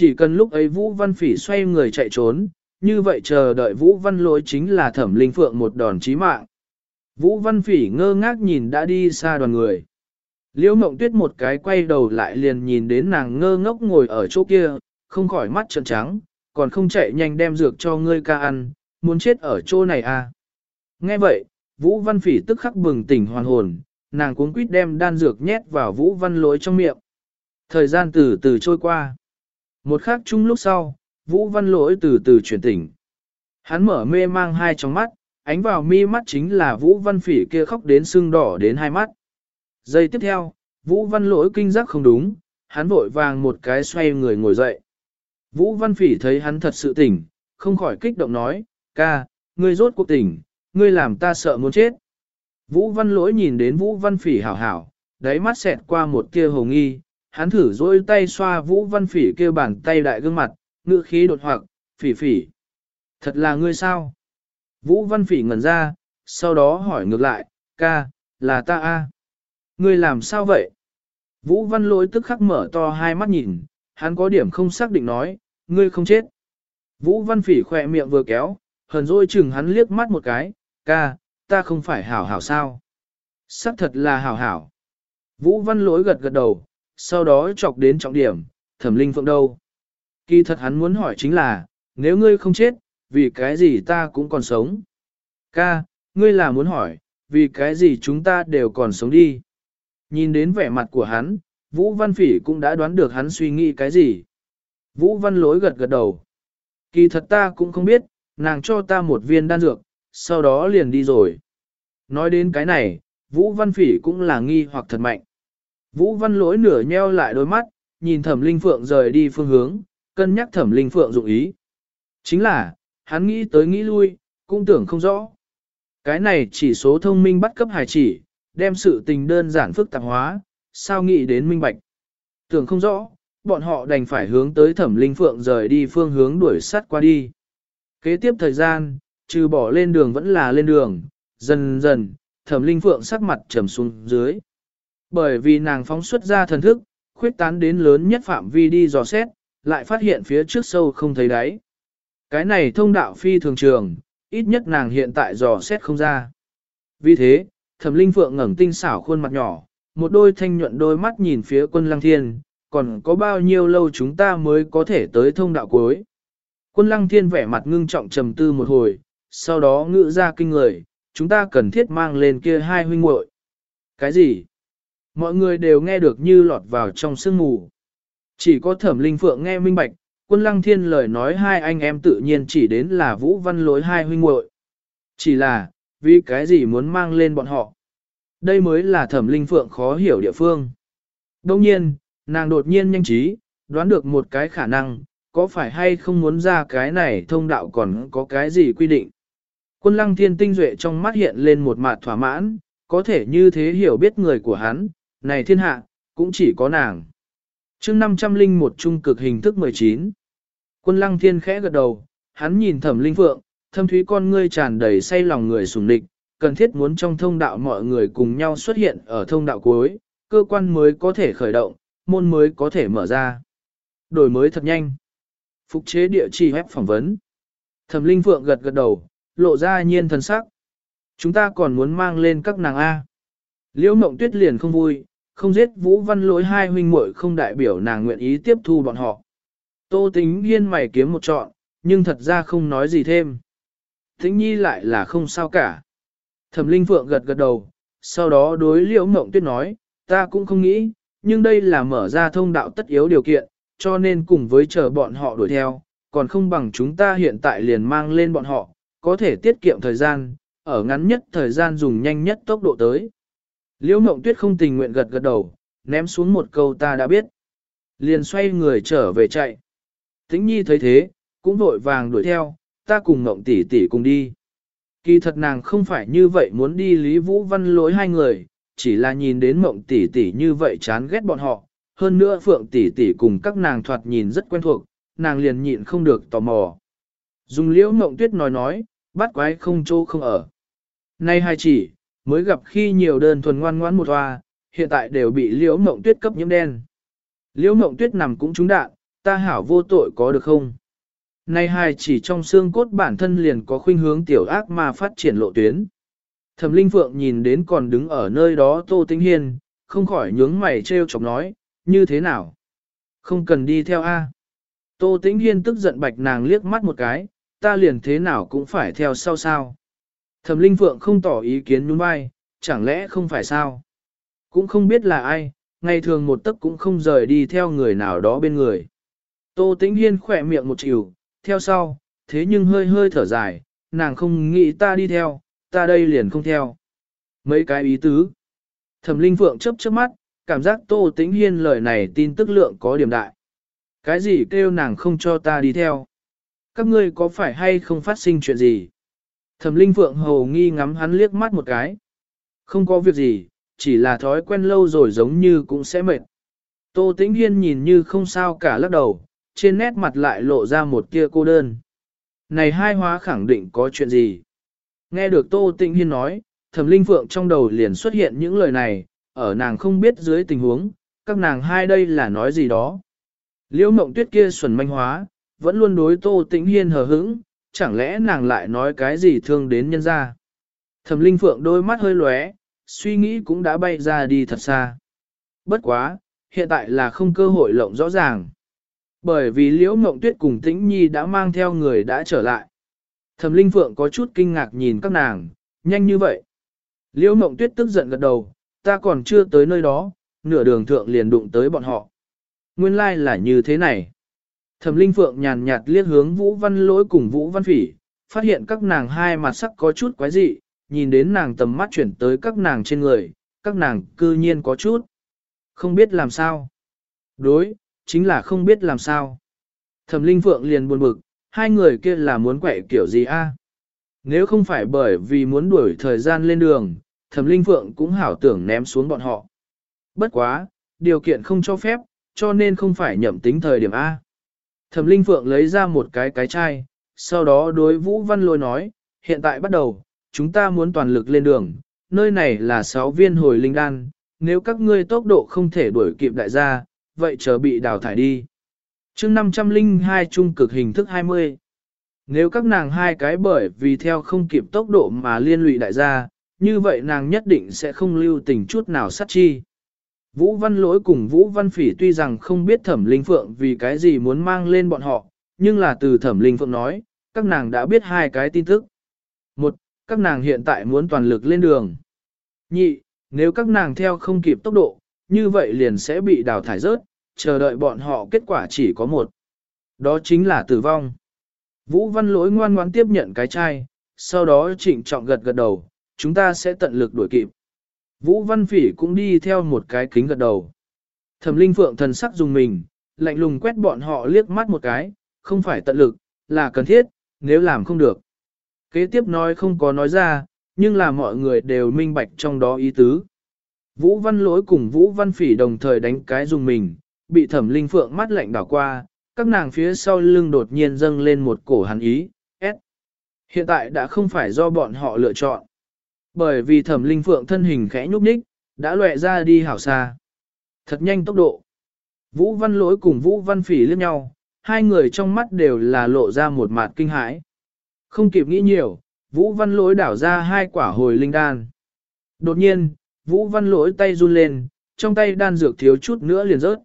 Chỉ cần lúc ấy Vũ Văn Phỉ xoay người chạy trốn, như vậy chờ đợi Vũ Văn lỗi chính là thẩm linh phượng một đòn chí mạng. Vũ Văn Phỉ ngơ ngác nhìn đã đi xa đoàn người. Liễu Mộng Tuyết một cái quay đầu lại liền nhìn đến nàng ngơ ngốc ngồi ở chỗ kia, không khỏi mắt trợn trắng, còn không chạy nhanh đem dược cho ngươi ca ăn, muốn chết ở chỗ này à. Nghe vậy, Vũ Văn Phỉ tức khắc bừng tỉnh hoàn hồn, nàng cuống quýt đem đan dược nhét vào Vũ Văn Lỗi trong miệng. Thời gian từ từ trôi qua. Một khắc chung lúc sau, Vũ Văn lỗi từ từ chuyển tỉnh. Hắn mở mê mang hai trong mắt, ánh vào mi mắt chính là Vũ Văn Phỉ kia khóc đến sưng đỏ đến hai mắt. Giây tiếp theo, Vũ Văn lỗi kinh giác không đúng, hắn vội vàng một cái xoay người ngồi dậy. Vũ Văn Phỉ thấy hắn thật sự tỉnh, không khỏi kích động nói, ca, ngươi rốt cuộc tỉnh, ngươi làm ta sợ muốn chết. Vũ Văn lỗi nhìn đến Vũ Văn Phỉ hảo hảo, đáy mắt xẹt qua một tia hồ nghi, hắn thử dỗi tay xoa Vũ Văn Phỉ kêu bàn tay đại gương mặt, ngữ khí đột hoặc, phỉ phỉ. Thật là ngươi sao? Vũ Văn Phỉ ngẩn ra, sau đó hỏi ngược lại, ca, là ta a? Ngươi làm sao vậy? Vũ Văn lỗi tức khắc mở to hai mắt nhìn, hắn có điểm không xác định nói, ngươi không chết. Vũ Văn Phỉ khỏe miệng vừa kéo, hờn dỗi chừng hắn liếc mắt một cái, ca, ta không phải hảo hảo sao. Sắc thật là hảo hảo. Vũ Văn lỗi gật gật đầu, sau đó chọc đến trọng điểm, thẩm linh phượng đâu. Kỳ thật hắn muốn hỏi chính là, nếu ngươi không chết, vì cái gì ta cũng còn sống. Ca, ngươi là muốn hỏi, vì cái gì chúng ta đều còn sống đi. Nhìn đến vẻ mặt của hắn, Vũ Văn Phỉ cũng đã đoán được hắn suy nghĩ cái gì. Vũ Văn lối gật gật đầu. Kỳ thật ta cũng không biết, nàng cho ta một viên đan dược, sau đó liền đi rồi. Nói đến cái này, Vũ Văn Phỉ cũng là nghi hoặc thật mạnh. Vũ Văn lỗi nửa nheo lại đôi mắt, nhìn thẩm linh phượng rời đi phương hướng, cân nhắc thẩm linh phượng dụng ý. Chính là, hắn nghĩ tới nghĩ lui, cũng tưởng không rõ. Cái này chỉ số thông minh bắt cấp hài chỉ, đem sự tình đơn giản phức tạp hóa, sao nghĩ đến minh bạch. Tưởng không rõ, bọn họ đành phải hướng tới thẩm linh phượng rời đi phương hướng đuổi sắt qua đi. Kế tiếp thời gian, trừ bỏ lên đường vẫn là lên đường, dần dần, thẩm linh phượng sắc mặt trầm xuống dưới. Bởi vì nàng phóng xuất ra thần thức, khuyết tán đến lớn nhất phạm vi đi dò xét, lại phát hiện phía trước sâu không thấy đáy. Cái này thông đạo phi thường trường, ít nhất nàng hiện tại dò xét không ra. Vì thế, thẩm linh phượng ngẩng tinh xảo khuôn mặt nhỏ, một đôi thanh nhuận đôi mắt nhìn phía quân lăng thiên, còn có bao nhiêu lâu chúng ta mới có thể tới thông đạo cuối. Quân lăng thiên vẻ mặt ngưng trọng trầm tư một hồi, sau đó ngự ra kinh người, chúng ta cần thiết mang lên kia hai huynh muội. Cái gì? Mọi người đều nghe được như lọt vào trong sương mù. Chỉ có thẩm linh phượng nghe minh bạch, quân lăng thiên lời nói hai anh em tự nhiên chỉ đến là vũ văn lối hai huynh muội. Chỉ là, vì cái gì muốn mang lên bọn họ? Đây mới là thẩm linh phượng khó hiểu địa phương. Đông nhiên, nàng đột nhiên nhanh trí, đoán được một cái khả năng, có phải hay không muốn ra cái này thông đạo còn có cái gì quy định. Quân lăng thiên tinh duệ trong mắt hiện lên một mặt thỏa mãn, có thể như thế hiểu biết người của hắn, này thiên hạ, cũng chỉ có nàng. chương 500 linh một trung cực hình thức 19. Quân lăng thiên khẽ gật đầu, hắn nhìn thẩm linh phượng, thâm thúy con ngươi tràn đầy say lòng người sùng địch, cần thiết muốn trong thông đạo mọi người cùng nhau xuất hiện ở thông đạo cuối, cơ quan mới có thể khởi động, môn mới có thể mở ra. Đổi mới thật nhanh. Phục chế địa chỉ web phỏng vấn. Thẩm Linh Phượng gật gật đầu, lộ ra nhiên thần sắc. Chúng ta còn muốn mang lên các nàng A. Liễu Mộng Tuyết liền không vui, không giết Vũ Văn Lỗi hai huynh muội không đại biểu nàng nguyện ý tiếp thu bọn họ. Tô tính hiên mày kiếm một trọn, nhưng thật ra không nói gì thêm. Thính nhi lại là không sao cả. Thẩm Linh Phượng gật gật đầu, sau đó đối Liễu Mộng Tuyết nói, ta cũng không nghĩ, nhưng đây là mở ra thông đạo tất yếu điều kiện, cho nên cùng với chờ bọn họ đuổi theo, còn không bằng chúng ta hiện tại liền mang lên bọn họ, có thể tiết kiệm thời gian, ở ngắn nhất thời gian dùng nhanh nhất tốc độ tới. Liễu Mộng Tuyết không tình nguyện gật gật đầu, ném xuống một câu ta đã biết. Liền xoay người trở về chạy. Tĩnh Nhi thấy thế, cũng vội vàng đuổi theo, ta cùng Mộng tỷ tỷ cùng đi. Kỳ thật nàng không phải như vậy muốn đi Lý Vũ Văn lối hai người, chỉ là nhìn đến Mộng tỷ tỷ như vậy chán ghét bọn họ. Hơn nữa Phượng tỷ tỷ cùng các nàng thoạt nhìn rất quen thuộc, nàng liền nhịn không được tò mò. Dùng liễu Mộng Tuyết nói nói, bắt quái không chỗ không ở. Nay hai chỉ, mới gặp khi nhiều đơn thuần ngoan ngoãn một hoa, hiện tại đều bị liễu mộng tuyết cấp nhiễm đen. Liễu mộng tuyết nằm cũng trúng đạn, ta hảo vô tội có được không? Nay hai chỉ trong xương cốt bản thân liền có khuynh hướng tiểu ác mà phát triển lộ tuyến. Thẩm Linh Phượng nhìn đến còn đứng ở nơi đó Tô Tĩnh Hiên, không khỏi nhướng mày trêu chọc nói, như thế nào? Không cần đi theo A. Tô Tĩnh Hiên tức giận bạch nàng liếc mắt một cái, ta liền thế nào cũng phải theo sau sao. Thẩm Linh Phượng không tỏ ý kiến nhún vai, chẳng lẽ không phải sao? Cũng không biết là ai, ngày thường một tấc cũng không rời đi theo người nào đó bên người. Tô Tĩnh Hiên khỏe miệng một chiều, theo sau, thế nhưng hơi hơi thở dài, nàng không nghĩ ta đi theo, ta đây liền không theo. Mấy cái ý tứ. Thẩm Linh Phượng chớp chớp mắt, cảm giác Tô Tĩnh Hiên lời này tin tức lượng có điểm đại. Cái gì kêu nàng không cho ta đi theo? Các ngươi có phải hay không phát sinh chuyện gì? Thẩm Linh Phượng hầu nghi ngắm hắn liếc mắt một cái. Không có việc gì, chỉ là thói quen lâu rồi giống như cũng sẽ mệt. Tô Tĩnh Hiên nhìn như không sao cả lắc đầu, trên nét mặt lại lộ ra một tia cô đơn. Này hai hóa khẳng định có chuyện gì? Nghe được Tô Tĩnh Hiên nói, Thẩm Linh Phượng trong đầu liền xuất hiện những lời này, ở nàng không biết dưới tình huống, các nàng hai đây là nói gì đó. Liễu mộng tuyết kia xuẩn manh hóa, vẫn luôn đối Tô Tĩnh Hiên hờ hững, chẳng lẽ nàng lại nói cái gì thương đến nhân gia? Thẩm Linh Phượng đôi mắt hơi lóe, suy nghĩ cũng đã bay ra đi thật xa. Bất quá, hiện tại là không cơ hội lộng rõ ràng. Bởi vì Liễu Mộng Tuyết cùng Tĩnh Nhi đã mang theo người đã trở lại. Thẩm Linh Phượng có chút kinh ngạc nhìn các nàng, nhanh như vậy. Liễu Mộng Tuyết tức giận gật đầu, ta còn chưa tới nơi đó, nửa đường thượng liền đụng tới bọn họ. Nguyên lai like là như thế này. Thẩm Linh Phượng nhàn nhạt liếc hướng Vũ Văn Lỗi cùng Vũ Văn Phỉ, phát hiện các nàng hai mặt sắc có chút quái dị, nhìn đến nàng tầm mắt chuyển tới các nàng trên người, các nàng cư nhiên có chút. Không biết làm sao. Đối, chính là không biết làm sao. Thẩm Linh Phượng liền buồn bực, hai người kia là muốn quậy kiểu gì a? Nếu không phải bởi vì muốn đuổi thời gian lên đường, Thẩm Linh Phượng cũng hảo tưởng ném xuống bọn họ. Bất quá, điều kiện không cho phép, cho nên không phải nhậm tính thời điểm A. Thẩm Linh Phượng lấy ra một cái cái chai, sau đó đối Vũ Văn Lôi nói, hiện tại bắt đầu, chúng ta muốn toàn lực lên đường, nơi này là 6 viên hồi linh đan, nếu các ngươi tốc độ không thể đuổi kịp đại gia, vậy chờ bị đào thải đi. chương 502 trung cực hình thức 20. Nếu các nàng hai cái bởi vì theo không kịp tốc độ mà liên lụy đại gia, như vậy nàng nhất định sẽ không lưu tình chút nào sát chi. Vũ Văn Lỗi cùng Vũ Văn Phỉ tuy rằng không biết Thẩm Linh Phượng vì cái gì muốn mang lên bọn họ, nhưng là từ Thẩm Linh Phượng nói, các nàng đã biết hai cái tin tức. Một, các nàng hiện tại muốn toàn lực lên đường. Nhị, nếu các nàng theo không kịp tốc độ, như vậy liền sẽ bị đào thải rớt, chờ đợi bọn họ kết quả chỉ có một. Đó chính là tử vong. Vũ Văn Lỗi ngoan ngoãn tiếp nhận cái chai, sau đó trịnh trọng gật gật đầu, chúng ta sẽ tận lực đuổi kịp. Vũ Văn Phỉ cũng đi theo một cái kính gật đầu. Thẩm Linh Phượng thần sắc dùng mình, lạnh lùng quét bọn họ liếc mắt một cái, không phải tận lực, là cần thiết, nếu làm không được. Kế tiếp nói không có nói ra, nhưng là mọi người đều minh bạch trong đó ý tứ. Vũ Văn Lỗi cùng Vũ Văn Phỉ đồng thời đánh cái dùng mình, bị Thẩm Linh Phượng mắt lạnh đảo qua, các nàng phía sau lưng đột nhiên dâng lên một cổ hắn ý, S. Hiện tại đã không phải do bọn họ lựa chọn. Bởi vì thẩm linh phượng thân hình khẽ nhúc nhích, đã lệ ra đi hảo xa. Thật nhanh tốc độ. Vũ văn lỗi cùng Vũ văn phỉ liếc nhau, hai người trong mắt đều là lộ ra một mặt kinh hãi. Không kịp nghĩ nhiều, Vũ văn lỗi đảo ra hai quả hồi linh đan. Đột nhiên, Vũ văn lỗi tay run lên, trong tay đan dược thiếu chút nữa liền rớt.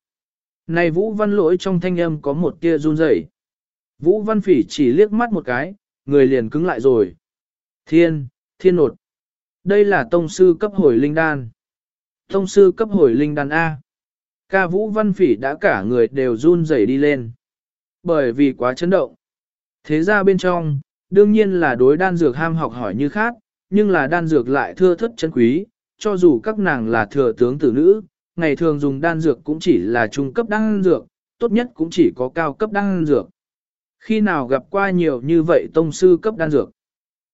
Này Vũ văn lỗi trong thanh âm có một tia run rẩy. Vũ văn phỉ chỉ liếc mắt một cái, người liền cứng lại rồi. Thiên, thiên nột. Đây là tông sư cấp hồi linh đan. Tông sư cấp hồi linh đan A. Ca vũ văn phỉ đã cả người đều run rẩy đi lên. Bởi vì quá chấn động. Thế ra bên trong, đương nhiên là đối đan dược ham học hỏi như khác, nhưng là đan dược lại thưa thất chân quý, cho dù các nàng là thừa tướng tử nữ, ngày thường dùng đan dược cũng chỉ là trung cấp đan dược, tốt nhất cũng chỉ có cao cấp đan dược. Khi nào gặp qua nhiều như vậy tông sư cấp đan dược?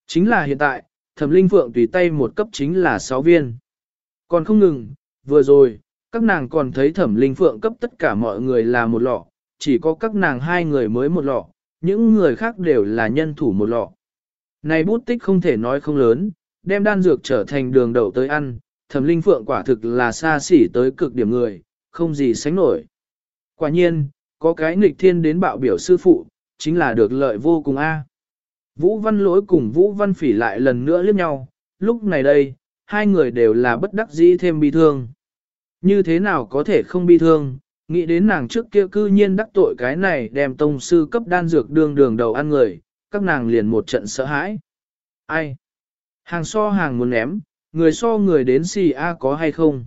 Chính là hiện tại, thẩm linh phượng tùy tay một cấp chính là 6 viên. Còn không ngừng, vừa rồi, các nàng còn thấy thẩm linh phượng cấp tất cả mọi người là một lọ, chỉ có các nàng hai người mới một lọ, những người khác đều là nhân thủ một lọ. Này bút tích không thể nói không lớn, đem đan dược trở thành đường đậu tới ăn, thẩm linh phượng quả thực là xa xỉ tới cực điểm người, không gì sánh nổi. Quả nhiên, có cái nghịch thiên đến bạo biểu sư phụ, chính là được lợi vô cùng a. Vũ Văn Lỗi cùng Vũ Văn Phỉ lại lần nữa liếc nhau, lúc này đây, hai người đều là bất đắc dĩ thêm bi thương. Như thế nào có thể không bi thương, nghĩ đến nàng trước kia cư nhiên đắc tội cái này đem tông sư cấp đan dược đường đường đầu ăn người, các nàng liền một trận sợ hãi. Ai? Hàng so hàng muốn ném, người so người đến xì a có hay không?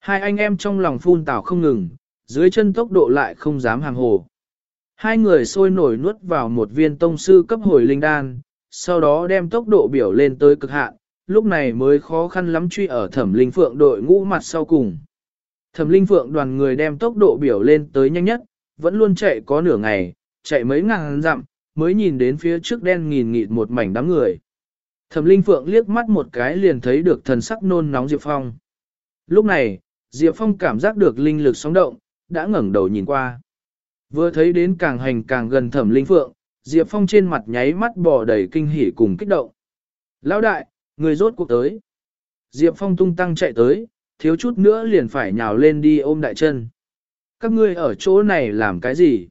Hai anh em trong lòng phun tảo không ngừng, dưới chân tốc độ lại không dám hàng hồ. Hai người sôi nổi nuốt vào một viên tông sư cấp hồi linh đan, sau đó đem tốc độ biểu lên tới cực hạn, lúc này mới khó khăn lắm truy ở thẩm linh phượng đội ngũ mặt sau cùng. Thẩm linh phượng đoàn người đem tốc độ biểu lên tới nhanh nhất, vẫn luôn chạy có nửa ngày, chạy mấy ngàn dặm, mới nhìn đến phía trước đen nghìn nghịt một mảnh đám người. Thẩm linh phượng liếc mắt một cái liền thấy được thần sắc nôn nóng Diệp Phong. Lúc này, Diệp Phong cảm giác được linh lực sóng động, đã ngẩng đầu nhìn qua. Vừa thấy đến càng hành càng gần thẩm linh phượng, Diệp Phong trên mặt nháy mắt bò đầy kinh hỉ cùng kích động. Lão đại, người rốt cuộc tới. Diệp Phong tung tăng chạy tới, thiếu chút nữa liền phải nhào lên đi ôm đại chân. Các ngươi ở chỗ này làm cái gì?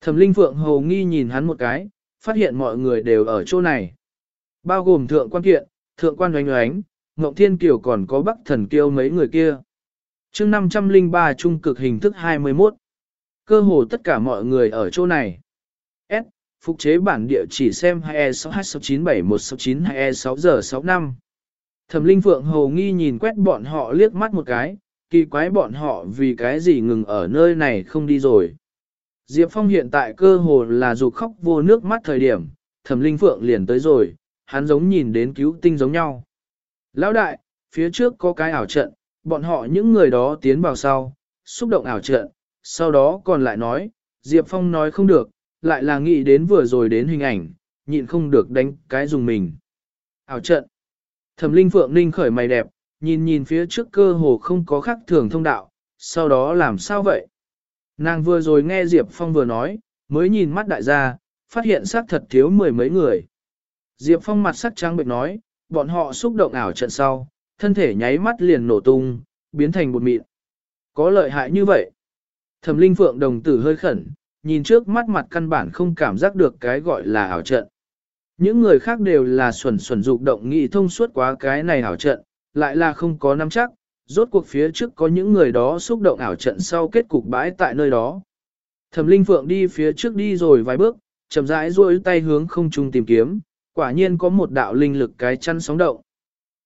Thẩm linh phượng hầu nghi nhìn hắn một cái, phát hiện mọi người đều ở chỗ này. Bao gồm thượng quan kiện, thượng quan oánh oánh, Ngọc Thiên Kiều còn có bắc thần kiêu mấy người kia. chương 503 trung cực hình thức 21. Cơ hồ tất cả mọi người ở chỗ này. S. Phục chế bản địa chỉ xem 2E6H6971692E6 giờ 65. Thẩm Linh Phượng hầu nghi nhìn quét bọn họ liếc mắt một cái, kỳ quái bọn họ vì cái gì ngừng ở nơi này không đi rồi. Diệp Phong hiện tại cơ hồ là dục khóc vô nước mắt thời điểm, Thẩm Linh Phượng liền tới rồi, hắn giống nhìn đến cứu tinh giống nhau. Lão đại, phía trước có cái ảo trận, bọn họ những người đó tiến vào sau, xúc động ảo trận, sau đó còn lại nói, Diệp Phong nói không được, lại là nghĩ đến vừa rồi đến hình ảnh, nhịn không được đánh cái dùng mình. Ảo trận. Thẩm Linh Phượng Ninh khởi mày đẹp, nhìn nhìn phía trước cơ hồ không có khác thường thông đạo, sau đó làm sao vậy? Nàng vừa rồi nghe Diệp Phong vừa nói, mới nhìn mắt đại gia, phát hiện xác thật thiếu mười mấy người. Diệp Phong mặt sắc trắng bệnh nói, bọn họ xúc động ảo trận sau, thân thể nháy mắt liền nổ tung, biến thành bột mịn. Có lợi hại như vậy. Thẩm Linh Phượng đồng tử hơi khẩn, nhìn trước mắt mặt căn bản không cảm giác được cái gọi là ảo trận. Những người khác đều là xuẩn xuẩn dục động nghị thông suốt quá cái này ảo trận, lại là không có nắm chắc, rốt cuộc phía trước có những người đó xúc động ảo trận sau kết cục bãi tại nơi đó. Thẩm Linh Phượng đi phía trước đi rồi vài bước, chậm rãi duỗi tay hướng không trung tìm kiếm, quả nhiên có một đạo linh lực cái chăn sóng động.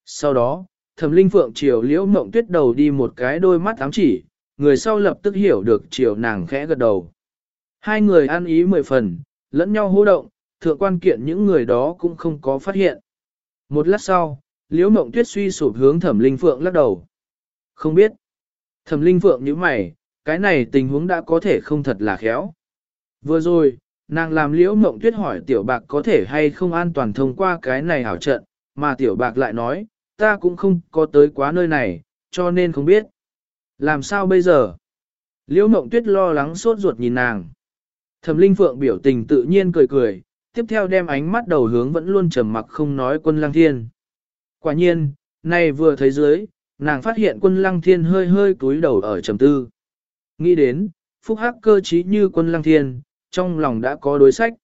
Sau đó, Thẩm Linh Phượng chiều Liễu Mộng Tuyết đầu đi một cái đôi mắt ám chỉ, người sau lập tức hiểu được chiều nàng khẽ gật đầu. Hai người ăn ý mười phần, lẫn nhau hô động, thượng quan kiện những người đó cũng không có phát hiện. Một lát sau, Liễu Mộng Tuyết suy sụp hướng Thẩm Linh Phượng lắc đầu. Không biết. Thẩm Linh Phượng như mày, cái này tình huống đã có thể không thật là khéo. Vừa rồi, nàng làm Liễu Mộng Tuyết hỏi Tiểu Bạc có thể hay không an toàn thông qua cái này hảo trận, mà Tiểu Bạc lại nói, ta cũng không có tới quá nơi này, cho nên không biết. Làm sao bây giờ? Liễu Mộng Tuyết lo lắng sốt ruột nhìn nàng. Thẩm Linh Phượng biểu tình tự nhiên cười cười, tiếp theo đem ánh mắt đầu hướng vẫn luôn trầm mặc không nói quân lăng thiên. Quả nhiên, nay vừa thấy dưới, nàng phát hiện quân lăng thiên hơi hơi cúi đầu ở trầm tư. Nghĩ đến, phúc hắc cơ trí như quân lăng thiên, trong lòng đã có đối sách.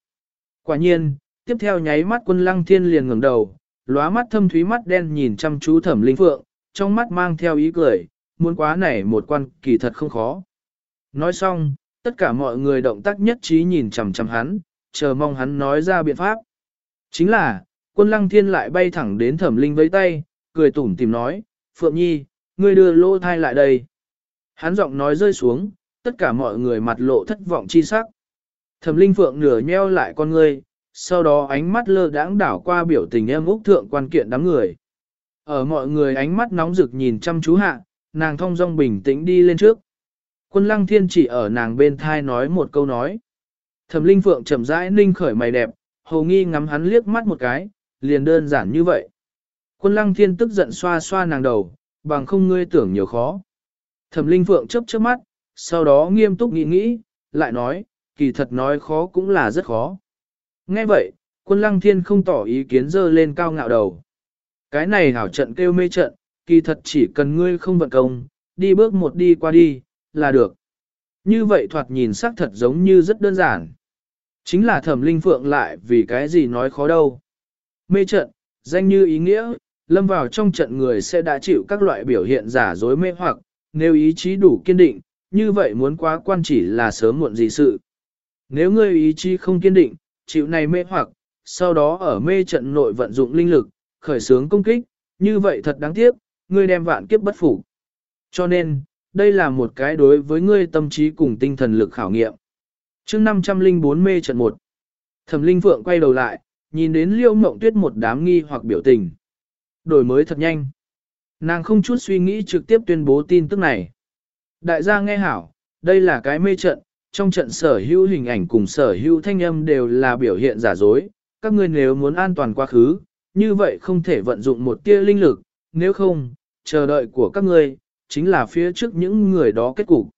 Quả nhiên, tiếp theo nháy mắt quân lăng thiên liền ngẩng đầu, lóa mắt thâm thúy mắt đen nhìn chăm chú thẩm linh phượng, trong mắt mang theo ý cười, muốn quá này một quan kỳ thật không khó. Nói xong, tất cả mọi người động tác nhất trí nhìn chằm chằm hắn, chờ mong hắn nói ra biện pháp. Chính là, quân lăng thiên lại bay thẳng đến thẩm linh với tay, cười tủm tìm nói, Phượng Nhi, ngươi đưa lô thai lại đây. Hắn giọng nói rơi xuống, tất cả mọi người mặt lộ thất vọng chi sắc. Thẩm linh Phượng nửa nheo lại con ngươi, sau đó ánh mắt lơ đãng đảo qua biểu tình em úc thượng quan kiện đám người. Ở mọi người ánh mắt nóng rực nhìn chăm chú hạ, nàng thong dong bình tĩnh đi lên trước. Quân lăng thiên chỉ ở nàng bên thai nói một câu nói. Thẩm linh phượng chậm rãi ninh khởi mày đẹp, hầu nghi ngắm hắn liếc mắt một cái, liền đơn giản như vậy. Quân lăng thiên tức giận xoa xoa nàng đầu, bằng không ngươi tưởng nhiều khó. Thẩm linh phượng chớp chớp mắt, sau đó nghiêm túc nghĩ nghĩ, lại nói, kỳ thật nói khó cũng là rất khó. Nghe vậy, quân lăng thiên không tỏ ý kiến dơ lên cao ngạo đầu. Cái này hảo trận kêu mê trận, kỳ thật chỉ cần ngươi không vận công, đi bước một đi qua đi, là được. Như vậy thoạt nhìn sắc thật giống như rất đơn giản. Chính là thẩm linh phượng lại vì cái gì nói khó đâu. Mê trận, danh như ý nghĩa, lâm vào trong trận người sẽ đã chịu các loại biểu hiện giả dối mê hoặc, nếu ý chí đủ kiên định, như vậy muốn quá quan chỉ là sớm muộn gì sự. Nếu ngươi ý chí không kiên định, chịu này mê hoặc, sau đó ở mê trận nội vận dụng linh lực, khởi sướng công kích, như vậy thật đáng tiếc, ngươi đem vạn kiếp bất phục. Cho nên, đây là một cái đối với ngươi tâm trí cùng tinh thần lực khảo nghiệm. chương 504 mê trận 1. Thẩm Linh Phượng quay đầu lại, nhìn đến liêu mộng tuyết một đám nghi hoặc biểu tình. Đổi mới thật nhanh. Nàng không chút suy nghĩ trực tiếp tuyên bố tin tức này. Đại gia nghe hảo, đây là cái mê trận, trong trận sở hữu hình ảnh cùng sở hữu thanh âm đều là biểu hiện giả dối. Các ngươi nếu muốn an toàn quá khứ, như vậy không thể vận dụng một tia linh lực, nếu không, chờ đợi của các ngươi, chính là phía trước những người đó kết cục.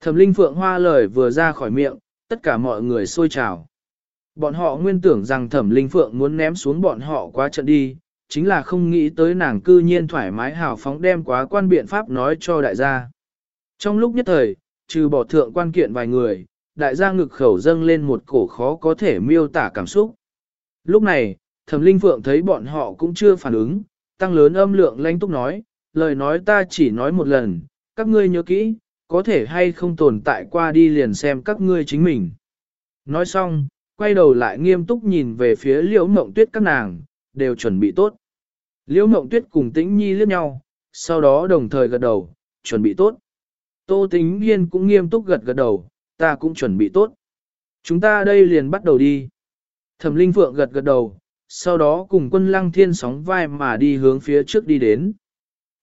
Thẩm linh phượng hoa lời vừa ra khỏi miệng, tất cả mọi người sôi trào. Bọn họ nguyên tưởng rằng thẩm linh phượng muốn ném xuống bọn họ quá trận đi, chính là không nghĩ tới nàng cư nhiên thoải mái hào phóng đem quá quan biện pháp nói cho đại gia. Trong lúc nhất thời, trừ bỏ thượng quan kiện vài người, đại gia ngực khẩu dâng lên một cổ khó có thể miêu tả cảm xúc. Lúc này, thẩm linh phượng thấy bọn họ cũng chưa phản ứng, tăng lớn âm lượng lãnh túc nói, lời nói ta chỉ nói một lần, các ngươi nhớ kỹ, có thể hay không tồn tại qua đi liền xem các ngươi chính mình. Nói xong, quay đầu lại nghiêm túc nhìn về phía liễu mộng tuyết các nàng, đều chuẩn bị tốt. Liễu mộng tuyết cùng tĩnh nhi liếc nhau, sau đó đồng thời gật đầu, chuẩn bị tốt. Tô tĩnh hiên cũng nghiêm túc gật gật đầu, ta cũng chuẩn bị tốt. Chúng ta đây liền bắt đầu đi. Thẩm linh phượng gật gật đầu, sau đó cùng quân lăng thiên sóng vai mà đi hướng phía trước đi đến.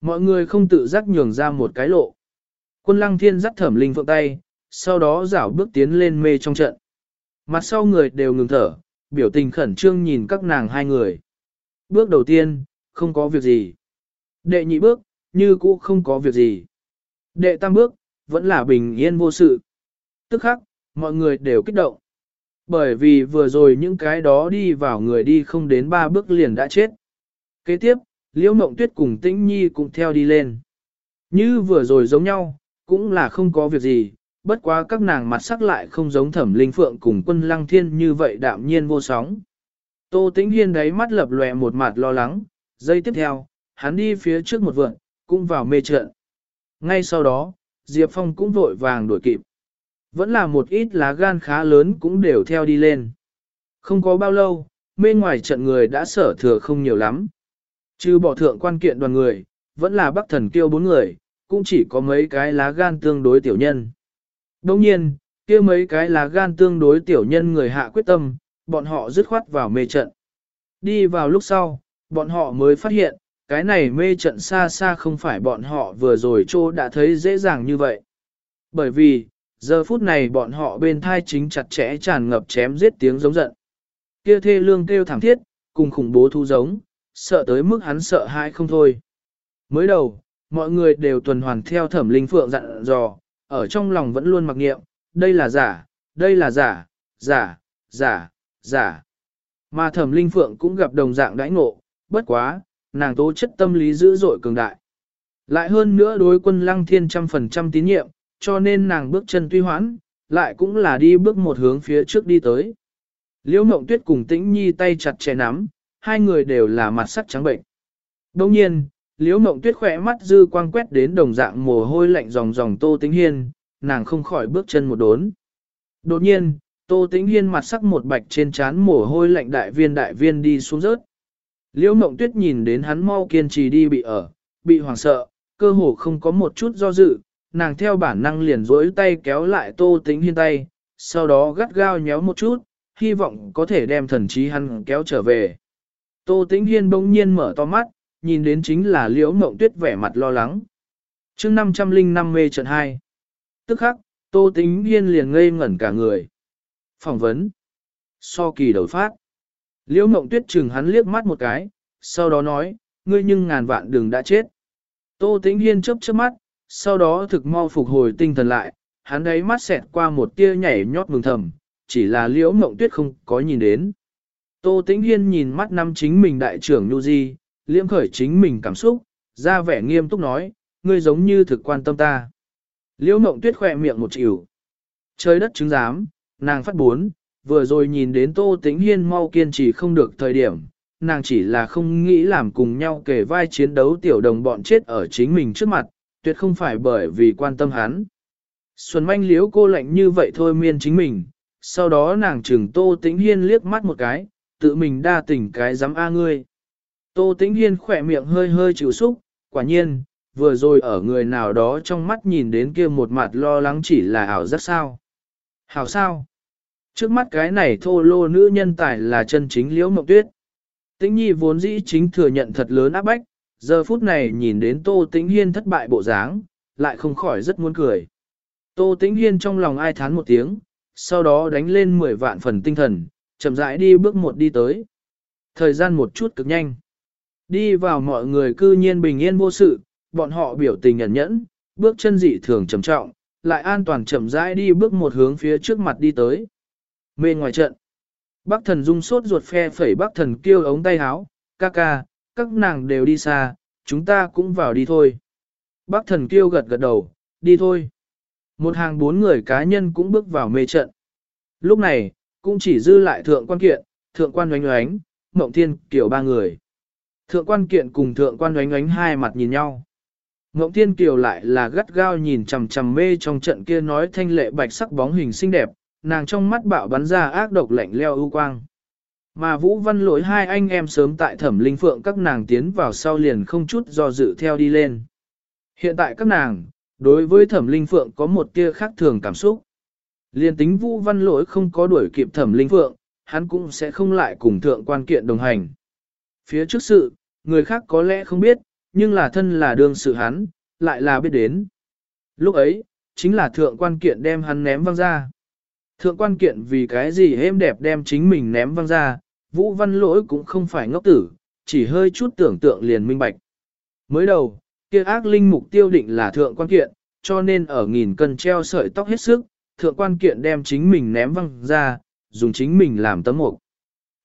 Mọi người không tự giác nhường ra một cái lộ. Quân lăng thiên dắt thẩm linh phượng tay, sau đó rảo bước tiến lên mê trong trận. Mặt sau người đều ngừng thở, biểu tình khẩn trương nhìn các nàng hai người. Bước đầu tiên, không có việc gì. Đệ nhị bước, như cũ không có việc gì. Đệ tam bước, vẫn là bình yên vô sự. Tức khắc, mọi người đều kích động. Bởi vì vừa rồi những cái đó đi vào người đi không đến ba bước liền đã chết. Kế tiếp, Liễu Mộng Tuyết cùng Tĩnh Nhi cũng theo đi lên. Như vừa rồi giống nhau, cũng là không có việc gì, bất quá các nàng mặt sắc lại không giống thẩm linh phượng cùng quân lăng thiên như vậy đạm nhiên vô sóng. Tô Tĩnh Hiên đáy mắt lập lòe một mặt lo lắng, giây tiếp theo, hắn đi phía trước một vượn, cũng vào mê trận. Ngay sau đó, Diệp Phong cũng vội vàng đuổi kịp. Vẫn là một ít lá gan khá lớn cũng đều theo đi lên. Không có bao lâu, mê ngoài trận người đã sở thừa không nhiều lắm. Chứ bỏ thượng quan kiện đoàn người, vẫn là bắc thần kêu bốn người, cũng chỉ có mấy cái lá gan tương đối tiểu nhân. Đồng nhiên, kia mấy cái lá gan tương đối tiểu nhân người hạ quyết tâm, bọn họ dứt khoát vào mê trận. Đi vào lúc sau, bọn họ mới phát hiện, cái này mê trận xa xa không phải bọn họ vừa rồi trô đã thấy dễ dàng như vậy. Bởi vì, giờ phút này bọn họ bên thai chính chặt chẽ tràn ngập chém giết tiếng giống giận. Kia thê lương kêu thảm thiết, cùng khủng bố thu giống, sợ tới mức hắn sợ hãi không thôi. Mới đầu, mọi người đều tuần hoàn theo thẩm linh phượng dặn dò, ở trong lòng vẫn luôn mặc nghiệm, đây là giả, đây là giả, giả, giả, giả. Mà thẩm linh phượng cũng gặp đồng dạng đãi ngộ, bất quá, nàng tố chất tâm lý dữ dội cường đại. Lại hơn nữa đối quân lăng thiên trăm phần trăm tín nhiệm, cho nên nàng bước chân tuy hoãn, lại cũng là đi bước một hướng phía trước đi tới. Liễu mộng tuyết cùng tĩnh nhi tay chặt chẽ nắm, hai người đều là mặt sắc trắng bệnh. Đồng nhiên, liễu mộng tuyết khỏe mắt dư quang quét đến đồng dạng mồ hôi lạnh ròng ròng tô tĩnh hiên, nàng không khỏi bước chân một đốn. Đột nhiên, tô tĩnh hiên mặt sắc một bạch trên trán mồ hôi lạnh đại viên đại viên đi xuống rớt. Liễu mộng tuyết nhìn đến hắn mau kiên trì đi bị ở, bị hoảng sợ, cơ hồ không có một chút do dự, nàng theo bản năng liền rỗi tay kéo lại tô tĩnh hiên tay, sau đó gắt gao nhéo một chút, hy vọng có thể đem thần trí hắn kéo trở về. Tô tĩnh hiên bỗng nhiên mở to mắt, nhìn đến chính là liễu mộng tuyết vẻ mặt lo lắng. chương 505 mê trận 2. Tức khắc, tô tĩnh hiên liền ngây ngẩn cả người. Phỏng vấn. So kỳ đầu phát. Liễu mộng tuyết chừng hắn liếc mắt một cái, sau đó nói, ngươi nhưng ngàn vạn đừng đã chết. Tô tĩnh hiên chớp chớp mắt, sau đó thực mau phục hồi tinh thần lại, hắn ấy mắt xẹt qua một tia nhảy nhót mừng thầm, chỉ là liễu mộng tuyết không có nhìn đến. Tô Tĩnh Hiên nhìn mắt năm chính mình đại trưởng Nhu Di, liễm khởi chính mình cảm xúc, ra vẻ nghiêm túc nói, ngươi giống như thực quan tâm ta. Liễu mộng tuyết khỏe miệng một chịu, Trời đất chứng giám, nàng phát bốn, vừa rồi nhìn đến Tô Tĩnh Hiên mau kiên trì không được thời điểm, nàng chỉ là không nghĩ làm cùng nhau kể vai chiến đấu tiểu đồng bọn chết ở chính mình trước mặt, tuyệt không phải bởi vì quan tâm hắn. Xuân manh liếu cô lạnh như vậy thôi miên chính mình, sau đó nàng trừng Tô Tĩnh Hiên liếc mắt một cái, tự mình đa tình cái dám a ngươi. Tô Tĩnh Hiên khỏe miệng hơi hơi chịu xúc, quả nhiên, vừa rồi ở người nào đó trong mắt nhìn đến kia một mặt lo lắng chỉ là ảo giác sao. Hảo sao? Trước mắt cái này thô lô nữ nhân tài là chân chính liễu mộng tuyết. Tĩnh nhi vốn dĩ chính thừa nhận thật lớn áp bách, giờ phút này nhìn đến Tô Tĩnh Hiên thất bại bộ dáng, lại không khỏi rất muốn cười. Tô Tĩnh Hiên trong lòng ai thán một tiếng, sau đó đánh lên 10 vạn phần tinh thần, chậm rãi đi bước một đi tới. Thời gian một chút cực nhanh. Đi vào mọi người cư nhiên bình yên vô sự, bọn họ biểu tình nhẫn nhẫn, bước chân dị thường trầm trọng, lại an toàn chậm rãi đi bước một hướng phía trước mặt đi tới. Mê ngoài trận. Bác thần dung sốt ruột phe phẩy bác thần kêu ống tay háo, ca ca, các nàng đều đi xa, chúng ta cũng vào đi thôi. Bác thần kêu gật gật đầu, đi thôi. Một hàng bốn người cá nhân cũng bước vào mê trận. Lúc này, cũng chỉ dư lại thượng quan kiện, thượng quan oánh oánh, mộng thiên kiểu ba người. Thượng quan kiện cùng thượng quan oánh oánh hai mặt nhìn nhau. Ngộng Thiên Kiều lại là gắt gao nhìn chằm chằm mê trong trận kia nói thanh lệ bạch sắc bóng hình xinh đẹp, nàng trong mắt bạo bắn ra ác độc lạnh leo ưu quang. Mà Vũ Văn lỗi hai anh em sớm tại thẩm linh phượng các nàng tiến vào sau liền không chút do dự theo đi lên. Hiện tại các nàng, đối với thẩm linh phượng có một tia khác thường cảm xúc. Liên tính Vũ Văn lỗi không có đuổi kịp thẩm linh phượng, hắn cũng sẽ không lại cùng thượng quan kiện đồng hành. Phía trước sự, người khác có lẽ không biết, nhưng là thân là đương sự hắn, lại là biết đến. Lúc ấy, chính là thượng quan kiện đem hắn ném văng ra. Thượng quan kiện vì cái gì êm đẹp đem chính mình ném văng ra, Vũ Văn Lỗi cũng không phải ngốc tử, chỉ hơi chút tưởng tượng liền minh bạch. Mới đầu, kia ác linh mục tiêu định là thượng quan kiện, cho nên ở nghìn cân treo sợi tóc hết sức, thượng quan kiện đem chính mình ném văng ra, dùng chính mình làm tấm mục.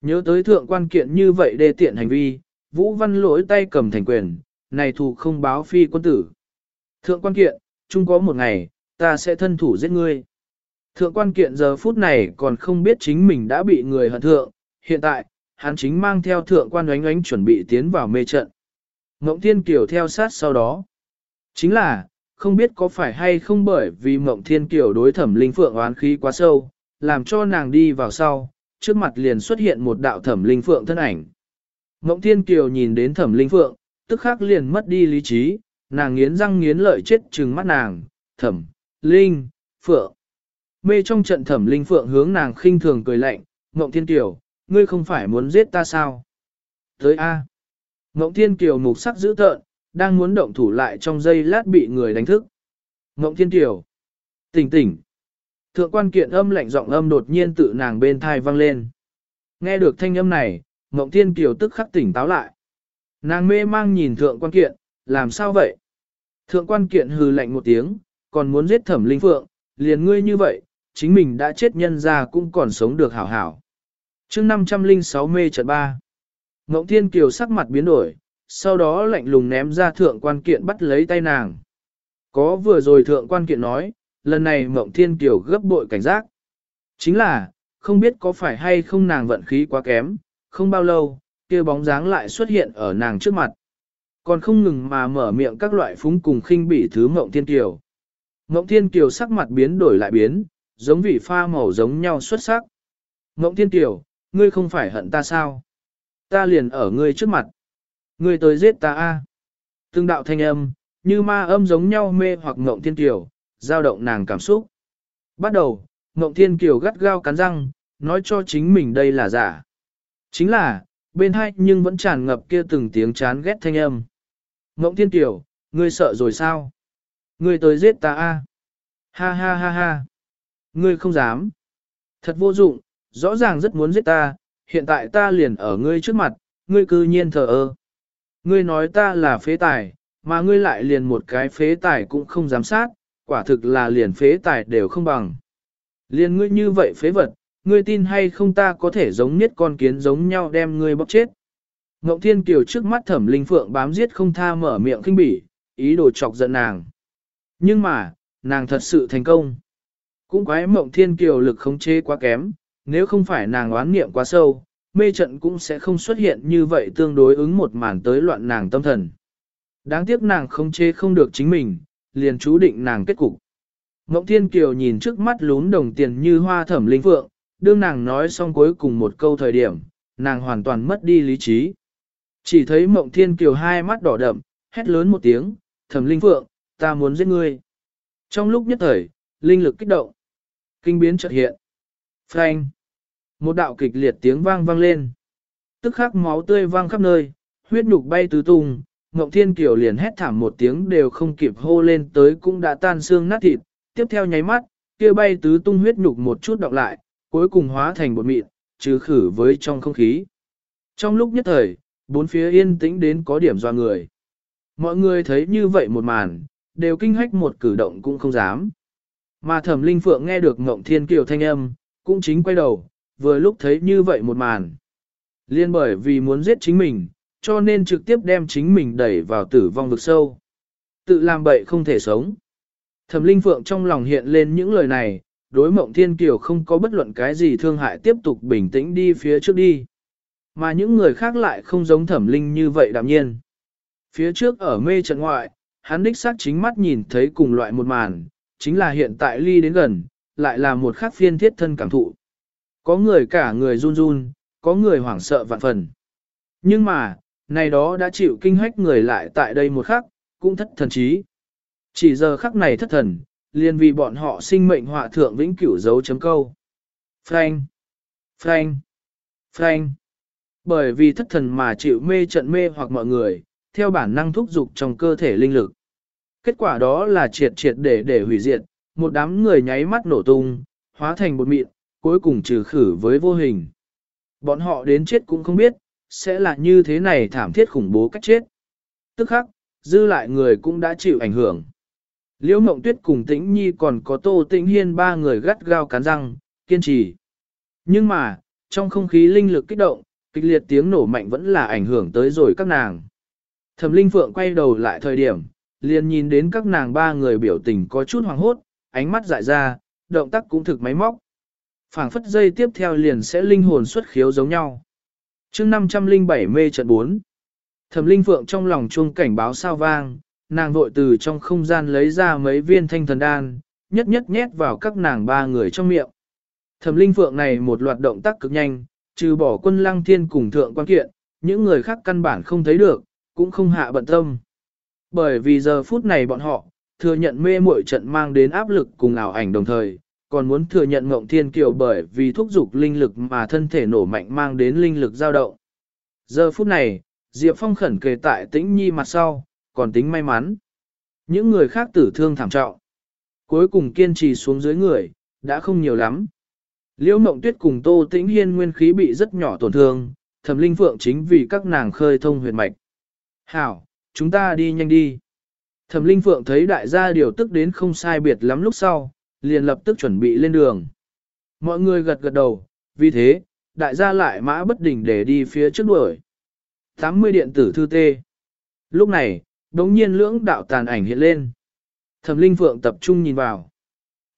Nhớ tới thượng quan kiện như vậy đê tiện hành vi, Vũ Văn Lỗi tay cầm thành quyền, này thù không báo phi quân tử. Thượng quan kiện, chung có một ngày, ta sẽ thân thủ giết ngươi. Thượng quan kiện giờ phút này còn không biết chính mình đã bị người hận thượng, hiện tại, hắn chính mang theo thượng quan oánh oánh chuẩn bị tiến vào mê trận. Mộng thiên kiều theo sát sau đó. Chính là, không biết có phải hay không bởi vì mộng thiên kiều đối thẩm linh phượng oán khí quá sâu, làm cho nàng đi vào sau, trước mặt liền xuất hiện một đạo thẩm linh phượng thân ảnh. Mộng thiên kiều nhìn đến thẩm linh phượng, tức khắc liền mất đi lý trí, nàng nghiến răng nghiến lợi chết trừng mắt nàng, thẩm, linh, phượng. Mê trong trận thẩm linh phượng hướng nàng khinh thường cười lạnh, Mộng Thiên Kiều, ngươi không phải muốn giết ta sao? Tới A. À. Ngộng Thiên Kiều mục sắc dữ tợn, đang muốn động thủ lại trong giây lát bị người đánh thức. Ngộng Thiên Kiều. Tỉnh tỉnh. Thượng quan kiện âm lạnh giọng âm đột nhiên tự nàng bên thai vang lên. Nghe được thanh âm này, Ngộng Thiên Kiều tức khắc tỉnh táo lại. Nàng mê mang nhìn thượng quan kiện, làm sao vậy? Thượng quan kiện hừ lạnh một tiếng, còn muốn giết thẩm linh phượng, liền ngươi như vậy, chính mình đã chết nhân ra cũng còn sống được hảo hảo chương 506 mê trận 3. Ngộng Thiên Kiều sắc mặt biến đổi, sau đó lạnh lùng ném ra thượng quan kiện bắt lấy tay nàng. Có vừa rồi thượng quan kiện nói, lần này Ngộng Thiên Kiều gấp bội cảnh giác. Chính là, không biết có phải hay không nàng vận khí quá kém, không bao lâu, kia bóng dáng lại xuất hiện ở nàng trước mặt. Còn không ngừng mà mở miệng các loại phúng cùng khinh bỉ thứ Ngộng Thiên Kiều. Ngộng Thiên Kiều sắc mặt biến đổi lại biến, giống vị pha màu giống nhau xuất sắc. Ngộng Thiên Kiều, ngươi không phải hận ta sao? Ta liền ở ngươi trước mặt. Ngươi tới giết ta a. Từng đạo thanh âm, như ma âm giống nhau mê hoặc ngộng Thiên Kiều, giao động nàng cảm xúc. Bắt đầu, ngộng Thiên Kiều gắt gao cắn răng, nói cho chính mình đây là giả. Chính là, bên hai nhưng vẫn tràn ngập kia từng tiếng chán ghét thanh âm. Ngộng Thiên Kiều, ngươi sợ rồi sao? Ngươi tới giết ta a? Ha ha ha ha. Ngươi không dám. Thật vô dụng, rõ ràng rất muốn giết ta, hiện tại ta liền ở ngươi trước mặt, ngươi cư nhiên thờ ơ. Ngươi nói ta là phế tài, mà ngươi lại liền một cái phế tài cũng không dám sát, quả thực là liền phế tài đều không bằng. Liền ngươi như vậy phế vật, ngươi tin hay không ta có thể giống niết con kiến giống nhau đem ngươi bóc chết. Ngộng Thiên Kiều trước mắt thẩm linh phượng bám giết không tha mở miệng khinh bỉ, ý đồ chọc giận nàng. Nhưng mà, nàng thật sự thành công. Cũng quái mộng thiên kiều lực khống chế quá kém, nếu không phải nàng oán niệm quá sâu, mê trận cũng sẽ không xuất hiện như vậy tương đối ứng một màn tới loạn nàng tâm thần. Đáng tiếc nàng không chế không được chính mình, liền chú định nàng kết cục. Mộng Thiên Kiều nhìn trước mắt lún đồng tiền như hoa thẩm linh phượng, đương nàng nói xong cuối cùng một câu thời điểm, nàng hoàn toàn mất đi lý trí. Chỉ thấy Mộng Thiên Kiều hai mắt đỏ đậm, hét lớn một tiếng, thẩm linh phượng, ta muốn giết ngươi. Trong lúc nhất thời, linh lực kích động, kinh biến chợt hiện. Phanh! Một đạo kịch liệt tiếng vang vang lên. Tức khắc máu tươi vang khắp nơi, huyết nhục bay tứ tung, Ngộng Thiên Kiều liền hét thảm một tiếng đều không kịp hô lên tới cũng đã tan xương nát thịt, tiếp theo nháy mắt, kia bay tứ tung huyết nhục một chút đọc lại, cuối cùng hóa thành bột mịn, trừ khử với trong không khí. Trong lúc nhất thời, bốn phía yên tĩnh đến có điểm doa người. Mọi người thấy như vậy một màn, đều kinh hách một cử động cũng không dám. Mà thẩm linh phượng nghe được Ngộng Thiên Kiều thanh âm, cũng chính quay đầu, vừa lúc thấy như vậy một màn. Liên bởi vì muốn giết chính mình, cho nên trực tiếp đem chính mình đẩy vào tử vong vực sâu. Tự làm bậy không thể sống. Thẩm Linh Phượng trong lòng hiện lên những lời này, đối mộng thiên kiều không có bất luận cái gì thương hại tiếp tục bình tĩnh đi phía trước đi. Mà những người khác lại không giống thẩm linh như vậy đạm nhiên. Phía trước ở mê trận ngoại, hắn đích xác chính mắt nhìn thấy cùng loại một màn, chính là hiện tại ly đến gần, lại là một khác phiên thiết thân cảm thụ. Có người cả người run run, có người hoảng sợ vạn phần. Nhưng mà, này đó đã chịu kinh hách người lại tại đây một khắc, cũng thất thần trí. Chỉ giờ khắc này thất thần, liền vì bọn họ sinh mệnh họa thượng vĩnh cửu dấu chấm câu. Frank! Frank! Frank! Bởi vì thất thần mà chịu mê trận mê hoặc mọi người, theo bản năng thúc dục trong cơ thể linh lực. Kết quả đó là triệt triệt để để hủy diệt, một đám người nháy mắt nổ tung, hóa thành bột mịn, cuối cùng trừ khử với vô hình. Bọn họ đến chết cũng không biết, sẽ là như thế này thảm thiết khủng bố cách chết. Tức khắc, dư lại người cũng đã chịu ảnh hưởng. Liễu Mộng Tuyết cùng Tĩnh Nhi còn có Tô Tĩnh Hiên ba người gắt gao cắn răng, kiên trì. Nhưng mà, trong không khí linh lực kích động, kịch liệt tiếng nổ mạnh vẫn là ảnh hưởng tới rồi các nàng. Thẩm Linh Phượng quay đầu lại thời điểm, liền nhìn đến các nàng ba người biểu tình có chút hoàng hốt, ánh mắt dại ra, động tác cũng thực máy móc. phảng phất dây tiếp theo liền sẽ linh hồn xuất khiếu giống nhau chương 507 mê trận 4. Thẩm Linh Phượng trong lòng chuông cảnh báo sao vang, nàng vội từ trong không gian lấy ra mấy viên thanh thần đan, nhất nhất nhét vào các nàng ba người trong miệng. Thẩm Linh Phượng này một loạt động tác cực nhanh, trừ bỏ quân lăng thiên cùng thượng quan kiện, những người khác căn bản không thấy được, cũng không hạ bận tâm. Bởi vì giờ phút này bọn họ, thừa nhận mê muội trận mang đến áp lực cùng ảo ảnh đồng thời, còn muốn thừa nhận Ngộng Thiên Kiều bởi vì thúc dục linh lực mà thân thể nổ mạnh mang đến linh lực dao động. Giờ phút này, Diệp Phong khẩn kề tại tĩnh nhi mặt sau, còn tính may mắn. Những người khác tử thương thảm trọng. Cuối cùng kiên trì xuống dưới người, đã không nhiều lắm. Liễu Mộng Tuyết cùng Tô Tĩnh Hiên nguyên khí bị rất nhỏ tổn thương, Thẩm Linh Phượng chính vì các nàng khơi thông huyền mạch. Hảo, chúng ta đi nhanh đi. Thẩm Linh Phượng thấy đại gia điều tức đến không sai biệt lắm lúc sau, liền lập tức chuẩn bị lên đường. Mọi người gật gật đầu, vì thế, đại gia lại mã bất đình để đi phía trước đuổi. 80 điện tử thư tê. Lúc này, đống nhiên lưỡng đạo tàn ảnh hiện lên. Thẩm Linh Phượng tập trung nhìn vào.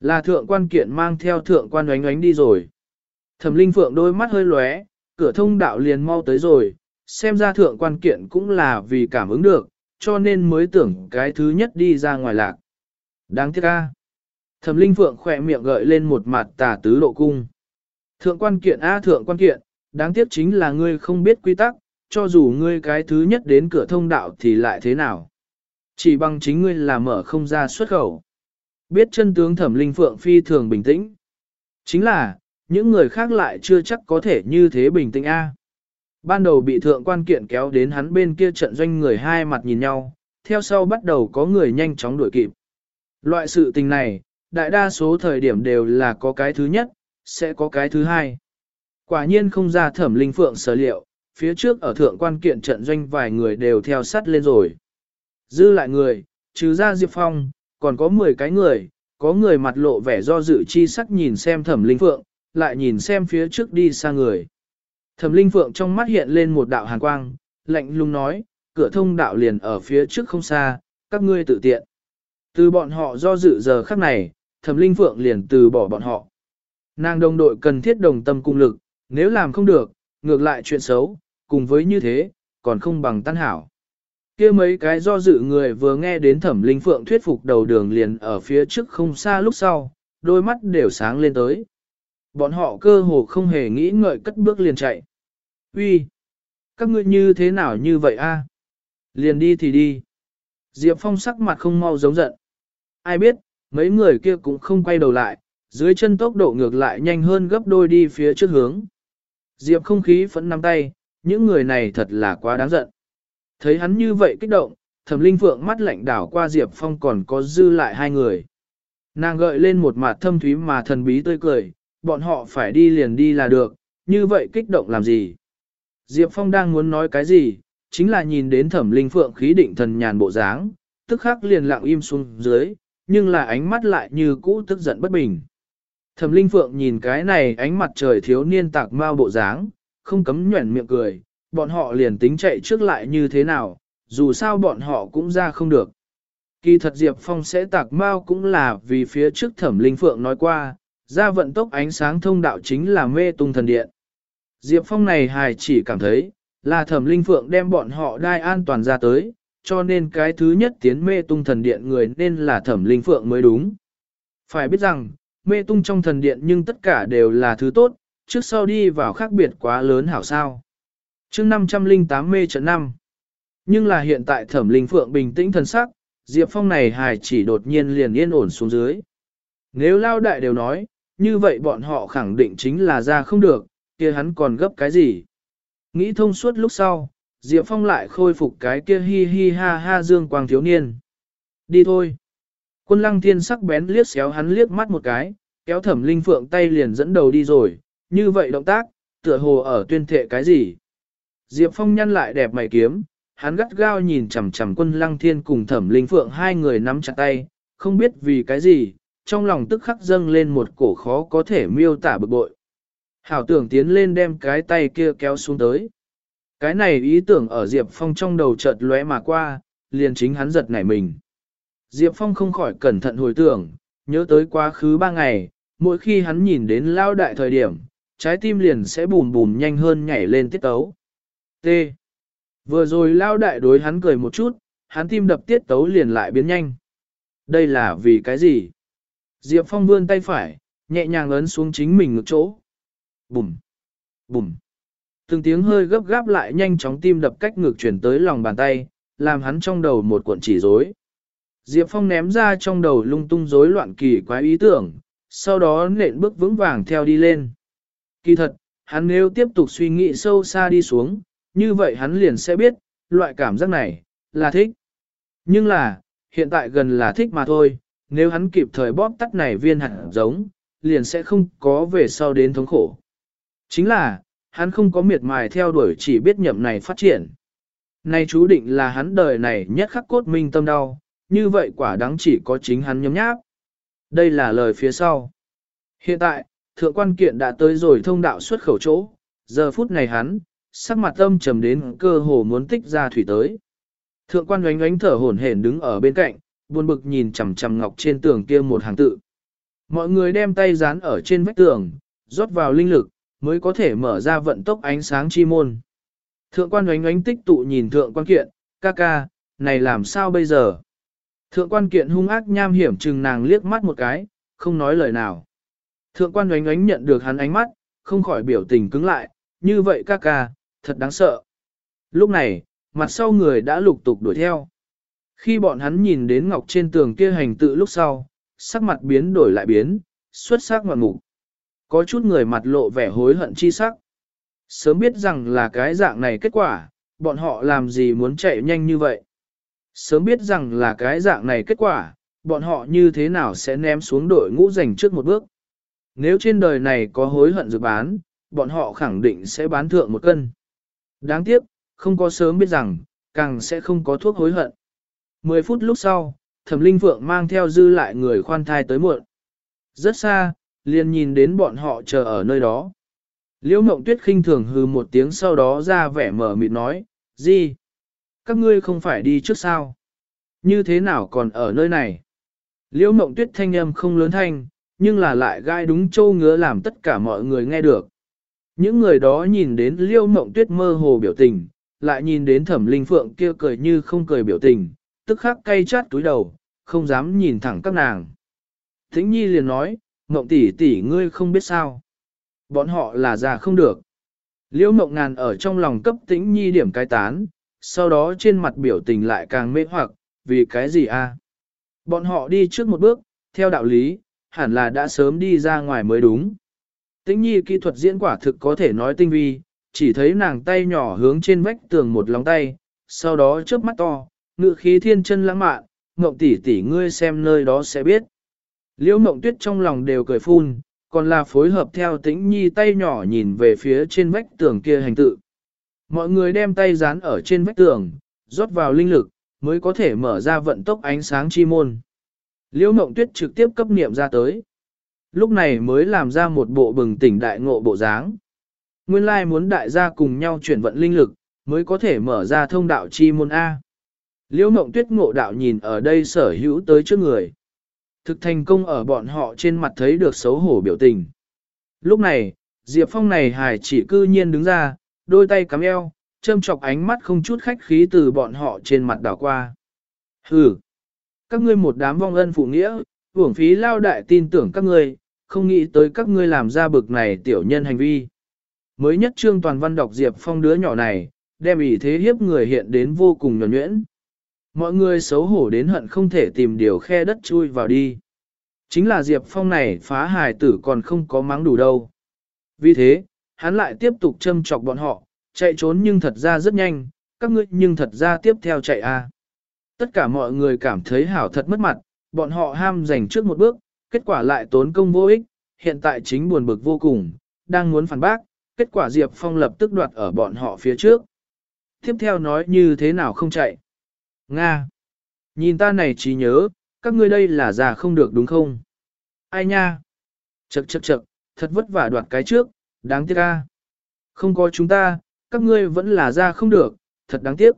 Là thượng quan kiện mang theo thượng quan oánh oánh đi rồi. Thẩm Linh Phượng đôi mắt hơi lóe, cửa thông đạo liền mau tới rồi, xem ra thượng quan kiện cũng là vì cảm ứng được, cho nên mới tưởng cái thứ nhất đi ra ngoài lạc. Đáng tiếc ca. Thẩm Linh Phượng khỏe miệng gợi lên một mặt tà tứ lộ cung. Thượng quan kiện a thượng quan kiện, đáng tiếc chính là ngươi không biết quy tắc, cho dù ngươi cái thứ nhất đến cửa thông đạo thì lại thế nào. Chỉ bằng chính ngươi là mở không ra xuất khẩu. Biết chân tướng Thẩm Linh Phượng phi thường bình tĩnh. Chính là, những người khác lại chưa chắc có thể như thế bình tĩnh a. Ban đầu bị thượng quan kiện kéo đến hắn bên kia trận doanh người hai mặt nhìn nhau, theo sau bắt đầu có người nhanh chóng đuổi kịp. Loại sự tình này, đại đa số thời điểm đều là có cái thứ nhất, sẽ có cái thứ hai. Quả nhiên không ra thẩm linh phượng sở liệu, phía trước ở thượng quan kiện trận doanh vài người đều theo sát lên rồi. Dư lại người, trừ ra Diệp Phong, còn có 10 cái người, có người mặt lộ vẻ do dự chi sắc nhìn xem thẩm linh phượng, lại nhìn xem phía trước đi xa người. Thẩm linh phượng trong mắt hiện lên một đạo hàn quang, lạnh lùng nói, cửa thông đạo liền ở phía trước không xa, các ngươi tự tiện. Từ bọn họ do dự giờ khắc này, thẩm linh phượng liền từ bỏ bọn họ. Nàng đồng đội cần thiết đồng tâm cùng lực, nếu làm không được, ngược lại chuyện xấu, cùng với như thế, còn không bằng tan hảo. kia mấy cái do dự người vừa nghe đến thẩm linh phượng thuyết phục đầu đường liền ở phía trước không xa lúc sau, đôi mắt đều sáng lên tới. Bọn họ cơ hồ không hề nghĩ ngợi cất bước liền chạy. Uy, Các ngươi như thế nào như vậy a? Liền đi thì đi. Diệp Phong sắc mặt không mau giống giận. Ai biết, mấy người kia cũng không quay đầu lại, dưới chân tốc độ ngược lại nhanh hơn gấp đôi đi phía trước hướng. Diệp không khí phẫn nắm tay, những người này thật là quá đáng giận. Thấy hắn như vậy kích động, thẩm linh phượng mắt lạnh đảo qua Diệp Phong còn có dư lại hai người. Nàng gợi lên một mặt thâm thúy mà thần bí tươi cười, bọn họ phải đi liền đi là được, như vậy kích động làm gì? Diệp Phong đang muốn nói cái gì, chính là nhìn đến thẩm linh phượng khí định thần nhàn bộ dáng, tức khắc liền lặng im xuống dưới, nhưng là ánh mắt lại như cũ tức giận bất bình. Thẩm linh phượng nhìn cái này ánh mặt trời thiếu niên tạc mau bộ dáng, không cấm nhuẩn miệng cười, bọn họ liền tính chạy trước lại như thế nào, dù sao bọn họ cũng ra không được. Kỳ thật Diệp Phong sẽ tạc mau cũng là vì phía trước thẩm linh phượng nói qua, ra vận tốc ánh sáng thông đạo chính là mê tung thần điện. Diệp Phong này hài chỉ cảm thấy, là thẩm linh phượng đem bọn họ đai an toàn ra tới, cho nên cái thứ nhất tiến mê tung thần điện người nên là thẩm linh phượng mới đúng. Phải biết rằng, mê tung trong thần điện nhưng tất cả đều là thứ tốt, trước sau đi vào khác biệt quá lớn hảo sao. chương 508 mê trận 5. Nhưng là hiện tại thẩm linh phượng bình tĩnh thần sắc, Diệp Phong này hài chỉ đột nhiên liền yên ổn xuống dưới. Nếu lao đại đều nói, như vậy bọn họ khẳng định chính là ra không được, kia hắn còn gấp cái gì. Nghĩ thông suốt lúc sau, Diệp Phong lại khôi phục cái kia hi hi ha ha dương quang thiếu niên. Đi thôi. Quân lăng thiên sắc bén liếc xéo hắn liếc mắt một cái, kéo thẩm linh phượng tay liền dẫn đầu đi rồi, như vậy động tác, tựa hồ ở tuyên thệ cái gì. Diệp Phong nhăn lại đẹp mày kiếm, hắn gắt gao nhìn chằm chằm quân lăng thiên cùng thẩm linh phượng hai người nắm chặt tay, không biết vì cái gì, trong lòng tức khắc dâng lên một cổ khó có thể miêu tả bực bội. Hảo tưởng tiến lên đem cái tay kia kéo xuống tới. Cái này ý tưởng ở Diệp Phong trong đầu chợt lóe mà qua, liền chính hắn giật nảy mình. Diệp Phong không khỏi cẩn thận hồi tưởng, nhớ tới quá khứ ba ngày, mỗi khi hắn nhìn đến lao đại thời điểm, trái tim liền sẽ bùm bùm nhanh hơn nhảy lên tiết tấu. T. Vừa rồi lao đại đối hắn cười một chút, hắn tim đập tiết tấu liền lại biến nhanh. Đây là vì cái gì? Diệp Phong vươn tay phải, nhẹ nhàng ấn xuống chính mình ngực chỗ. Bùm, bùm. Từng tiếng hơi gấp gáp lại nhanh chóng tim đập cách ngược chuyển tới lòng bàn tay, làm hắn trong đầu một cuộn chỉ rối. Diệp Phong ném ra trong đầu lung tung rối loạn kỳ quái ý tưởng, sau đó nện bước vững vàng theo đi lên. Kỳ thật, hắn nếu tiếp tục suy nghĩ sâu xa đi xuống, như vậy hắn liền sẽ biết, loại cảm giác này, là thích. Nhưng là, hiện tại gần là thích mà thôi, nếu hắn kịp thời bóp tắt này viên hạt giống, liền sẽ không có về sau đến thống khổ. Chính là, hắn không có miệt mài theo đuổi chỉ biết nhậm này phát triển. Này chú định là hắn đời này nhất khắc cốt minh tâm đau, như vậy quả đáng chỉ có chính hắn nhấm nháp. Đây là lời phía sau. Hiện tại, thượng quan kiện đã tới rồi thông đạo xuất khẩu chỗ, giờ phút này hắn, sắc mặt âm trầm đến cơ hồ muốn tích ra thủy tới. Thượng quan oánh oánh thở hổn hển đứng ở bên cạnh, buồn bực nhìn chằm chằm ngọc trên tường kia một hàng tự. Mọi người đem tay dán ở trên vách tường, rót vào linh lực, mới có thể mở ra vận tốc ánh sáng chi môn. Thượng quan oánh oánh tích tụ nhìn thượng quan kiện, ca ca, này làm sao bây giờ? Thượng quan kiện hung ác nham hiểm chừng nàng liếc mắt một cái, không nói lời nào. Thượng quan oánh oánh nhận được hắn ánh mắt, không khỏi biểu tình cứng lại, như vậy ca ca, thật đáng sợ. Lúc này, mặt sau người đã lục tục đuổi theo. Khi bọn hắn nhìn đến ngọc trên tường kia hành tự lúc sau, sắc mặt biến đổi lại biến, xuất sắc ngoạn mục. Có chút người mặt lộ vẻ hối hận chi sắc. Sớm biết rằng là cái dạng này kết quả, bọn họ làm gì muốn chạy nhanh như vậy. Sớm biết rằng là cái dạng này kết quả, bọn họ như thế nào sẽ ném xuống đội ngũ giành trước một bước. Nếu trên đời này có hối hận dự bán, bọn họ khẳng định sẽ bán thượng một cân. Đáng tiếc, không có sớm biết rằng, càng sẽ không có thuốc hối hận. Mười phút lúc sau, thẩm linh phượng mang theo dư lại người khoan thai tới muộn. Rất xa, liền nhìn đến bọn họ chờ ở nơi đó. Liễu mộng tuyết khinh thường hư một tiếng sau đó ra vẻ mở mịt nói, gì? Các ngươi không phải đi trước sao? Như thế nào còn ở nơi này? Liễu mộng tuyết thanh âm không lớn thanh, nhưng là lại gai đúng châu ngứa làm tất cả mọi người nghe được. Những người đó nhìn đến liễu mộng tuyết mơ hồ biểu tình, lại nhìn đến thẩm linh phượng kia cười như không cười biểu tình, tức khắc cay chát túi đầu, không dám nhìn thẳng các nàng. Thính nhi liền nói, mộng tỷ tỷ ngươi không biết sao. Bọn họ là già không được. Liễu mộng ngàn ở trong lòng cấp tĩnh nhi điểm cai tán, sau đó trên mặt biểu tình lại càng mê hoặc, vì cái gì a? Bọn họ đi trước một bước, theo đạo lý, hẳn là đã sớm đi ra ngoài mới đúng. Tĩnh nhi kỹ thuật diễn quả thực có thể nói tinh vi, chỉ thấy nàng tay nhỏ hướng trên vách tường một lòng tay, sau đó chớp mắt to, ngự khí thiên chân lãng mạn, ngộng tỷ tỷ ngươi xem nơi đó sẽ biết. Liễu mộng tuyết trong lòng đều cười phun, còn là phối hợp theo tĩnh nhi tay nhỏ nhìn về phía trên vách tường kia hành tự. Mọi người đem tay dán ở trên vách tường, rót vào linh lực, mới có thể mở ra vận tốc ánh sáng chi môn. Liễu mộng tuyết trực tiếp cấp niệm ra tới. Lúc này mới làm ra một bộ bừng tỉnh đại ngộ bộ dáng. Nguyên lai muốn đại gia cùng nhau chuyển vận linh lực, mới có thể mở ra thông đạo chi môn A. Liễu mộng tuyết ngộ đạo nhìn ở đây sở hữu tới trước người. Thực thành công ở bọn họ trên mặt thấy được xấu hổ biểu tình. Lúc này, Diệp Phong này hài chỉ cư nhiên đứng ra, đôi tay cắm eo, châm chọc ánh mắt không chút khách khí từ bọn họ trên mặt đảo qua. Hừ! Các ngươi một đám vong ân phụ nghĩa, hưởng phí lao đại tin tưởng các ngươi, không nghĩ tới các ngươi làm ra bực này tiểu nhân hành vi. Mới nhất trương toàn văn đọc Diệp Phong đứa nhỏ này, đem ý thế hiếp người hiện đến vô cùng nhuẩn nhuyễn. Mọi người xấu hổ đến hận không thể tìm điều khe đất chui vào đi. Chính là Diệp Phong này phá hài tử còn không có mắng đủ đâu. Vì thế, hắn lại tiếp tục châm chọc bọn họ, chạy trốn nhưng thật ra rất nhanh, các ngươi nhưng thật ra tiếp theo chạy a. À. Tất cả mọi người cảm thấy hảo thật mất mặt, bọn họ ham giành trước một bước, kết quả lại tốn công vô ích, hiện tại chính buồn bực vô cùng, đang muốn phản bác, kết quả Diệp Phong lập tức đoạt ở bọn họ phía trước. Tiếp theo nói như thế nào không chạy. Nga. Nhìn ta này chỉ nhớ, các ngươi đây là già không được đúng không? Ai nha? Chậc chậc chậc, thật vất vả đoạt cái trước, đáng tiếc a. Không có chúng ta, các ngươi vẫn là ra không được, thật đáng tiếc.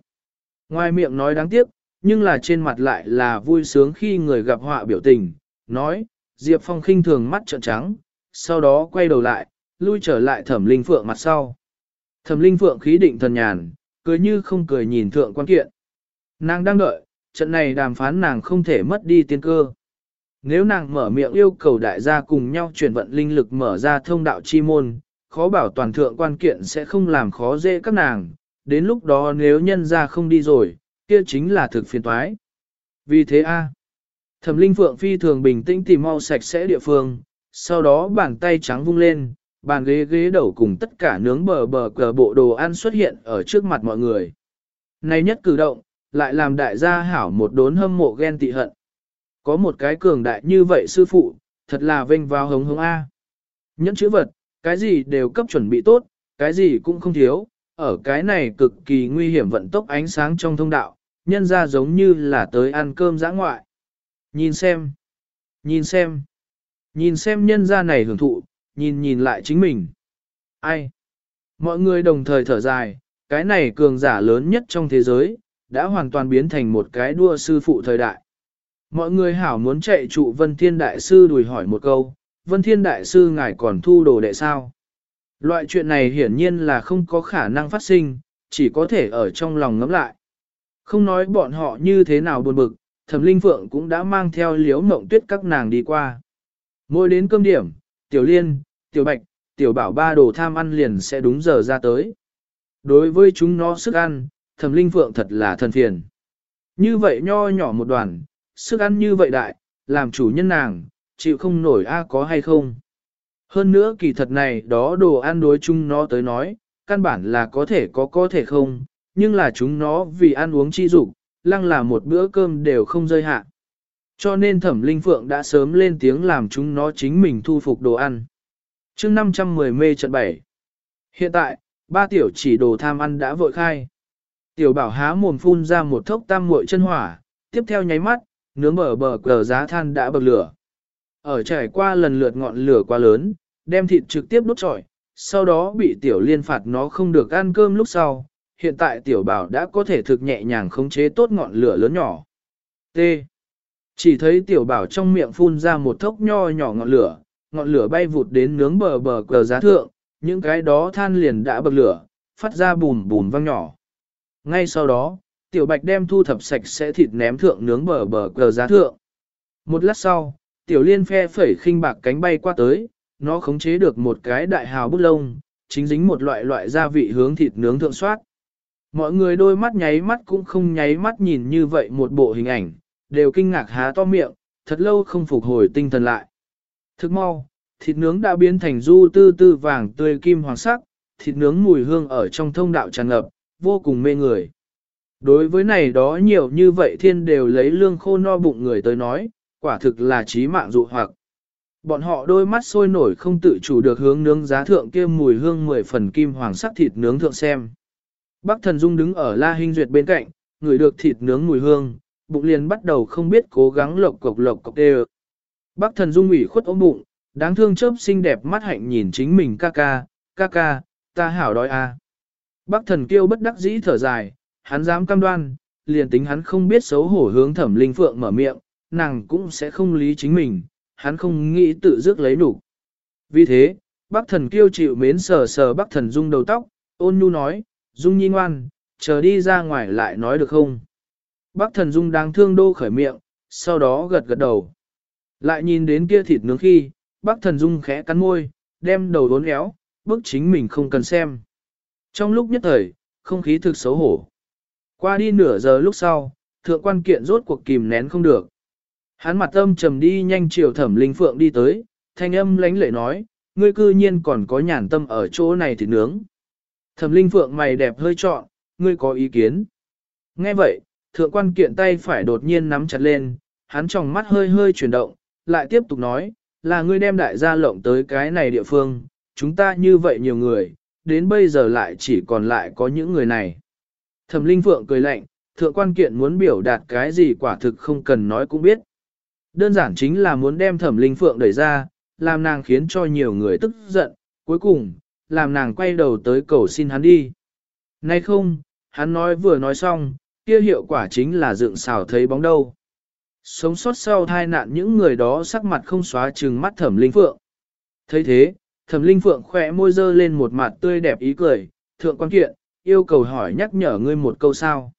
Ngoài miệng nói đáng tiếc, nhưng là trên mặt lại là vui sướng khi người gặp họa biểu tình, nói, Diệp Phong khinh thường mắt trợn trắng, sau đó quay đầu lại, lui trở lại thẩm linh phượng mặt sau. Thẩm linh phượng khí định thần nhàn, cười như không cười nhìn thượng quan kiện. Nàng đang đợi, trận này đàm phán nàng không thể mất đi tiên cơ. Nếu nàng mở miệng yêu cầu đại gia cùng nhau chuyển vận linh lực mở ra thông đạo chi môn, khó bảo toàn thượng quan kiện sẽ không làm khó dễ các nàng, đến lúc đó nếu nhân ra không đi rồi, kia chính là thực phiền toái. Vì thế a, Thẩm Linh Phượng phi thường bình tĩnh tìm mau sạch sẽ địa phương, sau đó bàn tay trắng vung lên, bàn ghế ghế đầu cùng tất cả nướng bờ bờ cờ bộ đồ ăn xuất hiện ở trước mặt mọi người. Này nhất cử động, lại làm đại gia hảo một đốn hâm mộ ghen tị hận. Có một cái cường đại như vậy sư phụ, thật là vinh vào hống hống A. Nhẫn chữ vật, cái gì đều cấp chuẩn bị tốt, cái gì cũng không thiếu, ở cái này cực kỳ nguy hiểm vận tốc ánh sáng trong thông đạo, nhân ra giống như là tới ăn cơm giã ngoại. Nhìn xem, nhìn xem, nhìn xem nhân ra này hưởng thụ, nhìn nhìn lại chính mình. Ai? Mọi người đồng thời thở dài, cái này cường giả lớn nhất trong thế giới, đã hoàn toàn biến thành một cái đua sư phụ thời đại. Mọi người hảo muốn chạy trụ Vân Thiên Đại Sư đùi hỏi một câu, Vân Thiên Đại Sư ngài còn thu đồ đệ sao? Loại chuyện này hiển nhiên là không có khả năng phát sinh, chỉ có thể ở trong lòng ngẫm lại. Không nói bọn họ như thế nào buồn bực, Thẩm Linh Phượng cũng đã mang theo liếu mộng tuyết các nàng đi qua. Mỗi đến cơm điểm, Tiểu Liên, Tiểu Bạch, Tiểu Bảo ba đồ tham ăn liền sẽ đúng giờ ra tới. Đối với chúng nó sức ăn, Thẩm Linh Phượng thật là thần phiền. Như vậy nho nhỏ một đoàn, sức ăn như vậy đại, làm chủ nhân nàng, chịu không nổi a có hay không. Hơn nữa kỳ thật này đó đồ ăn đối chung nó tới nói, căn bản là có thể có có thể không, nhưng là chúng nó vì ăn uống chi dục, lăng là một bữa cơm đều không rơi hạ. Cho nên thẩm linh phượng đã sớm lên tiếng làm chúng nó chính mình thu phục đồ ăn. chương 510 mê trận 7. Hiện tại, ba tiểu chỉ đồ tham ăn đã vội khai. Tiểu bảo há mồm phun ra một thốc tam muội chân hỏa, tiếp theo nháy mắt, nướng bờ bờ cờ giá than đã bậc lửa. Ở trải qua lần lượt ngọn lửa quá lớn, đem thịt trực tiếp đốt trọi, sau đó bị tiểu liên phạt nó không được ăn cơm lúc sau. Hiện tại tiểu bảo đã có thể thực nhẹ nhàng khống chế tốt ngọn lửa lớn nhỏ. T. Chỉ thấy tiểu bảo trong miệng phun ra một thốc nho nhỏ ngọn lửa, ngọn lửa bay vụt đến nướng bờ bờ cờ giá thượng, những cái đó than liền đã bậc lửa, phát ra bùm bùm vang nhỏ. Ngay sau đó, tiểu bạch đem thu thập sạch sẽ thịt ném thượng nướng bờ bờ cờ giá thượng. Một lát sau, tiểu liên phe phẩy khinh bạc cánh bay qua tới, nó khống chế được một cái đại hào bút lông, chính dính một loại loại gia vị hướng thịt nướng thượng soát. Mọi người đôi mắt nháy mắt cũng không nháy mắt nhìn như vậy một bộ hình ảnh, đều kinh ngạc há to miệng, thật lâu không phục hồi tinh thần lại. Thức mau, thịt nướng đã biến thành du tư tư vàng tươi kim hoàng sắc, thịt nướng mùi hương ở trong thông đạo tràn ngập, vô cùng mê người. Đối với này đó nhiều như vậy thiên đều lấy lương khô no bụng người tới nói, quả thực là trí mạng dụ hoặc. Bọn họ đôi mắt sôi nổi không tự chủ được hướng nướng giá thượng kia mùi hương mười phần kim hoàng sắc thịt nướng thượng xem. Bác thần dung đứng ở la hình duyệt bên cạnh, ngửi được thịt nướng mùi hương, bụng liền bắt đầu không biết cố gắng lộc cộc lộc cộc đê Bác thần dung ủy khuất ôm bụng, đáng thương chớp xinh đẹp mắt hạnh nhìn chính mình ca ca, ca ca, ta hảo đói a. À. Bác thần kêu bất đắc dĩ thở dài, hắn dám cam đoan, liền tính hắn không biết xấu hổ hướng thẩm linh phượng mở miệng, nàng cũng sẽ không lý chính mình, hắn không nghĩ tự dứt lấy đủ. Vì thế, bác thần kêu chịu mến sờ sờ bác thần dung đầu tóc, ôn nhu nói, dung nhi ngoan, chờ đi ra ngoài lại nói được không. Bác thần dung đang thương đô khởi miệng, sau đó gật gật đầu. Lại nhìn đến kia thịt nướng khi, bác thần dung khẽ cắn môi, đem đầu đốn éo, bức chính mình không cần xem. Trong lúc nhất thời, không khí thực xấu hổ. Qua đi nửa giờ lúc sau, thượng quan kiện rốt cuộc kìm nén không được. Hắn mặt âm trầm đi nhanh chiều thẩm linh phượng đi tới, thanh âm lánh lệ nói, ngươi cư nhiên còn có nhàn tâm ở chỗ này thì nướng. Thẩm linh phượng mày đẹp hơi trọn, ngươi có ý kiến. Nghe vậy, thượng quan kiện tay phải đột nhiên nắm chặt lên, hắn tròng mắt hơi hơi chuyển động, lại tiếp tục nói, là ngươi đem đại gia lộng tới cái này địa phương, chúng ta như vậy nhiều người, đến bây giờ lại chỉ còn lại có những người này. Thẩm Linh Phượng cười lạnh, thượng quan kiện muốn biểu đạt cái gì quả thực không cần nói cũng biết. Đơn giản chính là muốn đem Thẩm Linh Phượng đẩy ra, làm nàng khiến cho nhiều người tức giận, cuối cùng, làm nàng quay đầu tới cầu xin hắn đi. Nay không, hắn nói vừa nói xong, kia hiệu quả chính là dựng xào thấy bóng đâu. Sống sót sau tai nạn những người đó sắc mặt không xóa trừng mắt Thẩm Linh Phượng. thấy thế, Thẩm Linh Phượng khỏe môi dơ lên một mặt tươi đẹp ý cười, thượng quan kiện, yêu cầu hỏi nhắc nhở ngươi một câu sao.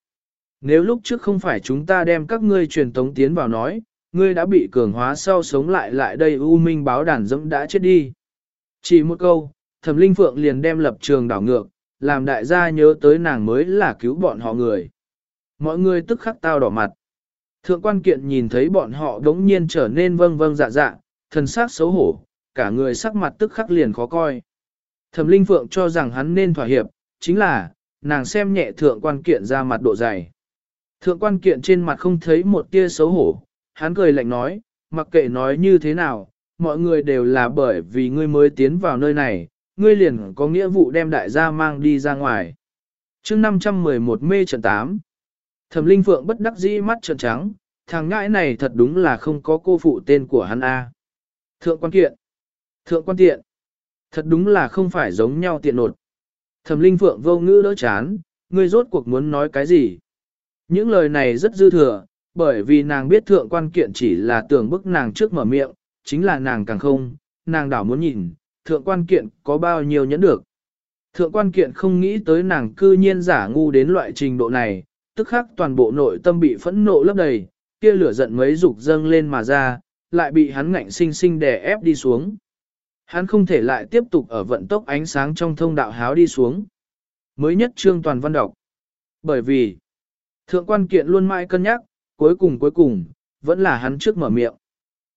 Nếu lúc trước không phải chúng ta đem các ngươi truyền tống tiến vào nói, ngươi đã bị cường hóa sau sống lại lại đây U Minh báo đàn dẫm đã chết đi. Chỉ một câu, Thẩm Linh Phượng liền đem lập trường đảo ngược, làm đại gia nhớ tới nàng mới là cứu bọn họ người. Mọi người tức khắc tao đỏ mặt. Thượng quan kiện nhìn thấy bọn họ đống nhiên trở nên vâng vâng dạ dạ, thần sắc xấu hổ, cả người sắc mặt tức khắc liền khó coi. Thẩm Linh Phượng cho rằng hắn nên thỏa hiệp, chính là, nàng xem nhẹ thượng quan kiện ra mặt độ dày. Thượng quan kiện trên mặt không thấy một tia xấu hổ, hắn cười lạnh nói, mặc kệ nói như thế nào, mọi người đều là bởi vì ngươi mới tiến vào nơi này, ngươi liền có nghĩa vụ đem đại gia mang đi ra ngoài. chương 511 mê trận 8, Thẩm Linh Phượng bất đắc dĩ mắt trợn trắng, thằng ngãi này thật đúng là không có cô phụ tên của hắn A. Thượng quan kiện, thượng quan tiện, thật đúng là không phải giống nhau tiện nột. Thẩm Linh Phượng vô ngữ đỡ chán, ngươi rốt cuộc muốn nói cái gì? Những lời này rất dư thừa, bởi vì nàng biết thượng quan kiện chỉ là tưởng bức nàng trước mở miệng, chính là nàng càng không, nàng đảo muốn nhìn, thượng quan kiện có bao nhiêu nhẫn được. Thượng quan kiện không nghĩ tới nàng cư nhiên giả ngu đến loại trình độ này, tức khắc toàn bộ nội tâm bị phẫn nộ lấp đầy, kia lửa giận mấy dục dâng lên mà ra, lại bị hắn ngạnh sinh sinh đè ép đi xuống. Hắn không thể lại tiếp tục ở vận tốc ánh sáng trong thông đạo háo đi xuống. Mới nhất trương toàn văn đọc. Bởi vì, thượng quan kiện luôn mãi cân nhắc, cuối cùng cuối cùng, vẫn là hắn trước mở miệng.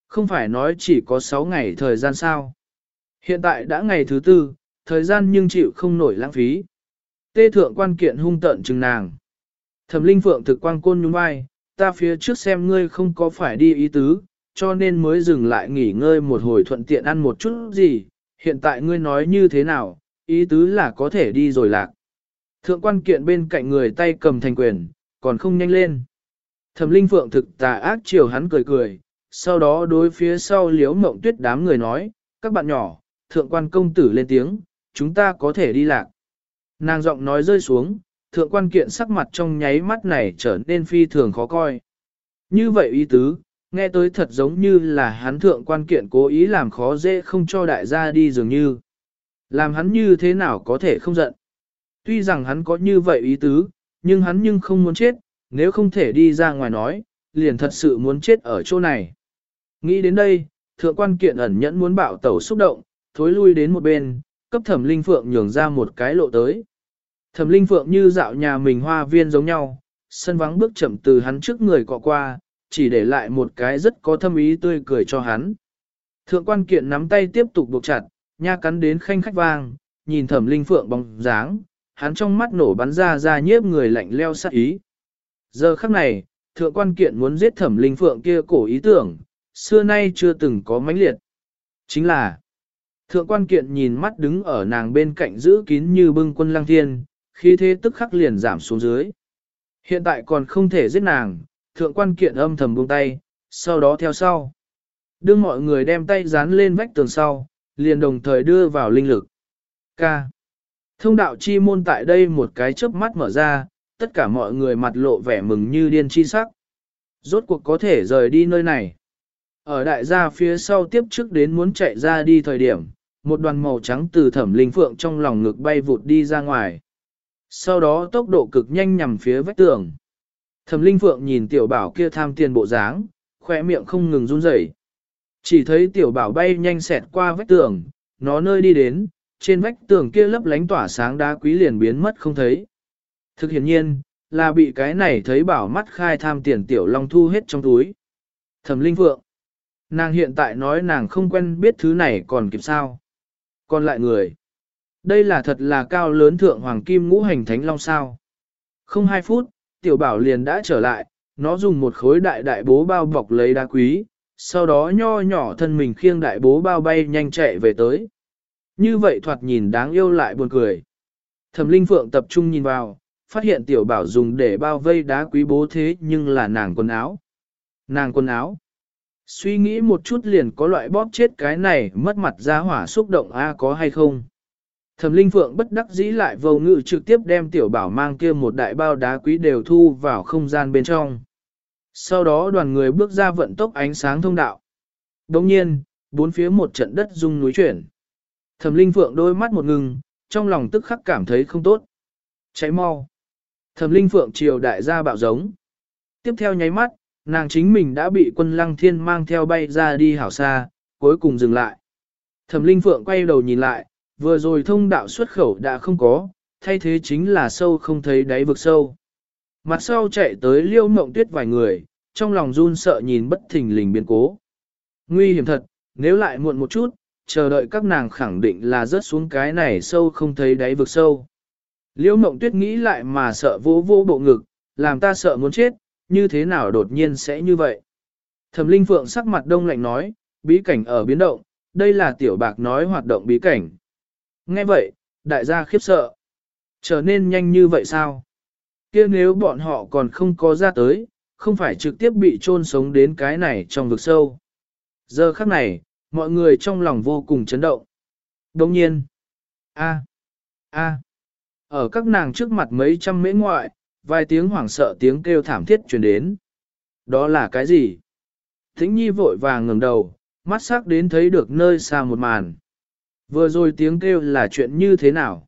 Không phải nói chỉ có 6 ngày thời gian sao. Hiện tại đã ngày thứ tư, thời gian nhưng chịu không nổi lãng phí. Tê thượng quan kiện hung tận chừng nàng. Thẩm linh phượng thực quan côn nhún vai, ta phía trước xem ngươi không có phải đi ý tứ, cho nên mới dừng lại nghỉ ngơi một hồi thuận tiện ăn một chút gì, hiện tại ngươi nói như thế nào, ý tứ là có thể đi rồi lạc. Thượng quan kiện bên cạnh người tay cầm thành quyền, còn không nhanh lên. Thẩm linh phượng thực tà ác chiều hắn cười cười, sau đó đối phía sau liếu mộng tuyết đám người nói, các bạn nhỏ, thượng quan công tử lên tiếng, chúng ta có thể đi lạc. Nàng giọng nói rơi xuống, thượng quan kiện sắc mặt trong nháy mắt này trở nên phi thường khó coi. Như vậy ý tứ, Nghe tới thật giống như là hắn thượng quan kiện cố ý làm khó dễ không cho đại gia đi dường như. Làm hắn như thế nào có thể không giận. Tuy rằng hắn có như vậy ý tứ, nhưng hắn nhưng không muốn chết, nếu không thể đi ra ngoài nói, liền thật sự muốn chết ở chỗ này. Nghĩ đến đây, thượng quan kiện ẩn nhẫn muốn bạo tẩu xúc động, thối lui đến một bên, cấp thẩm linh phượng nhường ra một cái lộ tới. Thẩm linh phượng như dạo nhà mình hoa viên giống nhau, sân vắng bước chậm từ hắn trước người cọ qua, chỉ để lại một cái rất có thâm ý tươi cười cho hắn. Thượng quan kiện nắm tay tiếp tục buộc chặt, nha cắn đến khanh khách vang, nhìn thẩm linh phượng bóng dáng, hắn trong mắt nổ bắn ra ra nhiếp người lạnh leo sát ý. Giờ khắc này, thượng quan kiện muốn giết thẩm linh phượng kia cổ ý tưởng, xưa nay chưa từng có mãnh liệt. Chính là, thượng quan kiện nhìn mắt đứng ở nàng bên cạnh giữ kín như bưng quân lăng thiên, khi thế tức khắc liền giảm xuống dưới. Hiện tại còn không thể giết nàng, thượng quan kiện âm thầm buông tay, sau đó theo sau. Đưa mọi người đem tay dán lên vách tường sau, liền đồng thời đưa vào linh lực. K. Thông đạo chi môn tại đây một cái chớp mắt mở ra, tất cả mọi người mặt lộ vẻ mừng như điên chi sắc. Rốt cuộc có thể rời đi nơi này. Ở đại gia phía sau tiếp trước đến muốn chạy ra đi thời điểm, một đoàn màu trắng từ thẩm linh phượng trong lòng ngực bay vụt đi ra ngoài. Sau đó tốc độ cực nhanh nhằm phía vách tường. Thẩm linh phượng nhìn tiểu bảo kia tham tiền bộ dáng, khỏe miệng không ngừng run rẩy. Chỉ thấy tiểu bảo bay nhanh xẹt qua vách tường, nó nơi đi đến, trên vách tường kia lấp lánh tỏa sáng đá quý liền biến mất không thấy. Thực hiện nhiên, là bị cái này thấy bảo mắt khai tham tiền tiểu long thu hết trong túi. Thẩm linh phượng. Nàng hiện tại nói nàng không quen biết thứ này còn kịp sao. Còn lại người. Đây là thật là cao lớn thượng hoàng kim ngũ hành thánh long sao. Không hai phút, tiểu bảo liền đã trở lại, nó dùng một khối đại đại bố bao bọc lấy đá quý, sau đó nho nhỏ thân mình khiêng đại bố bao bay nhanh chạy về tới. Như vậy thoạt nhìn đáng yêu lại buồn cười. Thẩm Linh Phượng tập trung nhìn vào, phát hiện tiểu bảo dùng để bao vây đá quý bố thế nhưng là nàng quần áo. Nàng quần áo. Suy nghĩ một chút liền có loại bóp chết cái này mất mặt ra hỏa xúc động A có hay không. Thẩm Linh Phượng bất đắc dĩ lại vô ngự trực tiếp đem tiểu bảo mang kia một đại bao đá quý đều thu vào không gian bên trong. Sau đó đoàn người bước ra vận tốc ánh sáng thông đạo. Đồng nhiên, bốn phía một trận đất rung núi chuyển. Thẩm Linh Phượng đôi mắt một ngừng, trong lòng tức khắc cảm thấy không tốt. Cháy mau. Thẩm Linh Phượng chiều đại gia bạo giống. Tiếp theo nháy mắt, nàng chính mình đã bị quân lăng thiên mang theo bay ra đi hảo xa, cuối cùng dừng lại. Thẩm Linh Phượng quay đầu nhìn lại, vừa rồi thông đạo xuất khẩu đã không có, thay thế chính là sâu không thấy đáy vực sâu. Mặt sau chạy tới liêu mộng tuyết vài người, trong lòng run sợ nhìn bất thình lình biến cố. Nguy hiểm thật, nếu lại muộn một chút, chờ đợi các nàng khẳng định là rớt xuống cái này sâu không thấy đáy vực sâu. Liễu mộng tuyết nghĩ lại mà sợ vô vô bộ ngực, làm ta sợ muốn chết, như thế nào đột nhiên sẽ như vậy. Thẩm linh phượng sắc mặt đông lạnh nói, bí cảnh ở biến động, đây là tiểu bạc nói hoạt động bí cảnh. Nghe vậy, đại gia khiếp sợ. Trở nên nhanh như vậy sao? kia nếu bọn họ còn không có ra tới, không phải trực tiếp bị chôn sống đến cái này trong vực sâu. Giờ khắc này, mọi người trong lòng vô cùng chấn động. Đồng nhiên, a, a, ở các nàng trước mặt mấy trăm mễ ngoại, vài tiếng hoảng sợ tiếng kêu thảm thiết truyền đến. Đó là cái gì? Thính nhi vội vàng ngẩng đầu, mắt sắc đến thấy được nơi xa một màn. Vừa rồi tiếng kêu là chuyện như thế nào?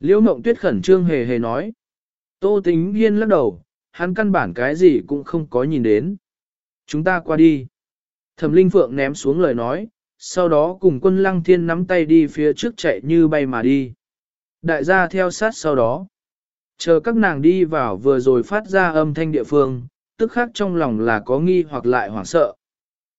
Liễu mộng tuyết khẩn trương hề hề nói. Tô tính hiên lắc đầu, hắn căn bản cái gì cũng không có nhìn đến. Chúng ta qua đi. Thẩm Linh Phượng ném xuống lời nói, sau đó cùng quân lăng thiên nắm tay đi phía trước chạy như bay mà đi. Đại gia theo sát sau đó. Chờ các nàng đi vào vừa rồi phát ra âm thanh địa phương, tức khác trong lòng là có nghi hoặc lại hoảng sợ.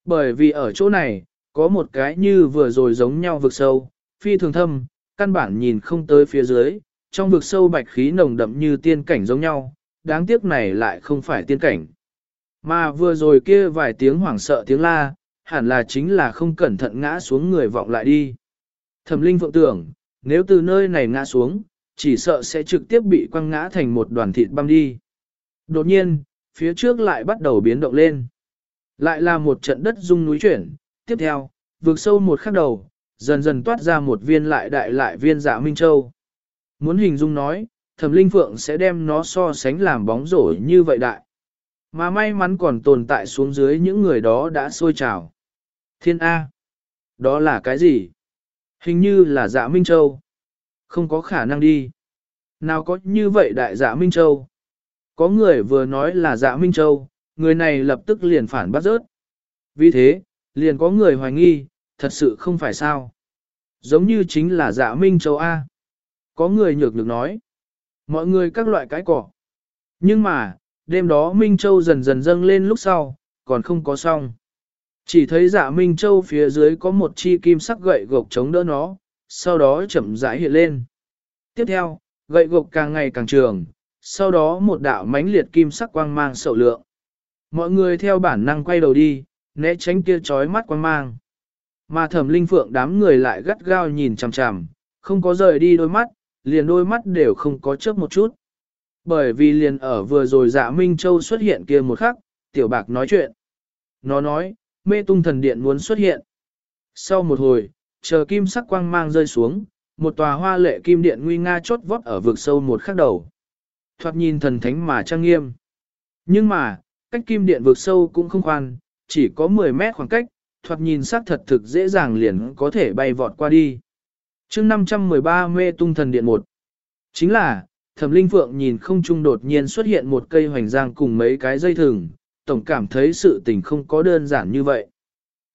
Bởi vì ở chỗ này, có một cái như vừa rồi giống nhau vực sâu, phi thường thâm, căn bản nhìn không tới phía dưới, trong vực sâu bạch khí nồng đậm như tiên cảnh giống nhau, đáng tiếc này lại không phải tiên cảnh. Mà vừa rồi kia vài tiếng hoảng sợ tiếng la, hẳn là chính là không cẩn thận ngã xuống người vọng lại đi. Thẩm linh phượng tưởng, nếu từ nơi này ngã xuống, chỉ sợ sẽ trực tiếp bị quăng ngã thành một đoàn thịt băm đi. Đột nhiên, phía trước lại bắt đầu biến động lên. Lại là một trận đất rung núi chuyển, tiếp theo, vượt sâu một khắc đầu, dần dần toát ra một viên lại đại lại viên dạ Minh Châu. Muốn hình dung nói, thẩm linh phượng sẽ đem nó so sánh làm bóng rổ như vậy đại. Mà may mắn còn tồn tại xuống dưới những người đó đã sôi trào. Thiên A. Đó là cái gì? Hình như là dạ Minh Châu. Không có khả năng đi. Nào có như vậy đại dạ Minh Châu? Có người vừa nói là dạ Minh Châu, người này lập tức liền phản bắt rớt. Vì thế, liền có người hoài nghi, thật sự không phải sao. Giống như chính là dạ Minh Châu A. Có người nhược được nói. Mọi người các loại cái cỏ. Nhưng mà, đêm đó Minh Châu dần dần dâng lên lúc sau, còn không có xong. Chỉ thấy dạ Minh Châu phía dưới có một chi kim sắc gậy gộc chống đỡ nó, sau đó chậm rãi hiện lên. Tiếp theo, gậy gộc càng ngày càng trường, sau đó một đạo mãnh liệt kim sắc quang mang sậu lượng. Mọi người theo bản năng quay đầu đi, né tránh kia chói mắt quan mang. Mà thẩm linh phượng đám người lại gắt gao nhìn chằm chằm, không có rời đi đôi mắt, liền đôi mắt đều không có chớp một chút. Bởi vì liền ở vừa rồi dạ Minh Châu xuất hiện kia một khắc, tiểu bạc nói chuyện. Nó nói, mê tung thần điện muốn xuất hiện. Sau một hồi, chờ kim sắc quang mang rơi xuống, một tòa hoa lệ kim điện nguy nga chốt vót ở vực sâu một khắc đầu. Thoạt nhìn thần thánh mà trang nghiêm. Nhưng mà, cách kim điện vực sâu cũng không khoan, chỉ có 10 mét khoảng cách, thoạt nhìn sắc thật thực dễ dàng liền có thể bay vọt qua đi. chương 513 mê tung thần điện 1. Chính là, thẩm linh phượng nhìn không trung đột nhiên xuất hiện một cây hoành giang cùng mấy cái dây thừng, tổng cảm thấy sự tình không có đơn giản như vậy.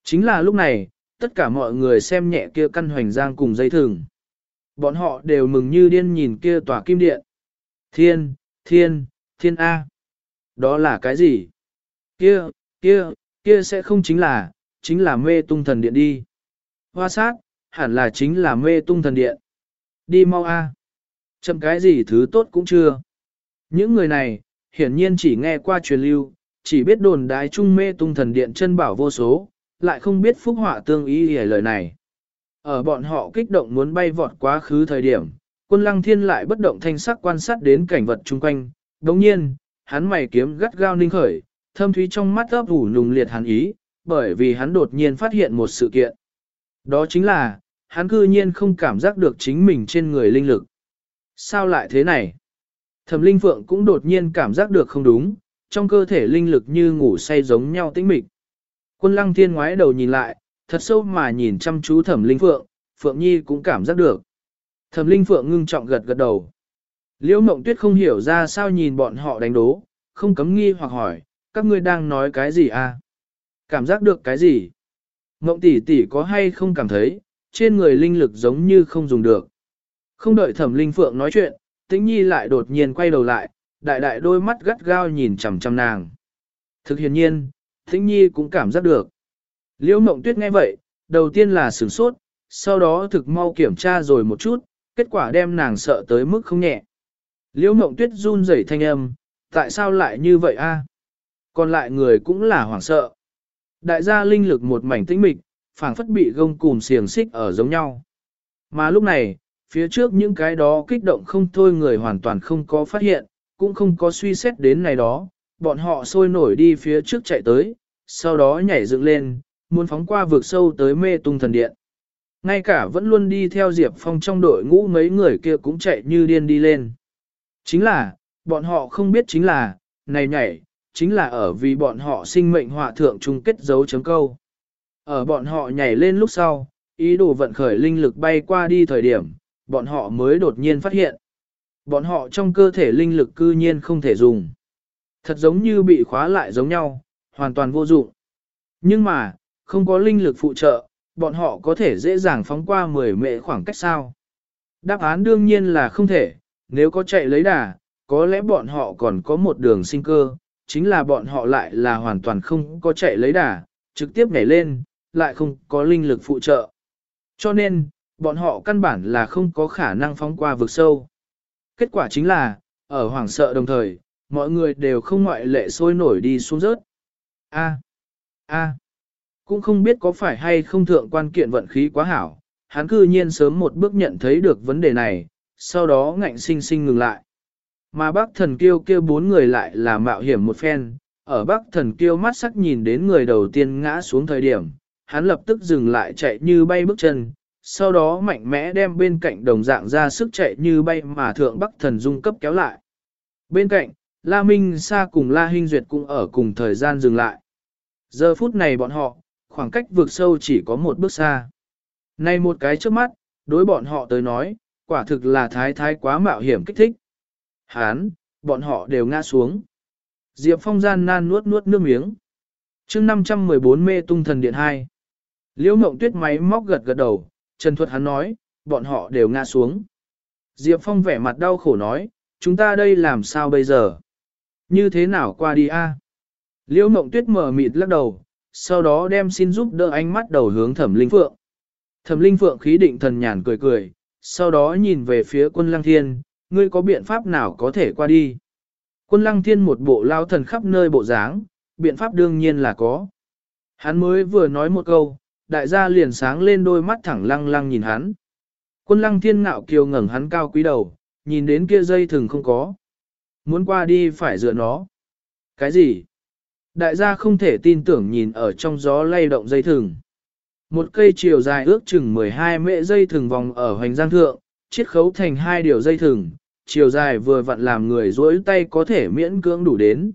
Chính là lúc này, tất cả mọi người xem nhẹ kia căn hoành giang cùng dây thừng. Bọn họ đều mừng như điên nhìn kia tòa kim điện. Thiên, thiên, thiên A. Đó là cái gì? Kia, kia, kia sẽ không chính là, chính là mê tung thần điện đi. Hoa sát, hẳn là chính là mê tung thần điện. Đi mau A. Chậm cái gì thứ tốt cũng chưa. Những người này, hiển nhiên chỉ nghe qua truyền lưu, chỉ biết đồn đái trung mê tung thần điện chân bảo vô số, lại không biết phúc họa tương ý hề lời này. Ở bọn họ kích động muốn bay vọt quá khứ thời điểm, quân lăng thiên lại bất động thanh sắc quan sát đến cảnh vật chung quanh. Đồng nhiên, hắn mày kiếm gắt gao ninh khởi, thâm thúy trong mắt ấp ủ nùng liệt hắn ý, bởi vì hắn đột nhiên phát hiện một sự kiện. Đó chính là, hắn cư nhiên không cảm giác được chính mình trên người linh lực. Sao lại thế này? Thẩm linh phượng cũng đột nhiên cảm giác được không đúng, trong cơ thể linh lực như ngủ say giống nhau tĩnh mịch. Quân lăng thiên ngoái đầu nhìn lại, thật sâu mà nhìn chăm chú thẩm linh phượng, phượng nhi cũng cảm giác được. Thẩm linh phượng ngưng trọng gật gật đầu. Liễu mộng tuyết không hiểu ra sao nhìn bọn họ đánh đố, không cấm nghi hoặc hỏi, các ngươi đang nói cái gì à? Cảm giác được cái gì? Mộng tỷ tỷ có hay không cảm thấy, trên người linh lực giống như không dùng được. Không đợi thẩm linh phượng nói chuyện, tĩnh nhi lại đột nhiên quay đầu lại, đại đại đôi mắt gắt gao nhìn chằm chằm nàng. Thực hiện nhiên, tĩnh nhi cũng cảm giác được. Liễu mộng tuyết nghe vậy, đầu tiên là sửng sốt, sau đó thực mau kiểm tra rồi một chút, kết quả đem nàng sợ tới mức không nhẹ. Liễu mộng tuyết run rẩy thanh âm, tại sao lại như vậy a? Còn lại người cũng là hoảng sợ. Đại gia linh lực một mảnh tĩnh mịch, phảng phất bị gông cùm xiềng xích ở giống nhau. Mà lúc này, phía trước những cái đó kích động không thôi người hoàn toàn không có phát hiện, cũng không có suy xét đến này đó, bọn họ sôi nổi đi phía trước chạy tới, sau đó nhảy dựng lên, muốn phóng qua vượt sâu tới mê tung thần điện. Ngay cả vẫn luôn đi theo Diệp Phong trong đội ngũ mấy người kia cũng chạy như điên đi lên. Chính là, bọn họ không biết chính là, này nhảy, chính là ở vì bọn họ sinh mệnh họa thượng chung kết dấu chấm câu. Ở bọn họ nhảy lên lúc sau, ý đồ vận khởi linh lực bay qua đi thời điểm, bọn họ mới đột nhiên phát hiện. Bọn họ trong cơ thể linh lực cư nhiên không thể dùng. Thật giống như bị khóa lại giống nhau, hoàn toàn vô dụng. Nhưng mà, không có linh lực phụ trợ, bọn họ có thể dễ dàng phóng qua 10 mệ khoảng cách sao. Đáp án đương nhiên là không thể, nếu có chạy lấy đà, có lẽ bọn họ còn có một đường sinh cơ, chính là bọn họ lại là hoàn toàn không có chạy lấy đà, trực tiếp nhảy lên, lại không có linh lực phụ trợ. Cho nên, bọn họ căn bản là không có khả năng phóng qua vực sâu. Kết quả chính là, ở hoảng sợ đồng thời, mọi người đều không ngoại lệ sôi nổi đi xuống rớt. A. A. Cũng không biết có phải hay không thượng quan kiện vận khí quá hảo, hắn cư nhiên sớm một bước nhận thấy được vấn đề này, sau đó ngạnh sinh sinh ngừng lại. Mà bác thần kiêu kêu bốn người lại là mạo hiểm một phen, ở bác thần kiêu mắt sắc nhìn đến người đầu tiên ngã xuống thời điểm, hắn lập tức dừng lại chạy như bay bước chân, sau đó mạnh mẽ đem bên cạnh đồng dạng ra sức chạy như bay mà thượng bắc thần dung cấp kéo lại. Bên cạnh, La Minh Sa cùng La Hinh Duyệt cũng ở cùng thời gian dừng lại. Giờ phút này bọn họ, khoảng cách vượt sâu chỉ có một bước xa. Này một cái trước mắt, đối bọn họ tới nói, quả thực là thái thái quá mạo hiểm kích thích. Hán, bọn họ đều ngã xuống. Diệp Phong gian nan nuốt nuốt nước miếng. chương 514 mê tung thần điện 2. Liễu mộng tuyết máy móc gật gật đầu, Trần Thuật hắn nói, bọn họ đều ngã xuống. Diệp Phong vẻ mặt đau khổ nói, chúng ta đây làm sao bây giờ? Như thế nào qua đi a? Liễu mộng tuyết mở mịt lắc đầu, sau đó đem xin giúp đỡ ánh mắt đầu hướng thẩm linh phượng. Thẩm linh phượng khí định thần nhàn cười cười, sau đó nhìn về phía quân lăng thiên, ngươi có biện pháp nào có thể qua đi? Quân lăng thiên một bộ lao thần khắp nơi bộ dáng, biện pháp đương nhiên là có. Hắn mới vừa nói một câu, đại gia liền sáng lên đôi mắt thẳng lăng lăng nhìn hắn. Quân lăng thiên ngạo kiều ngẩng hắn cao quý đầu, nhìn đến kia dây thừng không có. Muốn qua đi phải dựa nó. Cái gì? Đại gia không thể tin tưởng nhìn ở trong gió lay động dây thừng. Một cây chiều dài ước chừng 12 mễ dây thừng vòng ở hoành giang thượng, chiết khấu thành hai điều dây thừng, chiều dài vừa vặn làm người duỗi tay có thể miễn cưỡng đủ đến.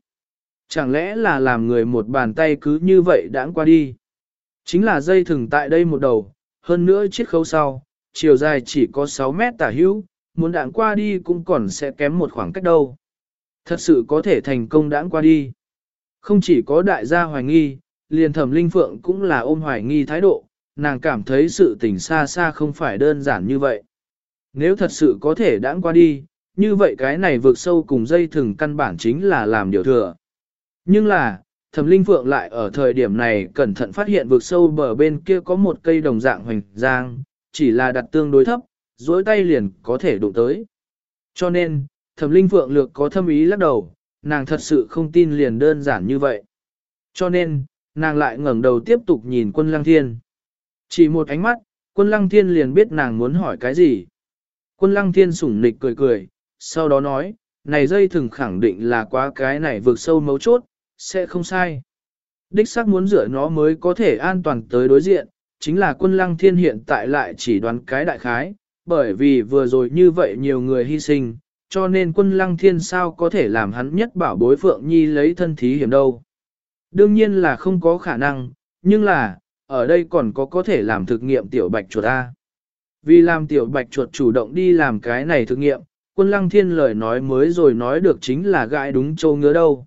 Chẳng lẽ là làm người một bàn tay cứ như vậy đãng qua đi? Chính là dây thừng tại đây một đầu, hơn nữa chiếc khấu sau, chiều dài chỉ có 6 mét tả hữu, muốn đãng qua đi cũng còn sẽ kém một khoảng cách đâu. Thật sự có thể thành công đãng qua đi. Không chỉ có đại gia hoài nghi, liền thẩm linh phượng cũng là ôm hoài nghi thái độ, nàng cảm thấy sự tình xa xa không phải đơn giản như vậy. Nếu thật sự có thể đãng qua đi, như vậy cái này vượt sâu cùng dây thừng căn bản chính là làm điều thừa. Nhưng là, thẩm linh phượng lại ở thời điểm này cẩn thận phát hiện vượt sâu bờ bên kia có một cây đồng dạng hoành giang, chỉ là đặt tương đối thấp, dối tay liền có thể đụng tới. Cho nên, thẩm linh phượng lược có thâm ý lắc đầu, nàng thật sự không tin liền đơn giản như vậy. Cho nên, nàng lại ngẩng đầu tiếp tục nhìn quân lăng thiên. Chỉ một ánh mắt, quân lăng thiên liền biết nàng muốn hỏi cái gì. Quân lăng thiên sủng nịch cười cười, sau đó nói, này dây thừng khẳng định là quá cái này vượt sâu mấu chốt, sẽ không sai. Đích xác muốn rửa nó mới có thể an toàn tới đối diện, chính là quân lăng thiên hiện tại lại chỉ đoán cái đại khái, bởi vì vừa rồi như vậy nhiều người hy sinh, cho nên quân lăng thiên sao có thể làm hắn nhất bảo bối Phượng Nhi lấy thân thí hiểm đâu. Đương nhiên là không có khả năng, nhưng là, ở đây còn có có thể làm thực nghiệm tiểu bạch chuột A. Vì làm tiểu bạch chuột chủ động đi làm cái này thực nghiệm, quân lăng thiên lời nói mới rồi nói được chính là gãi đúng châu ngứa đâu.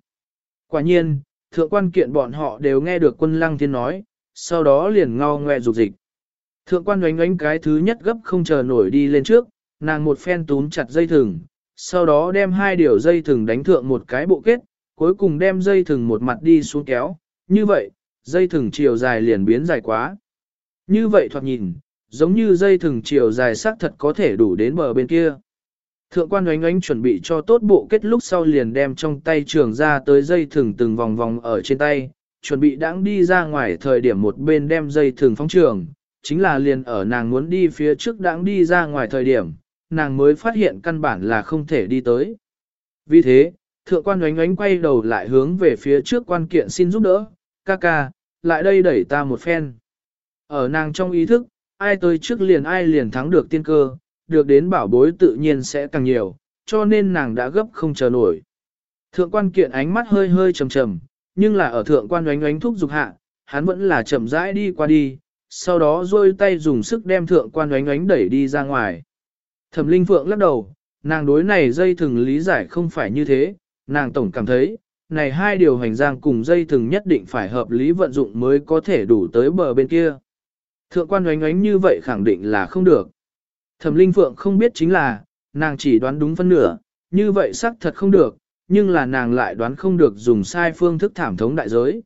Quả nhiên, thượng quan kiện bọn họ đều nghe được quân lăng thiên nói, sau đó liền ngao ngoe rục dịch. Thượng quan oánh oánh cái thứ nhất gấp không chờ nổi đi lên trước, nàng một phen túm chặt dây thừng, sau đó đem hai điều dây thừng đánh thượng một cái bộ kết, cuối cùng đem dây thừng một mặt đi xuống kéo, như vậy, dây thừng chiều dài liền biến dài quá. Như vậy thoạt nhìn, giống như dây thừng chiều dài sắc thật có thể đủ đến bờ bên kia. Thượng quan oánh oánh chuẩn bị cho tốt bộ kết lúc sau liền đem trong tay trường ra tới dây thừng từng vòng vòng ở trên tay, chuẩn bị đãng đi ra ngoài thời điểm một bên đem dây thừng phóng trường, chính là liền ở nàng muốn đi phía trước đãng đi ra ngoài thời điểm, nàng mới phát hiện căn bản là không thể đi tới. Vì thế, thượng quan oánh oánh quay đầu lại hướng về phía trước quan kiện xin giúp đỡ, ca ca, lại đây đẩy ta một phen. Ở nàng trong ý thức, ai tới trước liền ai liền thắng được tiên cơ, được đến bảo bối tự nhiên sẽ càng nhiều, cho nên nàng đã gấp không chờ nổi. Thượng quan kiện ánh mắt hơi hơi trầm trầm, nhưng là ở thượng quan oánh oánh thúc dục hạ, hắn vẫn là chậm rãi đi qua đi, sau đó rôi tay dùng sức đem thượng quan oánh oánh đẩy đi ra ngoài. Thẩm linh phượng lắc đầu, nàng đối này dây thừng lý giải không phải như thế, nàng tổng cảm thấy, này hai điều hành giang cùng dây thừng nhất định phải hợp lý vận dụng mới có thể đủ tới bờ bên kia. Thượng quan oánh oánh như vậy khẳng định là không được. Thẩm Linh Phượng không biết chính là, nàng chỉ đoán đúng phân nửa, như vậy xác thật không được, nhưng là nàng lại đoán không được dùng sai phương thức thảm thống đại giới.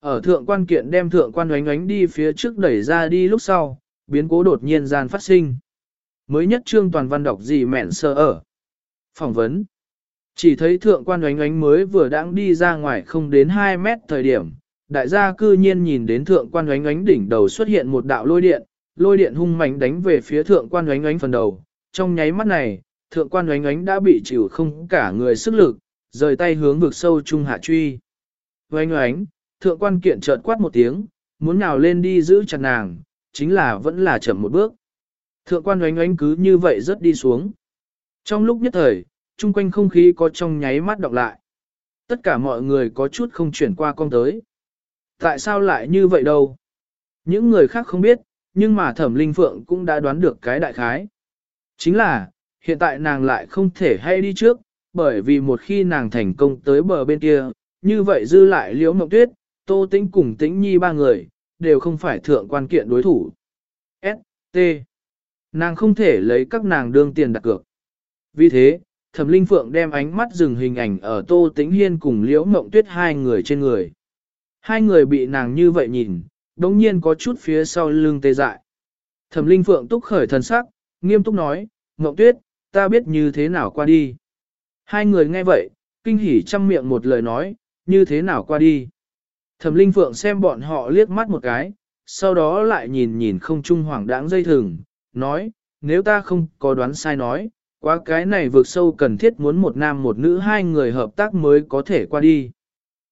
Ở thượng quan kiện đem thượng quan oánh oánh đi phía trước đẩy ra đi lúc sau, biến cố đột nhiên gian phát sinh. Mới nhất trương toàn văn đọc gì mẹn sơ ở. Phỏng vấn. Chỉ thấy thượng quan oánh oánh mới vừa đang đi ra ngoài không đến 2 mét thời điểm, đại gia cư nhiên nhìn đến thượng quan oánh oánh đỉnh đầu xuất hiện một đạo lôi điện, lôi điện hung mạnh đánh về phía thượng quan oánh oánh phần đầu. Trong nháy mắt này, thượng quan oánh oánh đã bị chịu không cả người sức lực, rời tay hướng vực sâu trung hạ truy. Oánh oánh, thượng quan kiện chợt quát một tiếng, muốn nào lên đi giữ chặt nàng, chính là vẫn là chậm một bước. Thượng quan oánh oánh cứ như vậy rất đi xuống. Trong lúc nhất thời, chung quanh không khí có trong nháy mắt đọc lại. Tất cả mọi người có chút không chuyển qua con tới. Tại sao lại như vậy đâu? Những người khác không biết, nhưng mà thẩm linh phượng cũng đã đoán được cái đại khái. Chính là, hiện tại nàng lại không thể hay đi trước, bởi vì một khi nàng thành công tới bờ bên kia, như vậy dư lại liễu mộng tuyết, tô tĩnh cùng tĩnh nhi ba người, đều không phải thượng quan kiện đối thủ. S, T. Nàng không thể lấy các nàng đương tiền đặt cược. Vì thế, thẩm linh phượng đem ánh mắt dừng hình ảnh ở tô tĩnh hiên cùng liễu mộng tuyết hai người trên người. Hai người bị nàng như vậy nhìn, đống nhiên có chút phía sau lưng tê dại. Thẩm linh phượng túc khởi thần sắc, nghiêm túc nói, Ngọc tuyết, ta biết như thế nào qua đi. Hai người nghe vậy, kinh hỉ chăm miệng một lời nói, như thế nào qua đi. Thẩm linh phượng xem bọn họ liếc mắt một cái, sau đó lại nhìn nhìn không trung hoàng đãng dây thừng, nói, nếu ta không có đoán sai nói, quá cái này vượt sâu cần thiết muốn một nam một nữ hai người hợp tác mới có thể qua đi.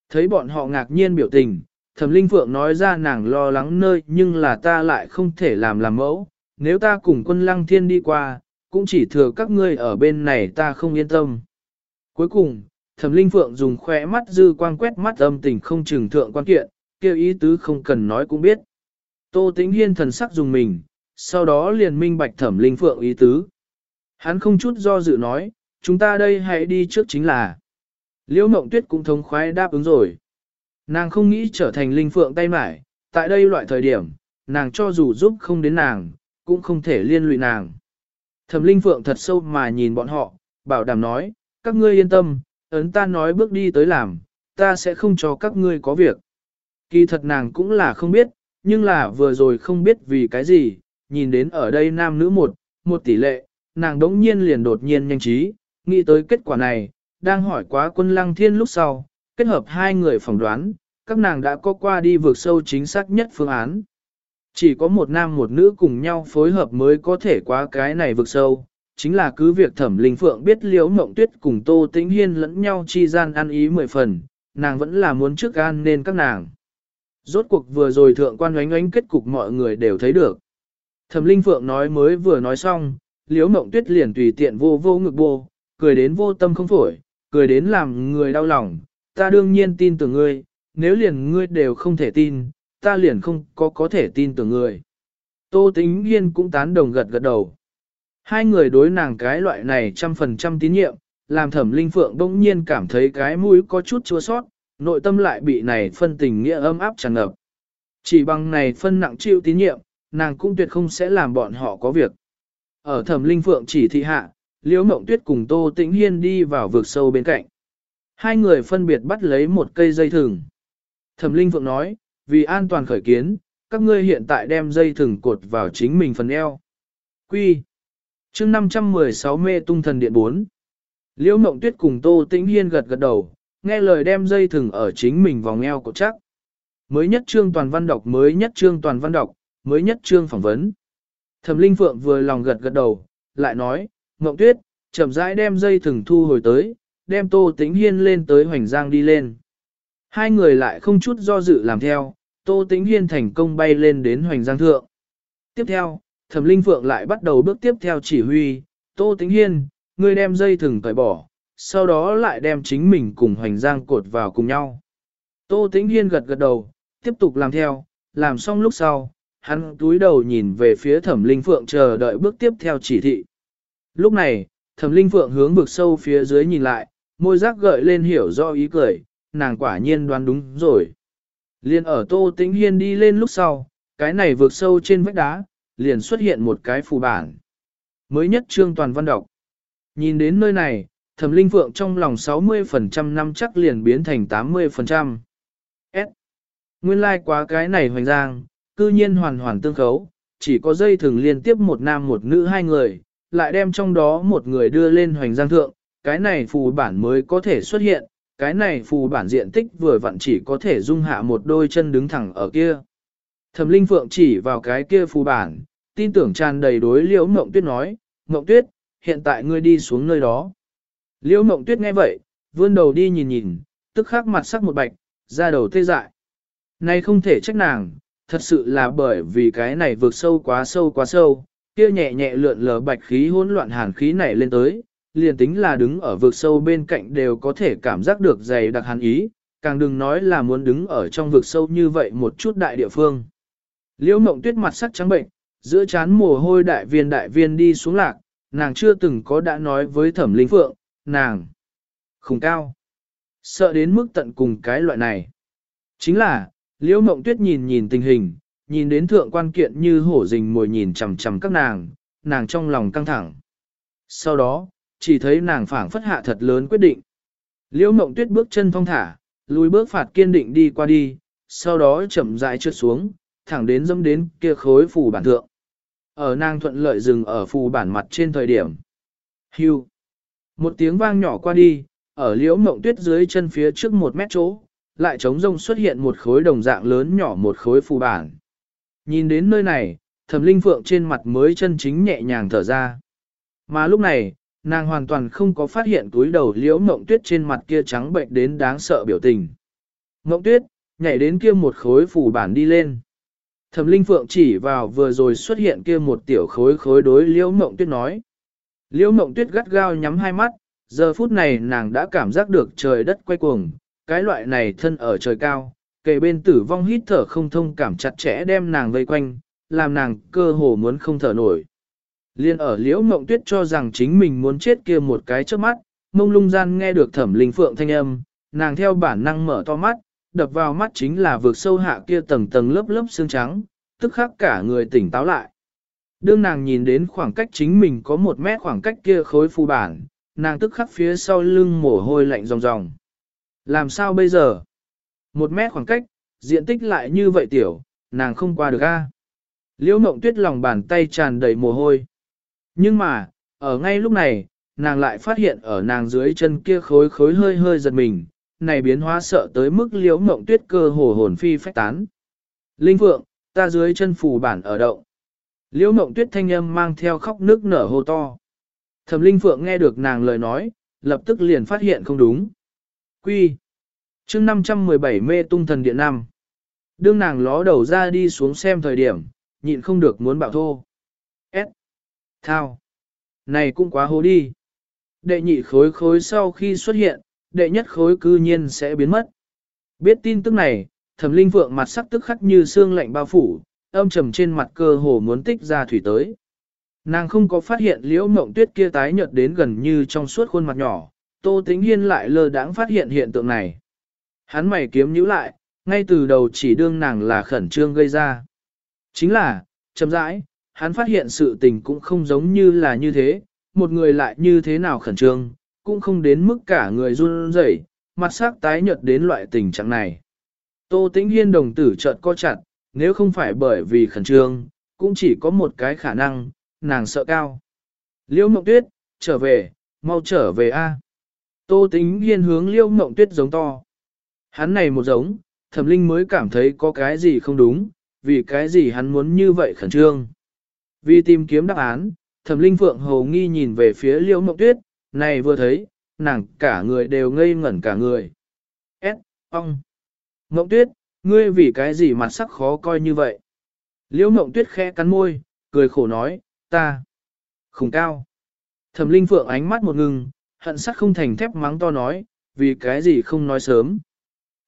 Thấy bọn họ ngạc nhiên biểu tình, thẩm linh phượng nói ra nàng lo lắng nơi nhưng là ta lại không thể làm làm mẫu, nếu ta cùng quân lăng thiên đi qua, cũng chỉ thừa các ngươi ở bên này ta không yên tâm. Cuối cùng, thẩm linh phượng dùng khỏe mắt dư quang quét mắt âm tình không trừng thượng quan kiện, kêu ý tứ không cần nói cũng biết. Tô tĩnh hiên thần sắc dùng mình, sau đó liền minh bạch thẩm linh phượng ý tứ. Hắn không chút do dự nói, chúng ta đây hãy đi trước chính là. Liễu mộng tuyết cũng thống khoái đáp ứng rồi. Nàng không nghĩ trở thành linh phượng tay mải, tại đây loại thời điểm, nàng cho dù giúp không đến nàng, cũng không thể liên lụy nàng. Thẩm linh phượng thật sâu mà nhìn bọn họ, bảo đảm nói, các ngươi yên tâm, ấn ta nói bước đi tới làm, ta sẽ không cho các ngươi có việc. Kỳ thật nàng cũng là không biết, nhưng là vừa rồi không biết vì cái gì, nhìn đến ở đây nam nữ một, một tỷ lệ, nàng đống nhiên liền đột nhiên nhanh trí, nghĩ tới kết quả này, đang hỏi quá quân lăng thiên lúc sau, kết hợp hai người phỏng đoán, các nàng đã có qua đi vượt sâu chính xác nhất phương án. Chỉ có một nam một nữ cùng nhau phối hợp mới có thể qua cái này vượt sâu, chính là cứ việc thẩm linh phượng biết liễu mộng tuyết cùng tô tĩnh hiên lẫn nhau chi gian ăn ý mười phần, nàng vẫn là muốn trước gan nên các nàng. Rốt cuộc vừa rồi thượng quan oánh oánh kết cục mọi người đều thấy được. Thẩm linh phượng nói mới vừa nói xong, liễu mộng tuyết liền tùy tiện vô vô ngực bô, cười đến vô tâm không phổi, cười đến làm người đau lòng, ta đương nhiên tin tưởng ngươi, nếu liền ngươi đều không thể tin, ta liền không có có thể tin tưởng ngươi. Tô Tĩnh Hiên cũng tán đồng gật gật đầu. Hai người đối nàng cái loại này trăm phần trăm tín nhiệm, làm thẩm linh phượng bỗng nhiên cảm thấy cái mũi có chút chua sót, nội tâm lại bị này phân tình nghĩa ấm áp tràn ngập. Chỉ bằng này phân nặng chịu tín nhiệm, nàng cũng tuyệt không sẽ làm bọn họ có việc. Ở thẩm linh phượng chỉ thị hạ, liễu mộng tuyết cùng Tô Tĩnh Hiên đi vào vực sâu bên cạnh. Hai người phân biệt bắt lấy một cây dây thừng. Thẩm linh phượng nói, vì an toàn khởi kiến, các ngươi hiện tại đem dây thừng cột vào chính mình phần eo. Quy. chương 516 mê tung thần điện 4. Liễu mộng tuyết cùng Tô Tĩnh Hiên gật gật đầu, nghe lời đem dây thừng ở chính mình vòng eo cột chắc. Mới nhất trương toàn văn đọc mới nhất trương toàn văn đọc, mới nhất trương phỏng vấn. Thẩm Linh Phượng vừa lòng gật gật đầu, lại nói, Mộng Tuyết, chậm rãi đem dây thừng thu hồi tới, đem Tô Tĩnh Hiên lên tới hoành giang đi lên. Hai người lại không chút do dự làm theo, Tô Tĩnh Hiên thành công bay lên đến hoành giang thượng. Tiếp theo, Thẩm Linh Phượng lại bắt đầu bước tiếp theo chỉ huy, Tô Tĩnh Hiên, ngươi đem dây thừng cởi bỏ, sau đó lại đem chính mình cùng hoành giang cột vào cùng nhau. Tô Tĩnh Hiên gật gật đầu, tiếp tục làm theo, làm xong lúc sau, hắn túi đầu nhìn về phía Thẩm Linh Phượng chờ đợi bước tiếp theo chỉ thị. Lúc này, Thẩm Linh Phượng hướng vực sâu phía dưới nhìn lại, môi giác gợi lên hiểu do ý cười, nàng quả nhiên đoán đúng rồi. Liên ở Tô Tĩnh Hiên đi lên lúc sau, cái này vượt sâu trên vách đá, liền xuất hiện một cái phù bản. Mới nhất trương toàn văn đọc. Nhìn đến nơi này, thẩm linh phượng trong lòng 60% năm chắc liền biến thành 80%. S. Nguyên lai like quá cái này hoành giang, cư nhiên hoàn hoàn tương khấu, chỉ có dây thường liên tiếp một nam một nữ hai người, lại đem trong đó một người đưa lên hoành giang thượng, cái này phù bản mới có thể xuất hiện, cái này phù bản diện tích vừa vặn chỉ có thể dung hạ một đôi chân đứng thẳng ở kia. Thẩm Linh Phượng chỉ vào cái kia phù bản, tin tưởng tràn đầy đối Liễu Mộng Tuyết nói, Mộng Tuyết, hiện tại ngươi đi xuống nơi đó. Liễu Mộng Tuyết nghe vậy, vươn đầu đi nhìn nhìn, tức khắc mặt sắc một bạch, ra đầu tê dại. Này không thể trách nàng, thật sự là bởi vì cái này vượt sâu quá sâu quá sâu, kia nhẹ nhẹ lượn lờ bạch khí hỗn loạn hàn khí này lên tới, liền tính là đứng ở vực sâu bên cạnh đều có thể cảm giác được dày đặc hàn ý, càng đừng nói là muốn đứng ở trong vực sâu như vậy một chút đại địa phương. Liễu mộng tuyết mặt sắc trắng bệnh, giữa chán mồ hôi đại viên đại viên đi xuống lạc, nàng chưa từng có đã nói với thẩm linh phượng, nàng khủng cao. Sợ đến mức tận cùng cái loại này. Chính là, liễu mộng tuyết nhìn nhìn tình hình, nhìn đến thượng quan kiện như hổ rình mồi nhìn chằm chằm các nàng, nàng trong lòng căng thẳng. Sau đó, chỉ thấy nàng phảng phất hạ thật lớn quyết định. Liễu mộng tuyết bước chân thong thả, lùi bước phạt kiên định đi qua đi, sau đó chậm rãi trượt xuống, thẳng đến dẫm đến kia khối phù bản thượng. Ở nàng thuận lợi dừng ở phù bản mặt trên thời điểm. Hưu. Một tiếng vang nhỏ qua đi, ở liễu mộng tuyết dưới chân phía trước một mét chỗ, lại trống rông xuất hiện một khối đồng dạng lớn nhỏ một khối phù bản. Nhìn đến nơi này, thẩm linh phượng trên mặt mới chân chính nhẹ nhàng thở ra. Mà lúc này, nàng hoàn toàn không có phát hiện túi đầu liễu mộng tuyết trên mặt kia trắng bệnh đến đáng sợ biểu tình. Mộng tuyết, nhảy đến kia một khối phủ bản đi lên. Thẩm linh phượng chỉ vào vừa rồi xuất hiện kia một tiểu khối khối đối liễu mộng tuyết nói. Liễu mộng tuyết gắt gao nhắm hai mắt, giờ phút này nàng đã cảm giác được trời đất quay cuồng, cái loại này thân ở trời cao, kề bên tử vong hít thở không thông cảm chặt chẽ đem nàng vây quanh, làm nàng cơ hồ muốn không thở nổi. Liên ở liễu mộng tuyết cho rằng chính mình muốn chết kia một cái trước mắt, mông lung gian nghe được thẩm linh phượng thanh âm, nàng theo bản năng mở to mắt, đập vào mắt chính là vượt sâu hạ kia tầng tầng lớp lớp xương trắng, tức khắc cả người tỉnh táo lại. Đương nàng nhìn đến khoảng cách chính mình có một mét khoảng cách kia khối phù bản, nàng tức khắc phía sau lưng mồ hôi lạnh ròng ròng. Làm sao bây giờ? Một mét khoảng cách, diện tích lại như vậy tiểu, nàng không qua được a. Liễu mộng tuyết lòng bàn tay tràn đầy mồ hôi. Nhưng mà, ở ngay lúc này, nàng lại phát hiện ở nàng dưới chân kia khối khối hơi hơi giật mình, này biến hóa sợ tới mức liễu mộng tuyết cơ hồ hồn phi phách tán. Linh Phượng, ta dưới chân phù bản ở động. Liễu mộng tuyết thanh âm mang theo khóc nước nở hô to. Thẩm Linh Phượng nghe được nàng lời nói, lập tức liền phát hiện không đúng. Quy. chương 517 mê tung thần điện năm. Đương nàng ló đầu ra đi xuống xem thời điểm, nhịn không được muốn bạo thô. S. Thao. Này cũng quá hố đi. Đệ nhị khối khối sau khi xuất hiện, đệ nhất khối cư nhiên sẽ biến mất. Biết tin tức này, thẩm linh phượng mặt sắc tức khắc như xương lạnh bao phủ, âm trầm trên mặt cơ hồ muốn tích ra thủy tới. Nàng không có phát hiện liễu mộng tuyết kia tái nhợt đến gần như trong suốt khuôn mặt nhỏ, tô tính hiên lại lơ đãng phát hiện hiện tượng này. Hắn mày kiếm nhíu lại, ngay từ đầu chỉ đương nàng là khẩn trương gây ra. Chính là, chậm rãi, hắn phát hiện sự tình cũng không giống như là như thế, một người lại như thế nào khẩn trương, cũng không đến mức cả người run rẩy, mặt sắc tái nhợt đến loại tình trạng này. Tô Tĩnh Hiên đồng tử chợt co chặt, nếu không phải bởi vì khẩn trương, cũng chỉ có một cái khả năng, nàng sợ cao. Liễu Mộng Tuyết, trở về, mau trở về a. Tô Tĩnh Hiên hướng Liễu Mộng Tuyết giống to. Hắn này một giống, Thẩm Linh mới cảm thấy có cái gì không đúng, vì cái gì hắn muốn như vậy khẩn trương. Vì tìm kiếm đáp án, Thẩm Linh Phượng hầu nghi nhìn về phía Liễu Mộng Tuyết, này vừa thấy, nàng cả người đều ngây ngẩn cả người. S, ong. Mộng Tuyết, ngươi vì cái gì mặt sắc khó coi như vậy? Liễu Mộng Tuyết khẽ cắn môi, cười khổ nói, ta. Khủng cao. Thẩm Linh Phượng ánh mắt một ngừng, hận sắc không thành thép mắng to nói, vì cái gì không nói sớm.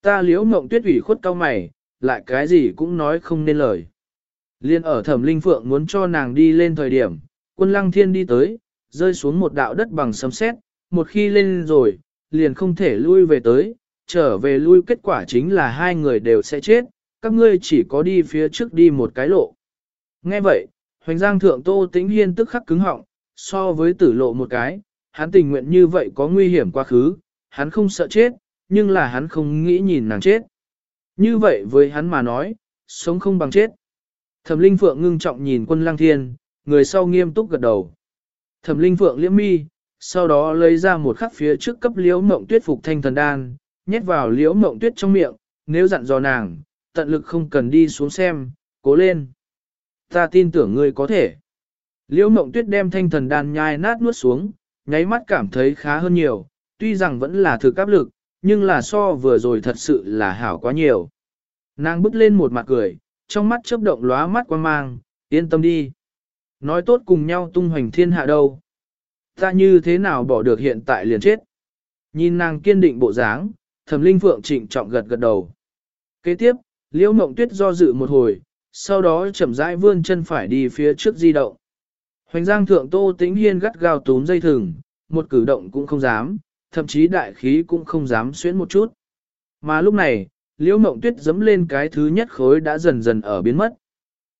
Ta Liễu Mộng Tuyết ủy khuất cao mày, lại cái gì cũng nói không nên lời. Liên ở thẩm linh phượng muốn cho nàng đi lên thời điểm, quân lăng thiên đi tới, rơi xuống một đạo đất bằng sấm sét, một khi lên rồi, liền không thể lui về tới, trở về lui kết quả chính là hai người đều sẽ chết, các ngươi chỉ có đi phía trước đi một cái lộ. Nghe vậy, hoành giang thượng tô tĩnh hiên tức khắc cứng họng, so với tử lộ một cái, hắn tình nguyện như vậy có nguy hiểm quá khứ, hắn không sợ chết, nhưng là hắn không nghĩ nhìn nàng chết. Như vậy với hắn mà nói, sống không bằng chết. Thẩm Linh Phượng ngưng trọng nhìn quân lăng thiên, người sau nghiêm túc gật đầu. Thẩm Linh Phượng liễm mi, sau đó lấy ra một khắc phía trước cấp liễu mộng tuyết phục thanh thần đan, nhét vào liễu mộng tuyết trong miệng, nếu dặn dò nàng, tận lực không cần đi xuống xem, cố lên. Ta tin tưởng ngươi có thể. Liễu mộng tuyết đem thanh thần đan nhai nát nuốt xuống, nháy mắt cảm thấy khá hơn nhiều, tuy rằng vẫn là thực áp lực, nhưng là so vừa rồi thật sự là hảo quá nhiều. Nàng bước lên một mặt cười, trong mắt chớp động lóa mắt quan mang, yên tâm đi. Nói tốt cùng nhau tung hoành thiên hạ đâu. Ta như thế nào bỏ được hiện tại liền chết. Nhìn nàng kiên định bộ dáng, thẩm linh phượng trịnh trọng gật gật đầu. Kế tiếp, liễu mộng tuyết do dự một hồi, sau đó chậm rãi vươn chân phải đi phía trước di động. Hoành giang thượng tô tĩnh hiên gắt gao túm dây thừng, một cử động cũng không dám, thậm chí đại khí cũng không dám xuyến một chút. Mà lúc này, liễu mộng tuyết dấm lên cái thứ nhất khối đã dần dần ở biến mất.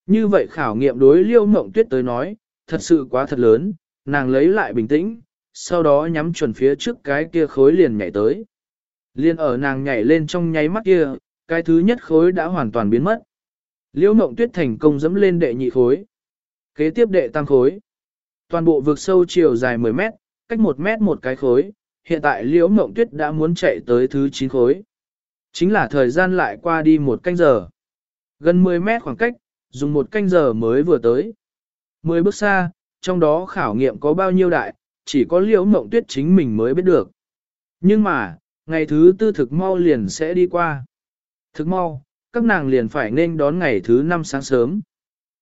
Như vậy khảo nghiệm đối liễu mộng tuyết tới nói, thật sự quá thật lớn, nàng lấy lại bình tĩnh, sau đó nhắm chuẩn phía trước cái kia khối liền nhảy tới. Liên ở nàng nhảy lên trong nháy mắt kia, cái thứ nhất khối đã hoàn toàn biến mất. Liễu mộng tuyết thành công dẫm lên đệ nhị khối. Kế tiếp đệ tam khối. Toàn bộ vực sâu chiều dài 10 mét, cách 1 mét một cái khối. Hiện tại liễu mộng tuyết đã muốn chạy tới thứ 9 khối. Chính là thời gian lại qua đi một canh giờ. Gần 10 mét khoảng cách, dùng một canh giờ mới vừa tới. 10 bước xa, trong đó khảo nghiệm có bao nhiêu đại, chỉ có liễu mộng tuyết chính mình mới biết được. Nhưng mà, ngày thứ tư thực mau liền sẽ đi qua. Thực mau, các nàng liền phải nên đón ngày thứ năm sáng sớm.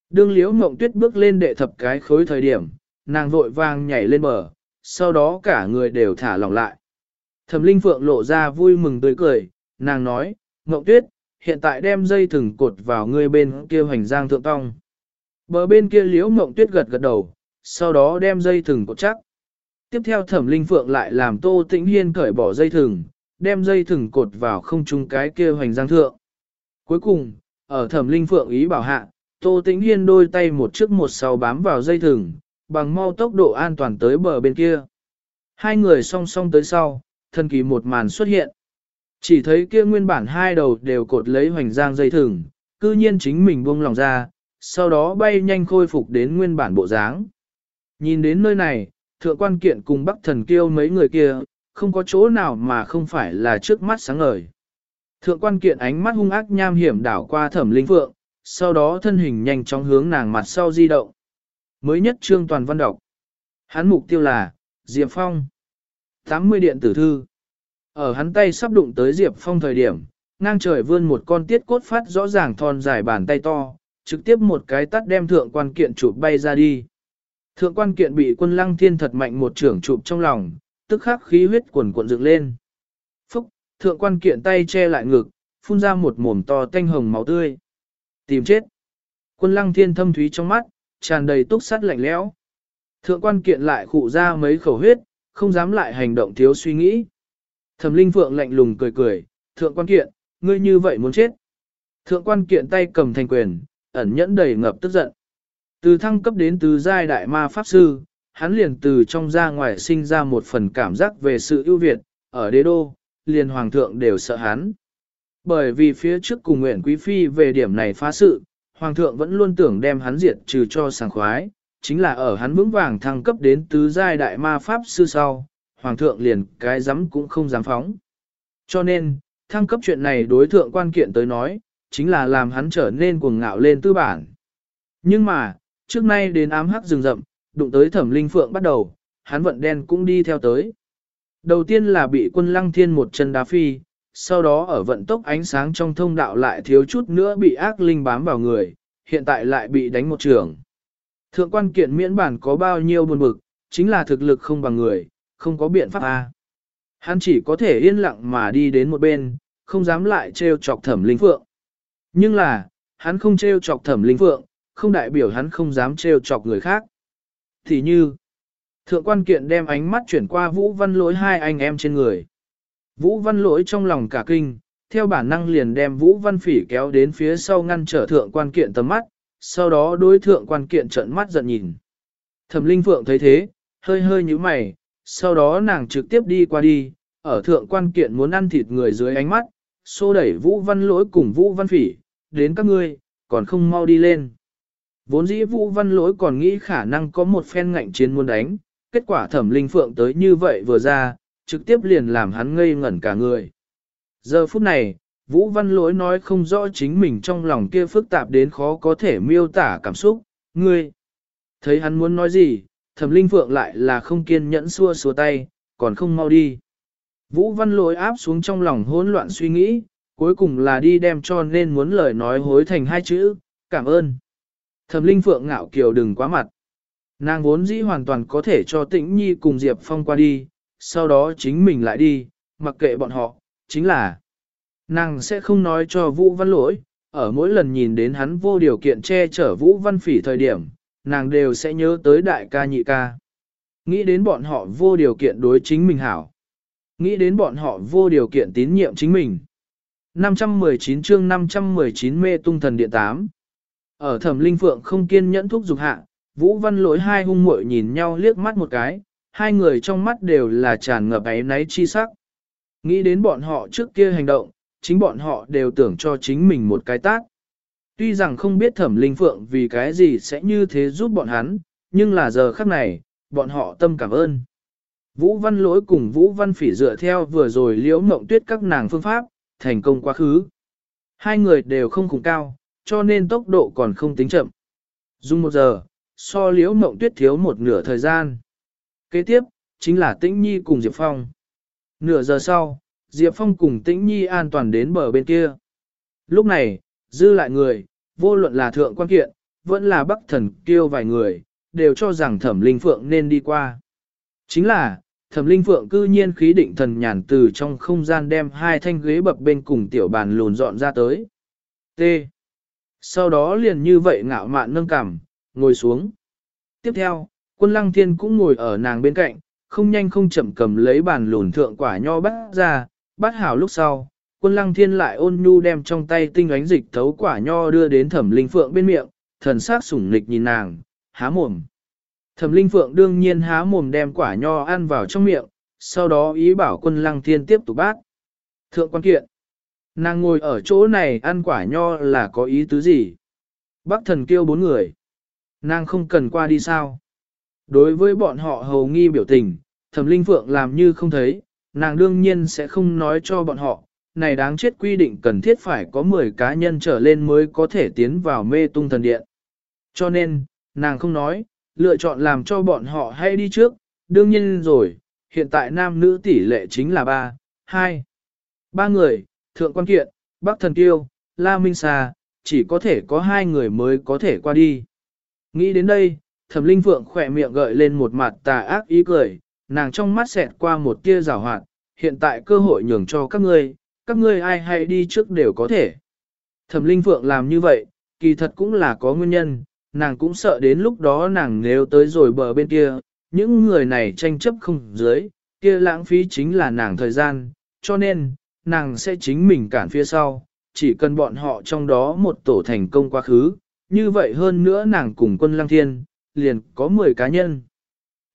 Đương liễu mộng tuyết bước lên đệ thập cái khối thời điểm, nàng vội vàng nhảy lên bờ, sau đó cả người đều thả lỏng lại. Thẩm Linh Phượng lộ ra vui mừng tươi cười, nàng nói, Ngộng Tuyết, hiện tại đem dây thừng cột vào người bên kia hoành giang thượng tông. Bờ bên kia liễu Ngộng Tuyết gật gật đầu, sau đó đem dây thừng cột chắc. Tiếp theo Thẩm Linh Phượng lại làm Tô Tĩnh Hiên cởi bỏ dây thừng, đem dây thừng cột vào không trung cái kia hoành giang thượng. Cuối cùng, ở Thẩm Linh Phượng ý bảo hạ, Tô Tĩnh Hiên đôi tay một trước một sau bám vào dây thừng, bằng mau tốc độ an toàn tới bờ bên kia. Hai người song song tới sau, thần kỳ một màn xuất hiện. Chỉ thấy kia nguyên bản hai đầu đều cột lấy hoành giang dây thừng, cư nhiên chính mình buông lòng ra, sau đó bay nhanh khôi phục đến nguyên bản bộ dáng. Nhìn đến nơi này, thượng quan kiện cùng bắc thần kêu mấy người kia, không có chỗ nào mà không phải là trước mắt sáng ngời. Thượng quan kiện ánh mắt hung ác nham hiểm đảo qua thẩm linh phượng, sau đó thân hình nhanh chóng hướng nàng mặt sau di động. Mới nhất trương toàn văn đọc. Hắn mục tiêu là, Diệp Phong. 80 điện tử thư. Ở hắn tay sắp đụng tới Diệp Phong thời điểm, ngang trời vươn một con tiết cốt phát rõ ràng thon dài bàn tay to, trực tiếp một cái tắt đem thượng quan kiện chụp bay ra đi. Thượng quan kiện bị quân lăng thiên thật mạnh một trưởng chụp trong lòng, tức khắc khí huyết cuồn cuộn dựng lên. Phúc, thượng quan kiện tay che lại ngực, phun ra một mồm to tanh hồng máu tươi. Tìm chết. Quân lăng thiên thâm thúy trong mắt, tràn đầy túc sắt lạnh lẽo. Thượng quan kiện lại khụ ra mấy khẩu huyết, không dám lại hành động thiếu suy nghĩ. Thẩm linh phượng lạnh lùng cười cười, thượng quan kiện, ngươi như vậy muốn chết. Thượng quan kiện tay cầm thành quyền, ẩn nhẫn đầy ngập tức giận. Từ thăng cấp đến từ giai đại ma pháp sư, hắn liền từ trong ra ngoài sinh ra một phần cảm giác về sự ưu việt, ở đế đô, liền hoàng thượng đều sợ hắn. Bởi vì phía trước cùng nguyện quý phi về điểm này phá sự, hoàng thượng vẫn luôn tưởng đem hắn diệt trừ cho sảng khoái, chính là ở hắn vững vàng thăng cấp đến tứ giai đại ma pháp sư sau, hoàng thượng liền cái dám cũng không dám phóng. Cho nên, thăng cấp chuyện này đối thượng quan kiện tới nói, chính là làm hắn trở nên cuồng ngạo lên tư bản. Nhưng mà, trước nay đến ám hắc rừng rậm, đụng tới thẩm linh phượng bắt đầu, hắn vận đen cũng đi theo tới. Đầu tiên là bị quân lăng thiên một chân đá phi, sau đó ở vận tốc ánh sáng trong thông đạo lại thiếu chút nữa bị ác linh bám vào người, hiện tại lại bị đánh một trường. Thượng quan kiện miễn bản có bao nhiêu buồn bực, chính là thực lực không bằng người, không có biện pháp A. Hắn chỉ có thể yên lặng mà đi đến một bên, không dám lại trêu chọc thẩm linh phượng. Nhưng là, hắn không trêu chọc thẩm linh phượng, không đại biểu hắn không dám trêu chọc người khác. Thì như, thượng quan kiện đem ánh mắt chuyển qua vũ văn lỗi hai anh em trên người. Vũ văn lỗi trong lòng cả kinh, theo bản năng liền đem vũ văn phỉ kéo đến phía sau ngăn trở thượng quan kiện tầm mắt, sau đó đối thượng quan kiện trợn mắt giận nhìn. Thẩm linh phượng thấy thế, hơi hơi như mày, sau đó nàng trực tiếp đi qua đi, ở thượng quan kiện muốn ăn thịt người dưới ánh mắt, xô đẩy vũ văn lỗi cùng vũ văn phỉ, đến các ngươi, còn không mau đi lên. Vốn dĩ vũ văn lỗi còn nghĩ khả năng có một phen ngạnh chiến muốn đánh, kết quả thẩm linh phượng tới như vậy vừa ra, trực tiếp liền làm hắn ngây ngẩn cả người. Giờ phút này, Vũ Văn Lỗi nói không rõ chính mình trong lòng kia phức tạp đến khó có thể miêu tả cảm xúc, ngươi. Thấy hắn muốn nói gì, thẩm linh phượng lại là không kiên nhẫn xua xua tay, còn không mau đi. Vũ Văn Lỗi áp xuống trong lòng hỗn loạn suy nghĩ, cuối cùng là đi đem cho nên muốn lời nói hối thành hai chữ, cảm ơn. Thẩm linh phượng ngạo kiều đừng quá mặt. Nàng vốn dĩ hoàn toàn có thể cho tĩnh nhi cùng Diệp Phong qua đi, sau đó chính mình lại đi, mặc kệ bọn họ, chính là nàng sẽ không nói cho Vũ Văn lỗi, ở mỗi lần nhìn đến hắn vô điều kiện che chở Vũ Văn phỉ thời điểm, nàng đều sẽ nhớ tới đại ca nhị ca. Nghĩ đến bọn họ vô điều kiện đối chính mình hảo. Nghĩ đến bọn họ vô điều kiện tín nhiệm chính mình. 519 chương 519 mê tung thần điện 8. Ở thẩm linh phượng không kiên nhẫn thúc dục hạ, Vũ Văn lỗi hai hung muội nhìn nhau liếc mắt một cái, hai người trong mắt đều là tràn ngập ấy náy chi sắc. Nghĩ đến bọn họ trước kia hành động, chính bọn họ đều tưởng cho chính mình một cái tác. Tuy rằng không biết thẩm linh phượng vì cái gì sẽ như thế giúp bọn hắn, nhưng là giờ khắc này, bọn họ tâm cảm ơn. Vũ Văn lỗi cùng Vũ Văn phỉ dựa theo vừa rồi liễu mộng tuyết các nàng phương pháp, thành công quá khứ. Hai người đều không cùng cao, cho nên tốc độ còn không tính chậm. Dùng một giờ, so liễu mộng tuyết thiếu một nửa thời gian. Kế tiếp, chính là Tĩnh Nhi cùng Diệp Phong. Nửa giờ sau, Diệp Phong cùng Tĩnh Nhi an toàn đến bờ bên kia. Lúc này, dư lại người, vô luận là thượng quan kiện, vẫn là bắc thần kiêu vài người, đều cho rằng thẩm linh phượng nên đi qua. Chính là, thẩm linh phượng cư nhiên khí định thần nhàn từ trong không gian đem hai thanh ghế bập bên cùng tiểu bàn lùn dọn ra tới. T. Sau đó liền như vậy ngạo mạn nâng cằm, ngồi xuống. Tiếp theo, quân lăng thiên cũng ngồi ở nàng bên cạnh, không nhanh không chậm cầm lấy bàn lùn thượng quả nho bắt ra, bắt hảo lúc sau. Quân lăng thiên lại ôn nhu đem trong tay tinh ánh dịch thấu quả nho đưa đến thẩm linh phượng bên miệng, thần sắc sủng nịch nhìn nàng, há mồm. Thẩm linh phượng đương nhiên há mồm đem quả nho ăn vào trong miệng, sau đó ý bảo quân lăng thiên tiếp tục bát. Thượng quan kiện, nàng ngồi ở chỗ này ăn quả nho là có ý tứ gì? Bác thần kêu bốn người. Nàng không cần qua đi sao? Đối với bọn họ hầu nghi biểu tình, thẩm linh phượng làm như không thấy, nàng đương nhiên sẽ không nói cho bọn họ, này đáng chết quy định cần thiết phải có 10 cá nhân trở lên mới có thể tiến vào mê tung thần điện. Cho nên, nàng không nói, lựa chọn làm cho bọn họ hay đi trước, đương nhiên rồi, hiện tại nam nữ tỷ lệ chính là 3, 2. Ba người, Thượng Quan Kiện, Bắc Thần Kiêu, La Minh Sa, chỉ có thể có hai người mới có thể qua đi. Nghĩ đến đây, Thẩm Linh Phượng khỏe miệng gợi lên một mặt tà ác ý cười, nàng trong mắt xẹt qua một tia rào hoạt, hiện tại cơ hội nhường cho các ngươi, các ngươi ai hay đi trước đều có thể. Thẩm Linh Phượng làm như vậy, kỳ thật cũng là có nguyên nhân, nàng cũng sợ đến lúc đó nàng nếu tới rồi bờ bên kia, những người này tranh chấp không dưới, kia lãng phí chính là nàng thời gian, cho nên, nàng sẽ chính mình cản phía sau, chỉ cần bọn họ trong đó một tổ thành công quá khứ, như vậy hơn nữa nàng cùng quân lăng thiên, liền có 10 cá nhân.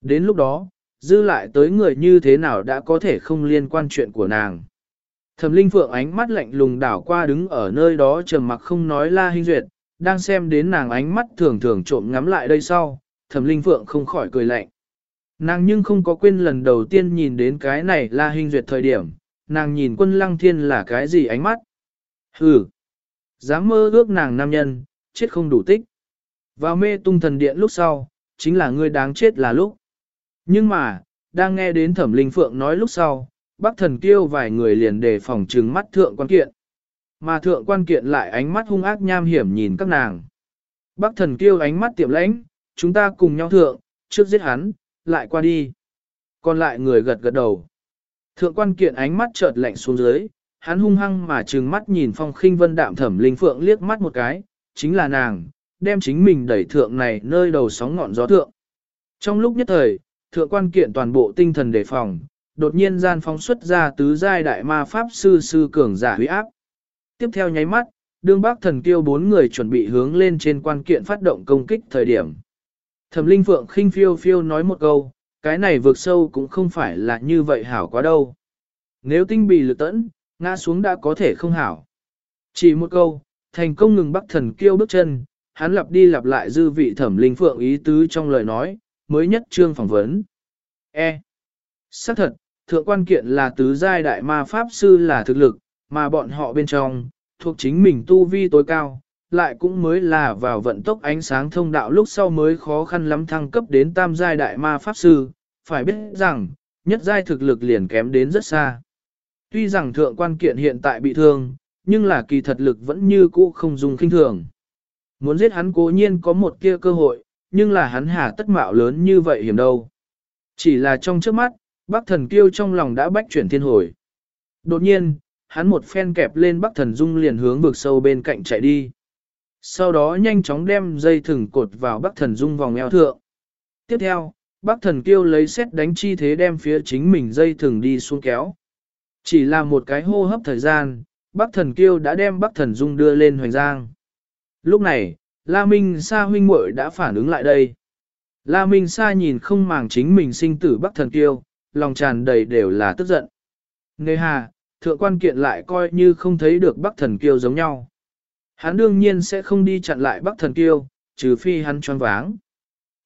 Đến lúc đó, dư lại tới người như thế nào đã có thể không liên quan chuyện của nàng. Thẩm Linh Phượng ánh mắt lạnh lùng đảo qua đứng ở nơi đó trầm mặc không nói La Hinh Duyệt, đang xem đến nàng ánh mắt thường thường trộm ngắm lại đây sau, Thẩm Linh Phượng không khỏi cười lạnh. Nàng nhưng không có quên lần đầu tiên nhìn đến cái này La Hinh Duyệt thời điểm, nàng nhìn quân lăng thiên là cái gì ánh mắt. Hừ, dám mơ ước nàng nam nhân, chết không đủ tích. Vào mê tung thần điện lúc sau, chính là ngươi đáng chết là lúc. Nhưng mà, đang nghe đến thẩm linh phượng nói lúc sau, bác thần kêu vài người liền đề phòng trừng mắt thượng quan kiện. Mà thượng quan kiện lại ánh mắt hung ác nham hiểm nhìn các nàng. Bác thần kêu ánh mắt tiệm lãnh, chúng ta cùng nhau thượng, trước giết hắn, lại qua đi. Còn lại người gật gật đầu. Thượng quan kiện ánh mắt chợt lạnh xuống dưới, hắn hung hăng mà trừng mắt nhìn phong khinh vân đạm thẩm linh phượng liếc mắt một cái, chính là nàng, đem chính mình đẩy thượng này nơi đầu sóng ngọn gió thượng. Trong lúc nhất thời, thượng quan kiện toàn bộ tinh thần đề phòng, đột nhiên gian phóng xuất ra tứ giai đại ma pháp sư sư cường giả huy áp. Tiếp theo nháy mắt, đương bác thần kêu bốn người chuẩn bị hướng lên trên quan kiện phát động công kích thời điểm. Thẩm linh phượng khinh phiêu phiêu nói một câu, cái này vượt sâu cũng không phải là như vậy hảo quá đâu. Nếu tinh bì lực tẫn, ngã xuống đã có thể không hảo. Chỉ một câu, thành công ngừng bắc thần kêu bước chân, hắn lặp đi lặp lại dư vị thẩm linh phượng ý tứ trong lời nói, mới nhất trương phỏng vấn. E. Xác thật, thượng quan kiện là tứ giai đại ma pháp sư là thực lực, mà bọn họ bên trong, thuộc chính mình tu vi tối cao, lại cũng mới là vào vận tốc ánh sáng thông đạo lúc sau mới khó khăn lắm thăng cấp đến tam giai đại ma pháp sư, phải biết rằng, nhất giai thực lực liền kém đến rất xa. Tuy rằng thượng quan kiện hiện tại bị thương, nhưng là kỳ thật lực vẫn như cũ không dùng kinh thường. Muốn giết hắn cố nhiên có một kia cơ hội, nhưng là hắn hà tất mạo lớn như vậy hiểm đâu. Chỉ là trong trước mắt, bác thần kiêu trong lòng đã bách chuyển thiên hồi. Đột nhiên, hắn một phen kẹp lên bác thần dung liền hướng vực sâu bên cạnh chạy đi. Sau đó nhanh chóng đem dây thừng cột vào bác thần dung vòng eo thượng. Tiếp theo, bác thần kiêu lấy xét đánh chi thế đem phía chính mình dây thừng đi xuống kéo. Chỉ là một cái hô hấp thời gian, bác thần kiêu đã đem bác thần dung đưa lên hoành giang. Lúc này, La Minh Sa huynh muội đã phản ứng lại đây. La Minh Sa nhìn không màng chính mình sinh tử bác thần kiêu, lòng tràn đầy đều là tức giận. Nề hà, thượng quan kiện lại coi như không thấy được bác thần kiêu giống nhau. Hắn đương nhiên sẽ không đi chặn lại bác thần kiêu, trừ phi hắn choáng váng.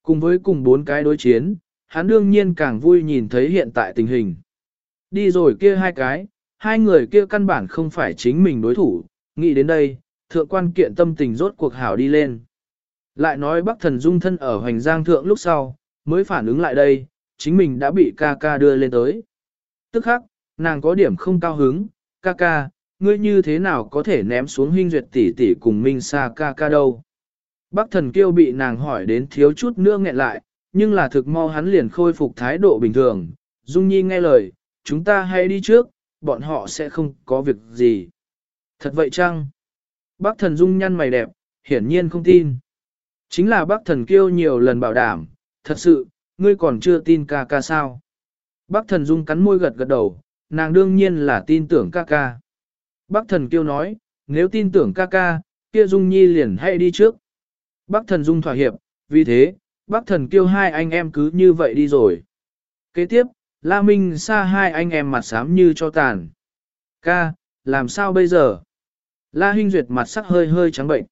Cùng với cùng bốn cái đối chiến, hắn đương nhiên càng vui nhìn thấy hiện tại tình hình. Đi rồi kia hai cái, hai người kia căn bản không phải chính mình đối thủ, nghĩ đến đây, thượng quan kiện tâm tình rốt cuộc hảo đi lên. Lại nói bắc thần dung thân ở hoành giang thượng lúc sau, mới phản ứng lại đây, chính mình đã bị ca ca đưa lên tới. Tức khắc, nàng có điểm không cao hứng, ca ca, ngươi như thế nào có thể ném xuống huynh duyệt tỷ tỷ cùng minh xa ca ca đâu. Bác thần kiêu bị nàng hỏi đến thiếu chút nữa nghẹn lại, nhưng là thực mau hắn liền khôi phục thái độ bình thường. Dung Nhi nghe lời, chúng ta hãy đi trước, bọn họ sẽ không có việc gì. Thật vậy chăng? Bác thần Dung nhăn mày đẹp, hiển nhiên không tin. Chính là bác thần kiêu nhiều lần bảo đảm, thật sự, ngươi còn chưa tin ca ca sao. Bác thần Dung cắn môi gật gật đầu, nàng đương nhiên là tin tưởng ca ca. Bác thần kêu nói, nếu tin tưởng ca ca, kia Dung Nhi liền hãy đi trước. Bác thần dung thỏa hiệp, vì thế, bác thần kêu hai anh em cứ như vậy đi rồi. Kế tiếp, La Minh xa hai anh em mặt xám như cho tàn. Ca, làm sao bây giờ? La Hinh Duyệt mặt sắc hơi hơi trắng bệnh.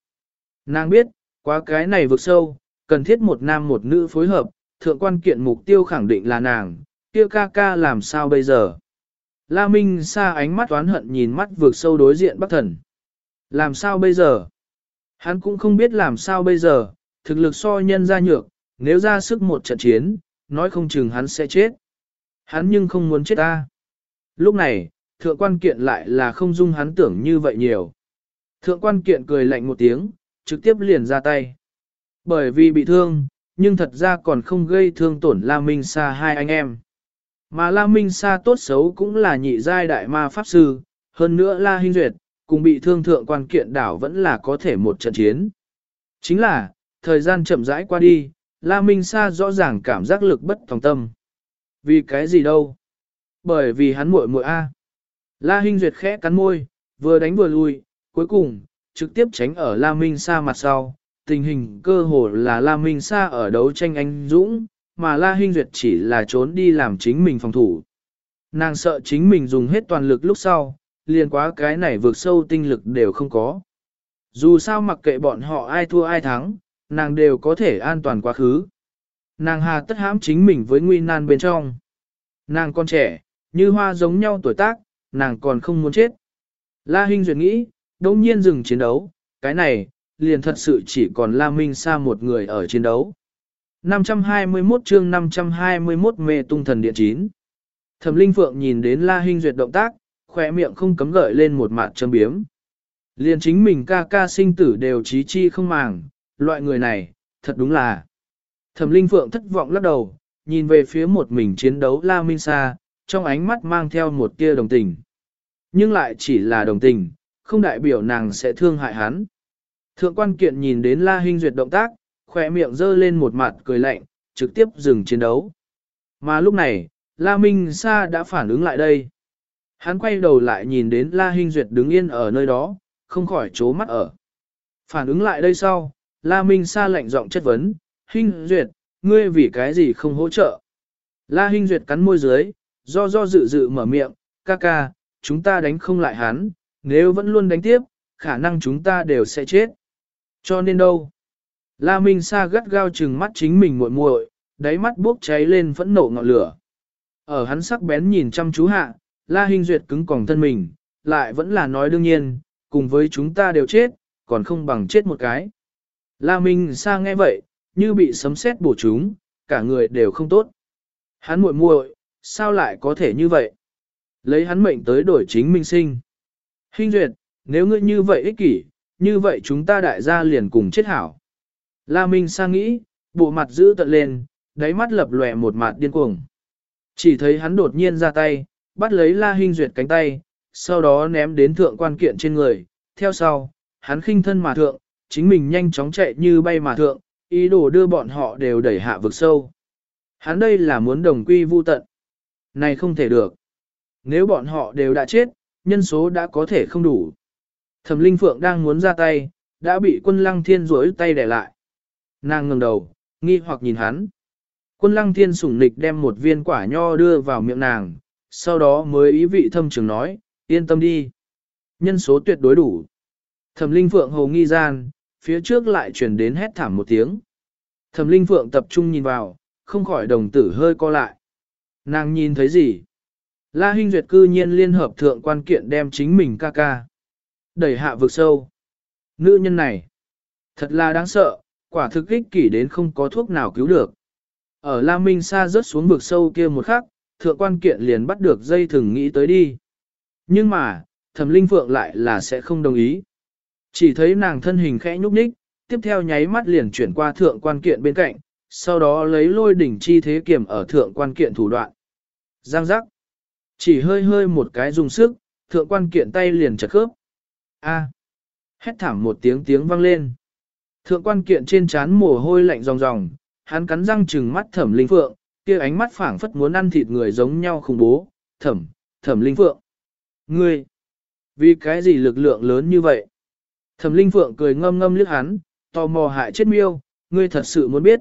Nàng biết, quá cái này vực sâu, cần thiết một nam một nữ phối hợp, thượng quan kiện mục tiêu khẳng định là nàng, kia ca ca làm sao bây giờ? La Minh xa ánh mắt oán hận nhìn mắt vượt sâu đối diện Bắc Thần. Làm sao bây giờ? Hắn cũng không biết làm sao bây giờ, thực lực so nhân ra nhược, nếu ra sức một trận chiến, nói không chừng hắn sẽ chết. Hắn nhưng không muốn chết ta. Lúc này, thượng quan kiện lại là không dung hắn tưởng như vậy nhiều. Thượng quan kiện cười lạnh một tiếng, trực tiếp liền ra tay. Bởi vì bị thương, nhưng thật ra còn không gây thương tổn La Minh Sa hai anh em. Mà La Minh Sa tốt xấu cũng là nhị giai đại ma pháp sư, hơn nữa La Hinh Duyệt, cùng bị thương thượng quan kiện đảo vẫn là có thể một trận chiến. Chính là, thời gian chậm rãi qua đi, La Minh Sa rõ ràng cảm giác lực bất tòng tâm. Vì cái gì đâu? Bởi vì hắn muội muội A. La Hinh Duyệt khẽ cắn môi, vừa đánh vừa lui, cuối cùng, trực tiếp tránh ở La Minh Sa mặt sau. Tình hình cơ hồ là La Minh Sa ở đấu tranh anh Dũng, mà La Hinh Duyệt chỉ là trốn đi làm chính mình phòng thủ. Nàng sợ chính mình dùng hết toàn lực lúc sau, liền quá cái này vượt sâu tinh lực đều không có. Dù sao mặc kệ bọn họ ai thua ai thắng, nàng đều có thể an toàn quá khứ. Nàng hà tất hãm chính mình với nguy nan bên trong. Nàng con trẻ, như hoa giống nhau tuổi tác, nàng còn không muốn chết. La Hinh Duyệt nghĩ, đông nhiên dừng chiến đấu, cái này, liền thật sự chỉ còn La Minh Sa một người ở chiến đấu. 521 chương 521 mê tung thần điện 9. Thẩm Linh Phượng nhìn đến La Hinh Duyệt động tác, khỏe miệng không cấm gợi lên một mặt châm biếm. Liền chính mình ca ca sinh tử đều trí chi không màng, loại người này, thật đúng là. Thẩm Linh Phượng thất vọng lắc đầu, nhìn về phía một mình chiến đấu La Minh Sa, trong ánh mắt mang theo một tia đồng tình. Nhưng lại chỉ là đồng tình, không đại biểu nàng sẽ thương hại hắn. Thượng quan kiện nhìn đến La Hinh Duyệt động tác, khỏe miệng giơ lên một mặt cười lạnh, trực tiếp dừng chiến đấu. Mà lúc này, La Minh Sa đã phản ứng lại đây. Hắn quay đầu lại nhìn đến La Hinh Duyệt đứng yên ở nơi đó, không khỏi chố mắt ở. Phản ứng lại đây sau, La Minh Sa lạnh giọng chất vấn, Hinh Duyệt, ngươi vì cái gì không hỗ trợ? La Hinh Duyệt cắn môi dưới, do do dự dự mở miệng, ca ca, chúng ta đánh không lại hắn, nếu vẫn luôn đánh tiếp, khả năng chúng ta đều sẽ chết. Cho nên đâu? La Minh Sa gắt gao chừng mắt chính mình muội muội, đáy mắt bốc cháy lên phẫn nộ ngọn lửa. Ở hắn sắc bén nhìn chăm chú hạ, La Hinh Duyệt cứng còng thân mình, lại vẫn là nói đương nhiên, cùng với chúng ta đều chết, còn không bằng chết một cái. La Minh Sa nghe vậy, như bị sấm sét bổ chúng, cả người đều không tốt. Hắn muội muội, sao lại có thể như vậy? Lấy hắn mệnh tới đổi chính minh sinh. Hinh Duyệt, nếu ngươi như vậy ích kỷ, như vậy chúng ta đại gia liền cùng chết hảo. La Minh Sa nghĩ, bộ mặt giữ tận lên, đáy mắt lập lòe một mặt điên cuồng. Chỉ thấy hắn đột nhiên ra tay, bắt lấy La Hinh Duyệt cánh tay, sau đó ném đến thượng quan kiện trên người, theo sau, hắn khinh thân mà thượng, chính mình nhanh chóng chạy như bay mà thượng, ý đồ đưa bọn họ đều đẩy hạ vực sâu. Hắn đây là muốn đồng quy vu tận. Này không thể được. Nếu bọn họ đều đã chết, nhân số đã có thể không đủ. Thẩm Linh Phượng đang muốn ra tay, đã bị quân lăng thiên rối tay để lại. Nàng ngẩng đầu, nghi hoặc nhìn hắn. Quân lăng thiên sủng nịch đem một viên quả nho đưa vào miệng nàng, sau đó mới ý vị thâm trường nói, yên tâm đi. Nhân số tuyệt đối đủ. Thẩm Linh Phượng hồ nghi gian, phía trước lại chuyển đến hét thảm một tiếng. Thẩm Linh Phượng tập trung nhìn vào, không khỏi đồng tử hơi co lại. Nàng nhìn thấy gì? La Hinh Duyệt cư nhiên liên hợp thượng quan kiện đem chính mình ca ca. Đẩy hạ vực sâu. Nữ nhân này. Thật là đáng sợ, quả thực ích kỷ đến không có thuốc nào cứu được. Ở La Minh Sa rớt xuống vực sâu kia một khắc, thượng quan kiện liền bắt được dây thừng nghĩ tới đi. Nhưng mà, thẩm linh phượng lại là sẽ không đồng ý. Chỉ thấy nàng thân hình khẽ nhúc nhích, tiếp theo nháy mắt liền chuyển qua thượng quan kiện bên cạnh, sau đó lấy lôi đỉnh chi thế kiểm ở thượng quan kiện thủ đoạn. Giang giác. Chỉ hơi hơi một cái dùng sức, thượng quan kiện tay liền chật khớp. A. Hét thảm một tiếng tiếng vang lên. Thượng quan kiện trên trán mồ hôi lạnh ròng ròng, hắn cắn răng trừng mắt thẩm linh phượng, kia ánh mắt phảng phất muốn ăn thịt người giống nhau khủng bố. Thẩm, thẩm linh phượng. Ngươi, vì cái gì lực lượng lớn như vậy? Thẩm linh phượng cười ngâm ngâm liếc hắn, tò mò hại chết miêu, ngươi thật sự muốn biết.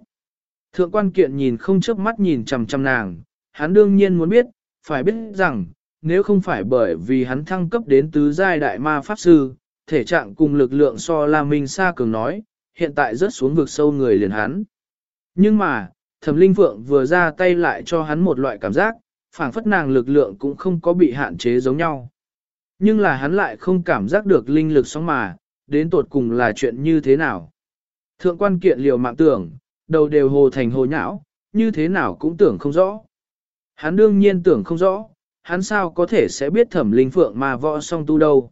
Thượng quan kiện nhìn không chớp mắt nhìn chằm chằm nàng, hắn đương nhiên muốn biết, phải biết rằng, nếu không phải bởi vì hắn thăng cấp đến tứ giai đại ma pháp sư, thể trạng cùng lực lượng so La Minh Sa cường nói, hiện tại rớt xuống vực sâu người liền hắn. Nhưng mà, Thẩm Linh Phượng vừa ra tay lại cho hắn một loại cảm giác, phảng phất nàng lực lượng cũng không có bị hạn chế giống nhau. Nhưng là hắn lại không cảm giác được linh lực sóng mà, đến tột cùng là chuyện như thế nào. Thượng quan kiện liều mạng tưởng, đầu đều hồ thành hồ nhão, như thế nào cũng tưởng không rõ. Hắn đương nhiên tưởng không rõ, hắn sao có thể sẽ biết thẩm linh phượng mà võ song tu đâu.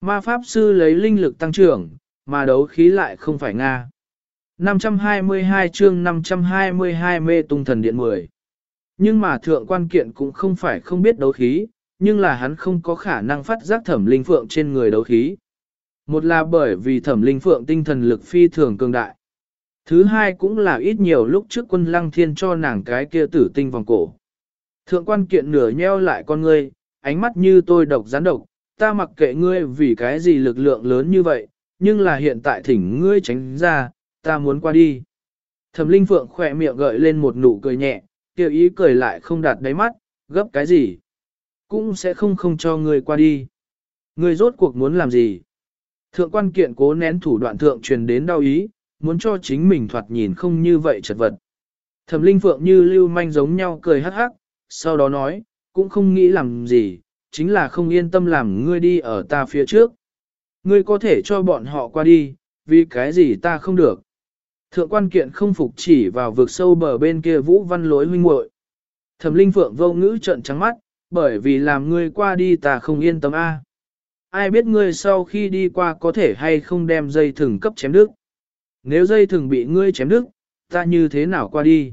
Ma Pháp Sư lấy linh lực tăng trưởng, mà đấu khí lại không phải Nga. 522 chương 522 mê tung thần điện 10. Nhưng mà thượng quan kiện cũng không phải không biết đấu khí, nhưng là hắn không có khả năng phát giác thẩm linh phượng trên người đấu khí. Một là bởi vì thẩm linh phượng tinh thần lực phi thường cường đại. Thứ hai cũng là ít nhiều lúc trước quân lăng thiên cho nàng cái kia tử tinh vòng cổ. Thượng quan kiện nửa nheo lại con ngươi, ánh mắt như tôi độc gián độc, ta mặc kệ ngươi vì cái gì lực lượng lớn như vậy, nhưng là hiện tại thỉnh ngươi tránh ra, ta muốn qua đi. Thẩm Linh Phượng khỏe miệng gợi lên một nụ cười nhẹ, kêu ý cười lại không đạt đáy mắt, gấp cái gì. Cũng sẽ không không cho ngươi qua đi. Ngươi rốt cuộc muốn làm gì? Thượng quan kiện cố nén thủ đoạn thượng truyền đến đau ý, muốn cho chính mình thoạt nhìn không như vậy chật vật. Thẩm Linh Phượng như lưu manh giống nhau cười hắc hắc, sau đó nói, cũng không nghĩ làm gì, chính là không yên tâm làm ngươi đi ở ta phía trước. Ngươi có thể cho bọn họ qua đi, vì cái gì ta không được. Thượng quan kiện không phục chỉ vào vực sâu bờ bên kia vũ văn lối huynh muội. Thẩm linh phượng vô ngữ trận trắng mắt, bởi vì làm ngươi qua đi ta không yên tâm a. Ai biết ngươi sau khi đi qua có thể hay không đem dây thừng cấp chém đứt. Nếu dây thừng bị ngươi chém đứt, ta như thế nào qua đi?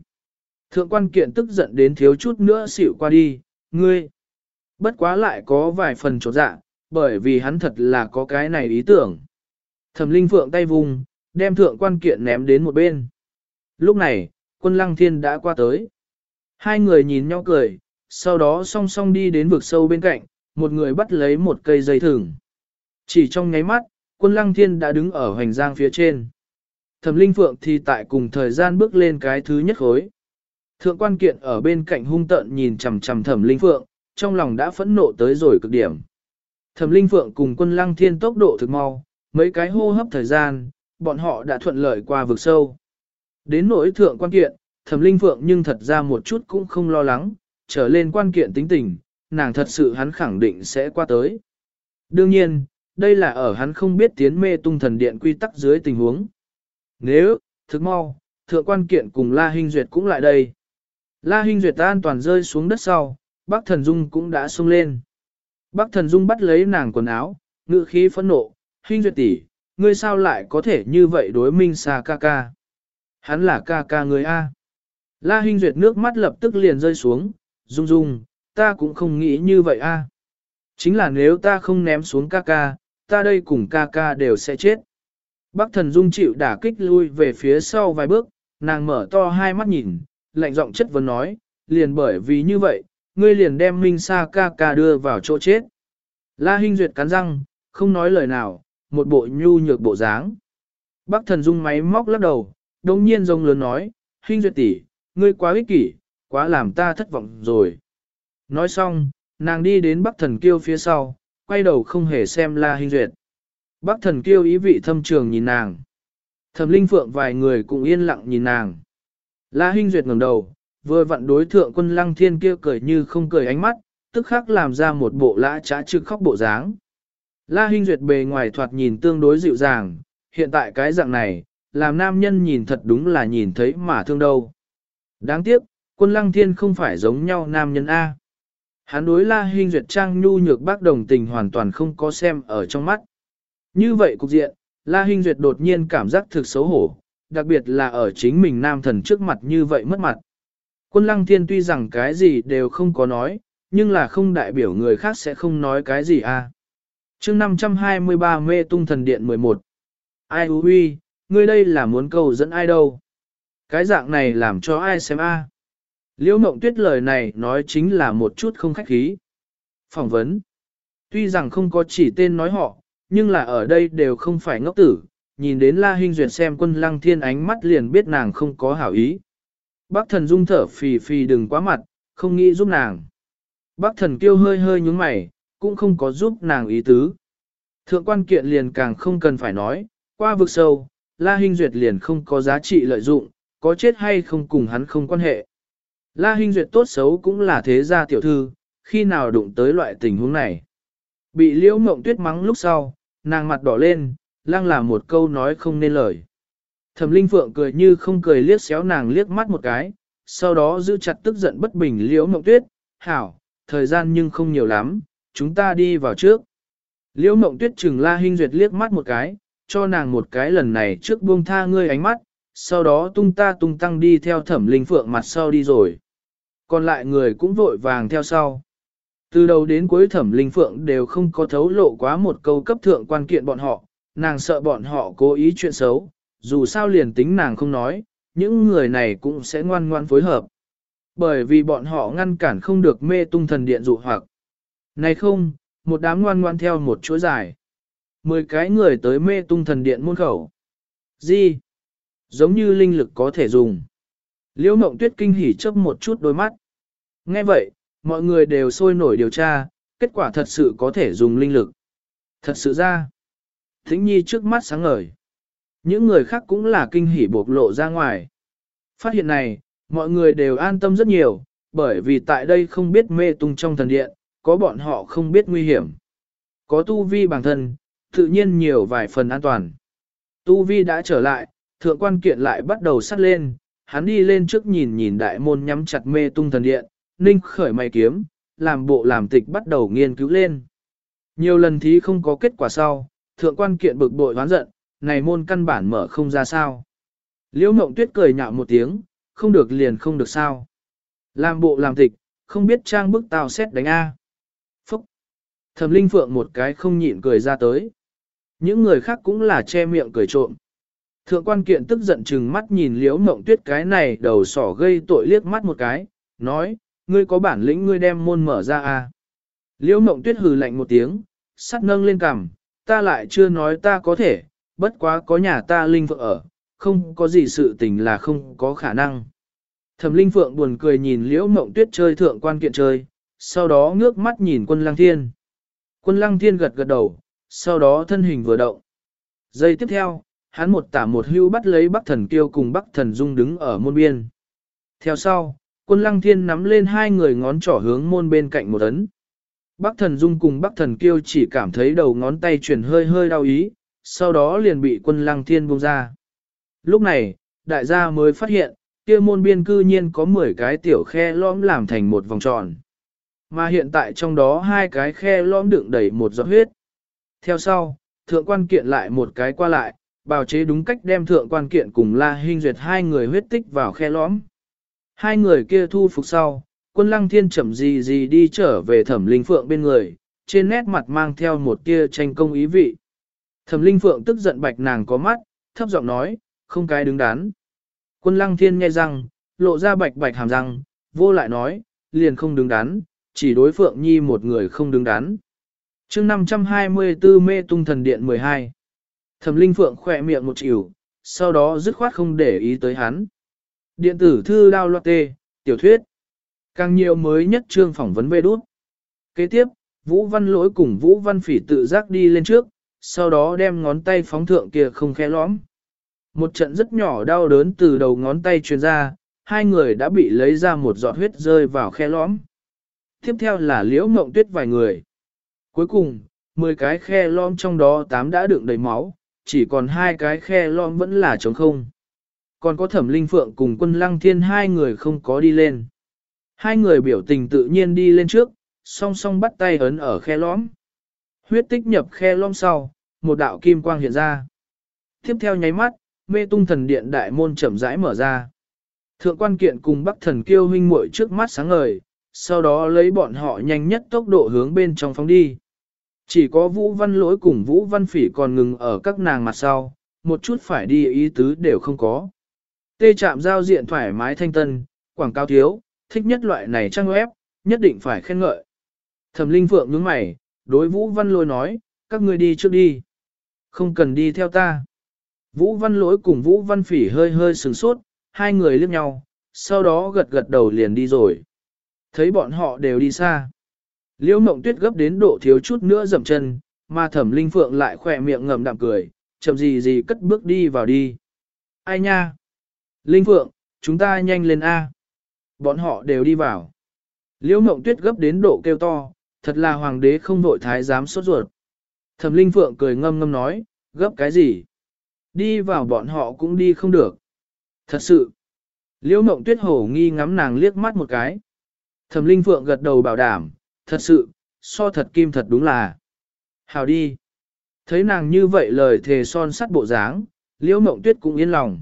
Thượng quan kiện tức giận đến thiếu chút nữa xỉu qua đi, ngươi. Bất quá lại có vài phần trột dạ, bởi vì hắn thật là có cái này ý tưởng. Thẩm linh phượng tay vùng, đem thượng quan kiện ném đến một bên. Lúc này, quân lăng thiên đã qua tới. Hai người nhìn nhau cười, sau đó song song đi đến vực sâu bên cạnh, một người bắt lấy một cây dây thừng. Chỉ trong nháy mắt, quân lăng thiên đã đứng ở hoành giang phía trên. Thẩm linh phượng thì tại cùng thời gian bước lên cái thứ nhất khối. Thượng quan kiện ở bên cạnh hung tợn nhìn chằm chằm thẩm linh phượng, trong lòng đã phẫn nộ tới rồi cực điểm. Thẩm linh phượng cùng quân lăng thiên tốc độ thực mau, mấy cái hô hấp thời gian, bọn họ đã thuận lợi qua vực sâu. Đến nỗi thượng quan kiện, thẩm linh phượng nhưng thật ra một chút cũng không lo lắng, trở lên quan kiện tính tình, nàng thật sự hắn khẳng định sẽ qua tới. Đương nhiên, đây là ở hắn không biết tiến mê tung thần điện quy tắc dưới tình huống. Nếu, thực mau, thượng quan kiện cùng La Hinh Duyệt cũng lại đây. La Hinh Duyệt an toàn rơi xuống đất sau, Bác Thần Dung cũng đã xuống lên. Bác Thần Dung bắt lấy nàng quần áo, ngự khí phẫn nộ, Hinh Duyệt tỷ, ngươi sao lại có thể như vậy đối Minh Sa ca ca? Hắn là ca ca người A. La Hinh Duyệt nước mắt lập tức liền rơi xuống, Dung Dung, ta cũng không nghĩ như vậy A. Chính là nếu ta không ném xuống ca ca, ta đây cùng ca ca đều sẽ chết. Bác thần dung chịu đả kích lui về phía sau vài bước, nàng mở to hai mắt nhìn, lạnh giọng chất vấn nói, liền bởi vì như vậy, ngươi liền đem Minh Sa ca ca đưa vào chỗ chết. La Hinh Duyệt cắn răng, không nói lời nào, một bộ nhu nhược bộ dáng. Bác thần dung máy móc lắc đầu, đồng nhiên rông lớn nói, Hinh Duyệt tỷ, ngươi quá ích kỷ, quá làm ta thất vọng rồi. Nói xong, nàng đi đến Bắc thần kiêu phía sau, quay đầu không hề xem La Hinh Duyệt. Bắc thần kiêu ý vị thâm trường nhìn nàng. Thẩm linh phượng vài người cũng yên lặng nhìn nàng. La Hinh Duyệt ngẩng đầu, vừa vặn đối thượng quân lăng thiên kia cười như không cười ánh mắt, tức khắc làm ra một bộ lã trá trực khóc bộ dáng. La Hinh Duyệt bề ngoài thoạt nhìn tương đối dịu dàng, hiện tại cái dạng này, làm nam nhân nhìn thật đúng là nhìn thấy mà thương đâu. Đáng tiếc, quân lăng thiên không phải giống nhau nam nhân A. Hắn đối La Hinh Duyệt trang nhu nhược bác đồng tình hoàn toàn không có xem ở trong mắt. Như vậy cục diện, La Hinh Duyệt đột nhiên cảm giác thực xấu hổ, đặc biệt là ở chính mình nam thần trước mặt như vậy mất mặt. Quân lăng thiên tuy rằng cái gì đều không có nói, nhưng là không đại biểu người khác sẽ không nói cái gì à. chương 523 mê tung thần điện 11. Ai hú huy, ngươi đây là muốn cầu dẫn ai đâu. Cái dạng này làm cho ai xem a à. Liễu mộng tuyết lời này nói chính là một chút không khách khí. Phỏng vấn. Tuy rằng không có chỉ tên nói họ, nhưng là ở đây đều không phải ngốc tử, nhìn đến La Hinh Duyệt xem quân lăng thiên ánh mắt liền biết nàng không có hảo ý. Bác thần dung thở phì phì đừng quá mặt, không nghĩ giúp nàng. Bác thần kêu hơi hơi nhúng mày, cũng không có giúp nàng ý tứ. Thượng quan kiện liền càng không cần phải nói, qua vực sâu, La Hinh Duyệt liền không có giá trị lợi dụng, có chết hay không cùng hắn không quan hệ. La Hinh Duyệt tốt xấu cũng là thế gia tiểu thư, khi nào đụng tới loại tình huống này. Bị liễu mộng tuyết mắng lúc sau, nàng mặt đỏ lên, lăng là một câu nói không nên lời. Thẩm Linh Phượng cười như không cười liếc xéo nàng liếc mắt một cái, sau đó giữ chặt tức giận bất bình liễu mộng tuyết, hảo, thời gian nhưng không nhiều lắm, chúng ta đi vào trước. Liễu mộng tuyết chừng la Hinh duyệt liếc mắt một cái, cho nàng một cái lần này trước buông tha ngươi ánh mắt, sau đó tung ta tung tăng đi theo thẩm linh phượng mặt sau đi rồi. Còn lại người cũng vội vàng theo sau. Từ đầu đến cuối thẩm linh phượng đều không có thấu lộ quá một câu cấp thượng quan kiện bọn họ, nàng sợ bọn họ cố ý chuyện xấu, dù sao liền tính nàng không nói, những người này cũng sẽ ngoan ngoan phối hợp. Bởi vì bọn họ ngăn cản không được mê tung thần điện dụ hoặc. Này không, một đám ngoan ngoan theo một chuỗi dài. Mười cái người tới mê tung thần điện môn khẩu. Gì? Giống như linh lực có thể dùng. Liễu mộng tuyết kinh hỉ chớp một chút đôi mắt. Nghe vậy, mọi người đều sôi nổi điều tra, kết quả thật sự có thể dùng linh lực. Thật sự ra. Thính nhi trước mắt sáng ngời. Những người khác cũng là kinh hỉ bộc lộ ra ngoài. Phát hiện này, mọi người đều an tâm rất nhiều, bởi vì tại đây không biết mê tung trong thần điện, có bọn họ không biết nguy hiểm. Có tu vi bản thân, tự nhiên nhiều vài phần an toàn. Tu vi đã trở lại, thượng quan kiện lại bắt đầu sắt lên, hắn đi lên trước nhìn nhìn đại môn nhắm chặt mê tung thần điện, ninh khởi mày kiếm, làm bộ làm tịch bắt đầu nghiên cứu lên. Nhiều lần thí không có kết quả sau, thượng quan kiện bực bội hoán giận, này môn căn bản mở không ra sao. Liễu mộng tuyết cười nhạo một tiếng, không được liền không được sao. Làm bộ làm tịch, không biết trang bức tao xét đánh A. Phúc! Thẩm linh phượng một cái không nhịn cười ra tới. Những người khác cũng là che miệng cười trộm. Thượng quan kiện tức giận chừng mắt nhìn liễu mộng tuyết cái này đầu sỏ gây tội liếc mắt một cái, nói, ngươi có bản lĩnh ngươi đem môn mở ra à. Liễu mộng tuyết hừ lạnh một tiếng, sắt nâng lên cằm, ta lại chưa nói ta có thể, bất quá có nhà ta linh phượng ở, không có gì sự tình là không có khả năng. Thẩm linh phượng buồn cười nhìn liễu mộng tuyết chơi thượng quan kiện chơi, sau đó ngước mắt nhìn quân lăng thiên. Quân lăng thiên gật gật đầu, sau đó thân hình vừa động. Giây tiếp theo, hắn một tả một hưu bắt lấy bắc thần kiêu cùng bắc thần dung đứng ở môn biên. Theo sau, quân lăng thiên nắm lên hai người ngón trỏ hướng môn bên cạnh một ấn. Bắc thần dung cùng bắc thần kiêu chỉ cảm thấy đầu ngón tay chuyển hơi hơi đau ý, sau đó liền bị quân lăng thiên buông ra. Lúc này, đại gia mới phát hiện, kia môn biên cư nhiên có 10 cái tiểu khe lõm làm thành một vòng tròn. Mà hiện tại trong đó hai cái khe lõm đựng đầy một giọt huyết. Theo sau, thượng quan kiện lại một cái qua lại, bào chế đúng cách đem thượng quan kiện cùng La Hinh Duyệt hai người huyết tích vào khe lõm. Hai người kia thu phục sau, quân lăng thiên chậm gì gì đi trở về thẩm linh phượng bên người, trên nét mặt mang theo một tia tranh công ý vị. Thẩm linh phượng tức giận bạch nàng có mắt, thấp giọng nói, không cái đứng đắn. Quân lăng thiên nghe răng, lộ ra bạch bạch hàm răng, vô lại nói, liền không đứng đắn, chỉ đối phượng nhi một người không đứng đắn. chương 524 mê tung thần điện 12. Thẩm linh phượng khỏe miệng một chịu, sau đó dứt khoát không để ý tới hắn. Điện tử thư đao loạt tê, tiểu thuyết. Càng nhiều mới nhất trương phỏng vấn bê đút. Kế tiếp, Vũ Văn lỗi cùng Vũ Văn phỉ tự giác đi lên trước, sau đó đem ngón tay phóng thượng kia không khe lõm. Một trận rất nhỏ đau đớn từ đầu ngón tay truyền ra, hai người đã bị lấy ra một giọt huyết rơi vào khe lõm. Tiếp theo là liễu mộng tuyết vài người. Cuối cùng, 10 cái khe lõm trong đó 8 đã đựng đầy máu, chỉ còn hai cái khe lõm vẫn là trống không. Còn có thẩm linh phượng cùng quân lăng thiên hai người không có đi lên. Hai người biểu tình tự nhiên đi lên trước, song song bắt tay ấn ở khe lõm. Huyết tích nhập khe lõm sau, một đạo kim quang hiện ra. Tiếp theo nháy mắt, mê tung thần điện đại môn chậm rãi mở ra. Thượng quan kiện cùng bắc thần kiêu huynh muội trước mắt sáng ngời, sau đó lấy bọn họ nhanh nhất tốc độ hướng bên trong phóng đi. Chỉ có Vũ Văn lỗi cùng Vũ Văn phỉ còn ngừng ở các nàng mặt sau, một chút phải đi ý tứ đều không có. Tê chạm giao diện thoải mái thanh tân, quảng cáo thiếu, thích nhất loại này trang web, nhất định phải khen ngợi. Thẩm Linh Phượng nhướng mày, đối Vũ Văn lỗi nói, các ngươi đi trước đi. Không cần đi theo ta. Vũ Văn lỗi cùng Vũ Văn phỉ hơi hơi sừng sốt, hai người liếc nhau, sau đó gật gật đầu liền đi rồi. Thấy bọn họ đều đi xa. Liễu mộng tuyết gấp đến độ thiếu chút nữa dậm chân, mà thẩm linh phượng lại khỏe miệng ngầm đạm cười, chậm gì gì cất bước đi vào đi. Ai nha? Linh phượng, chúng ta nhanh lên A. Bọn họ đều đi vào. Liễu mộng tuyết gấp đến độ kêu to, thật là hoàng đế không nội thái dám sốt ruột. Thẩm linh phượng cười ngâm ngâm nói, gấp cái gì? Đi vào bọn họ cũng đi không được. Thật sự. Liễu mộng tuyết hổ nghi ngắm nàng liếc mắt một cái. Thẩm linh phượng gật đầu bảo đảm, thật sự, so thật kim thật đúng là. Hào đi. Thấy nàng như vậy lời thề son sắt bộ dáng, liễu mộng tuyết cũng yên lòng.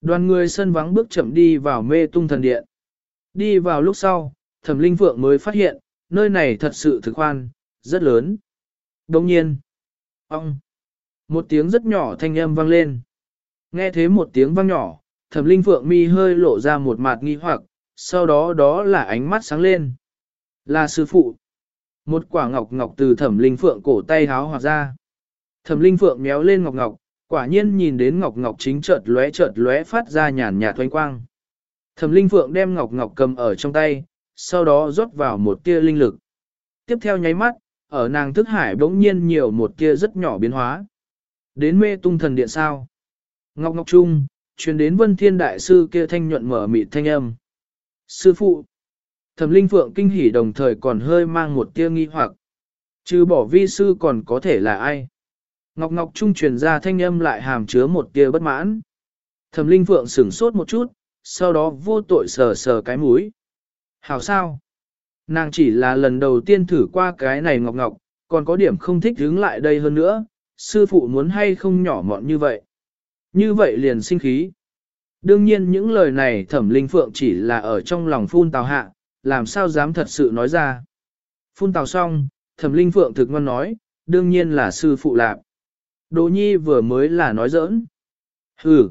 Đoàn người sân vắng bước chậm đi vào mê tung thần điện. Đi vào lúc sau, thẩm linh phượng mới phát hiện, nơi này thật sự thực khoan, rất lớn. Đồng nhiên, ong, một tiếng rất nhỏ thanh âm vang lên. Nghe thế một tiếng vang nhỏ, thẩm linh phượng mi hơi lộ ra một mặt nghi hoặc, sau đó đó là ánh mắt sáng lên. Là sư phụ. Một quả ngọc ngọc từ thẩm linh phượng cổ tay háo hoặc ra. Thẩm linh phượng méo lên ngọc ngọc, quả nhiên nhìn đến ngọc ngọc chính chợt lóe chợt lóe phát ra nhàn nhạt thoanh quang. Thẩm linh phượng đem ngọc ngọc cầm ở trong tay, sau đó rót vào một tia linh lực. Tiếp theo nháy mắt, ở nàng thức hải bỗng nhiên nhiều một tia rất nhỏ biến hóa. Đến mê tung thần điện sao. Ngọc ngọc trung, truyền đến vân thiên đại sư kia thanh nhuận mở mịt thanh âm. Sư phụ, thẩm linh phượng kinh hỉ đồng thời còn hơi mang một tia nghi hoặc. Chứ bỏ vi sư còn có thể là ai? Ngọc Ngọc Trung truyền ra thanh âm lại hàm chứa một tia bất mãn. Thẩm linh phượng sửng sốt một chút, sau đó vô tội sờ sờ cái mũi. Hảo sao? Nàng chỉ là lần đầu tiên thử qua cái này Ngọc Ngọc, còn có điểm không thích hướng lại đây hơn nữa, sư phụ muốn hay không nhỏ mọn như vậy. Như vậy liền sinh khí. Đương nhiên những lời này thẩm linh phượng chỉ là ở trong lòng phun tào hạ, làm sao dám thật sự nói ra. Phun tào xong, thẩm linh phượng thực ngon nói, đương nhiên là sư phụ lạp. Đỗ nhi vừa mới là nói giỡn. Hừ.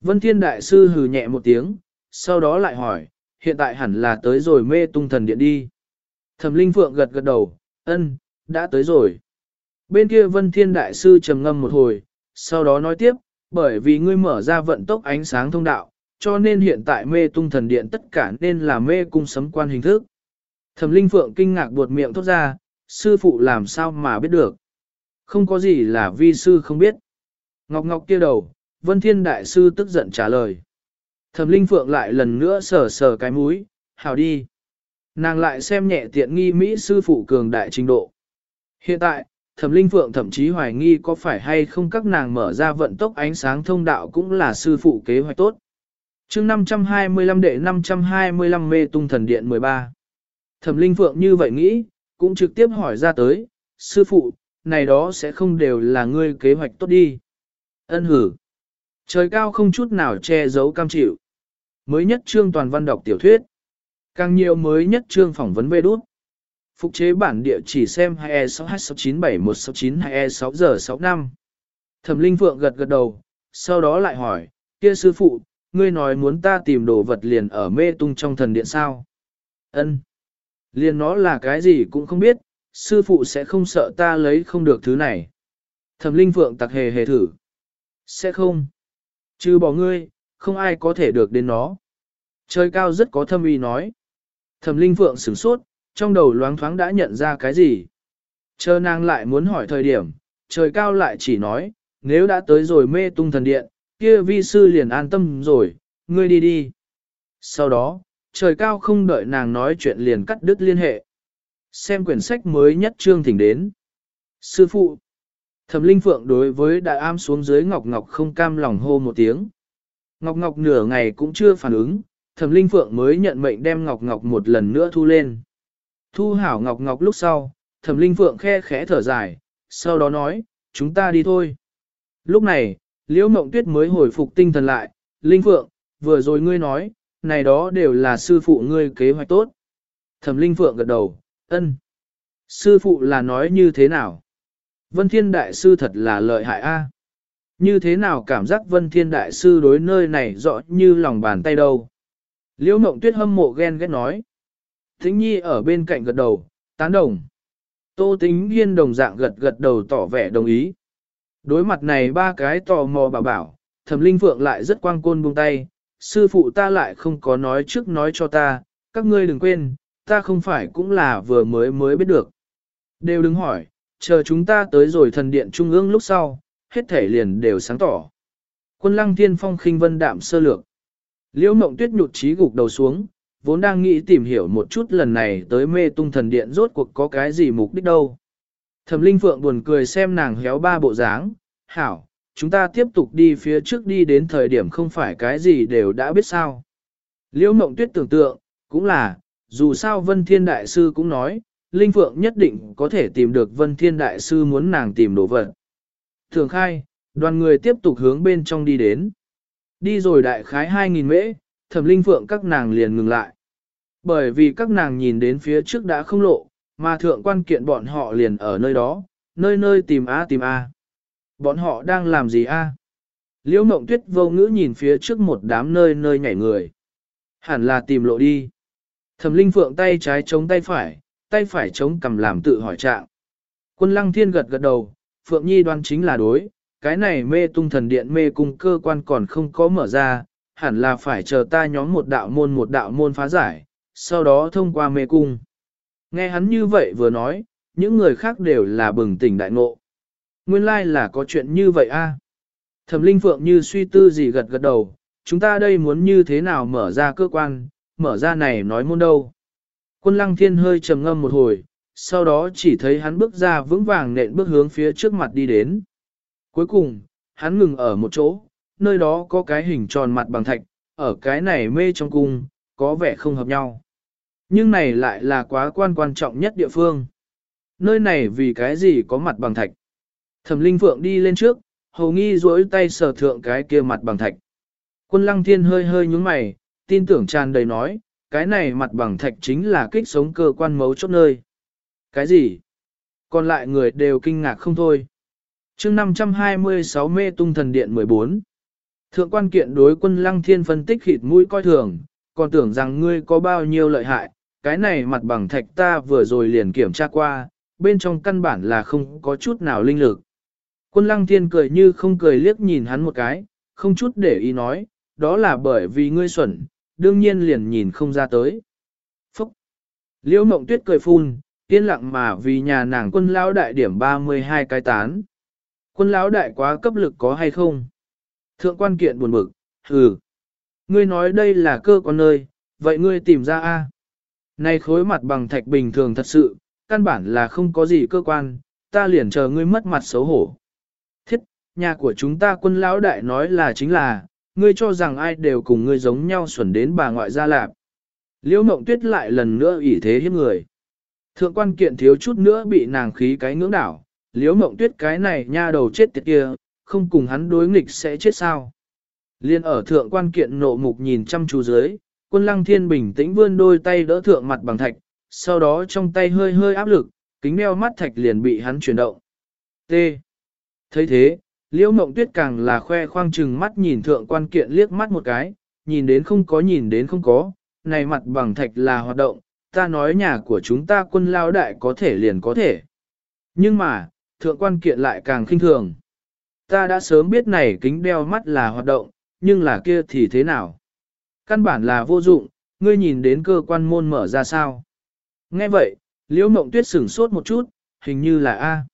Vân thiên đại sư hừ nhẹ một tiếng, sau đó lại hỏi, hiện tại hẳn là tới rồi mê tung thần điện đi. Thẩm linh phượng gật gật đầu, ân, đã tới rồi. Bên kia vân thiên đại sư trầm ngâm một hồi, sau đó nói tiếp, bởi vì ngươi mở ra vận tốc ánh sáng thông đạo, cho nên hiện tại mê tung thần điện tất cả nên là mê cung sấm quan hình thức. Thẩm Linh Phượng kinh ngạc buột miệng thốt ra, sư phụ làm sao mà biết được. Không có gì là vi sư không biết. Ngọc Ngọc kia đầu, Vân Thiên Đại Sư tức giận trả lời. Thẩm Linh Phượng lại lần nữa sờ sờ cái mũi, hào đi. Nàng lại xem nhẹ tiện nghi Mỹ sư phụ cường đại trình độ. Hiện tại, Thẩm Linh Phượng thậm chí hoài nghi có phải hay không các nàng mở ra vận tốc ánh sáng thông đạo cũng là sư phụ kế hoạch tốt. chương 525 đệ 525 mê tung thần điện 13. Thẩm Linh Phượng như vậy nghĩ, cũng trực tiếp hỏi ra tới, sư phụ, này đó sẽ không đều là ngươi kế hoạch tốt đi. Ân hử. Trời cao không chút nào che giấu cam chịu. Mới nhất trương toàn văn đọc tiểu thuyết. Càng nhiều mới nhất trương phỏng vấn về đút. Phục chế bản địa chỉ xem 2E6H6971692E6 giờ 65. Thẩm Linh Phượng gật gật đầu, sau đó lại hỏi, kia sư phụ, ngươi nói muốn ta tìm đồ vật liền ở mê tung trong thần điện sao? Ân, Liền nó là cái gì cũng không biết, sư phụ sẽ không sợ ta lấy không được thứ này. Thẩm Linh Phượng tặc hề hề thử. Sẽ không. Trừ bỏ ngươi, không ai có thể được đến nó. Trời cao rất có thâm ý nói. Thẩm Linh Phượng sửng sốt, trong đầu loáng thoáng đã nhận ra cái gì. Chờ nàng lại muốn hỏi thời điểm, trời cao lại chỉ nói, nếu đã tới rồi mê tung thần điện, kia vi sư liền an tâm rồi, ngươi đi đi. Sau đó, trời cao không đợi nàng nói chuyện liền cắt đứt liên hệ. Xem quyển sách mới nhất trương thỉnh đến. Sư phụ, thẩm linh phượng đối với đại am xuống dưới Ngọc Ngọc không cam lòng hô một tiếng. Ngọc Ngọc nửa ngày cũng chưa phản ứng, thẩm linh phượng mới nhận mệnh đem Ngọc Ngọc một lần nữa thu lên. Thu hảo Ngọc Ngọc lúc sau, thẩm linh phượng khe khẽ thở dài, sau đó nói, chúng ta đi thôi. Lúc này, liễu mộng tuyết mới hồi phục tinh thần lại, linh phượng, vừa rồi ngươi nói, này đó đều là sư phụ ngươi kế hoạch tốt. Thẩm linh phượng gật đầu, ân. Sư phụ là nói như thế nào? Vân Thiên Đại Sư thật là lợi hại a. Như thế nào cảm giác Vân Thiên Đại Sư đối nơi này rõ như lòng bàn tay đâu? Liễu Mộng Tuyết hâm mộ ghen ghét nói. Thính Nhi ở bên cạnh gật đầu, tán đồng. Tô Tính Hiên đồng dạng gật gật đầu tỏ vẻ đồng ý. Đối mặt này ba cái tò mò bảo bảo, Thẩm Linh Phượng lại rất quang côn buông tay, sư phụ ta lại không có nói trước nói cho ta, các ngươi đừng quên, ta không phải cũng là vừa mới mới biết được. Đều đừng hỏi, chờ chúng ta tới rồi thần điện trung ương lúc sau, hết thể liền đều sáng tỏ. Quân lăng thiên phong khinh vân đạm sơ lược. Liễu mộng tuyết nhụt trí gục đầu xuống, vốn đang nghĩ tìm hiểu một chút lần này tới mê tung thần điện rốt cuộc có cái gì mục đích đâu. Thẩm Linh Phượng buồn cười xem nàng héo ba bộ dáng, hảo, chúng ta tiếp tục đi phía trước đi đến thời điểm không phải cái gì đều đã biết sao. Liễu Mộng Tuyết tưởng tượng, cũng là, dù sao Vân Thiên Đại Sư cũng nói, Linh Phượng nhất định có thể tìm được Vân Thiên Đại Sư muốn nàng tìm đồ vật. Thường khai, đoàn người tiếp tục hướng bên trong đi đến. Đi rồi đại khái 2.000 mễ, thẩm Linh Phượng các nàng liền ngừng lại. Bởi vì các nàng nhìn đến phía trước đã không lộ, mà thượng quan kiện bọn họ liền ở nơi đó, nơi nơi tìm A tìm A. Bọn họ đang làm gì A? Liễu mộng tuyết vô ngữ nhìn phía trước một đám nơi nơi nhảy người. Hẳn là tìm lộ đi. Thẩm linh phượng tay trái chống tay phải, tay phải chống cầm làm tự hỏi trạng. Quân lăng thiên gật gật đầu, phượng nhi đoan chính là đối, cái này mê tung thần điện mê cung cơ quan còn không có mở ra, hẳn là phải chờ ta nhóm một đạo môn một đạo môn phá giải, sau đó thông qua mê cung. Nghe hắn như vậy vừa nói, những người khác đều là bừng tỉnh đại ngộ. Nguyên lai like là có chuyện như vậy a. Thẩm Linh Phượng như suy tư gì gật gật đầu, chúng ta đây muốn như thế nào mở ra cơ quan, mở ra này nói môn đâu. Quân Lăng Thiên hơi trầm ngâm một hồi, sau đó chỉ thấy hắn bước ra vững vàng nện bước hướng phía trước mặt đi đến. Cuối cùng, hắn ngừng ở một chỗ, nơi đó có cái hình tròn mặt bằng thạch, ở cái này mê trong cung, có vẻ không hợp nhau. Nhưng này lại là quá quan quan trọng nhất địa phương. Nơi này vì cái gì có mặt bằng thạch. Thẩm Linh Phượng đi lên trước, hầu nghi duỗi tay sờ thượng cái kia mặt bằng thạch. Quân Lăng Thiên hơi hơi nhúng mày, tin tưởng tràn đầy nói, cái này mặt bằng thạch chính là kích sống cơ quan mấu chốt nơi. Cái gì? Còn lại người đều kinh ngạc không thôi. chương 526 mê tung thần điện 14. Thượng quan kiện đối quân Lăng Thiên phân tích khịt mũi coi thường, còn tưởng rằng ngươi có bao nhiêu lợi hại, cái này mặt bằng thạch ta vừa rồi liền kiểm tra qua, bên trong căn bản là không có chút nào linh lực. Quân lăng thiên cười như không cười liếc nhìn hắn một cái, không chút để ý nói, đó là bởi vì ngươi xuẩn, đương nhiên liền nhìn không ra tới. Phúc! Liễu mộng tuyết cười phun, yên lặng mà vì nhà nàng quân lão đại điểm 32 cái tán. Quân lão đại quá cấp lực có hay không? Thượng quan kiện buồn bực, hừ. Ngươi nói đây là cơ quan nơi, vậy ngươi tìm ra a? Này khối mặt bằng thạch bình thường thật sự, căn bản là không có gì cơ quan, ta liền chờ ngươi mất mặt xấu hổ. Thiết, nhà của chúng ta quân lão đại nói là chính là, ngươi cho rằng ai đều cùng ngươi giống nhau xuẩn đến bà ngoại gia lạp. Liễu mộng tuyết lại lần nữa ủy thế hiếp người. Thượng quan kiện thiếu chút nữa bị nàng khí cái ngưỡng đảo, liễu mộng tuyết cái này nha đầu chết tiệt kia, không cùng hắn đối nghịch sẽ chết sao. Liên ở thượng quan kiện nộ mục nhìn chăm chú dưới, quân lăng thiên bình tĩnh vươn đôi tay đỡ thượng mặt bằng thạch, sau đó trong tay hơi hơi áp lực, kính đeo mắt thạch liền bị hắn chuyển động. T. thấy thế, liễu mộng tuyết càng là khoe khoang chừng mắt nhìn thượng quan kiện liếc mắt một cái, nhìn đến không có nhìn đến không có, này mặt bằng thạch là hoạt động, ta nói nhà của chúng ta quân lao đại có thể liền có thể. Nhưng mà, thượng quan kiện lại càng khinh thường. Ta đã sớm biết này kính đeo mắt là hoạt động, nhưng là kia thì thế nào? Căn bản là vô dụng, ngươi nhìn đến cơ quan môn mở ra sao? Nghe vậy, liễu mộng tuyết sửng sốt một chút, hình như là A.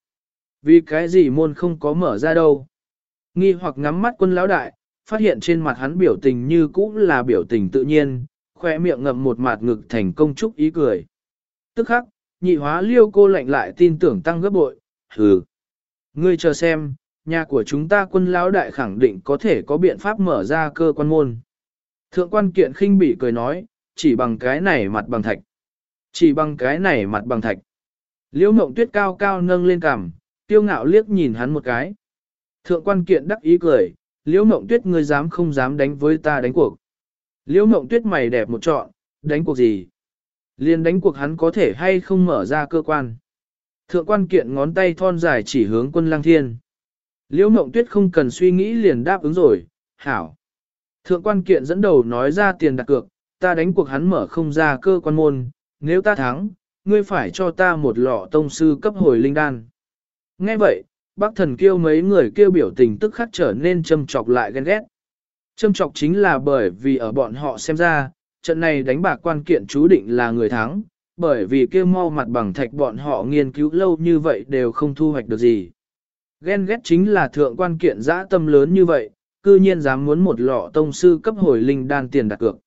Vì cái gì môn không có mở ra đâu? Nghi hoặc ngắm mắt quân lão đại, phát hiện trên mặt hắn biểu tình như cũ là biểu tình tự nhiên, khoe miệng ngậm một mạt ngực thành công chúc ý cười. Tức khắc, nhị hóa liêu cô lạnh lại tin tưởng tăng gấp bội, hừ. Ngươi chờ xem, nhà của chúng ta quân lão đại khẳng định có thể có biện pháp mở ra cơ quan môn. Thượng quan kiện khinh bỉ cười nói, chỉ bằng cái này mặt bằng thạch. Chỉ bằng cái này mặt bằng thạch. Liễu mộng tuyết cao cao nâng lên cằm, tiêu ngạo liếc nhìn hắn một cái. Thượng quan kiện đắc ý cười, liễu mộng tuyết ngươi dám không dám đánh với ta đánh cuộc. Liễu mộng tuyết mày đẹp một trọn, đánh cuộc gì? Liên đánh cuộc hắn có thể hay không mở ra cơ quan. Thượng quan kiện ngón tay thon dài chỉ hướng quân lang thiên. Liễu mộng tuyết không cần suy nghĩ liền đáp ứng rồi, hảo. Thượng quan kiện dẫn đầu nói ra tiền đặt cược, ta đánh cuộc hắn mở không ra cơ quan môn, nếu ta thắng, ngươi phải cho ta một lọ tông sư cấp hồi linh đan. Nghe vậy, bác thần kêu mấy người kêu biểu tình tức khắc trở nên châm trọc lại ghen ghét. Châm trọc chính là bởi vì ở bọn họ xem ra, trận này đánh bạc quan kiện chú định là người thắng, bởi vì kêu mau mặt bằng thạch bọn họ nghiên cứu lâu như vậy đều không thu hoạch được gì. Ghen ghét chính là thượng quan kiện dã tâm lớn như vậy, cư nhiên dám muốn một lọ tông sư cấp hồi linh đan tiền đặt cược.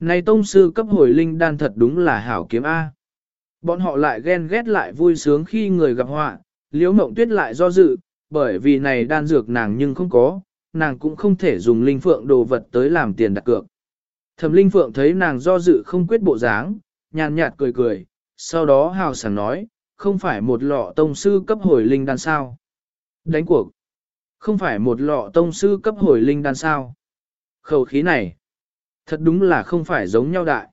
Này tông sư cấp hồi linh đan thật đúng là hảo kiếm A. Bọn họ lại ghen ghét lại vui sướng khi người gặp họa, liễu mộng tuyết lại do dự, bởi vì này đan dược nàng nhưng không có, nàng cũng không thể dùng linh phượng đồ vật tới làm tiền đặt cược. Thẩm linh phượng thấy nàng do dự không quyết bộ dáng, nhàn nhạt cười cười, sau đó hào sảng nói, không phải một lọ tông sư cấp hồi linh đan sao. Đánh cuộc. Không phải một lọ tông sư cấp hồi linh đan sao. Khẩu khí này. Thật đúng là không phải giống nhau đại.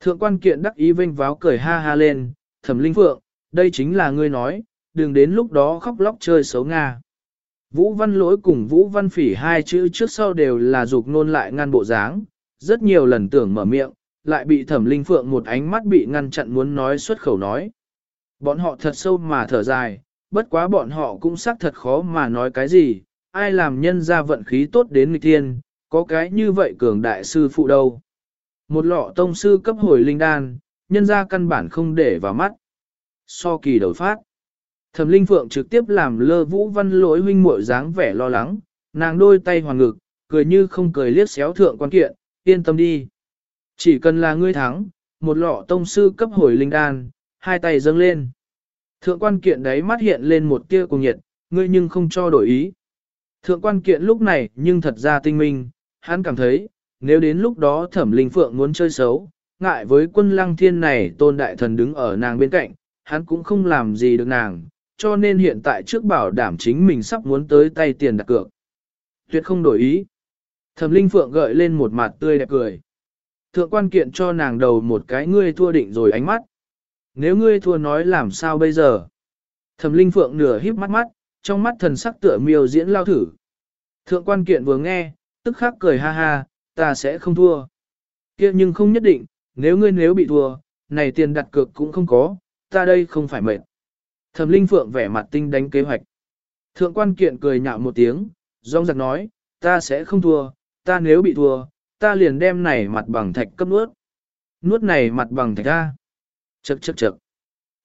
Thượng quan kiện đắc ý vinh váo cười ha ha lên, thẩm linh phượng, đây chính là ngươi nói, đừng đến lúc đó khóc lóc chơi xấu Nga. Vũ văn lỗi cùng vũ văn phỉ hai chữ trước sau đều là dục nôn lại ngăn bộ dáng, rất nhiều lần tưởng mở miệng, lại bị thẩm linh phượng một ánh mắt bị ngăn chặn muốn nói xuất khẩu nói. Bọn họ thật sâu mà thở dài, bất quá bọn họ cũng xác thật khó mà nói cái gì, ai làm nhân ra vận khí tốt đến nghịch thiên, có cái như vậy cường đại sư phụ đâu. Một lọ tông sư cấp hồi linh đan, nhân ra căn bản không để vào mắt. So kỳ đầu phát. Thẩm Linh Phượng trực tiếp làm lơ Vũ Văn lỗi huynh muội dáng vẻ lo lắng, nàng đôi tay hoàn ngực, cười như không cười liếc xéo thượng quan kiện, yên tâm đi. Chỉ cần là ngươi thắng, một lọ tông sư cấp hồi linh đan, hai tay dâng lên. Thượng quan kiện đấy mắt hiện lên một tia cùng nhiệt, ngươi nhưng không cho đổi ý. Thượng quan kiện lúc này nhưng thật ra tinh minh, hắn cảm thấy, nếu đến lúc đó thẩm linh phượng muốn chơi xấu, ngại với quân lăng thiên này tôn đại thần đứng ở nàng bên cạnh, hắn cũng không làm gì được nàng, cho nên hiện tại trước bảo đảm chính mình sắp muốn tới tay tiền đặt cược. Tuyệt không đổi ý. Thẩm linh phượng gợi lên một mặt tươi đẹp cười. Thượng quan kiện cho nàng đầu một cái ngươi thua định rồi ánh mắt. Nếu ngươi thua nói làm sao bây giờ? Thẩm linh phượng nửa híp mắt mắt, trong mắt thần sắc tựa miêu diễn lao thử. Thượng quan kiện vừa nghe, tức khắc cười ha ha, ta sẽ không thua. kia nhưng không nhất định, nếu ngươi nếu bị thua, này tiền đặt cược cũng không có, ta đây không phải mệt. Thẩm linh phượng vẻ mặt tinh đánh kế hoạch. Thượng quan kiện cười nhạo một tiếng, rong giặc nói, ta sẽ không thua, ta nếu bị thua, ta liền đem này mặt bằng thạch cấp nuốt. Nuốt này mặt bằng thạch ta. Chậc chậc chậc.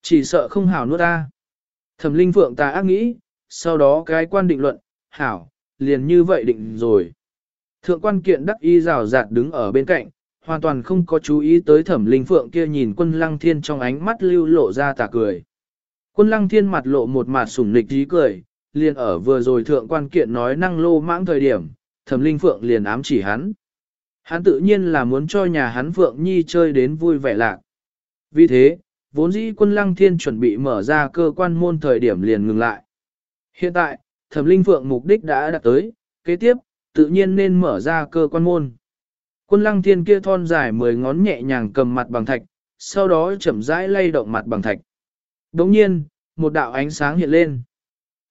Chỉ sợ không hảo nuốt ta. Thẩm linh phượng ta ác nghĩ, sau đó cái quan định luận, hảo, liền như vậy định rồi. Thượng quan kiện đắc y rào rạt đứng ở bên cạnh, hoàn toàn không có chú ý tới thẩm linh phượng kia nhìn quân lăng thiên trong ánh mắt lưu lộ ra tà cười. Quân lăng thiên mặt lộ một mặt sủng nịch dí cười, liền ở vừa rồi thượng quan kiện nói năng lô mãng thời điểm, thẩm linh phượng liền ám chỉ hắn. Hắn tự nhiên là muốn cho nhà hắn Phượng Nhi chơi đến vui vẻ lạc. Vì thế, vốn dĩ quân lăng thiên chuẩn bị mở ra cơ quan môn thời điểm liền ngừng lại. Hiện tại, thẩm linh phượng mục đích đã đạt tới, kế tiếp, tự nhiên nên mở ra cơ quan môn. Quân lăng thiên kia thon dài mười ngón nhẹ nhàng cầm mặt bằng thạch, sau đó chậm rãi lay động mặt bằng thạch. Đồng nhiên, một đạo ánh sáng hiện lên.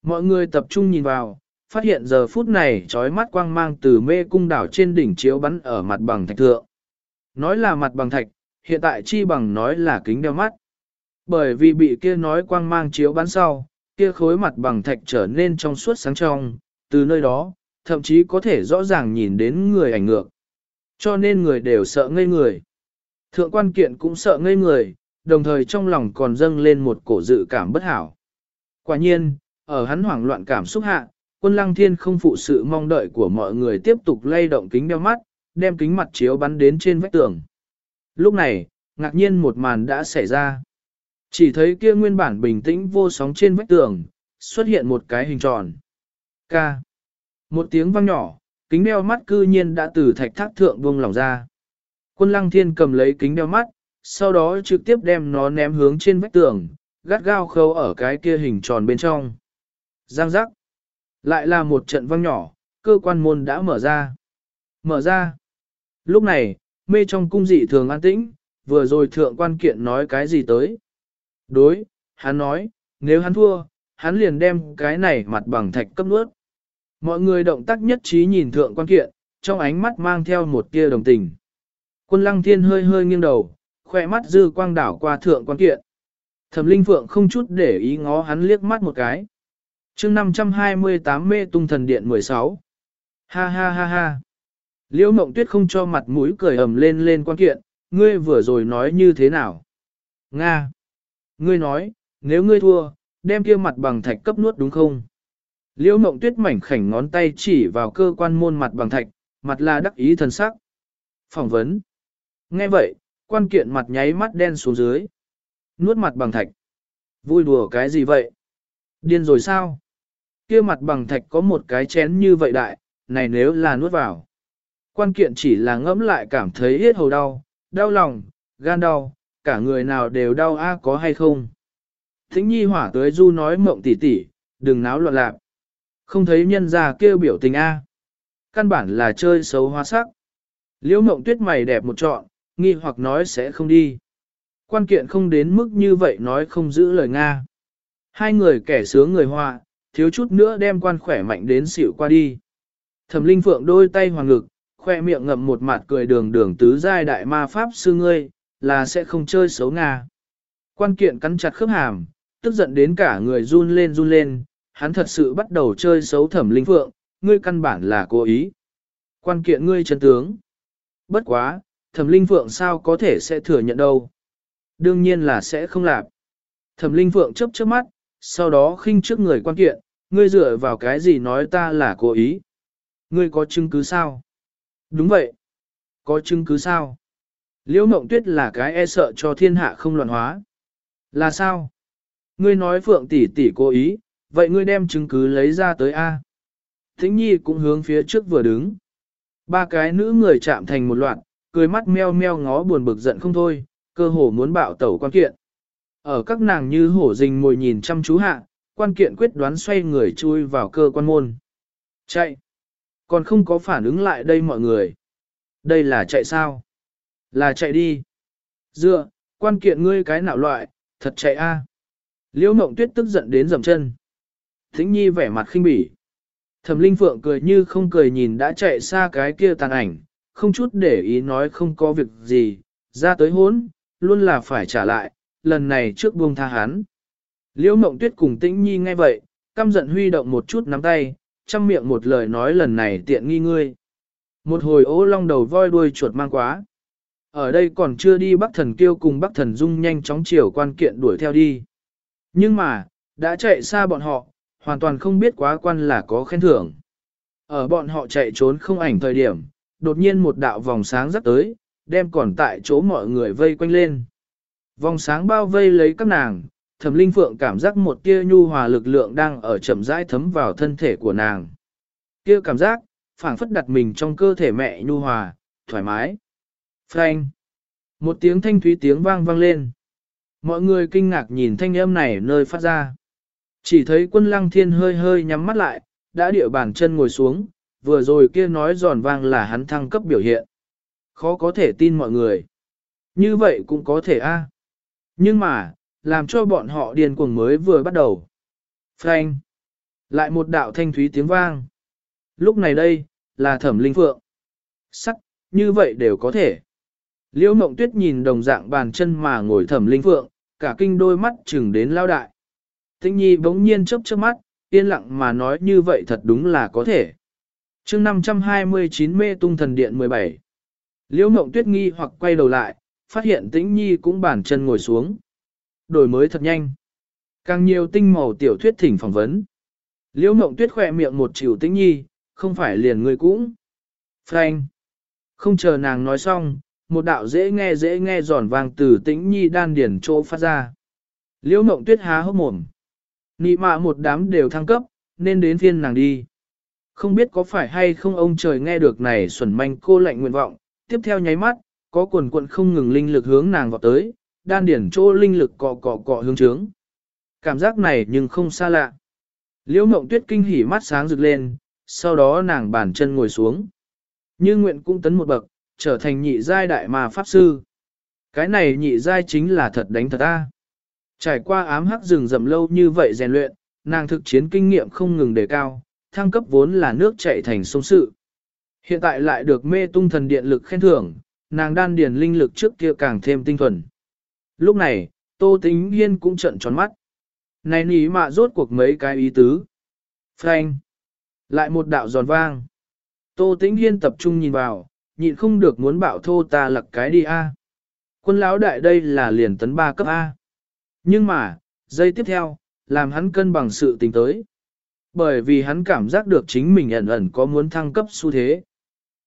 Mọi người tập trung nhìn vào, phát hiện giờ phút này trói mắt quang mang từ mê cung đảo trên đỉnh chiếu bắn ở mặt bằng thạch thượng. Nói là mặt bằng thạch, hiện tại chi bằng nói là kính đeo mắt. Bởi vì bị kia nói quang mang chiếu bắn sau, kia khối mặt bằng thạch trở nên trong suốt sáng trong, từ nơi đó, thậm chí có thể rõ ràng nhìn đến người ảnh ngược. Cho nên người đều sợ ngây người. Thượng quan kiện cũng sợ ngây người, đồng thời trong lòng còn dâng lên một cổ dự cảm bất hảo. Quả nhiên, ở hắn hoảng loạn cảm xúc hạ, quân lăng thiên không phụ sự mong đợi của mọi người tiếp tục lay động kính đeo mắt, đem kính mặt chiếu bắn đến trên vách tường. Lúc này, ngạc nhiên một màn đã xảy ra. Chỉ thấy kia nguyên bản bình tĩnh vô sóng trên vách tường, xuất hiện một cái hình tròn. K. Một tiếng vang nhỏ, kính đeo mắt cư nhiên đã từ thạch thác thượng buông lỏng ra. Quân lăng thiên cầm lấy kính đeo mắt, sau đó trực tiếp đem nó ném hướng trên vách tường, gắt gao khâu ở cái kia hình tròn bên trong. Giang giác. Lại là một trận vang nhỏ, cơ quan môn đã mở ra. Mở ra. Lúc này, mê trong cung dị thường an tĩnh, vừa rồi thượng quan kiện nói cái gì tới. Đối, hắn nói, nếu hắn thua, hắn liền đem cái này mặt bằng thạch cấp nuốt. Mọi người động tác nhất trí nhìn thượng quan kiện, trong ánh mắt mang theo một tia đồng tình. Quân lăng thiên hơi hơi nghiêng đầu, khoe mắt dư quang đảo qua thượng quan kiện. Thẩm linh phượng không chút để ý ngó hắn liếc mắt một cái. chương 528 mê tung thần điện 16. Ha ha ha ha. Liễu mộng tuyết không cho mặt mũi cười ầm lên lên quan kiện, ngươi vừa rồi nói như thế nào? Nga. Ngươi nói, nếu ngươi thua, đem kia mặt bằng thạch cấp nuốt đúng không? Liễu mộng tuyết mảnh khảnh ngón tay chỉ vào cơ quan môn mặt bằng thạch, mặt là đắc ý thần sắc. Phỏng vấn. Nghe vậy, quan kiện mặt nháy mắt đen xuống dưới. Nuốt mặt bằng thạch. Vui đùa cái gì vậy? Điên rồi sao? Kia mặt bằng thạch có một cái chén như vậy đại, này nếu là nuốt vào. Quan kiện chỉ là ngẫm lại cảm thấy hết hầu đau, đau lòng, gan đau, cả người nào đều đau a có hay không. Thính nhi hỏa tới du nói mộng tỉ tỉ, đừng náo loạn lạc. Không thấy nhân ra kêu biểu tình a Căn bản là chơi xấu hoa sắc. Liễu mộng tuyết mày đẹp một trọn, nghi hoặc nói sẽ không đi. Quan kiện không đến mức như vậy nói không giữ lời Nga. Hai người kẻ sướng người họa, thiếu chút nữa đem quan khỏe mạnh đến xỉu qua đi. Thẩm linh phượng đôi tay hoàng ngực, khoe miệng ngậm một mặt cười đường đường tứ giai đại ma pháp sư ngươi, là sẽ không chơi xấu Nga. Quan kiện cắn chặt khớp hàm, tức giận đến cả người run lên run lên, hắn thật sự bắt đầu chơi xấu thẩm linh phượng, ngươi căn bản là cố ý. Quan kiện ngươi chân tướng. Bất quá, thẩm linh phượng sao có thể sẽ thừa nhận đâu. Đương nhiên là sẽ không làm. Thẩm linh phượng chớp chớp mắt, sau đó khinh trước người quan kiện, ngươi dựa vào cái gì nói ta là cố ý. Ngươi có chứng cứ sao? Đúng vậy. Có chứng cứ sao? Liễu mộng tuyết là cái e sợ cho thiên hạ không loạn hóa. Là sao? Ngươi nói phượng tỷ tỷ cố ý, vậy ngươi đem chứng cứ lấy ra tới A. Thính nhi cũng hướng phía trước vừa đứng. Ba cái nữ người chạm thành một loạt, cười mắt meo meo ngó buồn bực giận không thôi, cơ hồ muốn bạo tẩu quan kiện. Ở các nàng như hổ rình mồi nhìn chăm chú hạ, quan kiện quyết đoán xoay người chui vào cơ quan môn. Chạy! Còn không có phản ứng lại đây mọi người. Đây là chạy sao? Là chạy đi. Dựa, quan kiện ngươi cái nào loại, thật chạy a. Liễu mộng tuyết tức giận đến dầm chân. Thính nhi vẻ mặt khinh bỉ. Thẩm linh phượng cười như không cười nhìn đã chạy xa cái kia tàn ảnh, không chút để ý nói không có việc gì, ra tới hốn, luôn là phải trả lại, lần này trước buông tha hắn. Liễu mộng tuyết cùng tĩnh nhi ngay vậy, căm giận huy động một chút nắm tay, chăm miệng một lời nói lần này tiện nghi ngươi. Một hồi ố long đầu voi đuôi chuột mang quá. Ở đây còn chưa đi bắc thần kêu cùng bắc thần dung nhanh chóng chiều quan kiện đuổi theo đi. Nhưng mà, đã chạy xa bọn họ, hoàn toàn không biết quá quan là có khen thưởng. Ở bọn họ chạy trốn không ảnh thời điểm, đột nhiên một đạo vòng sáng rất tới, đem còn tại chỗ mọi người vây quanh lên. Vòng sáng bao vây lấy các nàng, thẩm linh phượng cảm giác một tia nhu hòa lực lượng đang ở chậm rãi thấm vào thân thể của nàng. Kia cảm giác, phảng phất đặt mình trong cơ thể mẹ nhu hòa, thoải mái. Phanh. Một tiếng thanh thúy tiếng vang vang lên. Mọi người kinh ngạc nhìn thanh âm này nơi phát ra. Chỉ thấy quân lăng thiên hơi hơi nhắm mắt lại, đã địa bàn chân ngồi xuống, vừa rồi kia nói giòn vang là hắn thăng cấp biểu hiện. Khó có thể tin mọi người. Như vậy cũng có thể a. À? Nhưng mà, làm cho bọn họ điên cuồng mới vừa bắt đầu. Phanh. Lại một đạo thanh thúy tiếng vang. Lúc này đây, là thẩm linh phượng. Sắc, như vậy đều có thể. Liễu mộng tuyết nhìn đồng dạng bàn chân mà ngồi thẩm linh phượng, cả kinh đôi mắt chừng đến lao đại. Tinh nhi bỗng nhiên chớp chớp mắt, yên lặng mà nói như vậy thật đúng là có thể chương 529 mê tung thần điện 17. Liễu mộng tuyết nghi hoặc quay đầu lại, phát hiện tĩnh nhi cũng bản chân ngồi xuống. Đổi mới thật nhanh. Càng nhiều tinh màu tiểu thuyết thỉnh phỏng vấn. Liễu mộng tuyết khỏe miệng một chiều tĩnh nhi, không phải liền người cũng. Frank. Không chờ nàng nói xong, một đạo dễ nghe dễ nghe giòn vang từ tĩnh nhi đan điển chỗ phát ra. Liễu mộng tuyết há hốc mồm. Nị mạ một đám đều thăng cấp, nên đến phiên nàng đi. Không biết có phải hay không ông trời nghe được này xuẩn manh cô lạnh nguyện vọng, tiếp theo nháy mắt, có quần quận không ngừng linh lực hướng nàng vào tới, đan điển chỗ linh lực cọ cọ cọ hướng trướng. Cảm giác này nhưng không xa lạ. Liễu mộng tuyết kinh hỉ mắt sáng rực lên, sau đó nàng bàn chân ngồi xuống. Như nguyện cũng tấn một bậc, trở thành nhị giai đại mà pháp sư. Cái này nhị giai chính là thật đánh thật ta. Trải qua ám hắc rừng rậm lâu như vậy rèn luyện, nàng thực chiến kinh nghiệm không ngừng đề cao, thăng cấp vốn là nước chảy thành sông sự. Hiện tại lại được mê tung thần điện lực khen thưởng, nàng đan điền linh lực trước kia càng thêm tinh thuần. Lúc này, Tô Tính Hiên cũng trận tròn mắt. Này nỉ mạ rốt cuộc mấy cái ý tứ. Frank. Lại một đạo giòn vang. Tô Tĩnh Hiên tập trung nhìn vào, nhịn không được muốn bảo thô ta lặc cái đi a. Quân lão đại đây là liền tấn 3 cấp A. Nhưng mà, giây tiếp theo, làm hắn cân bằng sự tình tới. Bởi vì hắn cảm giác được chính mình ẩn ẩn có muốn thăng cấp xu thế.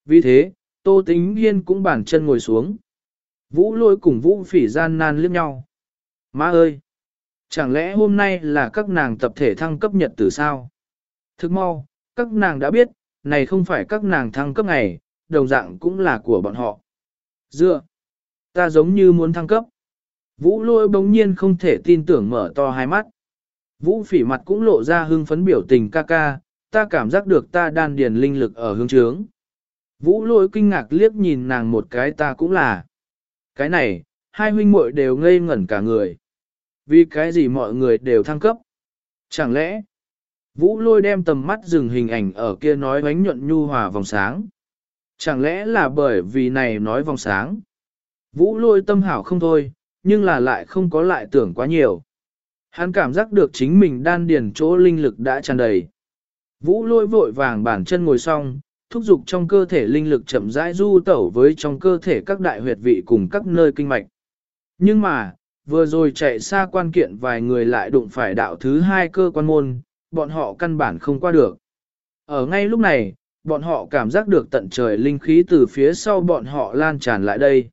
Vì thế, Tô Tĩnh Hiên cũng bản chân ngồi xuống. Vũ lôi cùng vũ phỉ gian nan liếc nhau. Má ơi! Chẳng lẽ hôm nay là các nàng tập thể thăng cấp nhật từ sao? Thức mau, các nàng đã biết, này không phải các nàng thăng cấp ngày, đồng dạng cũng là của bọn họ. Dựa! Ta giống như muốn thăng cấp. Vũ lôi bỗng nhiên không thể tin tưởng mở to hai mắt. Vũ phỉ mặt cũng lộ ra hưng phấn biểu tình ca ca, ta cảm giác được ta đan điền linh lực ở hướng trướng. Vũ lôi kinh ngạc liếc nhìn nàng một cái ta cũng là. Cái này, hai huynh muội đều ngây ngẩn cả người. Vì cái gì mọi người đều thăng cấp? Chẳng lẽ, Vũ lôi đem tầm mắt dừng hình ảnh ở kia nói bánh nhuận nhu hòa vòng sáng. Chẳng lẽ là bởi vì này nói vòng sáng? Vũ lôi tâm hảo không thôi, nhưng là lại không có lại tưởng quá nhiều. Hắn cảm giác được chính mình đan điền chỗ linh lực đã tràn đầy. Vũ lôi vội vàng bản chân ngồi xong, thúc giục trong cơ thể linh lực chậm rãi du tẩu với trong cơ thể các đại huyệt vị cùng các nơi kinh mạch. Nhưng mà, vừa rồi chạy xa quan kiện vài người lại đụng phải đạo thứ hai cơ quan môn, bọn họ căn bản không qua được. Ở ngay lúc này, bọn họ cảm giác được tận trời linh khí từ phía sau bọn họ lan tràn lại đây.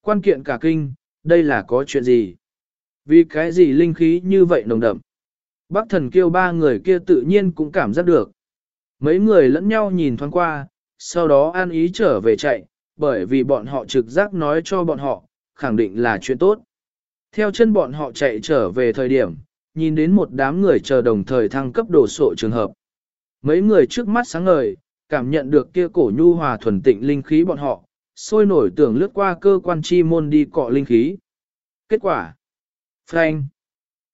Quan kiện cả kinh, đây là có chuyện gì? Vì cái gì linh khí như vậy nồng đậm? Bác thần kêu ba người kia tự nhiên cũng cảm giác được. Mấy người lẫn nhau nhìn thoáng qua, sau đó an ý trở về chạy, bởi vì bọn họ trực giác nói cho bọn họ, khẳng định là chuyện tốt. Theo chân bọn họ chạy trở về thời điểm, nhìn đến một đám người chờ đồng thời thăng cấp đổ sộ trường hợp. Mấy người trước mắt sáng ngời, cảm nhận được kia cổ nhu hòa thuần tịnh linh khí bọn họ, sôi nổi tưởng lướt qua cơ quan chi môn đi cọ linh khí. Kết quả Frank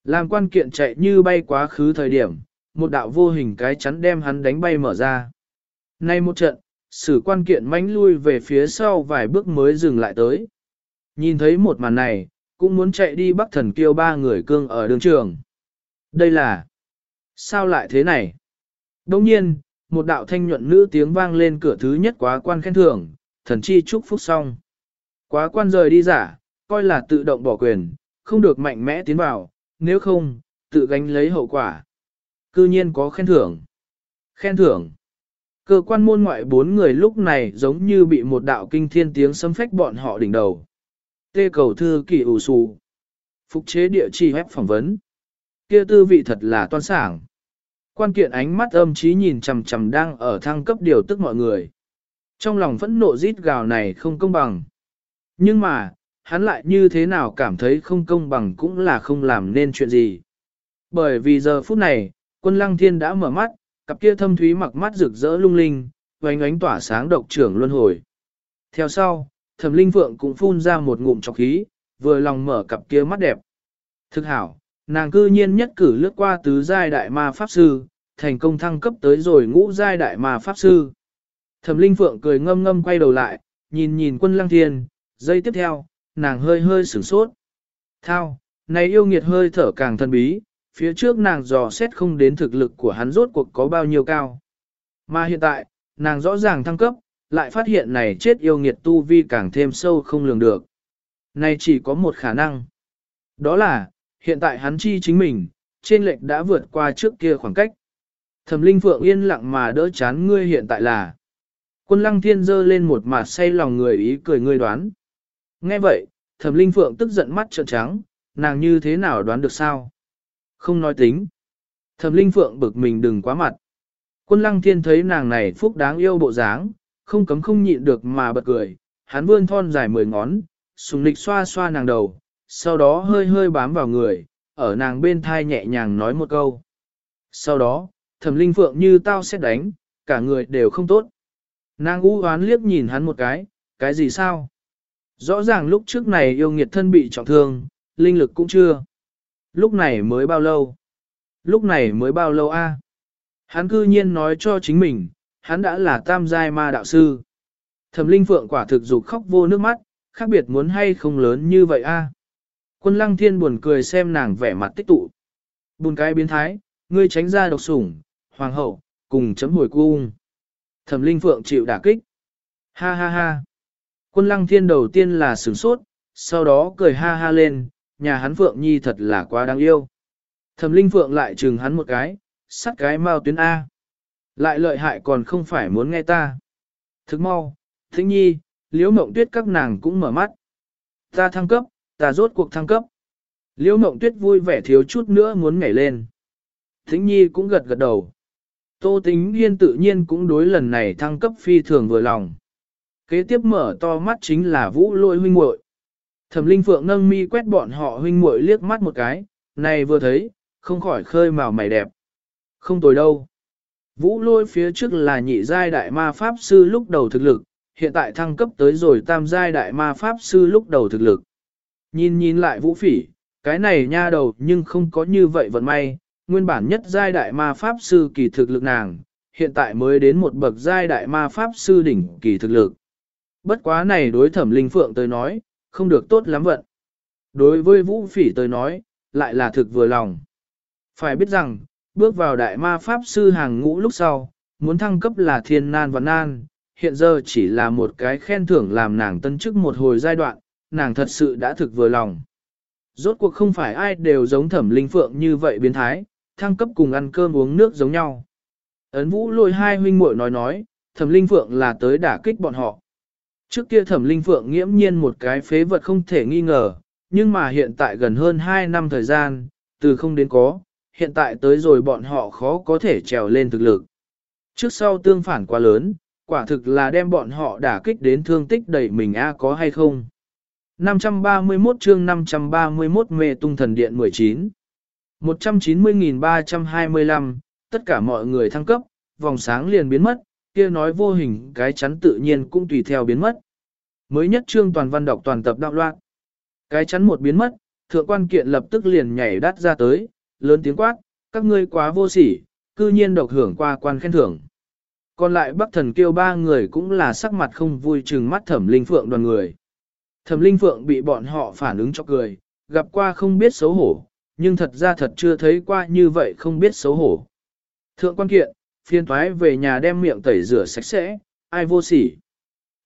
Làm quan kiện chạy như bay quá khứ thời điểm, một đạo vô hình cái chắn đem hắn đánh bay mở ra. Nay một trận, sử quan kiện mánh lui về phía sau vài bước mới dừng lại tới. Nhìn thấy một màn này, cũng muốn chạy đi bắt thần kêu ba người cương ở đường trường. Đây là... Sao lại thế này? Đồng nhiên, một đạo thanh nhuận nữ tiếng vang lên cửa thứ nhất quá quan khen thưởng, thần chi chúc phúc xong. Quá quan rời đi giả, coi là tự động bỏ quyền, không được mạnh mẽ tiến vào, nếu không, tự gánh lấy hậu quả. Cư nhiên có khen thưởng. Khen thưởng. Cơ quan môn ngoại bốn người lúc này giống như bị một đạo kinh thiên tiếng xâm phách bọn họ đỉnh đầu. Tê cầu thư kỳ ủ xù. Phục chế địa chỉ web phỏng vấn. Kia tư vị thật là toan sảng. Quan kiện ánh mắt âm trí nhìn chằm chằm đang ở thăng cấp điều tức mọi người. Trong lòng phẫn nộ rít gào này không công bằng. Nhưng mà, hắn lại như thế nào cảm thấy không công bằng cũng là không làm nên chuyện gì. Bởi vì giờ phút này, quân lăng thiên đã mở mắt, cặp kia thâm thúy mặc mắt rực rỡ lung linh, oánh ánh tỏa sáng độc trưởng luân hồi. Theo sau, thẩm linh phượng cũng phun ra một ngụm trọc khí, vừa lòng mở cặp kia mắt đẹp. Thực hảo, nàng cư nhiên nhất cử lướt qua tứ giai đại ma pháp sư, thành công thăng cấp tới rồi ngũ giai đại ma pháp sư. Thẩm linh phượng cười ngâm ngâm quay đầu lại, nhìn nhìn quân lăng thiên, giây tiếp theo, nàng hơi hơi sửng sốt. Thao, này yêu nghiệt hơi thở càng thân bí, phía trước nàng dò xét không đến thực lực của hắn rốt cuộc có bao nhiêu cao. Mà hiện tại, nàng rõ ràng thăng cấp, lại phát hiện này chết yêu nghiệt tu vi càng thêm sâu không lường được. Này chỉ có một khả năng. Đó là, hiện tại hắn chi chính mình, trên lệch đã vượt qua trước kia khoảng cách. Thẩm linh phượng yên lặng mà đỡ chán ngươi hiện tại là. Quân lăng thiên dơ lên một mặt say lòng người ý cười ngươi đoán. Nghe vậy, thẩm linh phượng tức giận mắt trợn trắng, nàng như thế nào đoán được sao? Không nói tính. Thẩm linh phượng bực mình đừng quá mặt. Quân lăng thiên thấy nàng này phúc đáng yêu bộ dáng, không cấm không nhịn được mà bật cười, hắn vươn thon dài mười ngón, sùng lịch xoa xoa nàng đầu, sau đó hơi hơi bám vào người, ở nàng bên thai nhẹ nhàng nói một câu. Sau đó, thẩm linh phượng như tao sẽ đánh, cả người đều không tốt. Nàng u hoán liếc nhìn hắn một cái, cái gì sao? Rõ ràng lúc trước này yêu nghiệt thân bị trọng thương, linh lực cũng chưa. Lúc này mới bao lâu? Lúc này mới bao lâu a? Hắn cư nhiên nói cho chính mình, hắn đã là tam giai ma đạo sư. Thẩm linh phượng quả thực dục khóc vô nước mắt, khác biệt muốn hay không lớn như vậy a? Quân lăng thiên buồn cười xem nàng vẻ mặt tích tụ. Buồn cái biến thái, ngươi tránh ra độc sủng, hoàng hậu, cùng chấm hồi cung. Thẩm linh phượng chịu đả kích. Ha ha ha. Quân lăng thiên đầu tiên là sửng sốt, sau đó cười ha ha lên, nhà hắn phượng nhi thật là quá đáng yêu. Thẩm linh phượng lại chừng hắn một cái, sắt cái mau tuyến A. Lại lợi hại còn không phải muốn nghe ta. Thức mau, thính nhi, liễu mộng tuyết các nàng cũng mở mắt. Ta thăng cấp, ta rốt cuộc thăng cấp. Liễu mộng tuyết vui vẻ thiếu chút nữa muốn nhảy lên. Thính nhi cũng gật gật đầu. Tô tính yên tự nhiên cũng đối lần này thăng cấp phi thường vừa lòng. Kế tiếp mở to mắt chính là vũ lôi huynh muội. Thẩm linh phượng nâng mi quét bọn họ huynh muội liếc mắt một cái, này vừa thấy, không khỏi khơi màu mày đẹp. Không tồi đâu. Vũ lôi phía trước là nhị giai đại ma pháp sư lúc đầu thực lực, hiện tại thăng cấp tới rồi tam giai đại ma pháp sư lúc đầu thực lực. Nhìn nhìn lại vũ phỉ, cái này nha đầu nhưng không có như vậy vận may, nguyên bản nhất giai đại ma pháp sư kỳ thực lực nàng, hiện tại mới đến một bậc giai đại ma pháp sư đỉnh kỳ thực lực. Bất quá này đối thẩm linh phượng tới nói, không được tốt lắm vận. Đối với vũ phỉ tới nói, lại là thực vừa lòng. Phải biết rằng, bước vào đại ma pháp sư hàng ngũ lúc sau, muốn thăng cấp là thiên nan và nan, hiện giờ chỉ là một cái khen thưởng làm nàng tân chức một hồi giai đoạn, nàng thật sự đã thực vừa lòng. Rốt cuộc không phải ai đều giống thẩm linh phượng như vậy biến thái, thăng cấp cùng ăn cơm uống nước giống nhau. Ấn vũ lôi hai huynh muội nói nói, thẩm linh phượng là tới đả kích bọn họ. Trước kia thẩm linh phượng nghiễm nhiên một cái phế vật không thể nghi ngờ, nhưng mà hiện tại gần hơn 2 năm thời gian, từ không đến có, hiện tại tới rồi bọn họ khó có thể trèo lên thực lực. Trước sau tương phản quá lớn, quả thực là đem bọn họ đả kích đến thương tích đầy mình a có hay không. 531 chương 531 mê tung thần điện 19 190.325, tất cả mọi người thăng cấp, vòng sáng liền biến mất, kia nói vô hình cái chắn tự nhiên cũng tùy theo biến mất. Mới nhất trương toàn văn đọc toàn tập đạo loạn. Cái chắn một biến mất, thượng quan kiện lập tức liền nhảy đắt ra tới, lớn tiếng quát, các ngươi quá vô sỉ, cư nhiên độc hưởng qua quan khen thưởng. Còn lại bắc thần kêu ba người cũng là sắc mặt không vui chừng mắt thẩm linh phượng đoàn người. Thẩm linh phượng bị bọn họ phản ứng cho cười, gặp qua không biết xấu hổ, nhưng thật ra thật chưa thấy qua như vậy không biết xấu hổ. Thượng quan kiện, phiên thoái về nhà đem miệng tẩy rửa sạch sẽ, ai vô sỉ.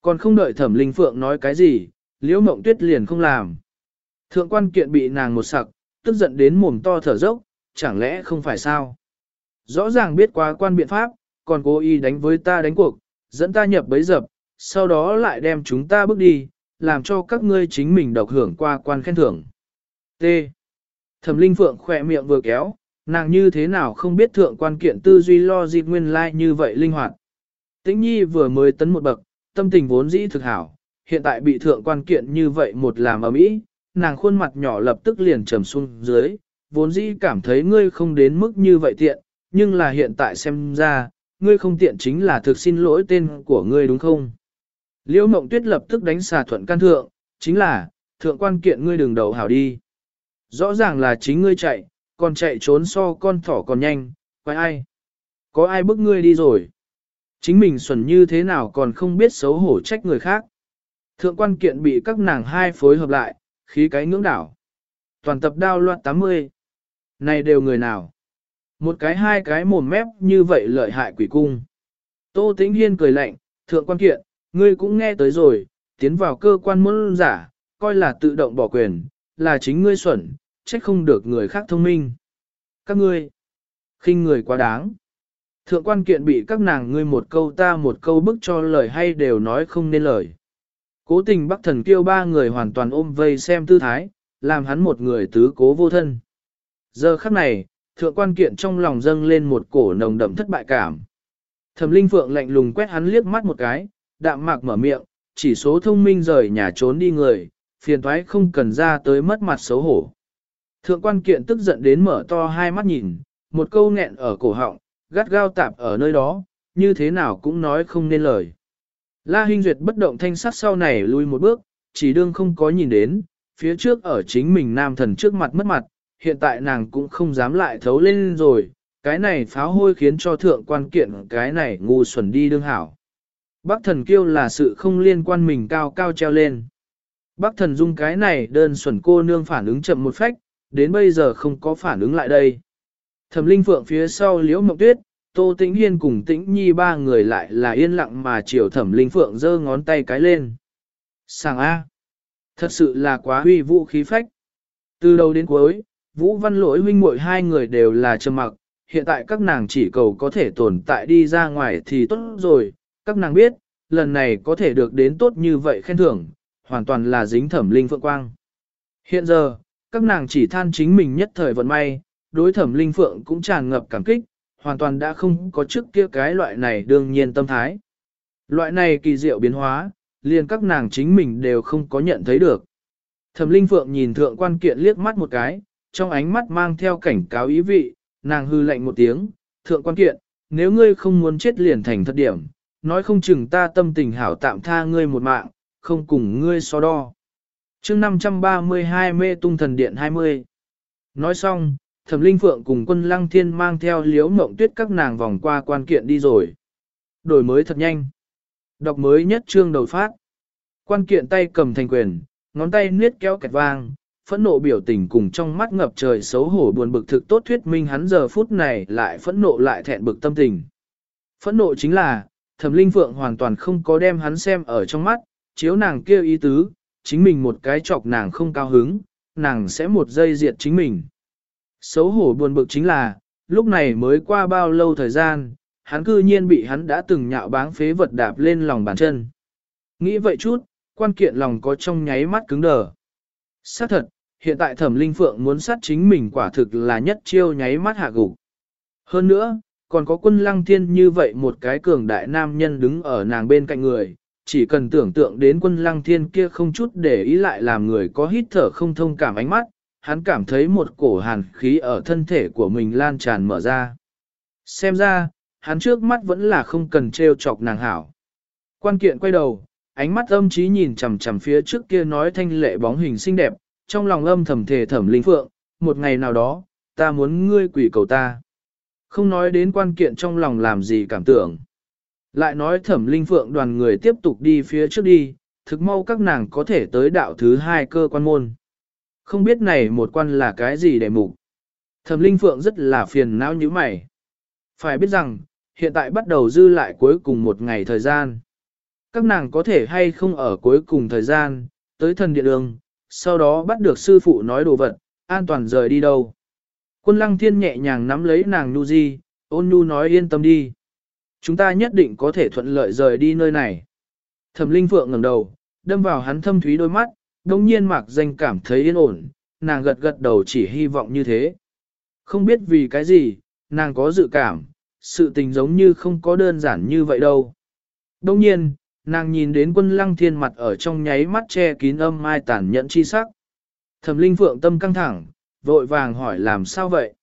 Còn không đợi thẩm linh phượng nói cái gì, liễu mộng tuyết liền không làm. Thượng quan kiện bị nàng một sặc, tức giận đến mồm to thở dốc, chẳng lẽ không phải sao? Rõ ràng biết quá quan biện pháp, còn cố ý đánh với ta đánh cuộc, dẫn ta nhập bấy dập, sau đó lại đem chúng ta bước đi, làm cho các ngươi chính mình độc hưởng qua quan khen thưởng. T. Thẩm Linh Phượng khỏe miệng vừa kéo, nàng như thế nào không biết thượng quan kiện tư duy lo dịp nguyên lai like như vậy linh hoạt. Tĩnh Nhi vừa mới tấn một bậc, tâm tình vốn dĩ thực hảo, hiện tại bị thượng quan kiện như vậy một làm ở mỹ, nàng khuôn mặt nhỏ lập tức liền trầm xuống dưới, vốn dĩ cảm thấy ngươi không đến mức như vậy tiện, nhưng là hiện tại xem ra, ngươi không tiện chính là thực xin lỗi tên của ngươi đúng không? Liễu Mộng Tuyết lập tức đánh xà thuận can thượng, chính là, thượng quan kiện ngươi đừng đầu hảo đi. Rõ ràng là chính ngươi chạy, còn chạy trốn so con thỏ còn nhanh, quay ai? Có ai bức ngươi đi rồi? Chính mình xuẩn như thế nào còn không biết xấu hổ trách người khác. Thượng quan kiện bị các nàng hai phối hợp lại, khí cái ngưỡng đảo. Toàn tập đao loạn 80. Này đều người nào? Một cái hai cái mồm mép như vậy lợi hại quỷ cung. Tô Tĩnh Hiên cười lạnh, thượng quan kiện, ngươi cũng nghe tới rồi, tiến vào cơ quan môn giả, coi là tự động bỏ quyền, là chính ngươi xuẩn, trách không được người khác thông minh. Các ngươi, khinh người quá đáng. Thượng quan kiện bị các nàng ngươi một câu ta một câu bức cho lời hay đều nói không nên lời. Cố tình bắc thần kêu ba người hoàn toàn ôm vây xem tư thái, làm hắn một người tứ cố vô thân. Giờ khắc này, thượng quan kiện trong lòng dâng lên một cổ nồng đậm thất bại cảm. Thẩm Linh Phượng lạnh lùng quét hắn liếc mắt một cái, đạm mạc mở miệng, chỉ số thông minh rời nhà trốn đi người, phiền toái không cần ra tới mất mặt xấu hổ. Thượng quan kiện tức giận đến mở to hai mắt nhìn, một câu nghẹn ở cổ họng, gắt gao tạp ở nơi đó, như thế nào cũng nói không nên lời. La Hinh Duyệt bất động thanh sắc sau này lui một bước, chỉ đương không có nhìn đến, phía trước ở chính mình nam thần trước mặt mất mặt, hiện tại nàng cũng không dám lại thấu lên rồi, cái này pháo hôi khiến cho thượng quan kiện cái này ngu xuẩn đi đương hảo. Bác thần kêu là sự không liên quan mình cao cao treo lên. Bác thần dung cái này đơn xuẩn cô nương phản ứng chậm một phách, đến bây giờ không có phản ứng lại đây. Thẩm linh phượng phía sau liễu mộng tuyết, tô tĩnh hiên cùng tĩnh nhi ba người lại là yên lặng mà chiều thẩm linh phượng giơ ngón tay cái lên. Sàng A. Thật sự là quá huy vũ khí phách. Từ đầu đến cuối, Vũ Văn Lỗi huynh muội hai người đều là trầm mặc, hiện tại các nàng chỉ cầu có thể tồn tại đi ra ngoài thì tốt rồi, các nàng biết, lần này có thể được đến tốt như vậy khen thưởng, hoàn toàn là dính thẩm linh phượng quang. Hiện giờ, các nàng chỉ than chính mình nhất thời vận may, đối thẩm linh phượng cũng tràn ngập cảm kích, hoàn toàn đã không có trước kia cái loại này đương nhiên tâm thái. Loại này kỳ diệu biến hóa, liền các nàng chính mình đều không có nhận thấy được. Thẩm linh phượng nhìn thượng quan kiện liếc mắt một cái, trong ánh mắt mang theo cảnh cáo ý vị, nàng hư lạnh một tiếng, thượng quan kiện, nếu ngươi không muốn chết liền thành thất điểm, nói không chừng ta tâm tình hảo tạm tha ngươi một mạng, không cùng ngươi so đo chương 532 mê tung thần điện 20. Nói xong, thẩm linh phượng cùng quân lăng thiên mang theo liếu mộng tuyết các nàng vòng qua quan kiện đi rồi. Đổi mới thật nhanh. Đọc mới nhất chương đầu phát. Quan kiện tay cầm thành quyền, ngón tay niết kéo kẹt vang, phẫn nộ biểu tình cùng trong mắt ngập trời xấu hổ buồn bực thực tốt thuyết minh hắn giờ phút này lại phẫn nộ lại thẹn bực tâm tình. Phẫn nộ chính là, thẩm linh phượng hoàn toàn không có đem hắn xem ở trong mắt, chiếu nàng kêu ý tứ, chính mình một cái chọc nàng không cao hứng, nàng sẽ một giây diệt chính mình. Xấu hổ buồn bực chính là, lúc này mới qua bao lâu thời gian, hắn cư nhiên bị hắn đã từng nhạo báng phế vật đạp lên lòng bàn chân. Nghĩ vậy chút, quan kiện lòng có trong nháy mắt cứng đờ. Xác thật, hiện tại thẩm linh phượng muốn sát chính mình quả thực là nhất chiêu nháy mắt hạ gục. Hơn nữa, còn có quân lăng thiên như vậy một cái cường đại nam nhân đứng ở nàng bên cạnh người, chỉ cần tưởng tượng đến quân lăng thiên kia không chút để ý lại làm người có hít thở không thông cảm ánh mắt, hắn cảm thấy một cổ hàn khí ở thân thể của mình lan tràn mở ra. Xem ra, hắn trước mắt vẫn là không cần treo chọc nàng hảo. Quan kiện quay đầu, ánh mắt âm trí nhìn chằm chằm phía trước kia nói thanh lệ bóng hình xinh đẹp, trong lòng âm thầm thề thẩm linh phượng, một ngày nào đó, ta muốn ngươi quỷ cầu ta. Không nói đến quan kiện trong lòng làm gì cảm tưởng. Lại nói thẩm linh phượng đoàn người tiếp tục đi phía trước đi, thực mau các nàng có thể tới đạo thứ hai cơ quan môn. Không biết này một quan là cái gì để mục. Thẩm linh phượng rất là phiền não như mày. Phải biết rằng, hiện tại bắt đầu dư lại cuối cùng một ngày thời gian. Các nàng có thể hay không ở cuối cùng thời gian, tới thần điện đường, sau đó bắt được sư phụ nói đồ vật, an toàn rời đi đâu. Quân lăng thiên nhẹ nhàng nắm lấy nàng nu di, ôn nu nói yên tâm đi. Chúng ta nhất định có thể thuận lợi rời đi nơi này. Thẩm linh phượng ngẩng đầu, đâm vào hắn thâm thúy đôi mắt, đồng nhiên mạc danh cảm thấy yên ổn, nàng gật gật đầu chỉ hy vọng như thế. Không biết vì cái gì, nàng có dự cảm, sự tình giống như không có đơn giản như vậy đâu. Đồng nhiên, nàng nhìn đến quân lăng thiên mặt ở trong nháy mắt che kín âm mai tàn nhẫn chi sắc. Thẩm linh phượng tâm căng thẳng, vội vàng hỏi làm sao vậy?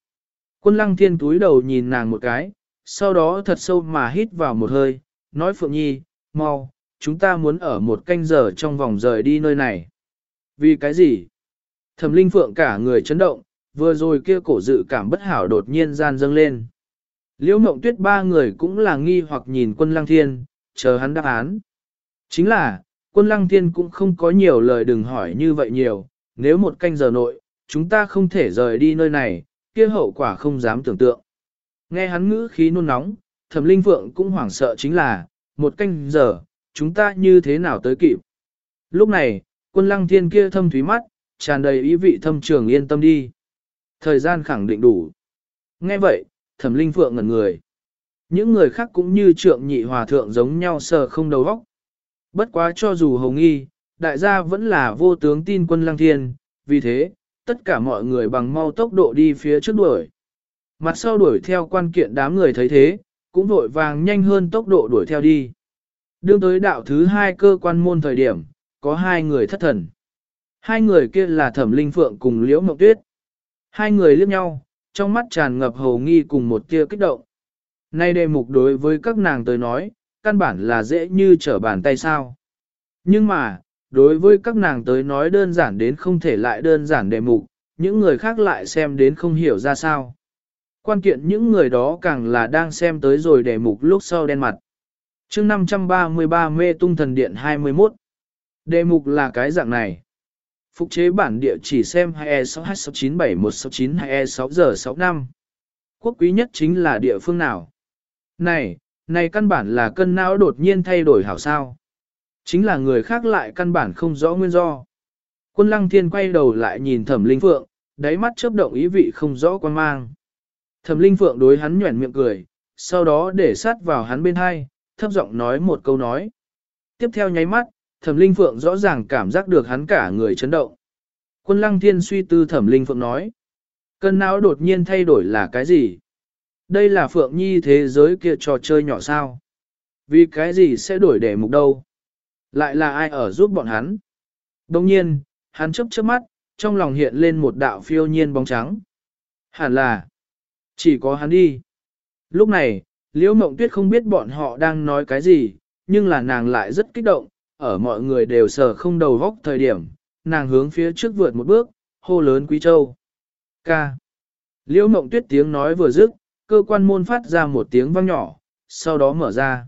Quân lăng thiên túi đầu nhìn nàng một cái, sau đó thật sâu mà hít vào một hơi, nói Phượng Nhi, mau, chúng ta muốn ở một canh giờ trong vòng rời đi nơi này. Vì cái gì? Thẩm linh Phượng cả người chấn động, vừa rồi kia cổ dự cảm bất hảo đột nhiên gian dâng lên. Liễu mộng tuyết ba người cũng là nghi hoặc nhìn quân lăng thiên, chờ hắn đáp án. Chính là, quân lăng thiên cũng không có nhiều lời đừng hỏi như vậy nhiều, nếu một canh giờ nội, chúng ta không thể rời đi nơi này, kia hậu quả không dám tưởng tượng. Nghe hắn ngữ khí nôn nóng, thẩm linh phượng cũng hoảng sợ chính là, một canh giờ, chúng ta như thế nào tới kịp. Lúc này, quân lăng thiên kia thâm thúy mắt, tràn đầy ý vị thâm trường yên tâm đi. Thời gian khẳng định đủ. Nghe vậy, thẩm linh phượng ngẩn người. Những người khác cũng như trượng nhị hòa thượng giống nhau sờ không đầu óc. Bất quá cho dù hồng nghi, đại gia vẫn là vô tướng tin quân lăng thiên, vì thế, tất cả mọi người bằng mau tốc độ đi phía trước đuổi. Mặt sau đuổi theo quan kiện đám người thấy thế, cũng vội vàng nhanh hơn tốc độ đuổi theo đi. Đương tới đạo thứ hai cơ quan môn thời điểm, có hai người thất thần. Hai người kia là Thẩm Linh Phượng cùng Liễu Mộng Tuyết. Hai người liếc nhau, trong mắt tràn ngập hầu nghi cùng một tia kích động. Nay đề mục đối với các nàng tới nói, căn bản là dễ như trở bàn tay sao. Nhưng mà, đối với các nàng tới nói đơn giản đến không thể lại đơn giản đề mục, những người khác lại xem đến không hiểu ra sao. Quan kiện những người đó càng là đang xem tới rồi đề mục lúc sau đen mặt. chương 533 mê tung thần điện 21. Đề mục là cái dạng này. Phục chế bản địa chỉ xem 2E6H6971692E6 giờ 65. Quốc quý nhất chính là địa phương nào? Này, này căn bản là cân não đột nhiên thay đổi hảo sao. Chính là người khác lại căn bản không rõ nguyên do. Quân lăng thiên quay đầu lại nhìn thẩm linh phượng, đáy mắt chớp động ý vị không rõ quan mang. Thẩm linh phượng đối hắn nhuẩn miệng cười, sau đó để sát vào hắn bên hai, thấp giọng nói một câu nói. Tiếp theo nháy mắt, thẩm linh phượng rõ ràng cảm giác được hắn cả người chấn động. Quân lăng thiên suy tư thẩm linh phượng nói. Cân não đột nhiên thay đổi là cái gì? Đây là phượng nhi thế giới kia trò chơi nhỏ sao? Vì cái gì sẽ đổi đề mục đâu? Lại là ai ở giúp bọn hắn? Đồng nhiên, hắn chấp chớp mắt, trong lòng hiện lên một đạo phiêu nhiên bóng trắng. Hẳn là, chỉ có hắn đi. Lúc này, Liễu Mộng Tuyết không biết bọn họ đang nói cái gì, nhưng là nàng lại rất kích động, ở mọi người đều sờ không đầu góc thời điểm, nàng hướng phía trước vượt một bước, hô lớn Quý Châu. Ca. Liễu Mộng Tuyết tiếng nói vừa dứt, cơ quan môn phát ra một tiếng vang nhỏ, sau đó mở ra.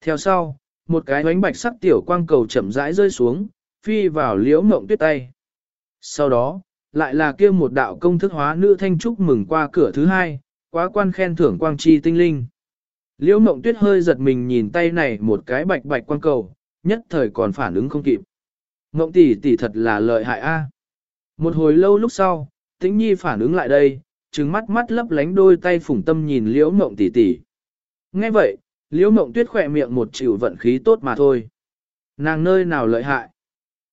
Theo sau, một cái ánh bạch sắc tiểu quang cầu chậm rãi rơi xuống, phi vào liễu mộng tuyết tay. Sau đó, lại là kia một đạo công thức hóa nữ thanh trúc mừng qua cửa thứ hai, quá quan khen thưởng quang chi tinh linh. Liễu mộng tuyết hơi giật mình nhìn tay này một cái bạch bạch quan cầu, nhất thời còn phản ứng không kịp. Mộng tỷ tỷ thật là lợi hại a. Một hồi lâu lúc sau, tĩnh nhi phản ứng lại đây, trừng mắt mắt lấp lánh đôi tay phủng tâm nhìn liễu mộng tỷ tỷ. Nghe vậy, liễu mộng tuyết khỏe miệng một chịu vận khí tốt mà thôi. Nàng nơi nào lợi hại.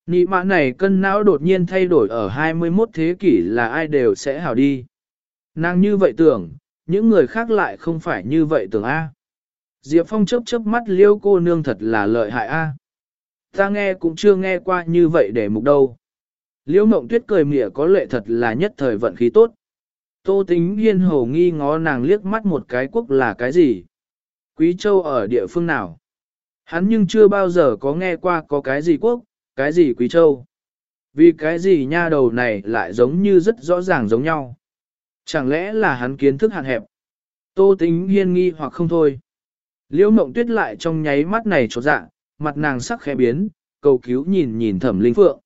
Nị mã này cân não đột nhiên thay đổi ở 21 thế kỷ là ai đều sẽ hào đi. Nàng như vậy tưởng, những người khác lại không phải như vậy tưởng A. Diệp Phong chớp chớp mắt liêu cô nương thật là lợi hại A. Ta nghe cũng chưa nghe qua như vậy để mục đâu. Liễu mộng tuyết cười mỉa có lệ thật là nhất thời vận khí tốt. Tô tính hiên hồ nghi ngó nàng liếc mắt một cái quốc là cái gì. Quý Châu ở địa phương nào? Hắn nhưng chưa bao giờ có nghe qua có cái gì quốc, cái gì Quý Châu. Vì cái gì nha đầu này lại giống như rất rõ ràng giống nhau. Chẳng lẽ là hắn kiến thức hạn hẹp? Tô tính hiên nghi hoặc không thôi. Liễu mộng tuyết lại trong nháy mắt này trột dạ, mặt nàng sắc khẽ biến, cầu cứu nhìn nhìn thẩm linh phượng.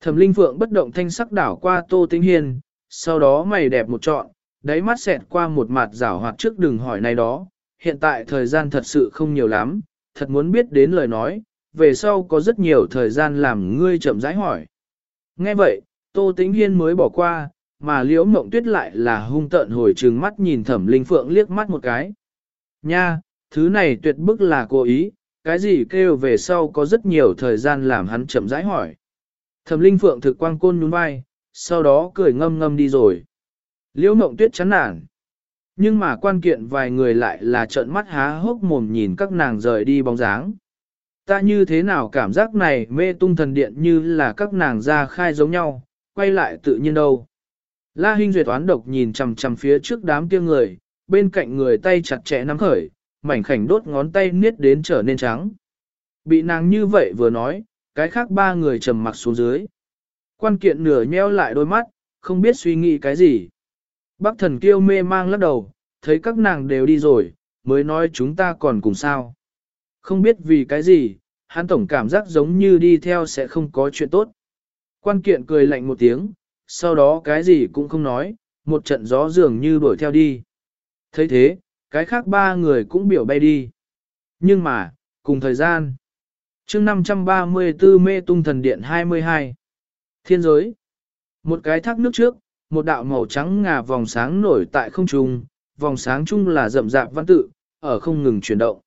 Thẩm linh phượng bất động thanh sắc đảo qua tô tính hiên, sau đó mày đẹp một trọn, đáy mắt xẹt qua một mặt rảo hoạt trước đừng hỏi này đó, hiện tại thời gian thật sự không nhiều lắm, thật muốn biết đến lời nói, về sau có rất nhiều thời gian làm ngươi chậm rãi hỏi. Nghe vậy, Tô Tĩnh Hiên mới bỏ qua, mà Liễu Mộng Tuyết lại là hung tợn hồi trừng mắt nhìn Thẩm Linh Phượng liếc mắt một cái. Nha, thứ này tuyệt bức là cố ý, cái gì kêu về sau có rất nhiều thời gian làm hắn chậm rãi hỏi. Thẩm Linh Phượng thực quang côn nhún vai, sau đó cười ngâm ngâm đi rồi. Liễu Mộng Tuyết chán nản. Nhưng mà quan kiện vài người lại là trợn mắt há hốc mồm nhìn các nàng rời đi bóng dáng. Ta như thế nào cảm giác này mê tung thần điện như là các nàng ra khai giống nhau, quay lại tự nhiên đâu. La Hinh Duyệt toán độc nhìn chằm chằm phía trước đám kia người, bên cạnh người tay chặt chẽ nắm khởi, mảnh khảnh đốt ngón tay niết đến trở nên trắng. Bị nàng như vậy vừa nói, cái khác ba người trầm mặc xuống dưới. Quan kiện nửa nheo lại đôi mắt, không biết suy nghĩ cái gì. Bác thần kiêu mê mang lắc đầu, thấy các nàng đều đi rồi, mới nói chúng ta còn cùng sao. Không biết vì cái gì, hắn tổng cảm giác giống như đi theo sẽ không có chuyện tốt. Quan kiện cười lạnh một tiếng, sau đó cái gì cũng không nói, một trận gió dường như đuổi theo đi. thấy thế, cái khác ba người cũng biểu bay đi. Nhưng mà, cùng thời gian, chương 534 mê tung thần điện 22. Thiên giới. Một cái thác nước trước, một đạo màu trắng ngà vòng sáng nổi tại không trung, vòng sáng chung là rậm rạp văn tự, ở không ngừng chuyển động.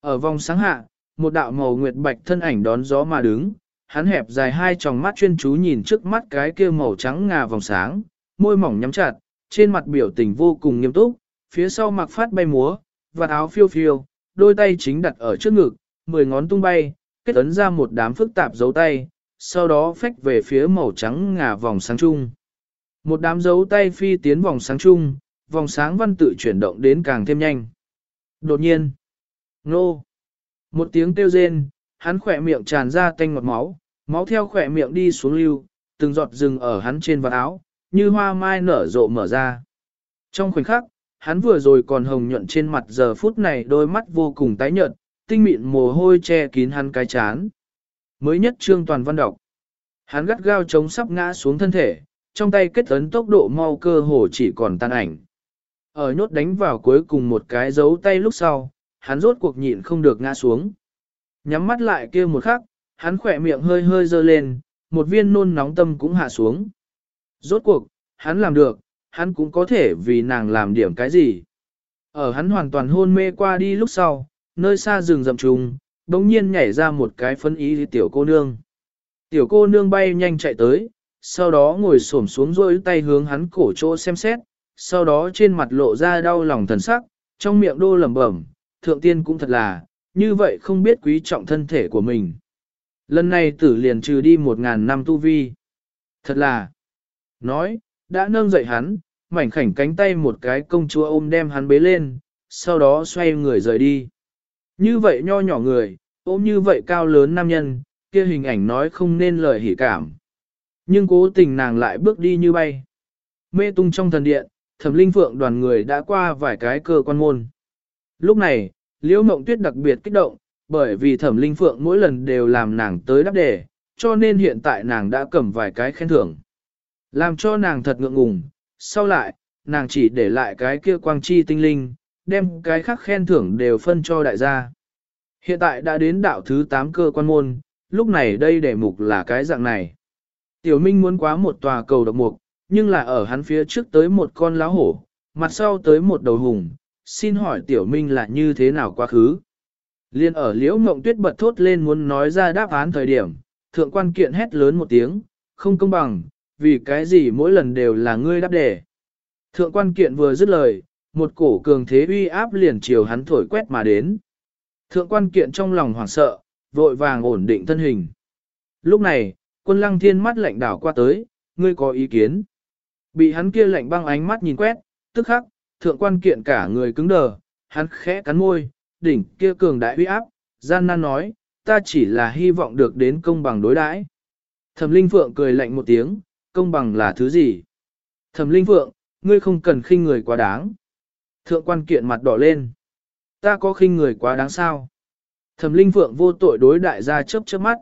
Ở vòng sáng hạ, một đạo màu nguyệt bạch thân ảnh đón gió mà đứng, hắn hẹp dài hai tròng mắt chuyên chú nhìn trước mắt cái kia màu trắng ngà vòng sáng, môi mỏng nhắm chặt, trên mặt biểu tình vô cùng nghiêm túc, phía sau mặc phát bay múa, và áo phiêu phiêu, đôi tay chính đặt ở trước ngực, mười ngón tung bay, kết ấn ra một đám phức tạp dấu tay, sau đó phách về phía màu trắng ngà vòng sáng chung. Một đám dấu tay phi tiến vòng sáng chung, vòng sáng văn tự chuyển động đến càng thêm nhanh. Đột nhiên, nô, một tiếng kêu rên, hắn khỏe miệng tràn ra tanh ngọt máu, máu theo khỏe miệng đi xuống lưu, từng giọt rừng ở hắn trên vạt áo, như hoa mai nở rộ mở ra. Trong khoảnh khắc, hắn vừa rồi còn hồng nhuận trên mặt giờ phút này đôi mắt vô cùng tái nhợt, tinh mịn mồ hôi che kín hắn cái chán. Mới nhất trương toàn văn đọc. Hắn gắt gao chống sắp ngã xuống thân thể, trong tay kết ấn tốc độ mau cơ hồ chỉ còn tan ảnh. Ở nhốt đánh vào cuối cùng một cái dấu tay lúc sau, hắn rốt cuộc nhịn không được ngã xuống. Nhắm mắt lại kia một khắc, hắn khỏe miệng hơi hơi dơ lên, một viên nôn nóng tâm cũng hạ xuống. Rốt cuộc, hắn làm được, hắn cũng có thể vì nàng làm điểm cái gì. Ở hắn hoàn toàn hôn mê qua đi lúc sau, nơi xa rừng rậm trùng, đống nhiên nhảy ra một cái phân ý tiểu cô nương. Tiểu cô nương bay nhanh chạy tới, sau đó ngồi xổm xuống rôi tay hướng hắn cổ chỗ xem xét, sau đó trên mặt lộ ra đau lòng thần sắc, trong miệng đô lẩm bẩm, thượng tiên cũng thật là, như vậy không biết quý trọng thân thể của mình. Lần này tử liền trừ đi một ngàn năm tu vi. Thật là, nói, đã nâng dậy hắn, mảnh khảnh cánh tay một cái công chúa ôm đem hắn bế lên, sau đó xoay người rời đi. Như vậy nho nhỏ người, ôm như vậy cao lớn nam nhân, kia hình ảnh nói không nên lời hỉ cảm. Nhưng cố tình nàng lại bước đi như bay. Mê tung trong thần điện, thẩm linh phượng đoàn người đã qua vài cái cơ quan môn. Lúc này, liễu mộng tuyết đặc biệt kích động, bởi vì thẩm linh phượng mỗi lần đều làm nàng tới đáp đề, cho nên hiện tại nàng đã cầm vài cái khen thưởng. Làm cho nàng thật ngượng ngùng, sau lại, nàng chỉ để lại cái kia quang chi tinh linh, đem cái khác khen thưởng đều phân cho đại gia. Hiện tại đã đến đạo thứ 8 cơ quan môn, lúc này đây đề mục là cái dạng này. Tiểu Minh muốn quá một tòa cầu độc mục, nhưng là ở hắn phía trước tới một con lá hổ, mặt sau tới một đầu hùng, xin hỏi Tiểu Minh là như thế nào quá khứ. Liên ở liễu mộng tuyết bật thốt lên muốn nói ra đáp án thời điểm, thượng quan kiện hét lớn một tiếng, không công bằng, vì cái gì mỗi lần đều là ngươi đáp đề. Thượng quan kiện vừa dứt lời, một cổ cường thế uy áp liền chiều hắn thổi quét mà đến. Thượng quan kiện trong lòng hoảng sợ, vội vàng ổn định thân hình. Lúc này, quân lăng thiên mắt lạnh đảo qua tới, ngươi có ý kiến. Bị hắn kia lạnh băng ánh mắt nhìn quét, tức khắc, thượng quan kiện cả người cứng đờ, hắn khẽ cắn môi, đỉnh kia cường đại uy áp, gian nan nói, ta chỉ là hy vọng được đến công bằng đối đãi. Thẩm Linh Phượng cười lạnh một tiếng, công bằng là thứ gì? Thẩm Linh Phượng, ngươi không cần khinh người quá đáng. Thượng quan kiện mặt đỏ lên. Ta có khinh người quá đáng sao? Thẩm Linh Phượng vô tội đối đại gia chớp chớp mắt.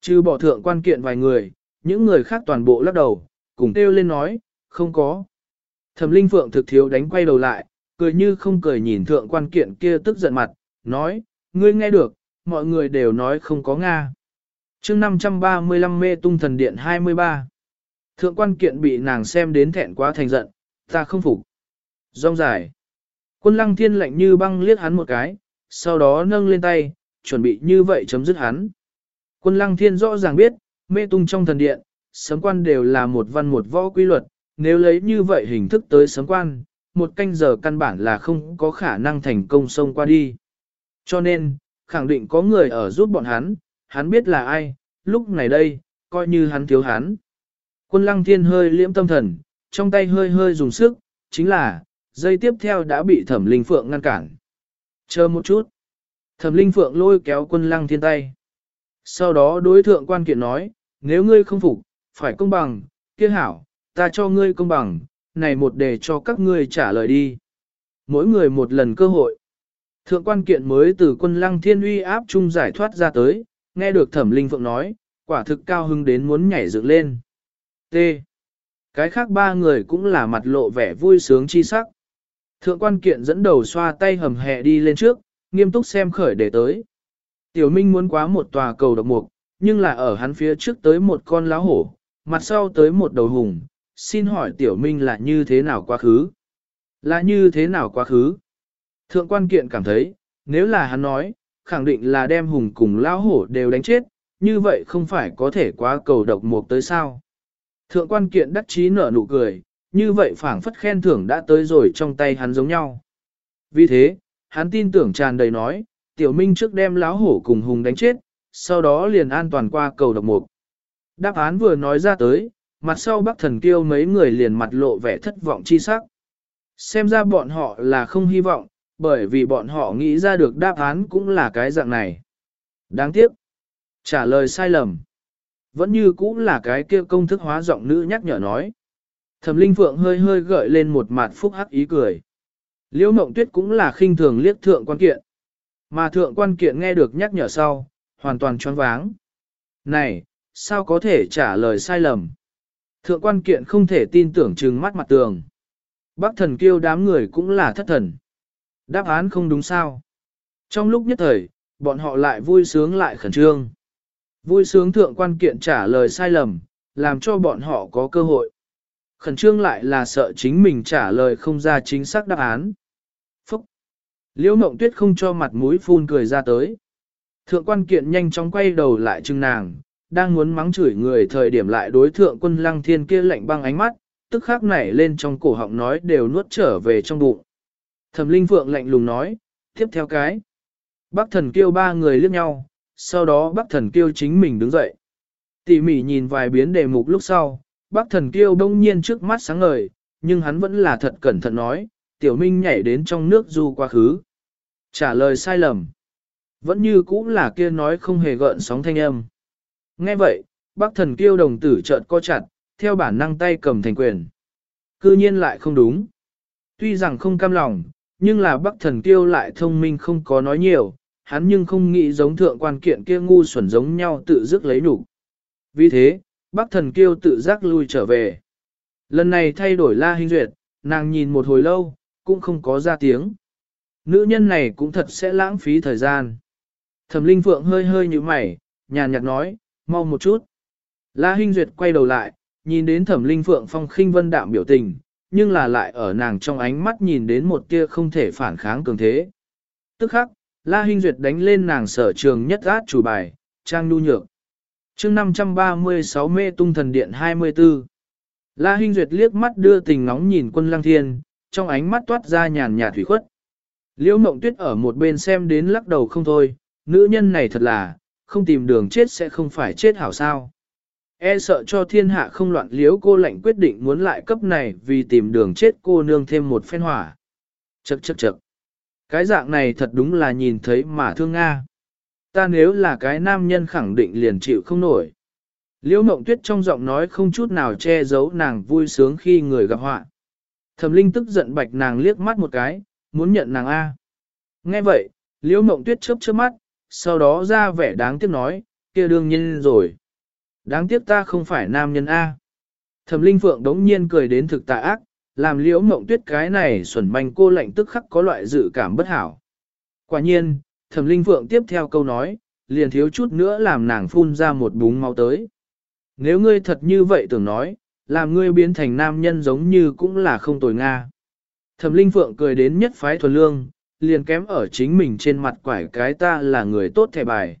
Trừ bỏ thượng quan kiện vài người, những người khác toàn bộ lắc đầu, cùng kêu lên nói, không có. Thẩm Linh Phượng thực thiếu đánh quay đầu lại, cười như không cười nhìn thượng quan kiện kia tức giận mặt, nói, ngươi nghe được, mọi người đều nói không có Nga. chương 535 mê tung thần điện 23. Thượng quan kiện bị nàng xem đến thẹn quá thành giận, ta không phục. Rong dài. Quân lăng thiên lạnh như băng liếc hắn một cái, sau đó nâng lên tay, chuẩn bị như vậy chấm dứt hắn. Quân lăng thiên rõ ràng biết, mê tung trong thần điện, sấm quan đều là một văn một võ quy luật, nếu lấy như vậy hình thức tới sấm quan, một canh giờ căn bản là không có khả năng thành công xông qua đi. Cho nên, khẳng định có người ở giúp bọn hắn, hắn biết là ai, lúc này đây, coi như hắn thiếu hắn. Quân lăng thiên hơi liễm tâm thần, trong tay hơi hơi dùng sức, chính là, dây tiếp theo đã bị thẩm linh phượng ngăn cản. Chờ một chút. Thẩm linh phượng lôi kéo quân lăng thiên tay. Sau đó đối thượng quan kiện nói, nếu ngươi không phục, phải công bằng, kia hảo, ta cho ngươi công bằng, này một đề cho các ngươi trả lời đi. Mỗi người một lần cơ hội. Thượng quan kiện mới từ quân lăng thiên uy áp chung giải thoát ra tới, nghe được thẩm linh phượng nói, quả thực cao hưng đến muốn nhảy dựng lên. T. Cái khác ba người cũng là mặt lộ vẻ vui sướng chi sắc. Thượng quan kiện dẫn đầu xoa tay hầm hẹ đi lên trước, nghiêm túc xem khởi để tới. Tiểu Minh muốn quá một tòa cầu độc mục, nhưng là ở hắn phía trước tới một con lá hổ, mặt sau tới một đầu hùng. Xin hỏi Tiểu Minh là như thế nào quá khứ? Là như thế nào quá khứ? Thượng quan kiện cảm thấy, nếu là hắn nói, khẳng định là đem hùng cùng lão hổ đều đánh chết, như vậy không phải có thể quá cầu độc mục tới sao? Thượng quan kiện đắc chí nở nụ cười, như vậy phảng phất khen thưởng đã tới rồi trong tay hắn giống nhau. Vì thế, hắn tin tưởng tràn đầy nói, tiểu minh trước đem lão hổ cùng hùng đánh chết, sau đó liền an toàn qua cầu độc mục. Đáp án vừa nói ra tới, mặt sau bác thần kiêu mấy người liền mặt lộ vẻ thất vọng chi sắc. Xem ra bọn họ là không hy vọng, bởi vì bọn họ nghĩ ra được đáp án cũng là cái dạng này. Đáng tiếc. Trả lời sai lầm. Vẫn như cũng là cái kia công thức hóa giọng nữ nhắc nhở nói. Thẩm Linh Phượng hơi hơi gợi lên một mặt phúc hắc ý cười. Liễu Mộng Tuyết cũng là khinh thường liếc thượng quan kiện. Mà thượng quan kiện nghe được nhắc nhở sau, hoàn toàn choáng váng. Này, sao có thể trả lời sai lầm? Thượng quan kiện không thể tin tưởng trừng mắt mặt tường. Bác thần kêu đám người cũng là thất thần. Đáp án không đúng sao. Trong lúc nhất thời, bọn họ lại vui sướng lại khẩn trương. Vui sướng thượng quan kiện trả lời sai lầm, làm cho bọn họ có cơ hội. Khẩn trương lại là sợ chính mình trả lời không ra chính xác đáp án. Phúc! Liễu mộng tuyết không cho mặt mũi phun cười ra tới. Thượng quan kiện nhanh chóng quay đầu lại chừng nàng, đang muốn mắng chửi người thời điểm lại đối thượng quân lăng thiên kia lạnh băng ánh mắt, tức khắc nảy lên trong cổ họng nói đều nuốt trở về trong bụng. Thẩm linh phượng lạnh lùng nói, tiếp theo cái. Bác thần kêu ba người liếc nhau, sau đó bác thần kêu chính mình đứng dậy. Tỉ mỉ nhìn vài biến đề mục lúc sau, bác thần kêu đông nhiên trước mắt sáng ngời, nhưng hắn vẫn là thật cẩn thận nói, tiểu minh nhảy đến trong nước du quá khứ. Trả lời sai lầm. Vẫn như cũ là kia nói không hề gợn sóng thanh âm. Nghe vậy, bác thần kêu đồng tử trợn co chặt, theo bản năng tay cầm thành quyền. Cư nhiên lại không đúng. Tuy rằng không cam lòng, nhưng là bác thần kêu lại thông minh không có nói nhiều, hắn nhưng không nghĩ giống thượng quan kiện kia ngu xuẩn giống nhau tự dứt lấy đủ. Vì thế, bác thần kiêu tự giác lui trở về. Lần này thay đổi la hình duyệt, nàng nhìn một hồi lâu, cũng không có ra tiếng. Nữ nhân này cũng thật sẽ lãng phí thời gian. Thẩm Linh Phượng hơi hơi như mày, nhàn nhạt nói, mau một chút. La Hinh Duyệt quay đầu lại, nhìn đến Thẩm Linh Phượng phong khinh vân đạm biểu tình, nhưng là lại ở nàng trong ánh mắt nhìn đến một tia không thể phản kháng cường thế. Tức khắc, La Hinh Duyệt đánh lên nàng sở trường nhất át chủ bài, trang nu nhược chương 536 mê tung thần điện 24. La Hinh Duyệt liếc mắt đưa tình nóng nhìn quân lăng thiên, trong ánh mắt toát ra nhàn nhạt thủy khuất. Liễu mộng tuyết ở một bên xem đến lắc đầu không thôi, nữ nhân này thật là, không tìm đường chết sẽ không phải chết hảo sao. E sợ cho thiên hạ không loạn liếu cô lệnh quyết định muốn lại cấp này vì tìm đường chết cô nương thêm một phen hỏa. Chậc chậc chậc. Cái dạng này thật đúng là nhìn thấy mà thương Nga. Ta nếu là cái nam nhân khẳng định liền chịu không nổi. Liễu mộng tuyết trong giọng nói không chút nào che giấu nàng vui sướng khi người gặp họa. Thẩm linh tức giận bạch nàng liếc mắt một cái, muốn nhận nàng A. Nghe vậy, liễu mộng tuyết chớp chớp mắt, sau đó ra vẻ đáng tiếc nói, kia đương nhiên rồi. Đáng tiếc ta không phải nam nhân A. Thẩm linh phượng đống nhiên cười đến thực tà ác, làm liễu mộng tuyết cái này xuẩn manh cô lạnh tức khắc có loại dự cảm bất hảo. Quả nhiên, thẩm linh phượng tiếp theo câu nói, liền thiếu chút nữa làm nàng phun ra một búng máu tới. Nếu ngươi thật như vậy tưởng nói, làm ngươi biến thành nam nhân giống như cũng là không tồi Nga. Thẩm linh phượng cười đến nhất phái thuần lương, liền kém ở chính mình trên mặt quải cái ta là người tốt thẻ bài.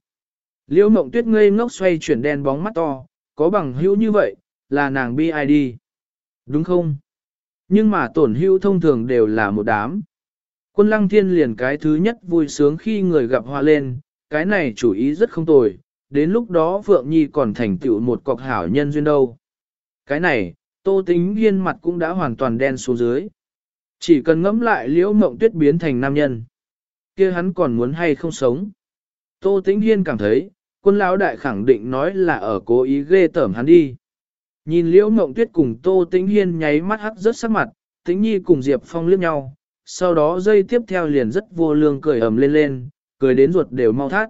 Liễu mộng tuyết ngây ngốc xoay chuyển đen bóng mắt to, có bằng hữu như vậy, là nàng BID. Đúng không? Nhưng mà tổn hữu thông thường đều là một đám. Quân lăng thiên liền cái thứ nhất vui sướng khi người gặp hoa lên, cái này chủ ý rất không tồi, đến lúc đó Phượng Nhi còn thành tựu một cọc hảo nhân duyên đâu. Cái này, Tô tính yên mặt cũng đã hoàn toàn đen xuống dưới. Chỉ cần ngẫm lại liễu mộng tuyết biến thành nam nhân. kia hắn còn muốn hay không sống. Tô tĩnh hiên cảm thấy, quân lão đại khẳng định nói là ở cố ý ghê tởm hắn đi. Nhìn liễu mộng tuyết cùng Tô tĩnh hiên nháy mắt hắc rất sắc mặt, tĩnh nhi cùng Diệp Phong liếc nhau. Sau đó dây tiếp theo liền rất vô lương cười ầm lên lên, cười đến ruột đều mau thắt.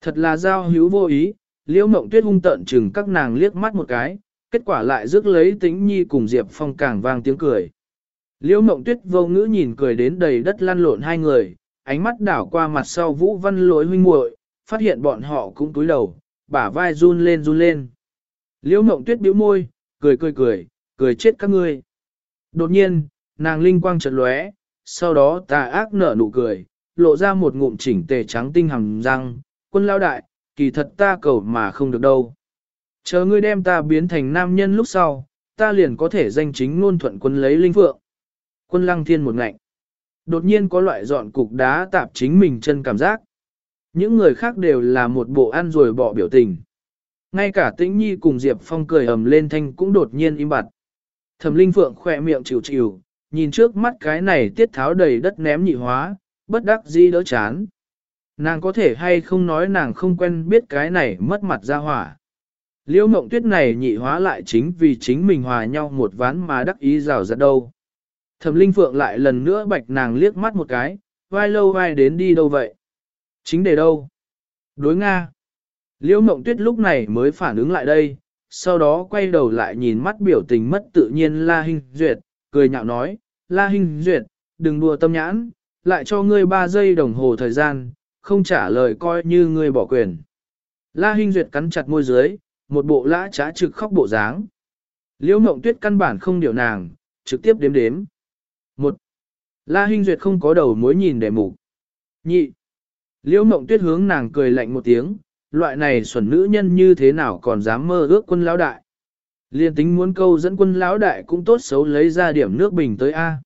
Thật là giao hữu vô ý, liễu mộng tuyết hung tận chừng các nàng liếc mắt một cái, kết quả lại rước lấy tĩnh nhi cùng Diệp Phong càng vang tiếng cười. Liễu mộng tuyết vô ngữ nhìn cười đến đầy đất lăn lộn hai người, ánh mắt đảo qua mặt sau vũ văn lỗi huynh muội, phát hiện bọn họ cũng túi đầu, bả vai run lên run lên. Liễu mộng tuyết bĩu môi, cười cười cười, cười chết các ngươi. Đột nhiên, nàng linh quang chợt lóe, sau đó tà ác nở nụ cười, lộ ra một ngụm chỉnh tề trắng tinh hầm răng, quân lao đại, kỳ thật ta cầu mà không được đâu. Chờ ngươi đem ta biến thành nam nhân lúc sau, ta liền có thể danh chính ngôn thuận quân lấy linh phượng. Quân lăng thiên một ngạnh. Đột nhiên có loại dọn cục đá tạp chính mình chân cảm giác. Những người khác đều là một bộ ăn rồi bỏ biểu tình. Ngay cả tĩnh nhi cùng Diệp Phong cười ầm lên thanh cũng đột nhiên im bặt. Thẩm linh phượng khỏe miệng chịu chịu, nhìn trước mắt cái này tiết tháo đầy đất ném nhị hóa, bất đắc dĩ đỡ chán. Nàng có thể hay không nói nàng không quen biết cái này mất mặt ra hỏa. Liễu mộng tuyết này nhị hóa lại chính vì chính mình hòa nhau một ván mà đắc ý rào rạt đâu. Thẩm Linh Phượng lại lần nữa bạch nàng liếc mắt một cái, vai lâu vai đến đi đâu vậy? Chính để đâu? Đối Nga. Liễu Mộng Tuyết lúc này mới phản ứng lại đây, sau đó quay đầu lại nhìn mắt biểu tình mất tự nhiên La Hinh Duyệt, cười nhạo nói, La Hinh Duyệt, đừng đùa tâm nhãn, lại cho ngươi 3 giây đồng hồ thời gian, không trả lời coi như ngươi bỏ quyền. La Hinh Duyệt cắn chặt môi dưới, một bộ lã trá trực khóc bộ dáng. Liễu Mộng Tuyết căn bản không điều nàng, trực tiếp đếm đếm. Một. La Hinh Duyệt không có đầu mối nhìn để mục. Nhị. Liễu Mộng Tuyết hướng nàng cười lạnh một tiếng, loại này xuẩn nữ nhân như thế nào còn dám mơ ước quân lão đại. Liên tính muốn câu dẫn quân lão đại cũng tốt xấu lấy ra điểm nước bình tới A.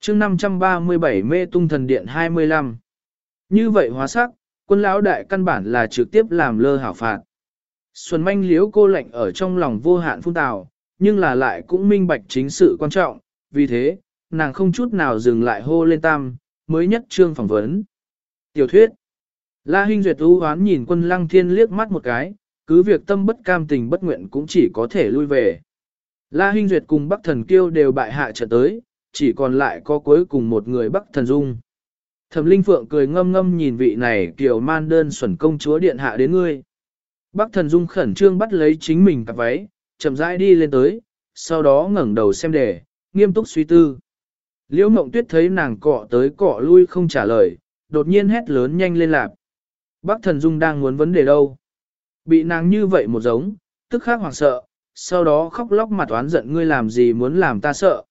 chương 537 mê tung thần điện 25. Như vậy hóa sắc, quân lão đại căn bản là trực tiếp làm lơ hảo phạt. Xuân manh liếu cô lạnh ở trong lòng vô hạn phun tào, nhưng là lại cũng minh bạch chính sự quan trọng, vì thế, nàng không chút nào dừng lại hô lên tam, mới nhất trương phỏng vấn. Tiểu thuyết La Hinh Duyệt ưu hoán nhìn quân lăng thiên liếc mắt một cái, cứ việc tâm bất cam tình bất nguyện cũng chỉ có thể lui về. La Hinh Duyệt cùng Bắc Thần Kiêu đều bại hạ trở tới, chỉ còn lại có cuối cùng một người Bắc Thần Dung. Thẩm Linh Phượng cười ngâm ngâm nhìn vị này kiểu man đơn xuẩn công chúa điện hạ đến ngươi. Bắc Thần Dung khẩn trương bắt lấy chính mình cặp váy, chậm rãi đi lên tới, sau đó ngẩng đầu xem đề, nghiêm túc suy tư. Liễu mộng tuyết thấy nàng cọ tới cọ lui không trả lời, đột nhiên hét lớn nhanh lên lạp. Bác thần dung đang muốn vấn đề đâu. Bị nàng như vậy một giống, tức khắc hoảng sợ, sau đó khóc lóc mặt oán giận ngươi làm gì muốn làm ta sợ.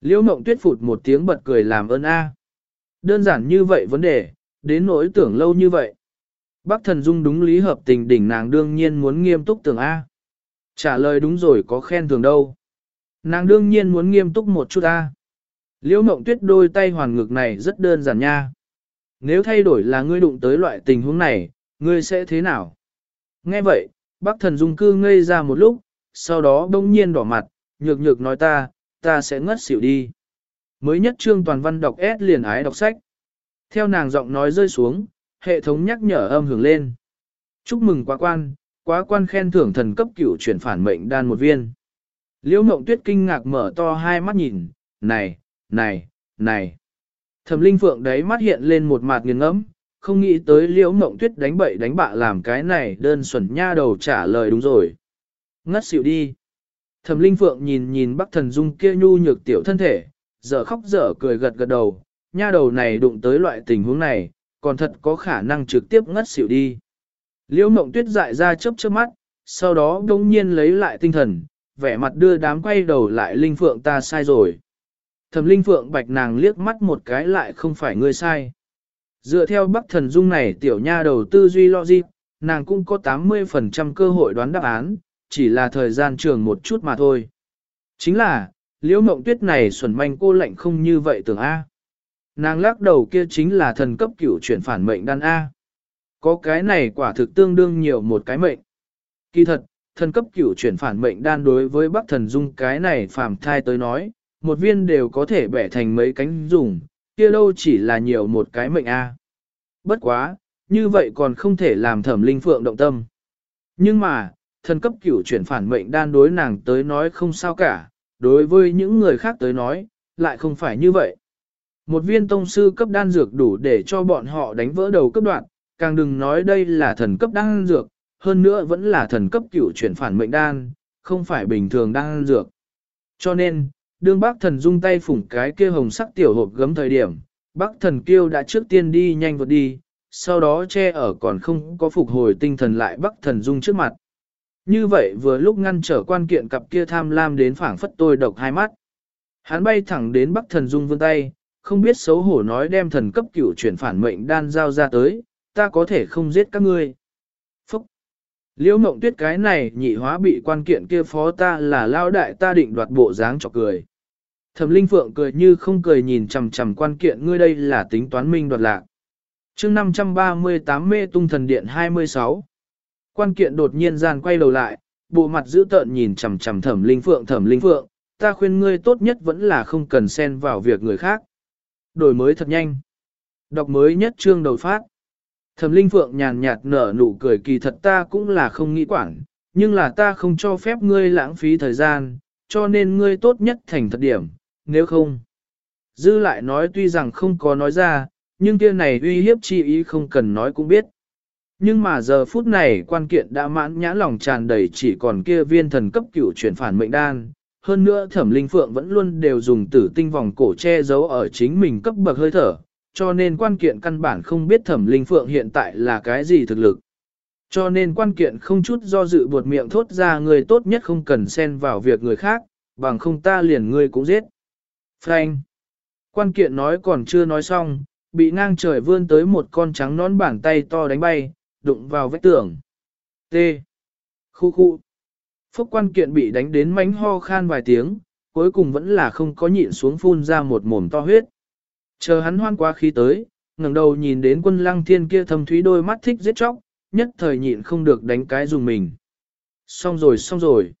Liễu mộng tuyết phụt một tiếng bật cười làm ơn a. Đơn giản như vậy vấn đề, đến nỗi tưởng lâu như vậy. Bác thần dung đúng lý hợp tình đỉnh nàng đương nhiên muốn nghiêm túc tưởng A. Trả lời đúng rồi có khen thường đâu. Nàng đương nhiên muốn nghiêm túc một chút A. Liễu mộng tuyết đôi tay hoàn ngực này rất đơn giản nha. Nếu thay đổi là ngươi đụng tới loại tình huống này, ngươi sẽ thế nào? Nghe vậy, bác thần dung cư ngây ra một lúc, sau đó đông nhiên đỏ mặt, nhược nhược nói ta, ta sẽ ngất xỉu đi. Mới nhất trương toàn văn đọc S liền ái đọc sách. Theo nàng giọng nói rơi xuống, hệ thống nhắc nhở âm hưởng lên. Chúc mừng quá quan, quá quan khen thưởng thần cấp cửu chuyển phản mệnh đan một viên. Liễu mộng tuyết kinh ngạc mở to hai mắt nhìn, này, này, này. Thẩm linh phượng đấy mắt hiện lên một mặt nghiêng ngẫm, không nghĩ tới liễu mộng tuyết đánh bậy đánh bạ làm cái này đơn xuẩn nha đầu trả lời đúng rồi. Ngất xỉu đi. Thẩm linh phượng nhìn nhìn bắc thần dung kia nhu nhược tiểu thân thể, dở khóc dở cười gật gật đầu, nha đầu này đụng tới loại tình huống này, còn thật có khả năng trực tiếp ngất xỉu đi. Liễu mộng tuyết dại ra chớp chớp mắt, sau đó đông nhiên lấy lại tinh thần, vẻ mặt đưa đám quay đầu lại linh phượng ta sai rồi. Thẩm linh phượng bạch nàng liếc mắt một cái lại không phải ngươi sai. Dựa theo bắc thần dung này tiểu nha đầu tư duy logic, nàng cũng có 80% cơ hội đoán đáp án, chỉ là thời gian trường một chút mà thôi. Chính là, liễu mộng tuyết này xuẩn manh cô lạnh không như vậy tưởng A. Nàng lắc đầu kia chính là thần cấp cửu chuyển phản mệnh đan A. Có cái này quả thực tương đương nhiều một cái mệnh. Kỳ thật, thần cấp cửu chuyển phản mệnh đan đối với Bắc Thần Dung cái này phàm thai tới nói, một viên đều có thể bẻ thành mấy cánh dùng, kia đâu chỉ là nhiều một cái mệnh a. Bất quá, như vậy còn không thể làm thẩm linh phượng động tâm. Nhưng mà, thần cấp cửu chuyển phản mệnh đan đối nàng tới nói không sao cả, đối với những người khác tới nói, lại không phải như vậy. Một viên tông sư cấp đan dược đủ để cho bọn họ đánh vỡ đầu cấp đoạn, càng đừng nói đây là thần cấp đan dược, hơn nữa vẫn là thần cấp cửu chuyển phản mệnh đan, không phải bình thường đan dược. Cho nên, đương bác thần dung tay phủng cái kia hồng sắc tiểu hộp gấm thời điểm, bác thần kiêu đã trước tiên đi nhanh vượt đi, sau đó che ở còn không có phục hồi tinh thần lại bác thần dung trước mặt. Như vậy vừa lúc ngăn trở quan kiện cặp kia tham lam đến phảng phất tôi độc hai mắt. Hắn bay thẳng đến Bắc Thần Dung vươn tay, không biết xấu hổ nói đem thần cấp cửu chuyển phản mệnh đan giao ra tới, ta có thể không giết các ngươi. Phúc! Liễu mộng tuyết cái này nhị hóa bị quan kiện kia phó ta là lao đại ta định đoạt bộ dáng chọc cười. Thẩm Linh Phượng cười như không cười nhìn chằm chằm quan kiện ngươi đây là tính toán minh đoạt lạc. chương 538 mê tung thần điện 26. Quan kiện đột nhiên gian quay đầu lại, bộ mặt giữ tợn nhìn chằm chằm Thẩm Linh Phượng Thẩm Linh Phượng, ta khuyên ngươi tốt nhất vẫn là không cần xen vào việc người khác. Đổi mới thật nhanh. Đọc mới nhất chương đầu phát. Thẩm Linh Phượng nhàn nhạt nở nụ cười kỳ thật ta cũng là không nghĩ quản, nhưng là ta không cho phép ngươi lãng phí thời gian, cho nên ngươi tốt nhất thành thật điểm, nếu không. Dư lại nói tuy rằng không có nói ra, nhưng kia này uy hiếp chi ý không cần nói cũng biết. Nhưng mà giờ phút này quan kiện đã mãn nhã lòng tràn đầy chỉ còn kia viên thần cấp cửu chuyển phản mệnh đan. Hơn nữa thẩm linh phượng vẫn luôn đều dùng tử tinh vòng cổ che giấu ở chính mình cấp bậc hơi thở, cho nên quan kiện căn bản không biết thẩm linh phượng hiện tại là cái gì thực lực. Cho nên quan kiện không chút do dự buột miệng thốt ra người tốt nhất không cần xen vào việc người khác, bằng không ta liền ngươi cũng giết. Frank. Quan kiện nói còn chưa nói xong, bị ngang trời vươn tới một con trắng nón bàn tay to đánh bay, đụng vào vách tường. T. Khu khu. Phúc quan kiện bị đánh đến mánh ho khan vài tiếng, cuối cùng vẫn là không có nhịn xuống phun ra một mồm to huyết. Chờ hắn hoan quá khí tới, ngẩng đầu nhìn đến quân lăng thiên kia thâm thúy đôi mắt thích giết chóc, nhất thời nhịn không được đánh cái dùng mình. Xong rồi xong rồi.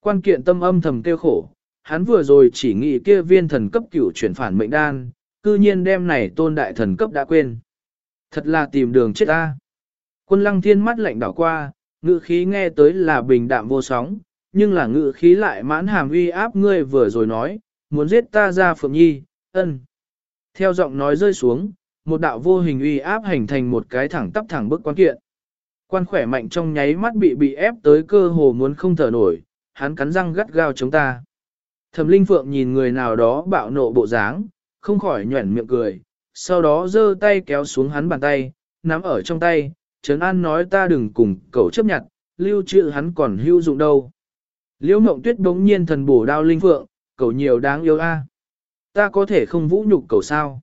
Quan kiện tâm âm thầm kêu khổ, hắn vừa rồi chỉ nghĩ kia viên thần cấp cửu chuyển phản mệnh đan, cư nhiên đem này tôn đại thần cấp đã quên. Thật là tìm đường chết ta. Quân lăng thiên mắt lạnh đảo qua, ngữ khí nghe tới là bình đạm vô sóng, nhưng là ngữ khí lại mãn hàm uy áp ngươi vừa rồi nói, muốn giết ta ra phượng nhi, ân. Theo giọng nói rơi xuống, một đạo vô hình uy áp hành thành một cái thẳng tắp thẳng bức quan kiện. Quan khỏe mạnh trong nháy mắt bị bị ép tới cơ hồ muốn không thở nổi, hắn cắn răng gắt gao chống ta. Thẩm Linh Phượng nhìn người nào đó bạo nộ bộ dáng, không khỏi nhuẩn miệng cười, sau đó giơ tay kéo xuống hắn bàn tay, nắm ở trong tay, Trấn An nói ta đừng cùng cậu chấp nhận, lưu trữ hắn còn hữu dụng đâu. Liễu Mộng Tuyết bỗng nhiên thần bổ đao Linh Phượng, cậu nhiều đáng yêu a. Ta có thể không vũ nhục cậu sao?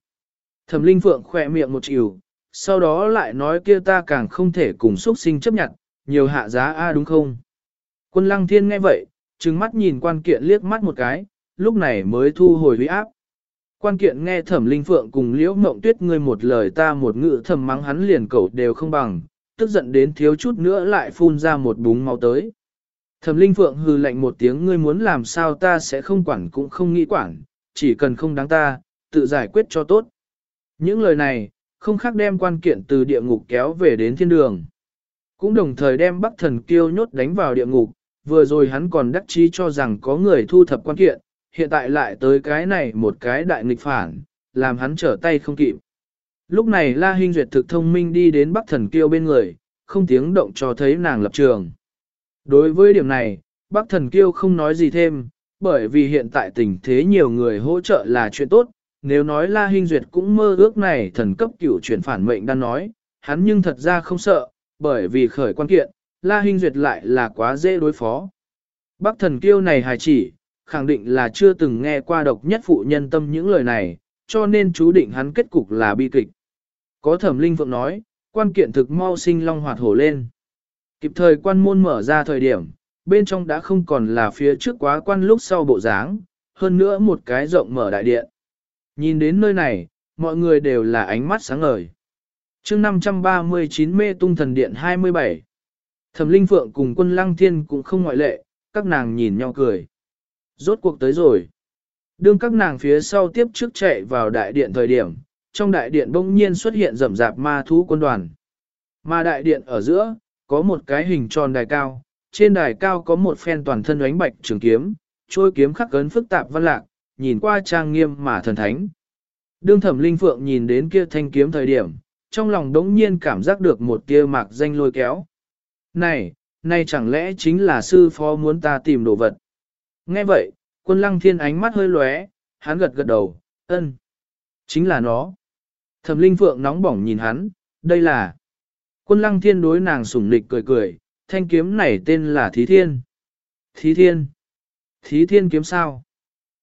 Thẩm Linh Phượng khỏe miệng một chiều, sau đó lại nói kia ta càng không thể cùng xuất sinh chấp nhận, nhiều hạ giá a đúng không? Quân Lăng Thiên nghe vậy, trừng mắt nhìn quan kiện liếc mắt một cái, lúc này mới thu hồi huy áp. Quan kiện nghe thẩm linh phượng cùng liễu mộng tuyết ngươi một lời ta một ngữ thầm mắng hắn liền cẩu đều không bằng, tức giận đến thiếu chút nữa lại phun ra một búng máu tới. Thẩm linh phượng hừ lạnh một tiếng ngươi muốn làm sao ta sẽ không quản cũng không nghĩ quản, chỉ cần không đáng ta, tự giải quyết cho tốt. Những lời này, không khác đem quan kiện từ địa ngục kéo về đến thiên đường. Cũng đồng thời đem bắc thần kiêu nhốt đánh vào địa ngục, vừa rồi hắn còn đắc chí cho rằng có người thu thập quan kiện, hiện tại lại tới cái này một cái đại nghịch phản, làm hắn trở tay không kịp. Lúc này La Hinh Duyệt thực thông minh đi đến Bắc Thần Kiêu bên người, không tiếng động cho thấy nàng lập trường. Đối với điểm này, Bắc Thần Kiêu không nói gì thêm, bởi vì hiện tại tình thế nhiều người hỗ trợ là chuyện tốt, nếu nói La Hinh Duyệt cũng mơ ước này thần cấp cửu chuyển phản mệnh đang nói, hắn nhưng thật ra không sợ, bởi vì khởi quan kiện, La Hinh Duyệt lại là quá dễ đối phó. Bắc thần kiêu này hài chỉ, khẳng định là chưa từng nghe qua độc nhất phụ nhân tâm những lời này, cho nên chú định hắn kết cục là bi kịch. Có thẩm linh phượng nói, quan kiện thực mau sinh long hoạt hổ lên. Kịp thời quan môn mở ra thời điểm, bên trong đã không còn là phía trước quá quan lúc sau bộ dáng, hơn nữa một cái rộng mở đại điện. Nhìn đến nơi này, mọi người đều là ánh mắt sáng ngời. chương 539 mê tung thần điện 27 Thẩm Linh Phượng cùng quân lăng thiên cũng không ngoại lệ, các nàng nhìn nhau cười. Rốt cuộc tới rồi. Đương các nàng phía sau tiếp trước chạy vào đại điện thời điểm, trong đại điện bỗng nhiên xuất hiện rầm rạp ma thú quân đoàn. Mà đại điện ở giữa, có một cái hình tròn đài cao, trên đài cao có một phen toàn thân ánh bạch trường kiếm, trôi kiếm khắc cấn phức tạp văn lạc, nhìn qua trang nghiêm mà thần thánh. Đương thẩm linh phượng nhìn đến kia thanh kiếm thời điểm, trong lòng đống nhiên cảm giác được một tia mạc danh lôi kéo. Này, này chẳng lẽ chính là sư phó muốn ta tìm đồ vật? Nghe vậy, quân lăng thiên ánh mắt hơi lóe, hắn gật gật đầu, ân. Chính là nó. Thẩm linh phượng nóng bỏng nhìn hắn, đây là. Quân lăng thiên đối nàng sủng lịch cười cười, thanh kiếm này tên là Thí Thiên. Thí Thiên. Thí Thiên kiếm sao?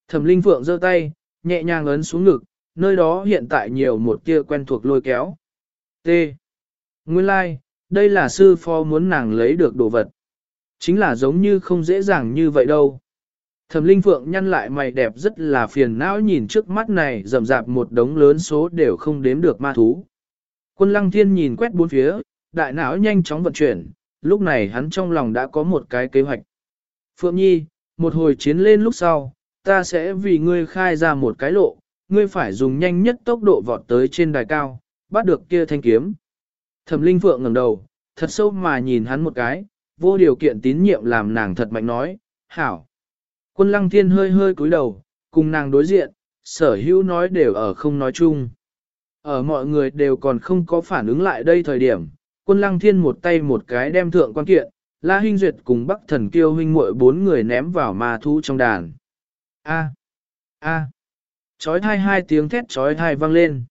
Thẩm linh phượng giơ tay, nhẹ nhàng ấn xuống ngực, nơi đó hiện tại nhiều một tia quen thuộc lôi kéo. T. Nguyên lai, like, đây là sư phó muốn nàng lấy được đồ vật. Chính là giống như không dễ dàng như vậy đâu. Thẩm Linh Phượng nhăn lại mày đẹp rất là phiền não nhìn trước mắt này rầm rạp một đống lớn số đều không đếm được ma thú. Quân Lăng Thiên nhìn quét bốn phía, đại não nhanh chóng vận chuyển, lúc này hắn trong lòng đã có một cái kế hoạch. Phượng Nhi, một hồi chiến lên lúc sau, ta sẽ vì ngươi khai ra một cái lộ, ngươi phải dùng nhanh nhất tốc độ vọt tới trên đài cao, bắt được kia thanh kiếm. Thẩm Linh Phượng ngẩng đầu, thật sâu mà nhìn hắn một cái, vô điều kiện tín nhiệm làm nàng thật mạnh nói, hảo. Quân Lăng Thiên hơi hơi cúi đầu, cùng nàng đối diện, sở hữu nói đều ở không nói chung. Ở mọi người đều còn không có phản ứng lại đây thời điểm, quân Lăng Thiên một tay một cái đem thượng quan kiện, La Hinh Duyệt cùng Bắc Thần Kiêu huynh muội bốn người ném vào ma thú trong đàn. A. A. Chói hai hai tiếng thét chói hai vang lên.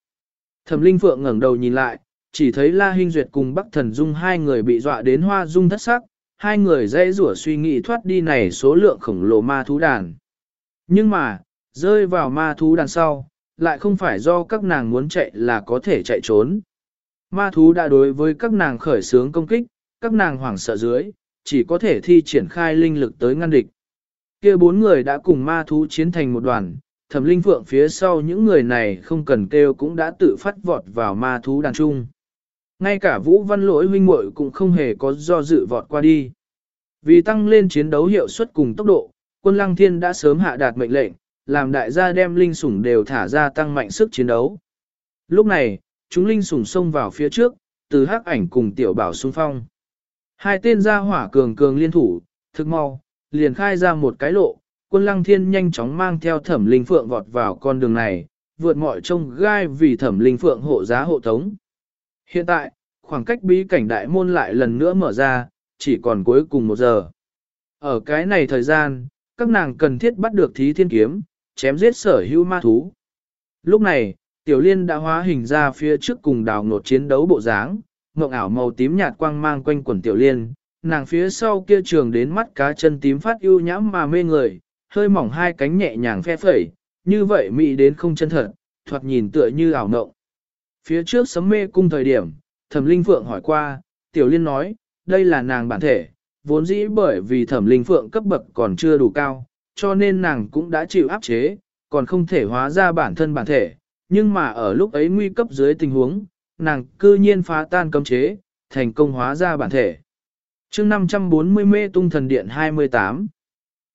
Thẩm Linh Phượng ngẩng đầu nhìn lại, chỉ thấy La Hinh Duyệt cùng Bắc Thần Dung hai người bị dọa đến hoa dung thất sắc, hai người dễ rủa suy nghĩ thoát đi này số lượng khổng lồ ma thú đàn. Nhưng mà, rơi vào ma thú đàn sau, lại không phải do các nàng muốn chạy là có thể chạy trốn. Ma thú đã đối với các nàng khởi sướng công kích, các nàng hoảng sợ dưới, chỉ có thể thi triển khai linh lực tới ngăn địch. kia bốn người đã cùng ma thú chiến thành một đoàn, thẩm linh phượng phía sau những người này không cần kêu cũng đã tự phát vọt vào ma thú đàn trung. Ngay cả Vũ Văn Lỗi huynh muội cũng không hề có do dự vọt qua đi. Vì tăng lên chiến đấu hiệu suất cùng tốc độ, quân lăng thiên đã sớm hạ đạt mệnh lệnh, làm đại gia đem linh sủng đều thả ra tăng mạnh sức chiến đấu. Lúc này, chúng linh sủng xông vào phía trước, từ hắc ảnh cùng tiểu bảo xung phong. Hai tên gia hỏa cường cường liên thủ, thực mau, liền khai ra một cái lộ, quân lăng thiên nhanh chóng mang theo thẩm linh phượng vọt vào con đường này, vượt mọi trông gai vì thẩm linh phượng hộ giá hộ tống. Hiện tại, khoảng cách bí cảnh đại môn lại lần nữa mở ra, chỉ còn cuối cùng một giờ. Ở cái này thời gian, các nàng cần thiết bắt được thí thiên kiếm, chém giết sở hữu ma thú. Lúc này, tiểu liên đã hóa hình ra phía trước cùng đào nột chiến đấu bộ dáng, mộng ảo màu tím nhạt quang mang quanh quần tiểu liên, nàng phía sau kia trường đến mắt cá chân tím phát ưu nhãm mà mê người, hơi mỏng hai cánh nhẹ nhàng phe phẩy, như vậy mị đến không chân thật, thoạt nhìn tựa như ảo ngộng. Phía trước sấm mê cung thời điểm, thẩm linh phượng hỏi qua, tiểu liên nói, đây là nàng bản thể, vốn dĩ bởi vì thẩm linh phượng cấp bậc còn chưa đủ cao, cho nên nàng cũng đã chịu áp chế, còn không thể hóa ra bản thân bản thể, nhưng mà ở lúc ấy nguy cấp dưới tình huống, nàng cư nhiên phá tan cấm chế, thành công hóa ra bản thể. chương 540 mê tung thần điện 28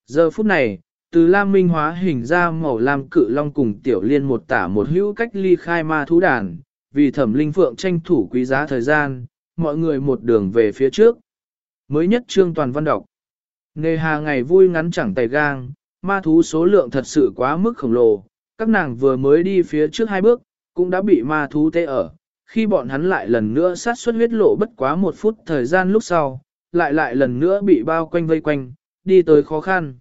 Giờ phút này, từ Lam Minh hóa hình ra màu lam cự long cùng tiểu liên một tả một hữu cách ly khai ma thú đàn, vì thẩm linh phượng tranh thủ quý giá thời gian, mọi người một đường về phía trước. Mới nhất trương toàn văn đọc. Nghề hà ngày vui ngắn chẳng tay gang, ma thú số lượng thật sự quá mức khổng lồ, các nàng vừa mới đi phía trước hai bước, cũng đã bị ma thú tê ở. Khi bọn hắn lại lần nữa sát xuất huyết lộ bất quá một phút thời gian lúc sau, lại lại lần nữa bị bao quanh vây quanh, đi tới khó khăn.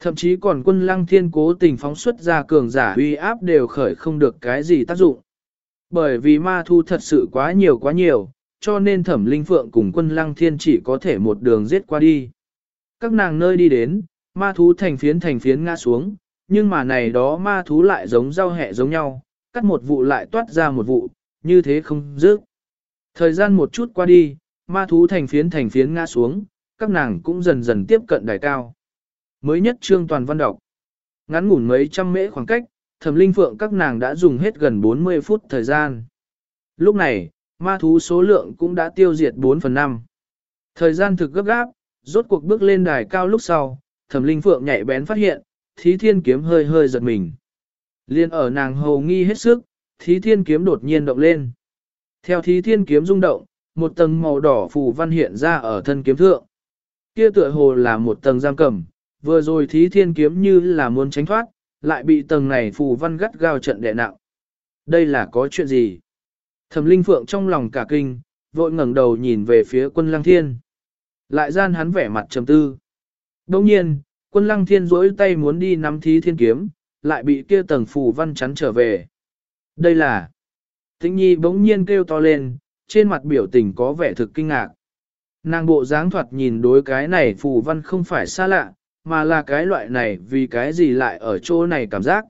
Thậm chí còn quân lăng thiên cố tình phóng xuất ra cường giả uy áp đều khởi không được cái gì tác dụng. Bởi vì ma thu thật sự quá nhiều quá nhiều, cho nên thẩm linh phượng cùng quân lăng thiên chỉ có thể một đường giết qua đi. Các nàng nơi đi đến, ma thú thành phiến thành phiến ngã xuống, nhưng mà này đó ma thú lại giống rau hẹ giống nhau, cắt một vụ lại toát ra một vụ, như thế không dứt. Thời gian một chút qua đi, ma thú thành phiến thành phiến ngã xuống, các nàng cũng dần dần tiếp cận đài cao. Mới nhất trương toàn văn đọc. Ngắn ngủn mấy trăm mễ khoảng cách, thẩm linh phượng các nàng đã dùng hết gần 40 phút thời gian. Lúc này, ma thú số lượng cũng đã tiêu diệt 4 phần 5. Thời gian thực gấp gáp, rốt cuộc bước lên đài cao lúc sau, thẩm linh phượng nhạy bén phát hiện, thí thiên kiếm hơi hơi giật mình. Liên ở nàng hầu nghi hết sức, thí thiên kiếm đột nhiên động lên. Theo thí thiên kiếm rung động, một tầng màu đỏ phù văn hiện ra ở thân kiếm thượng. Kia tựa hồ là một tầng giam cầm, vừa rồi thí thiên kiếm như là muốn tránh thoát, lại bị tầng này phù văn gắt gao trận đè nặng. Đây là có chuyện gì? Thẩm linh phượng trong lòng cả kinh, vội ngẩng đầu nhìn về phía quân lăng thiên. Lại gian hắn vẻ mặt trầm tư. Đồng nhiên, quân lăng thiên rỗi tay muốn đi nắm thí thiên kiếm, lại bị kia tầng phù văn chắn trở về. Đây là... Tĩnh nhi bỗng nhiên kêu to lên, trên mặt biểu tình có vẻ thực kinh ngạc. Nàng bộ dáng thoạt nhìn đối cái này phù văn không phải xa lạ, mà là cái loại này vì cái gì lại ở chỗ này cảm giác.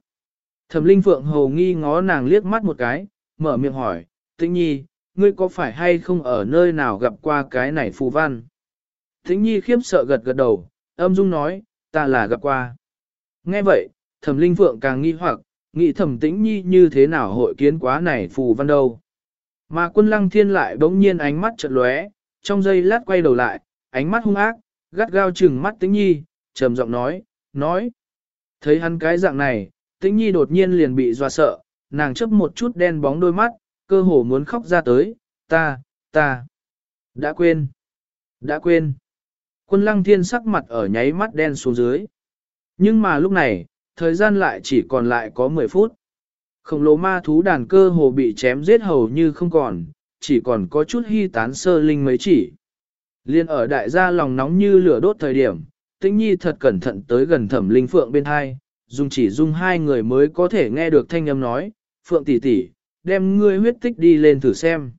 Thẩm Linh Phượng hầu nghi ngó nàng liếc mắt một cái, mở miệng hỏi, Tĩnh Nhi, ngươi có phải hay không ở nơi nào gặp qua cái này phù văn? Tĩnh Nhi khiếp sợ gật gật đầu, âm dung nói, ta là gặp qua. Nghe vậy, Thẩm Linh Phượng càng nghi hoặc, nghĩ Thẩm Tĩnh Nhi như thế nào hội kiến quá này phù văn đâu. Mà quân lăng thiên lại bỗng nhiên ánh mắt chợt lóe, trong giây lát quay đầu lại, ánh mắt hung ác, gắt gao chừng mắt Tĩnh Nhi, trầm giọng nói, nói. Thấy hắn cái dạng này, Tĩnh Nhi đột nhiên liền bị dọa sợ, nàng chấp một chút đen bóng đôi mắt, cơ hồ muốn khóc ra tới, ta, ta, đã quên, đã quên. Quân lăng thiên sắc mặt ở nháy mắt đen xuống dưới. Nhưng mà lúc này, thời gian lại chỉ còn lại có 10 phút. Khổng lồ ma thú đàn cơ hồ bị chém giết hầu như không còn, chỉ còn có chút hy tán sơ linh mấy chỉ. Liên ở đại gia lòng nóng như lửa đốt thời điểm, tĩnh nhi thật cẩn thận tới gần thẩm linh phượng bên hai, dùng chỉ dung hai người mới có thể nghe được thanh âm nói, phượng tỷ tỷ, đem ngươi huyết tích đi lên thử xem.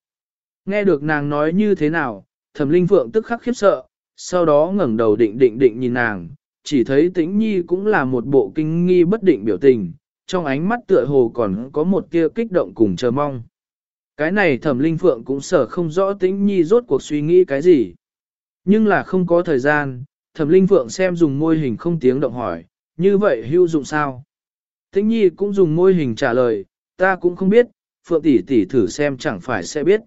Nghe được nàng nói như thế nào, thẩm linh phượng tức khắc khiếp sợ, sau đó ngẩng đầu định định định nhìn nàng, chỉ thấy tĩnh nhi cũng là một bộ kinh nghi bất định biểu tình, trong ánh mắt tựa hồ còn có một tia kích động cùng chờ mong. Cái này thẩm linh phượng cũng sở không rõ tĩnh nhi rốt cuộc suy nghĩ cái gì. Nhưng là không có thời gian, thẩm linh phượng xem dùng môi hình không tiếng động hỏi, như vậy hữu dụng sao? Tĩnh nhi cũng dùng môi hình trả lời, ta cũng không biết, phượng tỷ tỷ thử xem chẳng phải sẽ biết.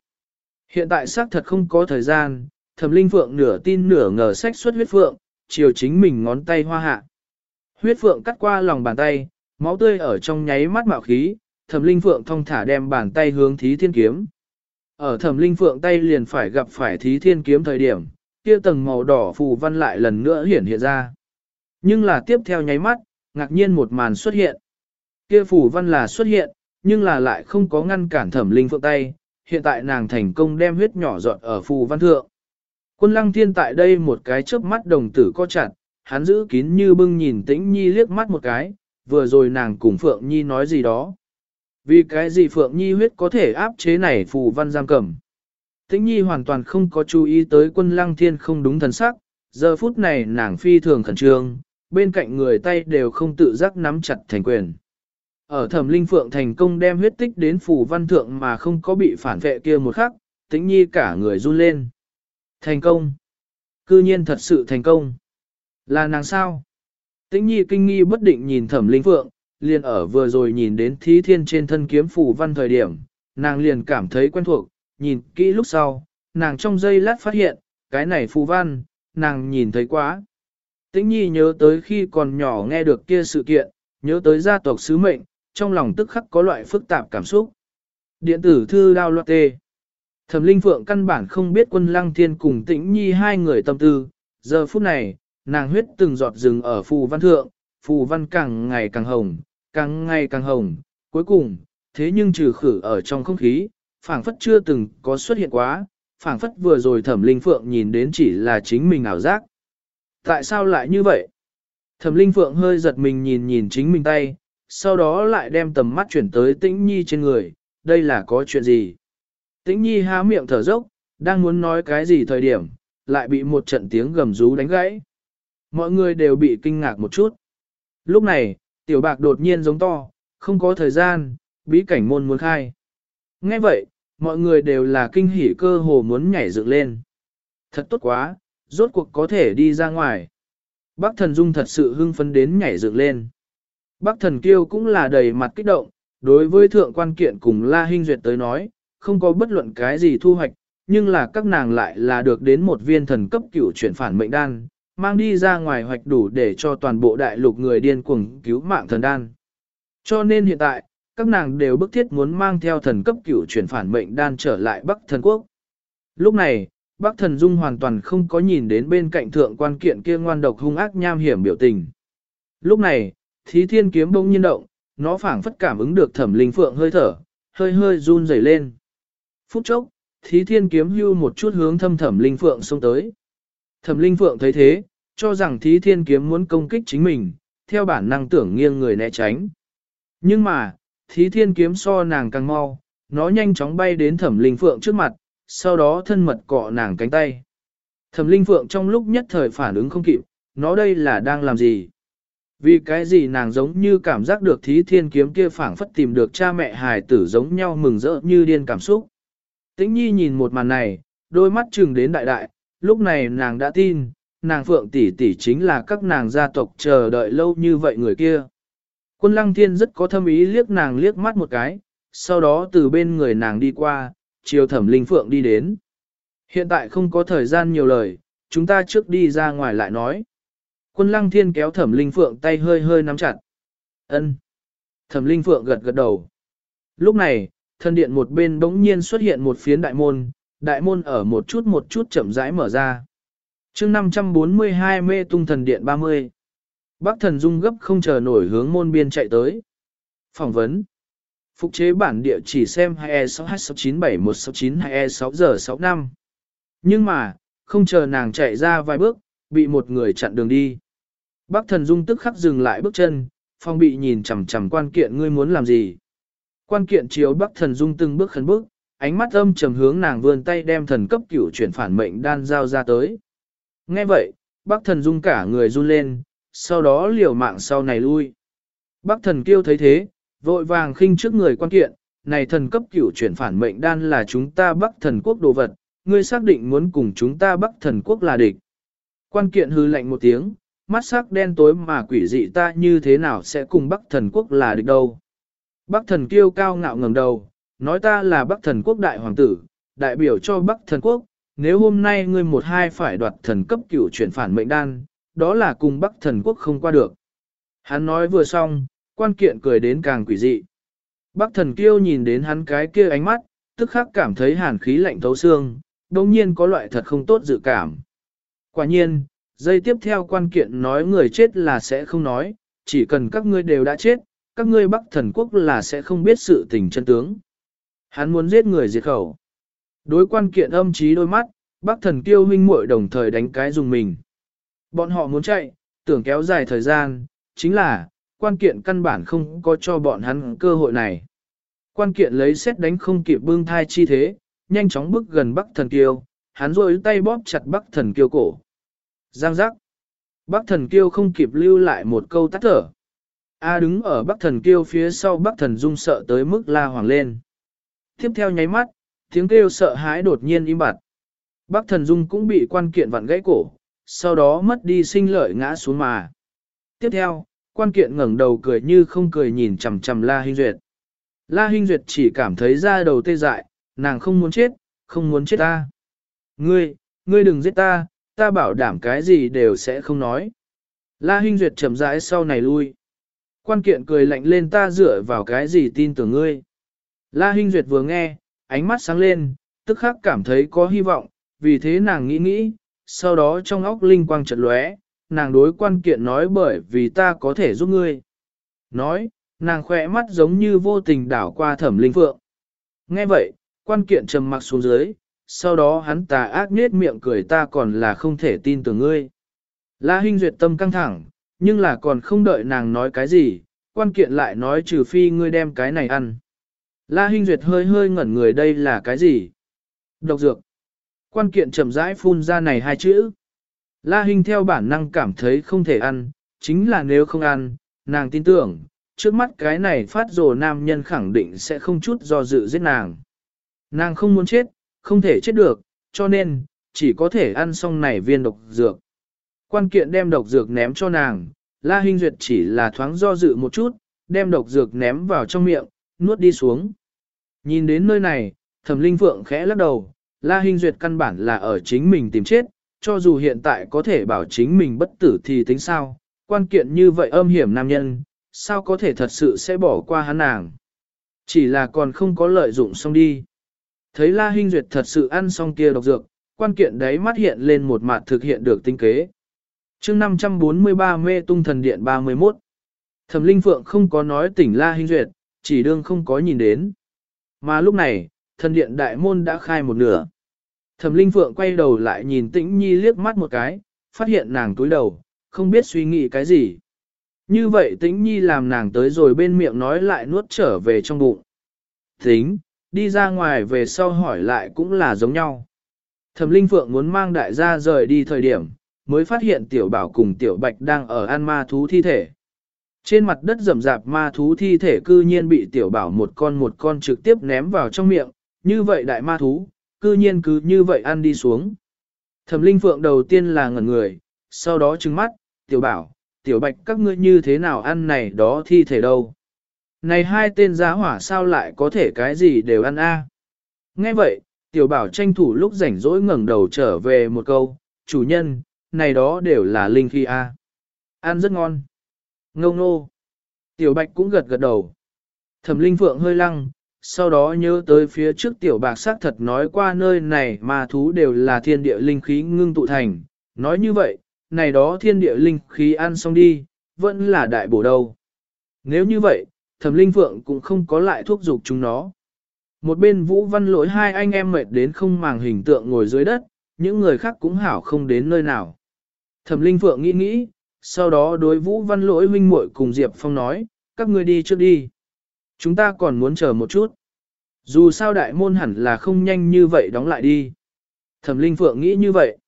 Hiện tại xác thật không có thời gian, thẩm linh phượng nửa tin nửa ngờ sách xuất huyết phượng, chiều chính mình ngón tay hoa hạ. Huyết phượng cắt qua lòng bàn tay, máu tươi ở trong nháy mắt mạo khí, thẩm linh phượng thong thả đem bàn tay hướng thí thiên kiếm. Ở thẩm linh phượng tay liền phải gặp phải thí thiên kiếm thời điểm, kia tầng màu đỏ phù văn lại lần nữa hiển hiện ra. Nhưng là tiếp theo nháy mắt, ngạc nhiên một màn xuất hiện. Kia phù văn là xuất hiện, nhưng là lại không có ngăn cản thẩm linh phượng tay, hiện tại nàng thành công đem huyết nhỏ giọt ở phù văn thượng. Quân lăng thiên tại đây một cái chớp mắt đồng tử co chặt, hắn giữ kín như bưng nhìn tĩnh nhi liếc mắt một cái, vừa rồi nàng cùng Phượng Nhi nói gì đó. Vì cái gì Phượng Nhi huyết có thể áp chế này phù văn giam cầm. Tĩnh Nhi hoàn toàn không có chú ý tới quân lăng thiên không đúng thần sắc, giờ phút này nàng phi thường khẩn trương, bên cạnh người tay đều không tự giác nắm chặt thành quyền. Ở thẩm linh phượng thành công đem huyết tích đến phù văn thượng mà không có bị phản vệ kia một khắc, tĩnh nhi cả người run lên. Thành công. Cư nhiên thật sự thành công. Là nàng sao? Tĩnh nhi kinh nghi bất định nhìn thẩm linh phượng, liền ở vừa rồi nhìn đến thí thiên trên thân kiếm phù văn thời điểm, nàng liền cảm thấy quen thuộc, nhìn kỹ lúc sau, nàng trong giây lát phát hiện, cái này phù văn, nàng nhìn thấy quá. Tĩnh nhi nhớ tới khi còn nhỏ nghe được kia sự kiện, nhớ tới gia tộc sứ mệnh, trong lòng tức khắc có loại phức tạp cảm xúc. Điện tử thư đao loạt tê. Thẩm Linh Phượng căn bản không biết quân lăng thiên cùng tĩnh nhi hai người tâm tư, giờ phút này, nàng huyết từng giọt rừng ở phù văn thượng, phù văn càng ngày càng hồng, càng ngày càng hồng, cuối cùng, thế nhưng trừ khử ở trong không khí, phảng phất chưa từng có xuất hiện quá, phảng phất vừa rồi thẩm linh phượng nhìn đến chỉ là chính mình ảo giác. Tại sao lại như vậy? Thẩm linh phượng hơi giật mình nhìn nhìn chính mình tay, sau đó lại đem tầm mắt chuyển tới tĩnh nhi trên người, đây là có chuyện gì? Tĩnh nhi há miệng thở dốc, đang muốn nói cái gì thời điểm, lại bị một trận tiếng gầm rú đánh gãy. Mọi người đều bị kinh ngạc một chút. Lúc này, tiểu bạc đột nhiên giống to, không có thời gian, bí cảnh môn muốn khai. Nghe vậy, mọi người đều là kinh hỉ cơ hồ muốn nhảy dựng lên. Thật tốt quá, rốt cuộc có thể đi ra ngoài. Bác thần dung thật sự hưng phấn đến nhảy dựng lên. Bác thần kiêu cũng là đầy mặt kích động, đối với thượng quan kiện cùng La Hinh Duyệt tới nói, không có bất luận cái gì thu hoạch, nhưng là các nàng lại là được đến một viên thần cấp cửu chuyển phản mệnh đan, mang đi ra ngoài hoạch đủ để cho toàn bộ đại lục người điên cuồng cứu mạng thần đan. Cho nên hiện tại, các nàng đều bức thiết muốn mang theo thần cấp cửu chuyển phản mệnh đan trở lại Bắc thần quốc. Lúc này, Bắc thần dung hoàn toàn không có nhìn đến bên cạnh thượng quan kiện kia ngoan độc hung ác nham hiểm biểu tình. Lúc này, thí thiên kiếm bỗng nhiên động, nó phảng phất cảm ứng được thẩm linh phượng hơi thở, hơi hơi run rẩy lên. Phút chốc, thí thiên kiếm hưu một chút hướng thâm thẩm linh phượng xông tới. Thẩm linh phượng thấy thế, cho rằng thí thiên kiếm muốn công kích chính mình, theo bản năng tưởng nghiêng người né tránh. Nhưng mà, thí thiên kiếm so nàng càng mau, nó nhanh chóng bay đến thẩm linh phượng trước mặt, sau đó thân mật cọ nàng cánh tay. Thẩm linh phượng trong lúc nhất thời phản ứng không kịp, nó đây là đang làm gì? Vì cái gì nàng giống như cảm giác được thí thiên kiếm kia phảng phất tìm được cha mẹ hài tử giống nhau mừng rỡ như điên cảm xúc. Tĩnh nhi nhìn một màn này, đôi mắt chừng đến đại đại, lúc này nàng đã tin, nàng phượng tỷ tỷ chính là các nàng gia tộc chờ đợi lâu như vậy người kia. Quân lăng thiên rất có thâm ý liếc nàng liếc mắt một cái, sau đó từ bên người nàng đi qua, chiều thẩm linh phượng đi đến. Hiện tại không có thời gian nhiều lời, chúng ta trước đi ra ngoài lại nói. Quân lăng thiên kéo thẩm linh phượng tay hơi hơi nắm chặt. ân Thẩm linh phượng gật gật đầu. Lúc này, thân điện một bên bỗng nhiên xuất hiện một phiến đại môn, đại môn ở một chút một chút chậm rãi mở ra. chương 542 mê tung thần điện 30. Bác thần dung gấp không chờ nổi hướng môn biên chạy tới. Phỏng vấn. Phục chế bản địa chỉ xem 2E6H6971692E6 giờ 65. Nhưng mà, không chờ nàng chạy ra vài bước, bị một người chặn đường đi. Bác thần dung tức khắc dừng lại bước chân, phong bị nhìn chằm chằm quan kiện ngươi muốn làm gì. Quan kiện chiếu bác thần dung từng bước khẩn bước, ánh mắt âm trầm hướng nàng vươn tay đem thần cấp cửu chuyển phản mệnh đan giao ra tới. Nghe vậy, bác thần dung cả người run lên, sau đó liều mạng sau này lui. Bác thần kêu thấy thế, vội vàng khinh trước người quan kiện, này thần cấp cửu chuyển phản mệnh đan là chúng ta bắc thần quốc đồ vật, ngươi xác định muốn cùng chúng ta bắc thần quốc là địch. Quan kiện hư lạnh một tiếng, mắt sắc đen tối mà quỷ dị ta như thế nào sẽ cùng bắc thần quốc là địch đâu. Bắc thần kiêu cao ngạo ngầm đầu, nói ta là bắc thần quốc đại hoàng tử, đại biểu cho bắc thần quốc, nếu hôm nay ngươi một hai phải đoạt thần cấp cửu chuyển phản mệnh đan, đó là cùng bắc thần quốc không qua được. Hắn nói vừa xong, quan kiện cười đến càng quỷ dị. Bắc thần kiêu nhìn đến hắn cái kia ánh mắt, tức khắc cảm thấy hàn khí lạnh thấu xương, đồng nhiên có loại thật không tốt dự cảm. Quả nhiên, dây tiếp theo quan kiện nói người chết là sẽ không nói, chỉ cần các ngươi đều đã chết, các ngươi bắc thần quốc là sẽ không biết sự tình chân tướng. Hắn muốn giết người diệt khẩu. Đối quan kiện âm trí đôi mắt, bắc thần kiêu huynh muội đồng thời đánh cái dùng mình. Bọn họ muốn chạy, tưởng kéo dài thời gian, chính là, quan kiện căn bản không có cho bọn hắn cơ hội này. Quan kiện lấy xét đánh không kịp bưng thai chi thế, nhanh chóng bước gần Bắc Thần Kiêu, hắn rôi tay bóp chặt Bắc Thần Kiêu cổ. Giang giác. Bắc Thần Kiêu không kịp lưu lại một câu tắt thở. A đứng ở Bắc Thần Kiêu phía sau Bắc Thần Dung sợ tới mức la hoàng lên. Tiếp theo nháy mắt, tiếng kêu sợ hãi đột nhiên im bặt. Bắc Thần Dung cũng bị quan kiện vặn gãy cổ, sau đó mất đi sinh lợi ngã xuống mà. Tiếp theo, quan kiện ngẩng đầu cười như không cười nhìn chằm chằm La Hinh Duyệt. La Hinh Duyệt chỉ cảm thấy da đầu tê dại, nàng không muốn chết, không muốn chết ta. Ngươi, ngươi đừng giết ta, ta bảo đảm cái gì đều sẽ không nói. La Hinh Duyệt chậm rãi sau này lui. Quan kiện cười lạnh lên ta dựa vào cái gì tin tưởng ngươi. La Hinh Duyệt vừa nghe, ánh mắt sáng lên, tức khắc cảm thấy có hy vọng, vì thế nàng nghĩ nghĩ, sau đó trong óc linh quang chợt lóe, nàng đối quan kiện nói bởi vì ta có thể giúp ngươi. Nói, nàng khỏe mắt giống như vô tình đảo qua thẩm linh phượng. Nghe vậy, quan kiện trầm mặc xuống dưới, sau đó hắn tà ác nết miệng cười ta còn là không thể tin tưởng ngươi. La Hinh duyệt tâm căng thẳng, nhưng là còn không đợi nàng nói cái gì, quan kiện lại nói trừ phi ngươi đem cái này ăn. La Hinh duyệt hơi hơi ngẩn người đây là cái gì? Độc dược. Quan kiện chậm rãi phun ra này hai chữ. La Hinh theo bản năng cảm thấy không thể ăn, chính là nếu không ăn, nàng tin tưởng, trước mắt cái này phát rồ nam nhân khẳng định sẽ không chút do dự giết nàng. Nàng không muốn chết, không thể chết được, cho nên, chỉ có thể ăn xong này viên độc dược. Quan kiện đem độc dược ném cho nàng, La Hinh Duyệt chỉ là thoáng do dự một chút, đem độc dược ném vào trong miệng, nuốt đi xuống. Nhìn đến nơi này, thẩm linh phượng khẽ lắc đầu, La Hinh Duyệt căn bản là ở chính mình tìm chết, cho dù hiện tại có thể bảo chính mình bất tử thì tính sao, quan kiện như vậy âm hiểm nam nhân, sao có thể thật sự sẽ bỏ qua hắn nàng. Chỉ là còn không có lợi dụng xong đi. Thấy La Hinh Duyệt thật sự ăn xong kia độc dược, quan kiện đấy mắt hiện lên một mặt thực hiện được tinh kế. chương 543 mê tung thần điện 31. Thẩm Linh Phượng không có nói tỉnh La Hinh Duyệt, chỉ đương không có nhìn đến. Mà lúc này, thần điện đại môn đã khai một nửa. Thẩm Linh Phượng quay đầu lại nhìn Tĩnh Nhi liếc mắt một cái, phát hiện nàng túi đầu, không biết suy nghĩ cái gì. Như vậy Tĩnh Nhi làm nàng tới rồi bên miệng nói lại nuốt trở về trong bụng. Tính, đi ra ngoài về sau hỏi lại cũng là giống nhau. Thẩm Linh Phượng muốn mang đại gia rời đi thời điểm, mới phát hiện Tiểu Bảo cùng Tiểu Bạch đang ở ăn ma thú thi thể. Trên mặt đất rậm rạp ma thú thi thể cư nhiên bị Tiểu Bảo một con một con trực tiếp ném vào trong miệng, như vậy đại ma thú, cư nhiên cứ như vậy ăn đi xuống. Thẩm Linh Phượng đầu tiên là ngẩn người, sau đó trừng mắt, Tiểu Bảo, Tiểu Bạch các ngươi như thế nào ăn này đó thi thể đâu. Này hai tên giá hỏa sao lại có thể cái gì đều ăn a? Nghe vậy, tiểu bảo tranh thủ lúc rảnh rỗi ngẩng đầu trở về một câu, chủ nhân, này đó đều là linh khi a. Ăn rất ngon. Ngông nô. Tiểu bạch cũng gật gật đầu. Thẩm linh phượng hơi lăng, sau đó nhớ tới phía trước tiểu bạc xác thật nói qua nơi này mà thú đều là thiên địa linh khí ngưng tụ thành. Nói như vậy, này đó thiên địa linh khí ăn xong đi, vẫn là đại bổ đâu. Nếu như vậy, thẩm linh phượng cũng không có lại thuốc dục chúng nó. Một bên vũ văn lỗi hai anh em mệt đến không màng hình tượng ngồi dưới đất, những người khác cũng hảo không đến nơi nào. Thẩm linh phượng nghĩ nghĩ, sau đó đối vũ văn lỗi huynh muội cùng Diệp Phong nói, các ngươi đi trước đi. Chúng ta còn muốn chờ một chút. Dù sao đại môn hẳn là không nhanh như vậy đóng lại đi. Thẩm linh phượng nghĩ như vậy.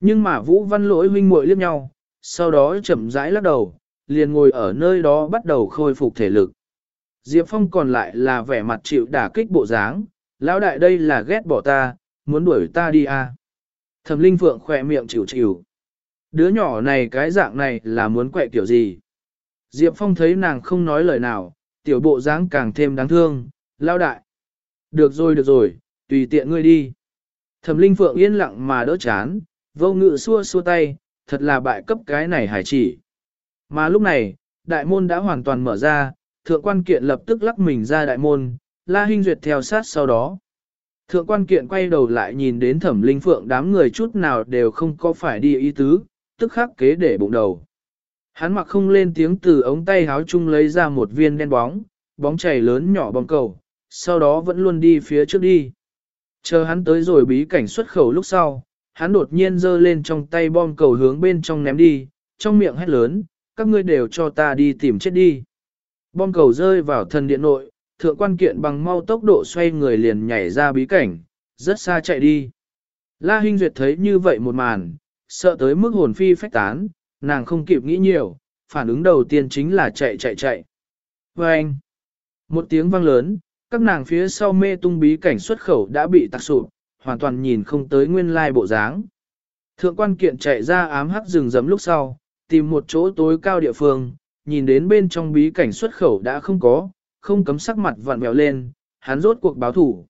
Nhưng mà vũ văn lỗi huynh muội liếc nhau, sau đó chậm rãi lắc đầu, liền ngồi ở nơi đó bắt đầu khôi phục thể lực. Diệp Phong còn lại là vẻ mặt chịu đả kích bộ dáng, lão đại đây là ghét bỏ ta, muốn đuổi ta đi à. Thẩm Linh Phượng khỏe miệng chịu chịu. Đứa nhỏ này cái dạng này là muốn quậy kiểu gì? Diệp Phong thấy nàng không nói lời nào, tiểu bộ dáng càng thêm đáng thương, lao đại. Được rồi được rồi, tùy tiện ngươi đi. Thẩm Linh Phượng yên lặng mà đỡ chán, vô ngự xua xua tay, thật là bại cấp cái này hải chỉ. Mà lúc này, đại môn đã hoàn toàn mở ra, thượng quan kiện lập tức lắc mình ra đại môn, la hinh duyệt theo sát sau đó. Thượng quan kiện quay đầu lại nhìn đến thẩm linh phượng đám người chút nào đều không có phải đi ý tứ, tức khắc kế để bụng đầu. Hắn mặc không lên tiếng từ ống tay háo chung lấy ra một viên đen bóng, bóng chảy lớn nhỏ bóng cầu, sau đó vẫn luôn đi phía trước đi. Chờ hắn tới rồi bí cảnh xuất khẩu lúc sau, hắn đột nhiên giơ lên trong tay bom cầu hướng bên trong ném đi, trong miệng hét lớn, các ngươi đều cho ta đi tìm chết đi. Bom cầu rơi vào thần điện nội, thượng quan kiện bằng mau tốc độ xoay người liền nhảy ra bí cảnh, rất xa chạy đi. La Hinh Duyệt thấy như vậy một màn, sợ tới mức hồn phi phách tán, nàng không kịp nghĩ nhiều, phản ứng đầu tiên chính là chạy chạy chạy. Và anh, một tiếng vang lớn, các nàng phía sau mê tung bí cảnh xuất khẩu đã bị tạc sụp, hoàn toàn nhìn không tới nguyên lai bộ dáng. Thượng quan kiện chạy ra ám hắc rừng rấm lúc sau, tìm một chỗ tối cao địa phương, nhìn đến bên trong bí cảnh xuất khẩu đã không có, không cấm sắc mặt vặn vẹo lên, hắn rốt cuộc báo thủ.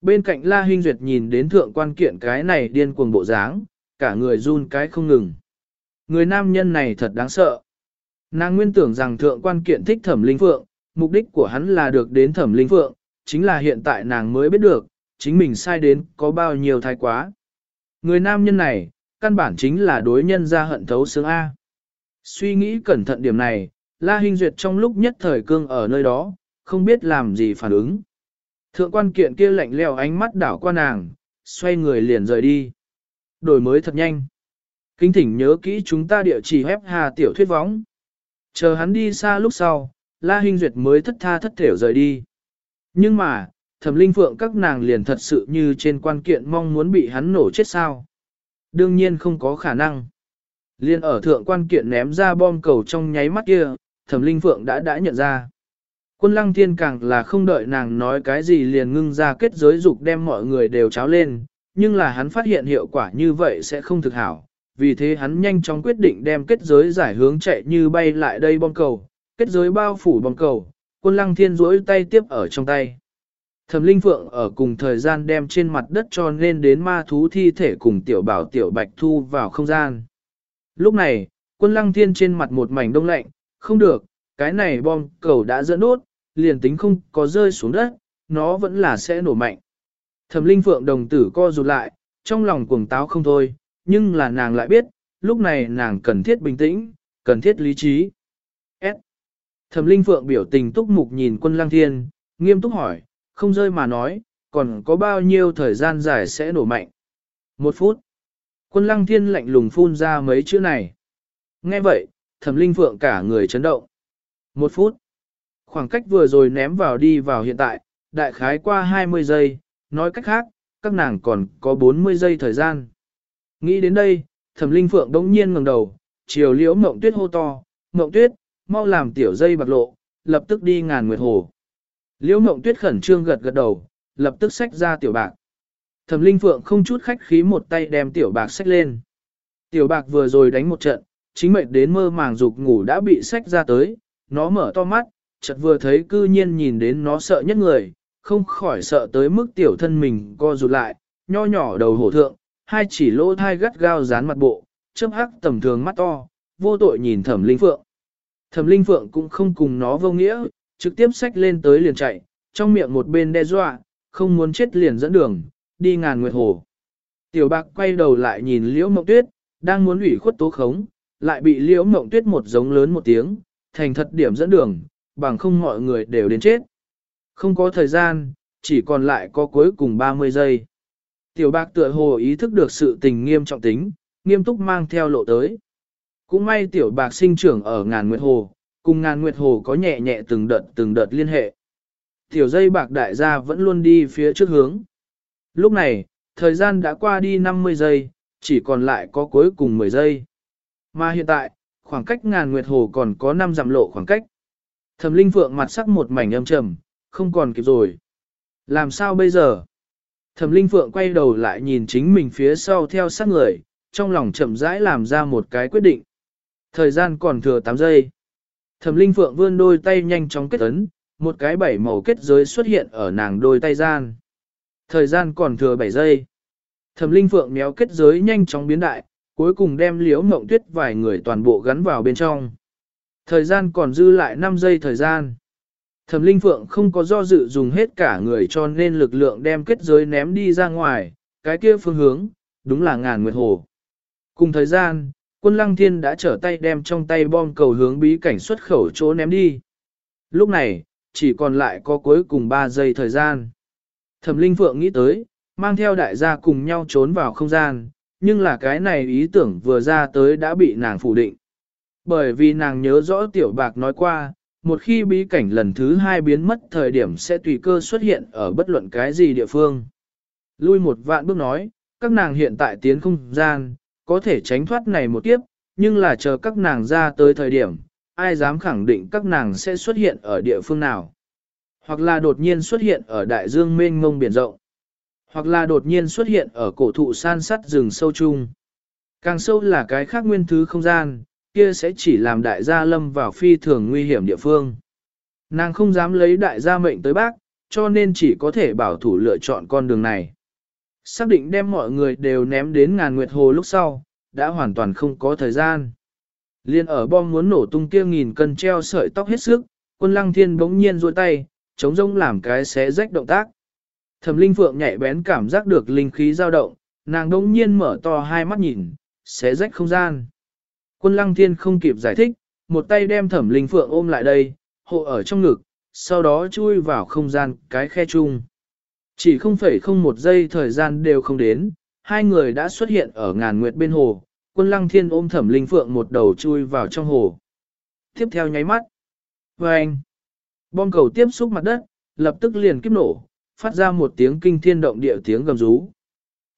Bên cạnh La Hinh Duyệt nhìn đến thượng quan kiện cái này điên cuồng bộ dáng, cả người run cái không ngừng. Người nam nhân này thật đáng sợ. Nàng nguyên tưởng rằng thượng quan kiện thích thẩm linh phượng, mục đích của hắn là được đến thẩm linh phượng, chính là hiện tại nàng mới biết được, chính mình sai đến có bao nhiêu thái quá. Người nam nhân này, căn bản chính là đối nhân ra hận thấu xương A. Suy nghĩ cẩn thận điểm này, La Hinh Duyệt trong lúc nhất thời cương ở nơi đó, không biết làm gì phản ứng. Thượng quan kiện kia lạnh leo ánh mắt đảo qua nàng, xoay người liền rời đi. Đổi mới thật nhanh. Kính thỉnh nhớ kỹ chúng ta địa chỉ hép hà tiểu thuyết võng. Chờ hắn đi xa lúc sau, La Hinh Duyệt mới thất tha thất thểu rời đi. Nhưng mà, thẩm linh phượng các nàng liền thật sự như trên quan kiện mong muốn bị hắn nổ chết sao. Đương nhiên không có khả năng. Liên ở thượng quan kiện ném ra bom cầu trong nháy mắt kia, thẩm linh phượng đã đã nhận ra. Quân lăng thiên càng là không đợi nàng nói cái gì liền ngưng ra kết giới dục đem mọi người đều cháo lên, nhưng là hắn phát hiện hiệu quả như vậy sẽ không thực hảo, vì thế hắn nhanh chóng quyết định đem kết giới giải hướng chạy như bay lại đây bom cầu, kết giới bao phủ bom cầu, quân lăng thiên duỗi tay tiếp ở trong tay. Thẩm Linh Phượng ở cùng thời gian đem trên mặt đất cho nên đến ma thú thi thể cùng tiểu bảo tiểu bạch thu vào không gian. Lúc này, quân lăng thiên trên mặt một mảnh đông lạnh, không được, cái này bom cầu đã dẫn đốt, liền tính không có rơi xuống đất, nó vẫn là sẽ nổ mạnh. Thẩm Linh Phượng đồng tử co rụt lại, trong lòng cuồng táo không thôi, nhưng là nàng lại biết, lúc này nàng cần thiết bình tĩnh, cần thiết lý trí. S. Thẩm Linh Phượng biểu tình túc mục nhìn quân lăng thiên, nghiêm túc hỏi, không rơi mà nói, còn có bao nhiêu thời gian dài sẽ nổ mạnh. Một phút. Quân lăng thiên lạnh lùng phun ra mấy chữ này. Nghe vậy, thẩm linh phượng cả người chấn động. Một phút. Khoảng cách vừa rồi ném vào đi vào hiện tại, đại khái qua 20 giây, nói cách khác, các nàng còn có 40 giây thời gian. Nghĩ đến đây, thẩm linh phượng đống nhiên ngẩng đầu, chiều liễu mộng tuyết hô to, mộng tuyết, mau làm tiểu dây bạc lộ, lập tức đi ngàn nguyệt hồ. Liễu mộng tuyết khẩn trương gật gật đầu, lập tức xách ra tiểu bạc. Thẩm linh phượng không chút khách khí một tay đem tiểu bạc xách lên. Tiểu bạc vừa rồi đánh một trận, chính mệnh đến mơ màng dục ngủ đã bị xách ra tới, nó mở to mắt, chợt vừa thấy cư nhiên nhìn đến nó sợ nhất người, không khỏi sợ tới mức tiểu thân mình co rụt lại, nho nhỏ đầu hổ thượng, hai chỉ lỗ thai gắt gao dán mặt bộ, chớp hắc tầm thường mắt to, vô tội nhìn thẩm linh phượng. Thẩm linh phượng cũng không cùng nó vô nghĩa, trực tiếp xách lên tới liền chạy, trong miệng một bên đe dọa, không muốn chết liền dẫn đường, đi ngàn nguyệt hồ. Tiểu bạc quay đầu lại nhìn liễu mộng tuyết, đang muốn ủy khuất tố khống, lại bị liễu mộng tuyết một giống lớn một tiếng, thành thật điểm dẫn đường, bằng không mọi người đều đến chết. Không có thời gian, chỉ còn lại có cuối cùng 30 giây. Tiểu bạc tựa hồ ý thức được sự tình nghiêm trọng tính, nghiêm túc mang theo lộ tới. Cũng may tiểu bạc sinh trưởng ở ngàn nguyệt hồ, cùng ngàn nguyệt hồ có nhẹ nhẹ từng đợt từng đợt liên hệ. Tiểu dây bạc đại gia vẫn luôn đi phía trước hướng. Lúc này, thời gian đã qua đi 50 giây, chỉ còn lại có cuối cùng 10 giây. Mà hiện tại, khoảng cách ngàn nguyệt hồ còn có 5 dặm lộ khoảng cách. Thẩm Linh Phượng mặt sắc một mảnh âm trầm, không còn kịp rồi. Làm sao bây giờ? Thẩm Linh Phượng quay đầu lại nhìn chính mình phía sau theo sát người, trong lòng chậm rãi làm ra một cái quyết định. Thời gian còn thừa 8 giây. Thẩm Linh Phượng vươn đôi tay nhanh chóng kết ấn, một cái bảy màu kết giới xuất hiện ở nàng đôi tay gian. Thời gian còn thừa 7 giây. Thẩm Linh Phượng méo kết giới nhanh chóng biến đại, cuối cùng đem liễu mộng tuyết vài người toàn bộ gắn vào bên trong. Thời gian còn dư lại 5 giây thời gian. Thẩm Linh Phượng không có do dự dùng hết cả người cho nên lực lượng đem kết giới ném đi ra ngoài, cái kia phương hướng, đúng là ngàn nguyệt hồ. Cùng thời gian, quân lăng thiên đã trở tay đem trong tay bom cầu hướng bí cảnh xuất khẩu chỗ ném đi. Lúc này, chỉ còn lại có cuối cùng 3 giây thời gian. Thẩm Linh Phượng nghĩ tới, mang theo đại gia cùng nhau trốn vào không gian, nhưng là cái này ý tưởng vừa ra tới đã bị nàng phủ định. Bởi vì nàng nhớ rõ tiểu bạc nói qua, một khi bí cảnh lần thứ hai biến mất thời điểm sẽ tùy cơ xuất hiện ở bất luận cái gì địa phương. Lui một vạn bước nói, các nàng hiện tại tiến không gian, có thể tránh thoát này một kiếp, nhưng là chờ các nàng ra tới thời điểm, ai dám khẳng định các nàng sẽ xuất hiện ở địa phương nào. Hoặc là đột nhiên xuất hiện ở đại dương mênh mông biển rộng. Hoặc là đột nhiên xuất hiện ở cổ thụ san sắt rừng sâu chung. Càng sâu là cái khác nguyên thứ không gian, kia sẽ chỉ làm đại gia lâm vào phi thường nguy hiểm địa phương. Nàng không dám lấy đại gia mệnh tới bác, cho nên chỉ có thể bảo thủ lựa chọn con đường này. Xác định đem mọi người đều ném đến ngàn nguyệt hồ lúc sau, đã hoàn toàn không có thời gian. Liên ở bom muốn nổ tung kia nghìn cân treo sợi tóc hết sức, quân lăng thiên bỗng nhiên duỗi tay, chống rông làm cái xé rách động tác. Thẩm linh phượng nhạy bén cảm giác được linh khí dao động, nàng bỗng nhiên mở to hai mắt nhìn, xé rách không gian. Quân lăng thiên không kịp giải thích, một tay đem thẩm linh phượng ôm lại đây, hộ ở trong ngực, sau đó chui vào không gian cái khe chung. Chỉ không phải không một giây thời gian đều không đến, hai người đã xuất hiện ở ngàn nguyệt bên hồ, quân lăng thiên ôm thẩm linh phượng một đầu chui vào trong hồ. Tiếp theo nháy mắt. Và anh, bom cầu tiếp xúc mặt đất, lập tức liền kiếp nổ, phát ra một tiếng kinh thiên động địa tiếng gầm rú.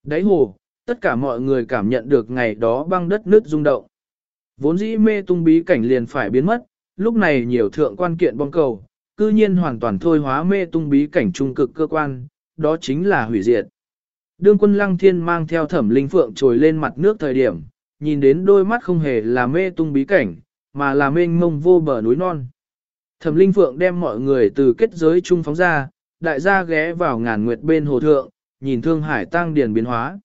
Đáy hồ, tất cả mọi người cảm nhận được ngày đó băng đất nước rung động. Vốn dĩ mê tung bí cảnh liền phải biến mất, lúc này nhiều thượng quan kiện bong cầu, cư nhiên hoàn toàn thôi hóa mê tung bí cảnh trung cực cơ quan, đó chính là hủy diệt. Đương quân lăng thiên mang theo thẩm linh phượng trồi lên mặt nước thời điểm, nhìn đến đôi mắt không hề là mê tung bí cảnh, mà là mênh mông vô bờ núi non. Thẩm linh phượng đem mọi người từ kết giới trung phóng ra, đại gia ghé vào ngàn nguyệt bên hồ thượng, nhìn thương hải tăng điền biến hóa.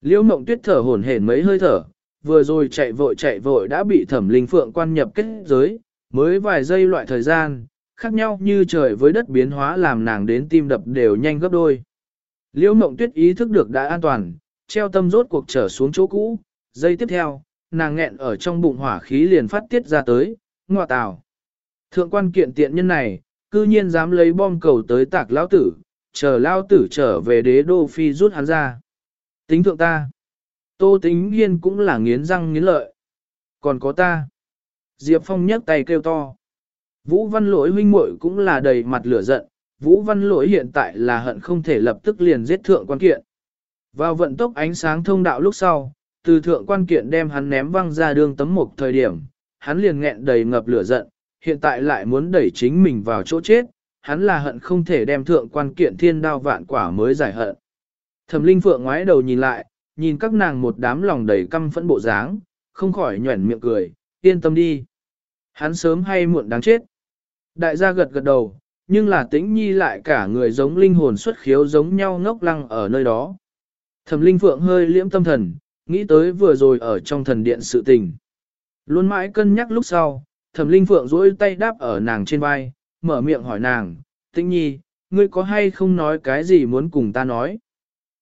Liễu mộng tuyết thở hổn hển mấy hơi thở, vừa rồi chạy vội chạy vội đã bị thẩm linh phượng quan nhập kết giới, mới vài giây loại thời gian, khác nhau như trời với đất biến hóa làm nàng đến tim đập đều nhanh gấp đôi. Liễu mộng tuyết ý thức được đã an toàn, treo tâm rốt cuộc trở xuống chỗ cũ, giây tiếp theo, nàng nghẹn ở trong bụng hỏa khí liền phát tiết ra tới, ngọa tào. Thượng quan kiện tiện nhân này, cư nhiên dám lấy bom cầu tới tạc lão tử, chờ lao tử trở về đế đô phi rút hắn ra. Tính thượng ta. Tô tính hiên cũng là nghiến răng nghiến lợi. Còn có ta. Diệp Phong nhấc tay kêu to. Vũ văn lỗi huynh muội cũng là đầy mặt lửa giận. Vũ văn lỗi hiện tại là hận không thể lập tức liền giết thượng quan kiện. Vào vận tốc ánh sáng thông đạo lúc sau, từ thượng quan kiện đem hắn ném văng ra đường tấm một thời điểm, hắn liền nghẹn đầy ngập lửa giận, hiện tại lại muốn đẩy chính mình vào chỗ chết, hắn là hận không thể đem thượng quan kiện thiên đao vạn quả mới giải hận. Thẩm Linh Phượng ngoái đầu nhìn lại, nhìn các nàng một đám lòng đầy căm phẫn bộ dáng, không khỏi nhuẩn miệng cười, yên tâm đi. Hắn sớm hay muộn đáng chết. Đại gia gật gật đầu, nhưng là tĩnh nhi lại cả người giống linh hồn xuất khiếu giống nhau ngốc lăng ở nơi đó. Thẩm Linh Phượng hơi liễm tâm thần, nghĩ tới vừa rồi ở trong thần điện sự tình. Luôn mãi cân nhắc lúc sau, Thẩm Linh Phượng duỗi tay đáp ở nàng trên vai, mở miệng hỏi nàng, Tĩnh Nhi, ngươi có hay không nói cái gì muốn cùng ta nói?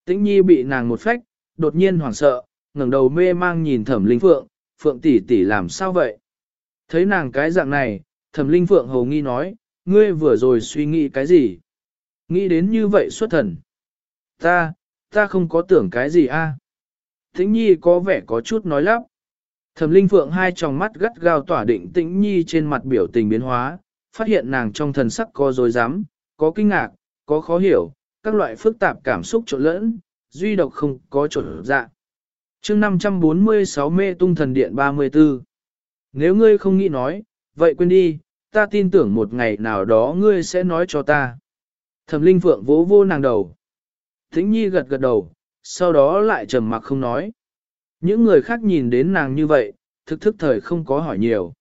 Tĩnh Nhi bị nàng một phách, đột nhiên hoảng sợ, ngẩng đầu mê mang nhìn Thẩm Linh Phượng, Phượng tỷ tỷ làm sao vậy? Thấy nàng cái dạng này, Thẩm Linh Phượng hầu nghi nói, ngươi vừa rồi suy nghĩ cái gì? Nghĩ đến như vậy xuất thần. Ta, ta không có tưởng cái gì a. Tĩnh Nhi có vẻ có chút nói lắp. Thẩm Linh Phượng hai tròng mắt gắt gao tỏa định Tĩnh Nhi trên mặt biểu tình biến hóa, phát hiện nàng trong thần sắc có dối rắm có kinh ngạc, có khó hiểu, các loại phức tạp cảm xúc trộn lẫn, duy độc không có trộn dạ. chương 546 mê tung thần điện 34. Nếu ngươi không nghĩ nói, vậy quên đi, ta tin tưởng một ngày nào đó ngươi sẽ nói cho ta. Thẩm Linh Phượng vỗ vô nàng đầu. Thính Nhi gật gật đầu, sau đó lại trầm mặc không nói. Những người khác nhìn đến nàng như vậy, thực thức thời không có hỏi nhiều.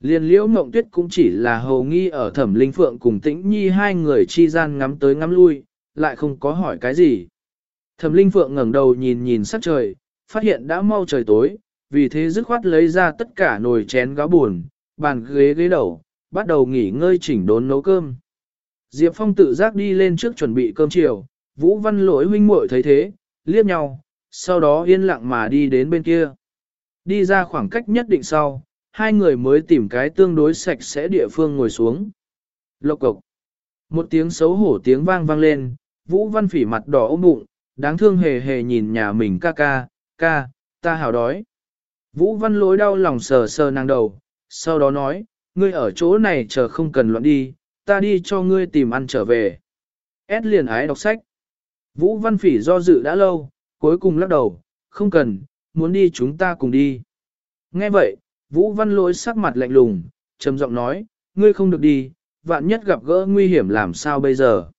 Liên liễu mộng tuyết cũng chỉ là hầu nghi ở thẩm linh phượng cùng tĩnh nhi hai người chi gian ngắm tới ngắm lui, lại không có hỏi cái gì. Thẩm linh phượng ngẩng đầu nhìn nhìn sắc trời, phát hiện đã mau trời tối, vì thế dứt khoát lấy ra tất cả nồi chén gáo buồn, bàn ghế ghế đầu, bắt đầu nghỉ ngơi chỉnh đốn nấu cơm. Diệp Phong tự giác đi lên trước chuẩn bị cơm chiều, Vũ Văn lỗi huynh muội thấy thế, liếc nhau, sau đó yên lặng mà đi đến bên kia. Đi ra khoảng cách nhất định sau, hai người mới tìm cái tương đối sạch sẽ địa phương ngồi xuống. Lộc cộc. Một tiếng xấu hổ tiếng vang vang lên, Vũ Văn Phỉ mặt đỏ ôm bụng, đáng thương hề hề nhìn nhà mình ca ca, ca, ta hào đói. Vũ Văn lối đau lòng sờ sờ nàng đầu, sau đó nói, ngươi ở chỗ này chờ không cần loạn đi, ta đi cho ngươi tìm ăn trở về. Ed liền ái đọc sách. Vũ Văn Phỉ do dự đã lâu, cuối cùng lắc đầu, không cần, muốn đi chúng ta cùng đi. Nghe vậy, Vũ Văn lỗi sắc mặt lạnh lùng, trầm giọng nói, ngươi không được đi, vạn nhất gặp gỡ nguy hiểm làm sao bây giờ.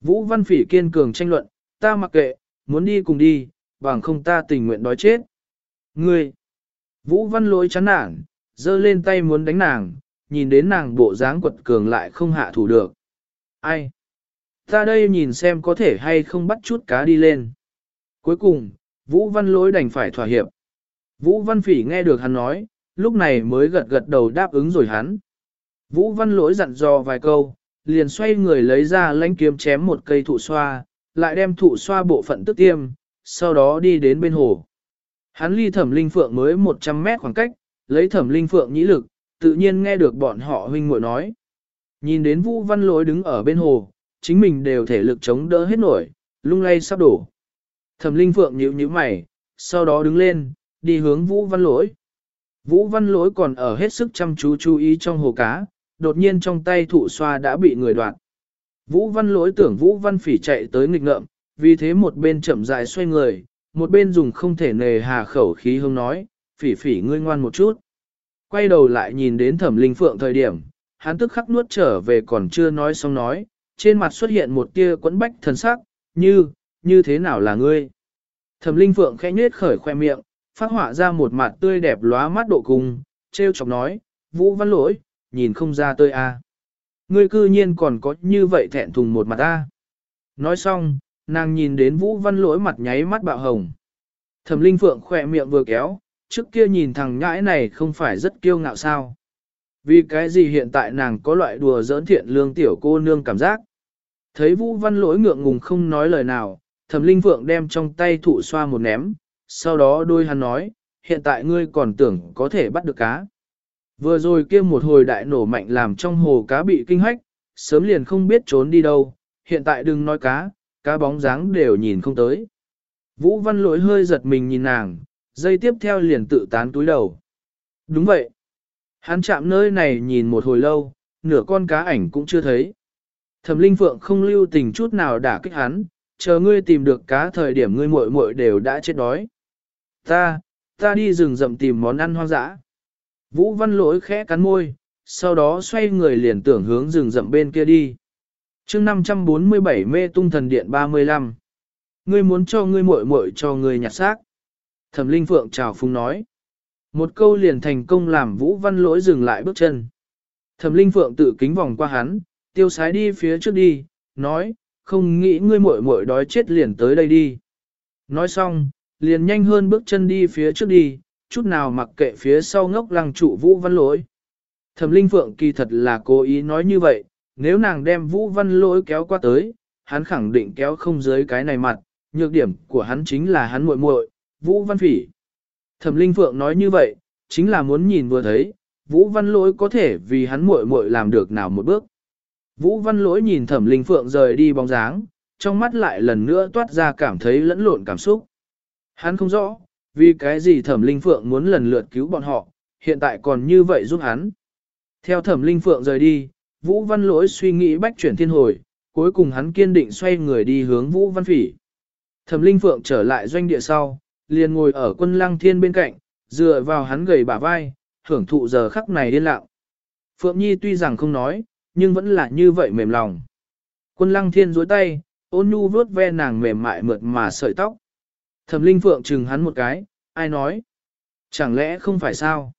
Vũ Văn Phỉ kiên cường tranh luận, ta mặc kệ, muốn đi cùng đi, bằng không ta tình nguyện đói chết. Ngươi! Vũ Văn lỗi chán nản, giơ lên tay muốn đánh nàng, nhìn đến nàng bộ dáng quật cường lại không hạ thủ được. Ai? Ta đây nhìn xem có thể hay không bắt chút cá đi lên. Cuối cùng, Vũ Văn lỗi đành phải thỏa hiệp. Vũ Văn Phỉ nghe được hắn nói, lúc này mới gật gật đầu đáp ứng rồi hắn. Vũ Văn lỗi dặn dò vài câu, liền xoay người lấy ra lãnh kiếm chém một cây thụ xoa, lại đem thụ xoa bộ phận tức tiêm, sau đó đi đến bên hồ. Hắn ly thẩm linh phượng mới 100 mét khoảng cách, lấy thẩm linh phượng nhĩ lực, tự nhiên nghe được bọn họ huynh muội nói. Nhìn đến Vũ Văn lỗi đứng ở bên hồ, chính mình đều thể lực chống đỡ hết nổi, lung lay sắp đổ. Thẩm linh phượng nhíu nhíu mày, sau đó đứng lên, đi hướng Vũ Văn lỗi. Vũ Văn Lỗi còn ở hết sức chăm chú chú ý trong hồ cá, đột nhiên trong tay thụ xoa đã bị người đoạt. Vũ Văn Lỗi tưởng Vũ Văn Phỉ chạy tới nghịch ngợm, vì thế một bên chậm rãi xoay người, một bên dùng không thể nề hà khẩu khí hông nói, Phỉ Phỉ ngươi ngoan một chút. Quay đầu lại nhìn đến Thẩm Linh Phượng thời điểm, hắn tức khắc nuốt trở về còn chưa nói xong nói, trên mặt xuất hiện một tia quẫn bách thần sắc, như, như thế nào là ngươi? Thẩm Linh Phượng khẽ nhếch khởi khoe miệng, phát họa ra một mặt tươi đẹp lóa mắt độ cùng, treo chọc nói, Vũ Văn Lỗi, nhìn không ra tươi. À. Ngươi cư nhiên còn có như vậy thẹn thùng một mặt ta. Nói xong, nàng nhìn đến Vũ Văn lỗi mặt nháy mắt bạo hồng. Thẩm Linh Phượng khỏe miệng vừa kéo, trước kia nhìn thằng nhãi này không phải rất kiêu ngạo sao. Vì cái gì hiện tại nàng có loại đùa giỡn thiện lương tiểu cô nương cảm giác. Thấy Vũ Văn lỗi ngượng ngùng không nói lời nào, Thẩm Linh Phượng đem trong tay thụ xoa một ném, sau đó đôi hắn nói, hiện tại ngươi còn tưởng có thể bắt được cá. Vừa rồi kia một hồi đại nổ mạnh làm trong hồ cá bị kinh hách, sớm liền không biết trốn đi đâu, hiện tại đừng nói cá, cá bóng dáng đều nhìn không tới. Vũ văn lỗi hơi giật mình nhìn nàng, dây tiếp theo liền tự tán túi đầu. Đúng vậy. Hắn chạm nơi này nhìn một hồi lâu, nửa con cá ảnh cũng chưa thấy. Thẩm Linh Phượng không lưu tình chút nào đả kích hắn, chờ ngươi tìm được cá thời điểm ngươi muội muội đều đã chết đói. Ta, ta đi rừng rậm tìm món ăn hoang dã. Vũ văn lỗi khẽ cắn môi, sau đó xoay người liền tưởng hướng rừng rậm bên kia đi. chương 547 mê tung thần điện 35. Ngươi muốn cho ngươi muội muội cho ngươi nhặt xác. Thẩm Linh Phượng chào phung nói. Một câu liền thành công làm Vũ Văn Lỗi dừng lại bước chân. Thẩm Linh Phượng tự kính vòng qua hắn, tiêu sái đi phía trước đi, nói, không nghĩ ngươi muội muội đói chết liền tới đây đi. Nói xong, liền nhanh hơn bước chân đi phía trước đi, chút nào mặc kệ phía sau ngốc lăng trụ Vũ Văn Lỗi. Thẩm Linh Phượng kỳ thật là cố ý nói như vậy, nếu nàng đem Vũ Văn Lỗi kéo qua tới, hắn khẳng định kéo không dưới cái này mặt, nhược điểm của hắn chính là hắn muội muội, Vũ Văn Phỉ. Thẩm Linh Phượng nói như vậy, chính là muốn nhìn vừa thấy, Vũ Văn Lỗi có thể vì hắn muội muội làm được nào một bước. Vũ Văn Lỗi nhìn Thẩm Linh Phượng rời đi bóng dáng, trong mắt lại lần nữa toát ra cảm thấy lẫn lộn cảm xúc. Hắn không rõ, vì cái gì Thẩm Linh Phượng muốn lần lượt cứu bọn họ, hiện tại còn như vậy giúp hắn. Theo Thẩm Linh Phượng rời đi, Vũ Văn Lỗi suy nghĩ bách chuyển thiên hồi, cuối cùng hắn kiên định xoay người đi hướng Vũ Văn Phỉ. Thẩm Linh Phượng trở lại doanh địa sau, liền ngồi ở quân lăng thiên bên cạnh, dựa vào hắn gầy bả vai, hưởng thụ giờ khắc này điên lặng. Phượng Nhi tuy rằng không nói, nhưng vẫn là như vậy mềm lòng. Quân lăng thiên dối tay, ôn nhu vuốt ve nàng mềm mại mượt mà sợi tóc. Thẩm Linh Phượng chừng hắn một cái, ai nói? Chẳng lẽ không phải sao?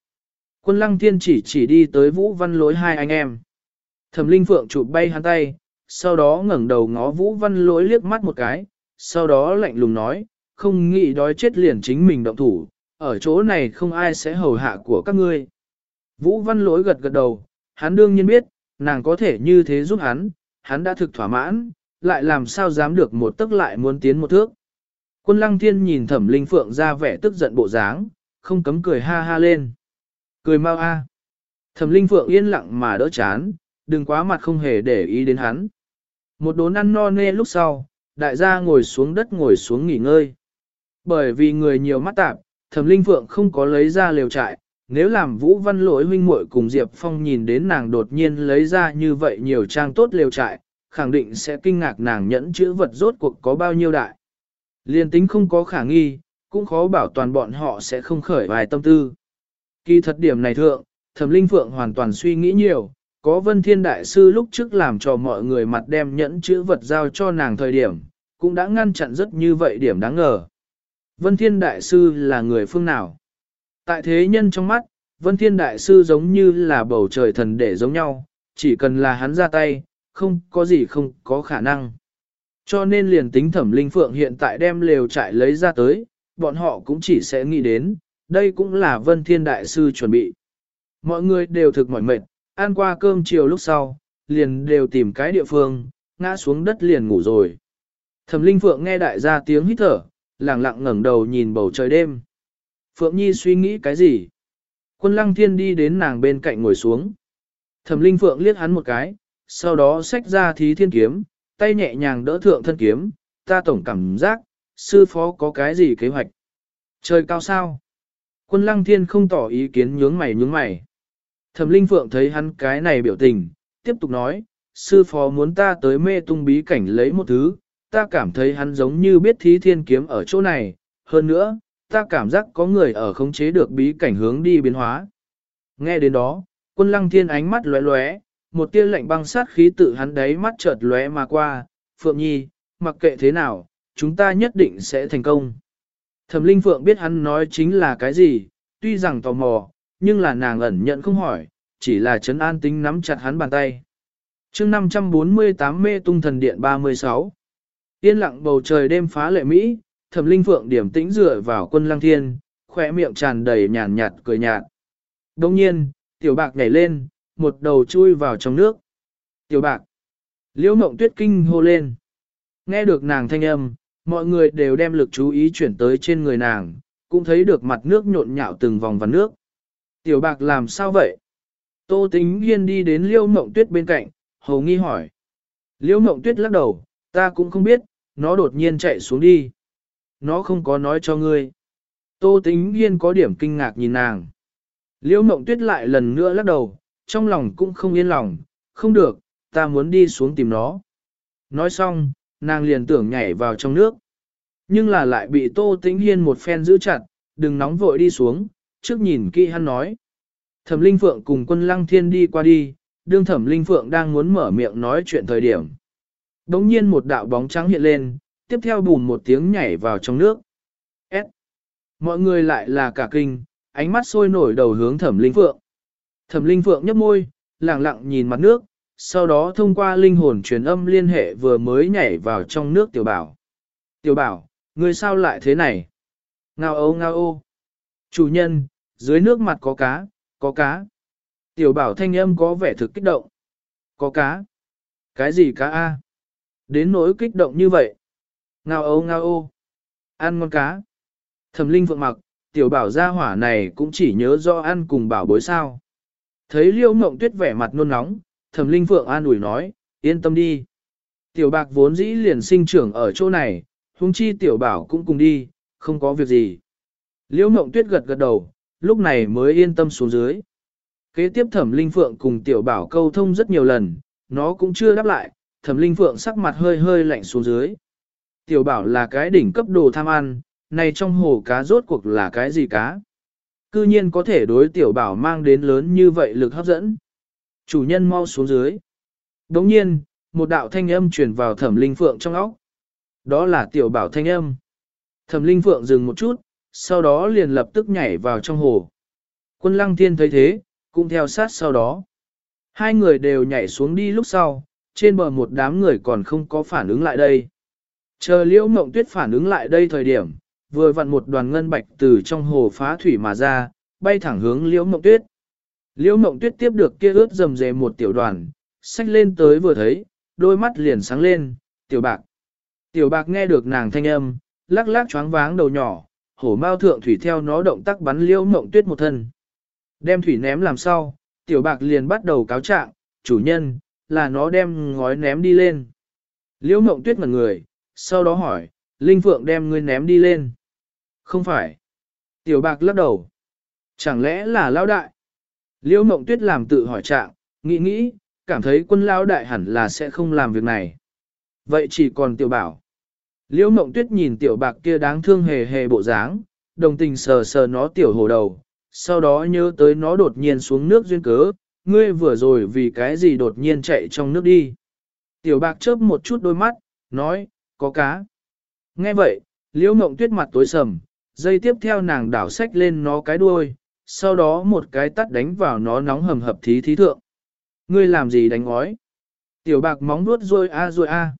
Quân lăng thiên chỉ chỉ đi tới Vũ Văn Lỗi hai anh em. Thẩm Linh Phượng chụp bay hắn tay, sau đó ngẩng đầu ngó Vũ Văn Lỗi liếc mắt một cái, sau đó lạnh lùng nói, không nghĩ đói chết liền chính mình động thủ, ở chỗ này không ai sẽ hầu hạ của các ngươi. Vũ Văn lỗi gật gật đầu, hắn đương nhiên biết, nàng có thể như thế giúp hắn, hắn đã thực thỏa mãn, lại làm sao dám được một tức lại muốn tiến một thước. Quân lăng thiên nhìn thẩm linh phượng ra vẻ tức giận bộ dáng, không cấm cười ha ha lên. Cười mau a. Thẩm linh phượng yên lặng mà đỡ chán, đừng quá mặt không hề để ý đến hắn. Một đốn ăn no nê lúc sau, đại gia ngồi xuống đất ngồi xuống nghỉ ngơi. Bởi vì người nhiều mắt tạp, thẩm linh phượng không có lấy ra liều trại, nếu làm vũ văn lỗi huynh muội cùng Diệp Phong nhìn đến nàng đột nhiên lấy ra như vậy nhiều trang tốt liều trại, khẳng định sẽ kinh ngạc nàng nhẫn chữ vật rốt cuộc có bao nhiêu đại. Liên tính không có khả nghi, cũng khó bảo toàn bọn họ sẽ không khởi vài tâm tư. Kỳ thật điểm này thượng, thẩm linh phượng hoàn toàn suy nghĩ nhiều, có vân thiên đại sư lúc trước làm cho mọi người mặt đem nhẫn chữ vật giao cho nàng thời điểm, cũng đã ngăn chặn rất như vậy điểm đáng ngờ. Vân thiên đại sư là người phương nào? Tại thế nhân trong mắt, vân thiên đại sư giống như là bầu trời thần để giống nhau, chỉ cần là hắn ra tay, không có gì không có khả năng. Cho nên liền tính thẩm linh phượng hiện tại đem lều trại lấy ra tới, bọn họ cũng chỉ sẽ nghĩ đến, đây cũng là vân thiên đại sư chuẩn bị. Mọi người đều thực mỏi mệt, ăn qua cơm chiều lúc sau, liền đều tìm cái địa phương, ngã xuống đất liền ngủ rồi. Thẩm Linh Phượng nghe đại gia tiếng hít thở, lẳng lặng ngẩng đầu nhìn bầu trời đêm. Phượng Nhi suy nghĩ cái gì? Quân Lăng Thiên đi đến nàng bên cạnh ngồi xuống. Thẩm Linh Phượng liếc hắn một cái, sau đó xách ra thí thiên kiếm, tay nhẹ nhàng đỡ thượng thân kiếm, ta tổng cảm giác, sư phó có cái gì kế hoạch. Trời cao sao? Quân Lăng Thiên không tỏ ý kiến nhướng mày nhướng mày. Thẩm Linh Phượng thấy hắn cái này biểu tình, tiếp tục nói, sư phó muốn ta tới mê tung bí cảnh lấy một thứ, ta cảm thấy hắn giống như biết thí thiên kiếm ở chỗ này, hơn nữa, ta cảm giác có người ở khống chế được bí cảnh hướng đi biến hóa. Nghe đến đó, quân lăng thiên ánh mắt lóe lóe, một tia lạnh băng sát khí tự hắn đấy mắt chợt lóe mà qua, Phượng Nhi, mặc kệ thế nào, chúng ta nhất định sẽ thành công. Thẩm Linh Phượng biết hắn nói chính là cái gì, tuy rằng tò mò, nhưng là nàng ẩn nhận không hỏi, chỉ là chấn an tính nắm chặt hắn bàn tay. chương 548 mê tung thần điện 36. Yên lặng bầu trời đêm phá lệ Mỹ, thẩm linh phượng điểm tĩnh dựa vào quân lăng thiên, khỏe miệng tràn đầy nhàn nhạt cười nhạt. Đồng nhiên, tiểu bạc nhảy lên, một đầu chui vào trong nước. Tiểu bạc. Liễu mộng tuyết kinh hô lên. Nghe được nàng thanh âm, mọi người đều đem lực chú ý chuyển tới trên người nàng, cũng thấy được mặt nước nhộn nhạo từng vòng vằn nước. Tiểu bạc làm sao vậy? Tô tính hiên đi đến liễu mộng tuyết bên cạnh, hầu nghi hỏi. Liễu mộng tuyết lắc đầu, ta cũng không biết, nó đột nhiên chạy xuống đi. Nó không có nói cho ngươi. Tô tính hiên có điểm kinh ngạc nhìn nàng. Liễu mộng tuyết lại lần nữa lắc đầu, trong lòng cũng không yên lòng, không được, ta muốn đi xuống tìm nó. Nói xong, nàng liền tưởng nhảy vào trong nước. Nhưng là lại bị Tô Tĩnh Hiên một phen giữ chặt, đừng nóng vội đi xuống, trước nhìn kỹ hắn nói. Thẩm Linh Phượng cùng quân Lăng Thiên đi qua đi, đương Thẩm Linh Phượng đang muốn mở miệng nói chuyện thời điểm. Đống nhiên một đạo bóng trắng hiện lên, tiếp theo bùn một tiếng nhảy vào trong nước. S. Mọi người lại là cả kinh, ánh mắt sôi nổi đầu hướng Thẩm Linh Phượng. Thẩm Linh Phượng nhấp môi, lặng lặng nhìn mặt nước, sau đó thông qua linh hồn truyền âm liên hệ vừa mới nhảy vào trong nước tiểu bảo. Tiểu bảo, người sao lại thế này? Ngao ô ngao ô. Chủ nhân, dưới nước mặt có cá, có cá. Tiểu bảo thanh âm có vẻ thực kích động. Có cá. Cái gì cá a? Đến nỗi kích động như vậy. Ngao ô ngao ô. Ăn ngon cá. Thẩm linh phượng mặc, tiểu bảo gia hỏa này cũng chỉ nhớ do ăn cùng bảo bối sao. Thấy liêu mộng tuyết vẻ mặt nôn nóng, thẩm linh phượng an ủi nói, yên tâm đi. Tiểu bạc vốn dĩ liền sinh trưởng ở chỗ này, huống chi tiểu bảo cũng cùng đi, không có việc gì. liêu mộng tuyết gật gật đầu, lúc này mới yên tâm xuống dưới. Kế tiếp thẩm linh phượng cùng tiểu bảo câu thông rất nhiều lần, nó cũng chưa đáp lại, thẩm linh phượng sắc mặt hơi hơi lạnh xuống dưới. Tiểu bảo là cái đỉnh cấp đồ tham ăn, này trong hồ cá rốt cuộc là cái gì cá? Cư nhiên có thể đối tiểu bảo mang đến lớn như vậy lực hấp dẫn. Chủ nhân mau xuống dưới. Đồng nhiên, một đạo thanh âm truyền vào thẩm linh phượng trong óc. Đó là tiểu bảo thanh âm. Thẩm linh phượng dừng một chút, sau đó liền lập tức nhảy vào trong hồ. Quân lăng thiên thấy thế, cũng theo sát sau đó. Hai người đều nhảy xuống đi lúc sau, trên bờ một đám người còn không có phản ứng lại đây. Chờ liễu mộng tuyết phản ứng lại đây thời điểm, vừa vặn một đoàn ngân bạch từ trong hồ phá thủy mà ra, bay thẳng hướng liễu mộng tuyết. Liễu mộng tuyết tiếp được kia ướt rầm rề một tiểu đoàn, xách lên tới vừa thấy, đôi mắt liền sáng lên, tiểu bạc. Tiểu bạc nghe được nàng thanh âm, lắc lắc choáng váng đầu nhỏ, hổ mao thượng thủy theo nó động tác bắn liễu mộng tuyết một thân. Đem thủy ném làm sau, tiểu bạc liền bắt đầu cáo trạng, chủ nhân, là nó đem ngói ném đi lên. Liễu mộng tuyết mặt người, sau đó hỏi, Linh Phượng đem ngươi ném đi lên. Không phải. Tiểu bạc lắc đầu. Chẳng lẽ là lão đại? Liễu mộng tuyết làm tự hỏi trạng, nghĩ nghĩ, cảm thấy quân lão đại hẳn là sẽ không làm việc này. Vậy chỉ còn tiểu bảo. Liễu mộng tuyết nhìn tiểu bạc kia đáng thương hề hề bộ dáng, đồng tình sờ sờ nó tiểu hồ đầu, sau đó nhớ tới nó đột nhiên xuống nước duyên cớ, ngươi vừa rồi vì cái gì đột nhiên chạy trong nước đi. Tiểu bạc chớp một chút đôi mắt, nói, có cá. Nghe vậy, liễu mộng tuyết mặt tối sầm, dây tiếp theo nàng đảo sách lên nó cái đuôi, sau đó một cái tắt đánh vào nó nóng hầm hập thí thí thượng. Ngươi làm gì đánh ngói? Tiểu bạc móng nuốt rồi a rồi a.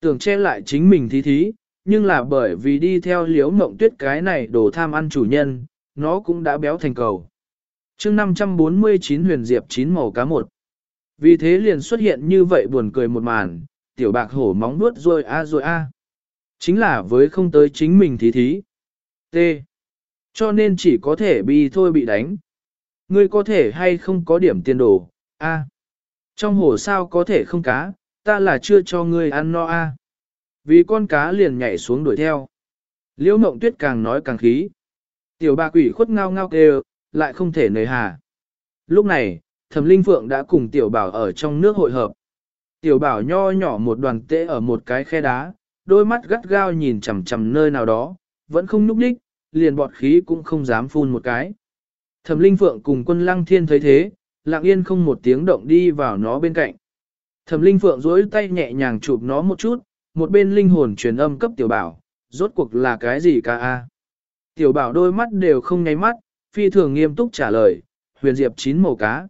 Tưởng che lại chính mình thí thí, nhưng là bởi vì đi theo liễu mộng tuyết cái này đồ tham ăn chủ nhân, nó cũng đã béo thành cầu. chương 549 huyền diệp chín màu cá một. Vì thế liền xuất hiện như vậy buồn cười một màn, tiểu bạc hổ móng nuốt rồi a rồi a. Chính là với không tới chính mình thí thí. T. Cho nên chỉ có thể bị thôi bị đánh. Ngươi có thể hay không có điểm tiền đồ, a. Trong hồ sao có thể không cá, ta là chưa cho ngươi ăn no a. Vì con cá liền nhảy xuống đuổi theo. Liễu mộng tuyết càng nói càng khí. Tiểu bà quỷ khuất ngao ngao kêu, lại không thể nời hà. Lúc này, thẩm linh phượng đã cùng tiểu bảo ở trong nước hội hợp. Tiểu bảo nho nhỏ một đoàn tễ ở một cái khe đá, đôi mắt gắt gao nhìn chằm chằm nơi nào đó, vẫn không núp đích, liền bọt khí cũng không dám phun một cái. Thẩm linh phượng cùng quân lăng thiên thấy thế, lặng yên không một tiếng động đi vào nó bên cạnh. Thẩm linh phượng duỗi tay nhẹ nhàng chụp nó một chút, một bên linh hồn truyền âm cấp tiểu bảo, rốt cuộc là cái gì ca a? Tiểu bảo đôi mắt đều không nháy mắt, phi thường nghiêm túc trả lời, huyền diệp chín màu cá.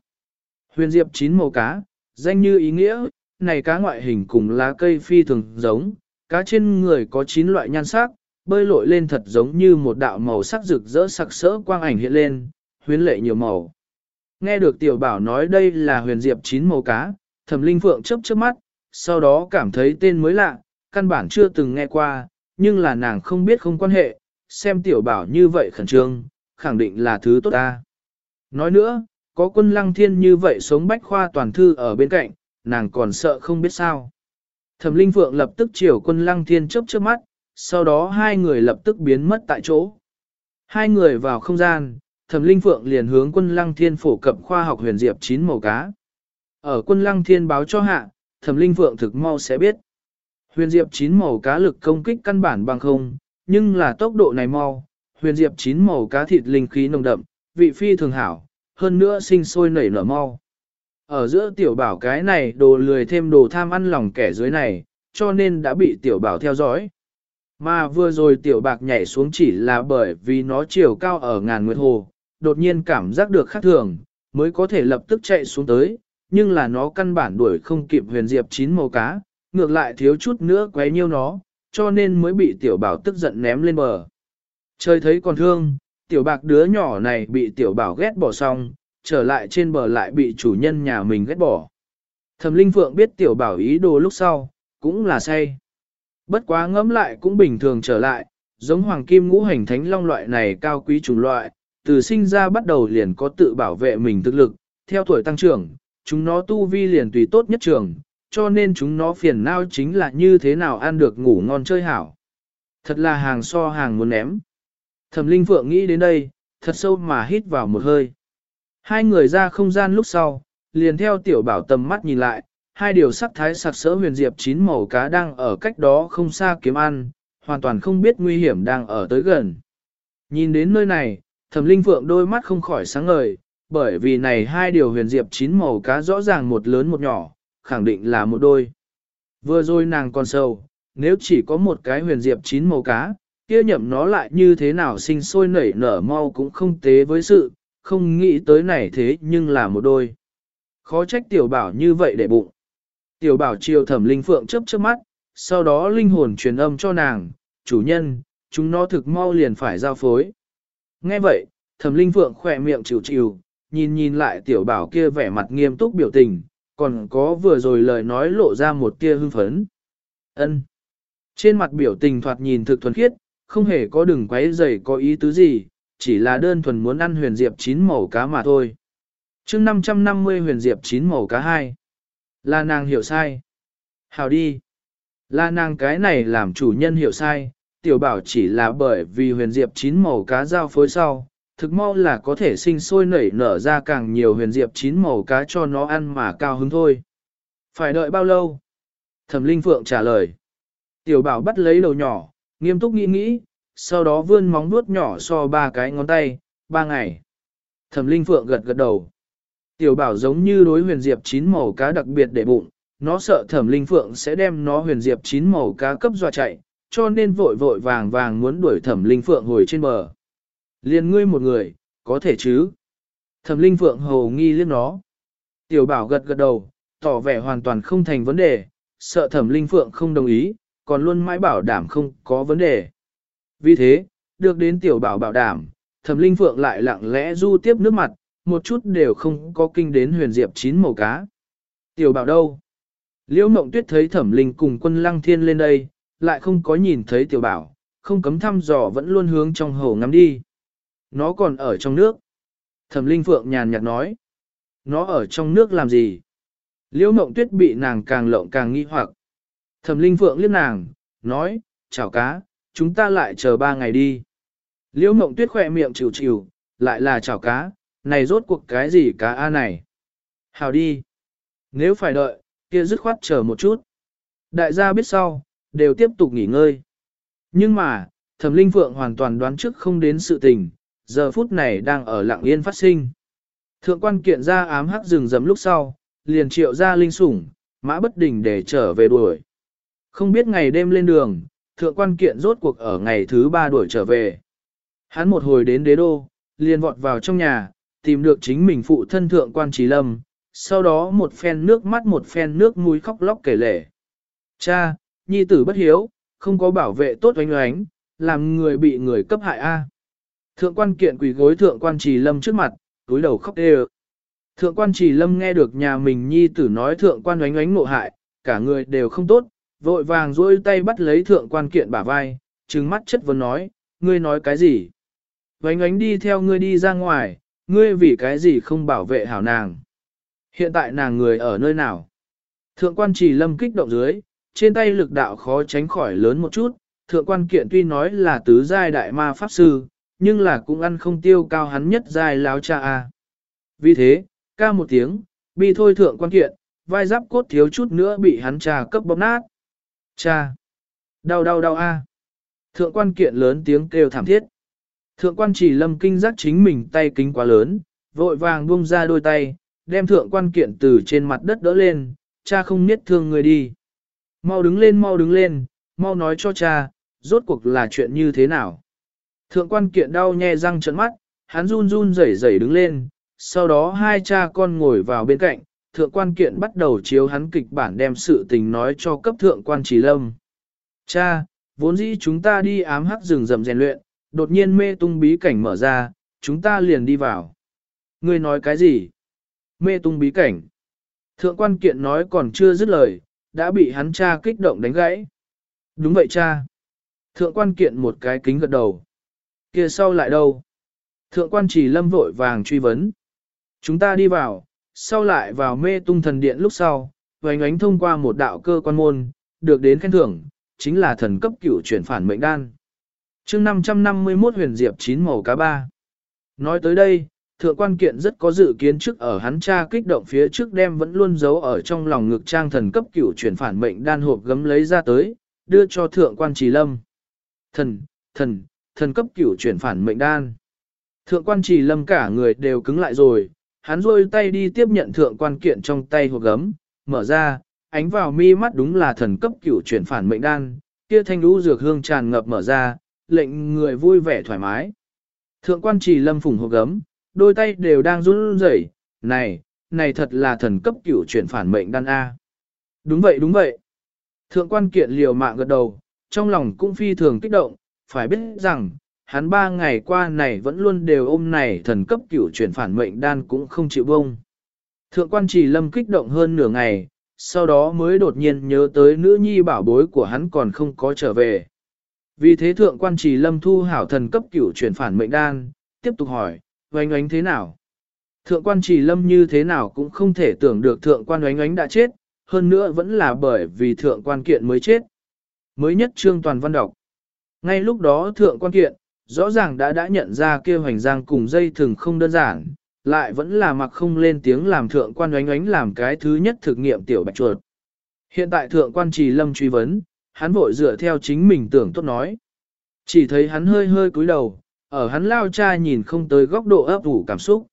Huyền diệp chín màu cá, danh như ý nghĩa, này cá ngoại hình cùng lá cây phi thường giống, cá trên người có 9 loại nhan sắc, bơi lội lên thật giống như một đạo màu sắc rực rỡ sặc sỡ quang ảnh hiện lên, huyến lệ nhiều màu. Nghe được tiểu bảo nói đây là huyền diệp chín màu cá, thẩm linh phượng chớp chớp mắt, sau đó cảm thấy tên mới lạ, căn bản chưa từng nghe qua, nhưng là nàng không biết không quan hệ, xem tiểu bảo như vậy khẩn trương, khẳng định là thứ tốt ta. Nói nữa, có quân lăng thiên như vậy sống bách khoa toàn thư ở bên cạnh, nàng còn sợ không biết sao. Thẩm Linh Phượng lập tức chiều quân lăng thiên chớp trước mắt, sau đó hai người lập tức biến mất tại chỗ. Hai người vào không gian, Thẩm Linh Phượng liền hướng quân lăng thiên phổ cập khoa học huyền diệp chín màu cá. Ở quân lăng thiên báo cho hạ, Thẩm Linh Phượng thực mau sẽ biết. Huyền diệp chín màu cá lực công kích căn bản bằng không, nhưng là tốc độ này mau. Huyền diệp chín màu cá thịt linh khí nồng đậm, vị phi thường hảo, hơn nữa sinh sôi nảy nở mau. Ở giữa tiểu bảo cái này đồ lười thêm đồ tham ăn lòng kẻ dưới này, cho nên đã bị tiểu bảo theo dõi. Mà vừa rồi tiểu bạc nhảy xuống chỉ là bởi vì nó chiều cao ở ngàn nguyệt hồ, đột nhiên cảm giác được khác thường, mới có thể lập tức chạy xuống tới, nhưng là nó căn bản đuổi không kịp huyền diệp chín màu cá, ngược lại thiếu chút nữa quấy nhiêu nó, cho nên mới bị tiểu bảo tức giận ném lên bờ. Trời thấy còn thương, tiểu bạc đứa nhỏ này bị tiểu bảo ghét bỏ xong, trở lại trên bờ lại bị chủ nhân nhà mình ghét bỏ. Thẩm Linh Phượng biết tiểu bảo ý đồ lúc sau, cũng là say. Bất quá ngẫm lại cũng bình thường trở lại, giống hoàng kim ngũ hành thánh long loại này cao quý chủng loại, từ sinh ra bắt đầu liền có tự bảo vệ mình thực lực, theo tuổi tăng trưởng, chúng nó tu vi liền tùy tốt nhất trường, cho nên chúng nó phiền não chính là như thế nào ăn được ngủ ngon chơi hảo. Thật là hàng so hàng muốn ném. Thẩm Linh Phượng nghĩ đến đây, thật sâu mà hít vào một hơi. Hai người ra không gian lúc sau, liền theo tiểu bảo tầm mắt nhìn lại, hai điều sắc thái sặc sỡ huyền diệp chín màu cá đang ở cách đó không xa kiếm ăn, hoàn toàn không biết nguy hiểm đang ở tới gần. Nhìn đến nơi này, thẩm linh phượng đôi mắt không khỏi sáng ngời, bởi vì này hai điều huyền diệp chín màu cá rõ ràng một lớn một nhỏ, khẳng định là một đôi. Vừa rồi nàng còn sâu, nếu chỉ có một cái huyền diệp chín màu cá, kia nhậm nó lại như thế nào sinh sôi nảy nở mau cũng không tế với sự, không nghĩ tới này thế nhưng là một đôi. Khó trách tiểu bảo như vậy để bụng. Tiểu bảo chiều thẩm linh phượng chớp chớp mắt, sau đó linh hồn truyền âm cho nàng, chủ nhân, chúng nó thực mau liền phải giao phối. Nghe vậy, thẩm linh phượng khỏe miệng chịu chịu, nhìn nhìn lại tiểu bảo kia vẻ mặt nghiêm túc biểu tình, còn có vừa rồi lời nói lộ ra một tia hưng phấn. ân Trên mặt biểu tình thoạt nhìn thực thuần khiết, không hề có đừng quấy rầy có ý tứ gì, chỉ là đơn thuần muốn ăn huyền diệp chín màu cá mà thôi. chương 550 huyền diệp chín màu cá hai Là nàng hiểu sai. Hào đi. Là nàng cái này làm chủ nhân hiểu sai, tiểu bảo chỉ là bởi vì huyền diệp chín màu cá giao phối sau, thực mau là có thể sinh sôi nảy nở ra càng nhiều huyền diệp chín màu cá cho nó ăn mà cao hứng thôi. Phải đợi bao lâu? Thẩm Linh Phượng trả lời. Tiểu bảo bắt lấy đầu nhỏ, nghiêm túc nghĩ nghĩ, sau đó vươn móng vuốt nhỏ so ba cái ngón tay, ba ngày. Thẩm Linh Phượng gật gật đầu. Tiểu bảo giống như đối huyền diệp chín màu cá đặc biệt để bụng, nó sợ thẩm linh phượng sẽ đem nó huyền diệp chín màu cá cấp dọa chạy, cho nên vội vội vàng vàng muốn đuổi thẩm linh phượng hồi trên bờ. Liên ngươi một người, có thể chứ? Thẩm linh phượng hầu nghi liếc nó. Tiểu bảo gật gật đầu, tỏ vẻ hoàn toàn không thành vấn đề, sợ thẩm linh phượng không đồng ý, còn luôn mãi bảo đảm không có vấn đề. Vì thế, được đến tiểu bảo bảo đảm, thẩm linh phượng lại lặng lẽ du tiếp nước mặt, một chút đều không có kinh đến huyền diệp chín màu cá. Tiểu bảo đâu? Liễu mộng tuyết thấy thẩm linh cùng quân lăng thiên lên đây, lại không có nhìn thấy tiểu bảo, không cấm thăm dò vẫn luôn hướng trong hồ ngắm đi. Nó còn ở trong nước. Thẩm linh phượng nhàn nhạt nói. Nó ở trong nước làm gì? Liễu mộng tuyết bị nàng càng lộng càng nghi hoặc. Thẩm linh phượng liếc nàng, nói, chào cá, chúng ta lại chờ ba ngày đi. Liễu mộng tuyết khỏe miệng chịu chịu, lại là chảo cá, này rốt cuộc cái gì cá A này? Hào đi. Nếu phải đợi, kia dứt khoát chờ một chút. Đại gia biết sau, đều tiếp tục nghỉ ngơi. Nhưng mà, thẩm linh phượng hoàn toàn đoán trước không đến sự tình, giờ phút này đang ở lặng yên phát sinh. Thượng quan kiện ra ám hắc rừng rầm lúc sau, liền triệu ra linh sủng, mã bất đình để trở về đuổi. Không biết ngày đêm lên đường, thượng quan kiện rốt cuộc ở ngày thứ ba đuổi trở về. Hắn một hồi đến đế đô, liền vọt vào trong nhà, tìm được chính mình phụ thân thượng quan trí lâm, sau đó một phen nước mắt một phen nước mũi khóc lóc kể lể. Cha, nhi tử bất hiếu, không có bảo vệ tốt oánh oánh, làm người bị người cấp hại a. Thượng quan kiện quỳ gối thượng quan trì lâm trước mặt, túi đầu khóc đê Thượng quan trì lâm nghe được nhà mình nhi tử nói thượng quan oánh oánh ngộ hại, cả người đều không tốt, vội vàng duỗi tay bắt lấy thượng quan kiện bả vai, trừng mắt chất vấn nói, ngươi nói cái gì? Vánh ánh đi theo ngươi đi ra ngoài, ngươi vì cái gì không bảo vệ hảo nàng? Hiện tại nàng người ở nơi nào? Thượng quan chỉ lâm kích động dưới, trên tay lực đạo khó tránh khỏi lớn một chút, thượng quan kiện tuy nói là tứ giai đại ma pháp sư, nhưng là cũng ăn không tiêu cao hắn nhất giai láo cha a. Vì thế, ca một tiếng, bi thôi thượng quan kiện, vai giáp cốt thiếu chút nữa bị hắn trà cấp bóp nát. Cha! Đau đau đau a. Thượng quan kiện lớn tiếng kêu thảm thiết. Thượng quan chỉ lâm kinh giác chính mình tay kính quá lớn, vội vàng buông ra đôi tay, đem thượng quan kiện từ trên mặt đất đỡ lên, cha không niết thương người đi. Mau đứng lên mau đứng lên, mau nói cho cha, rốt cuộc là chuyện như thế nào. Thượng quan kiện đau nhe răng trợn mắt, hắn run run rẩy rẩy đứng lên, sau đó hai cha con ngồi vào bên cạnh, thượng quan kiện bắt đầu chiếu hắn kịch bản đem sự tình nói cho cấp thượng quan trí lâm. Cha, vốn dĩ chúng ta đi ám hắc rừng rậm rèn luyện, đột nhiên mê tung bí cảnh mở ra, chúng ta liền đi vào. Ngươi nói cái gì? Mê tung bí cảnh. Thượng quan kiện nói còn chưa dứt lời, đã bị hắn cha kích động đánh gãy. Đúng vậy cha. Thượng quan kiện một cái kính gật đầu. kia sau lại đâu? Thượng quan chỉ lâm vội vàng truy vấn. Chúng ta đi vào, sau lại vào mê tung thần điện lúc sau, vành ánh thông qua một đạo cơ quan môn, được đến khen thưởng, chính là thần cấp cửu chuyển phản mệnh đan. chương 551 huyền diệp chín màu cá ba. Nói tới đây, thượng quan kiện rất có dự kiến trước ở hắn cha kích động phía trước đem vẫn luôn giấu ở trong lòng ngực trang thần cấp cửu chuyển phản mệnh đan hộp gấm lấy ra tới, đưa cho thượng quan trì lâm. Thần, thần, thần cấp cửu chuyển phản mệnh đan. Thượng quan trì lâm cả người đều cứng lại rồi, hắn rôi tay đi tiếp nhận thượng quan kiện trong tay hộp gấm, mở ra, ánh vào mi mắt đúng là thần cấp cửu chuyển phản mệnh đan, kia thanh lũ dược hương tràn ngập mở ra, lệnh người vui vẻ thoải mái. Thượng quan chỉ lâm phùng hộp gấm, đôi tay đều đang run rẩy, này, này thật là thần cấp cửu chuyển phản mệnh đan A. Đúng vậy đúng vậy. Thượng quan kiện liều mạng gật đầu, trong lòng cũng phi thường kích động, phải biết rằng, hắn ba ngày qua này vẫn luôn đều ôm này thần cấp cửu chuyển phản mệnh đan cũng không chịu bông. Thượng quan trì lâm kích động hơn nửa ngày, sau đó mới đột nhiên nhớ tới nữ nhi bảo bối của hắn còn không có trở về. Vì thế thượng quan trì lâm thu hảo thần cấp cửu chuyển phản mệnh đan, tiếp tục hỏi, oánh oánh thế nào? Thượng quan trì lâm như thế nào cũng không thể tưởng được thượng quan oánh oánh đã chết, hơn nữa vẫn là bởi vì thượng quan kiện mới chết. Mới nhất trương toàn văn đọc. Ngay lúc đó thượng quan kiện, rõ ràng đã đã nhận ra kia hoành giang cùng dây thừng không đơn giản, lại vẫn là mặc không lên tiếng làm thượng quan oánh oánh làm cái thứ nhất thực nghiệm tiểu bạch chuột. Hiện tại thượng quan trì lâm truy vấn, hắn vội dựa theo chính mình tưởng tốt nói. Chỉ thấy hắn hơi hơi cúi đầu, ở hắn lao cha nhìn không tới góc độ ấp ủ cảm xúc.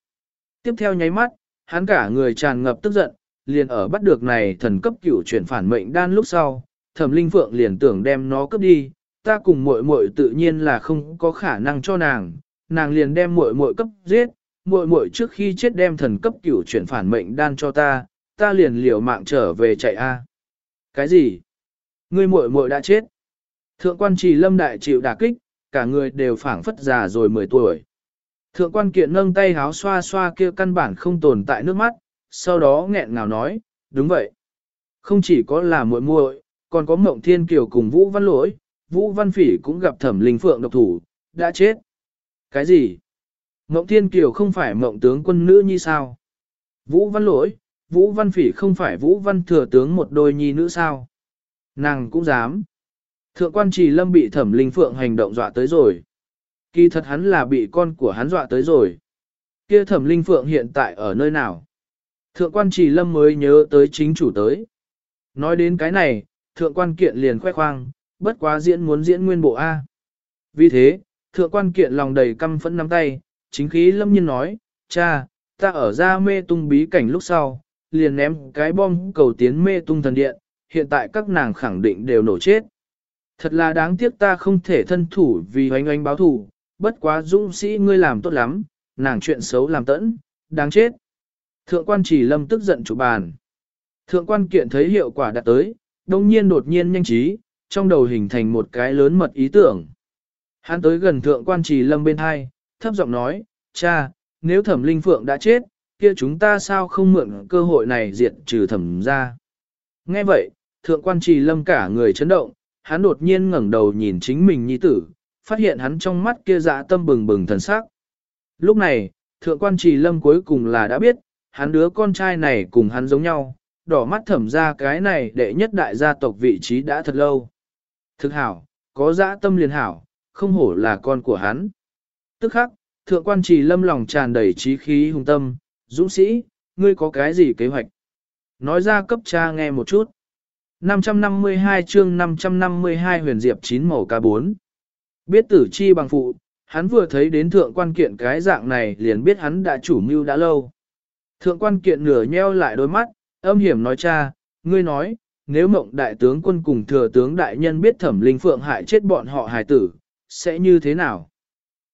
Tiếp theo nháy mắt, hắn cả người tràn ngập tức giận, liền ở bắt được này thần cấp cửu chuyển phản mệnh đan lúc sau, thẩm linh phượng liền tưởng đem nó cướp đi, ta cùng muội muội tự nhiên là không có khả năng cho nàng, nàng liền đem muội muội cấp giết, muội muội trước khi chết đem thần cấp cửu chuyển phản mệnh đan cho ta, ta liền liều mạng trở về chạy a. Cái gì? Ngươi muội muội đã chết. Thượng quan trì lâm đại chịu đả kích, cả người đều phảng phất già rồi 10 tuổi. Thượng quan kiện nâng tay háo xoa xoa kia căn bản không tồn tại nước mắt, sau đó nghẹn ngào nói, đúng vậy. Không chỉ có là muội muội, còn có mộng thiên kiều cùng Vũ Văn Lỗi, Vũ Văn Phỉ cũng gặp thẩm linh phượng độc thủ, đã chết. Cái gì? Mộng thiên kiều không phải mộng tướng quân nữ như sao? Vũ Văn Lỗi, Vũ Văn Phỉ không phải Vũ Văn thừa tướng một đôi nhi nữ sao? Nàng cũng dám. Thượng quan trì lâm bị thẩm linh phượng hành động dọa tới rồi. Kỳ thật hắn là bị con của hắn dọa tới rồi. Kia thẩm linh phượng hiện tại ở nơi nào? Thượng quan trì lâm mới nhớ tới chính chủ tới. Nói đến cái này, thượng quan kiện liền khoe khoang, bất quá diễn muốn diễn nguyên bộ A. Vì thế, thượng quan kiện lòng đầy căm phẫn nắm tay, chính khí lâm nhiên nói, cha, ta ở ra mê tung bí cảnh lúc sau, liền ném cái bom cầu tiến mê tung thần điện, hiện tại các nàng khẳng định đều nổ chết. Thật là đáng tiếc ta không thể thân thủ vì hoành oanh báo thủ, bất quá dũng sĩ ngươi làm tốt lắm, nàng chuyện xấu làm tẫn, đáng chết. Thượng quan chỉ lâm tức giận chủ bàn. Thượng quan kiện thấy hiệu quả đạt tới, đồng nhiên đột nhiên nhanh trí, trong đầu hình thành một cái lớn mật ý tưởng. Hắn tới gần thượng quan trì lâm bên hai, thấp giọng nói, cha, nếu thẩm linh phượng đã chết, kia chúng ta sao không mượn cơ hội này diệt trừ thẩm ra. Nghe vậy, thượng quan trì lâm cả người chấn động, hắn đột nhiên ngẩng đầu nhìn chính mình nhi tử, phát hiện hắn trong mắt kia dạ tâm bừng bừng thần sắc. Lúc này, thượng quan trì lâm cuối cùng là đã biết, hắn đứa con trai này cùng hắn giống nhau, đỏ mắt thẩm ra cái này đệ nhất đại gia tộc vị trí đã thật lâu. Thực hảo, có dã tâm liền hảo, không hổ là con của hắn. Tức khắc, thượng quan trì lâm lòng tràn đầy trí khí hùng tâm, dũng sĩ, ngươi có cái gì kế hoạch? Nói ra cấp cha nghe một chút. 552 chương 552 huyền diệp 9 màu ca 4. Biết tử chi bằng phụ, hắn vừa thấy đến thượng quan kiện cái dạng này liền biết hắn đã chủ mưu đã lâu. Thượng quan kiện nửa nheo lại đôi mắt, âm hiểm nói cha, ngươi nói, nếu mộng đại tướng quân cùng thừa tướng đại nhân biết thẩm linh phượng hại chết bọn họ hài tử, sẽ như thế nào?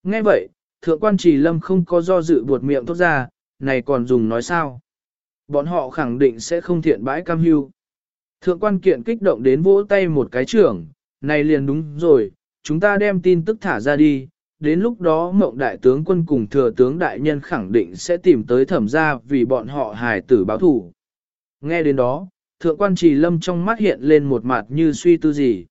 Nghe vậy, thượng quan trì lâm không có do dự buột miệng tốt ra, này còn dùng nói sao? Bọn họ khẳng định sẽ không thiện bãi cam hưu. Thượng quan kiện kích động đến vỗ tay một cái trưởng, này liền đúng rồi, chúng ta đem tin tức thả ra đi, đến lúc đó mộng đại tướng quân cùng thừa tướng đại nhân khẳng định sẽ tìm tới thẩm gia vì bọn họ hài tử báo thủ. Nghe đến đó, thượng quan trì lâm trong mắt hiện lên một mặt như suy tư gì.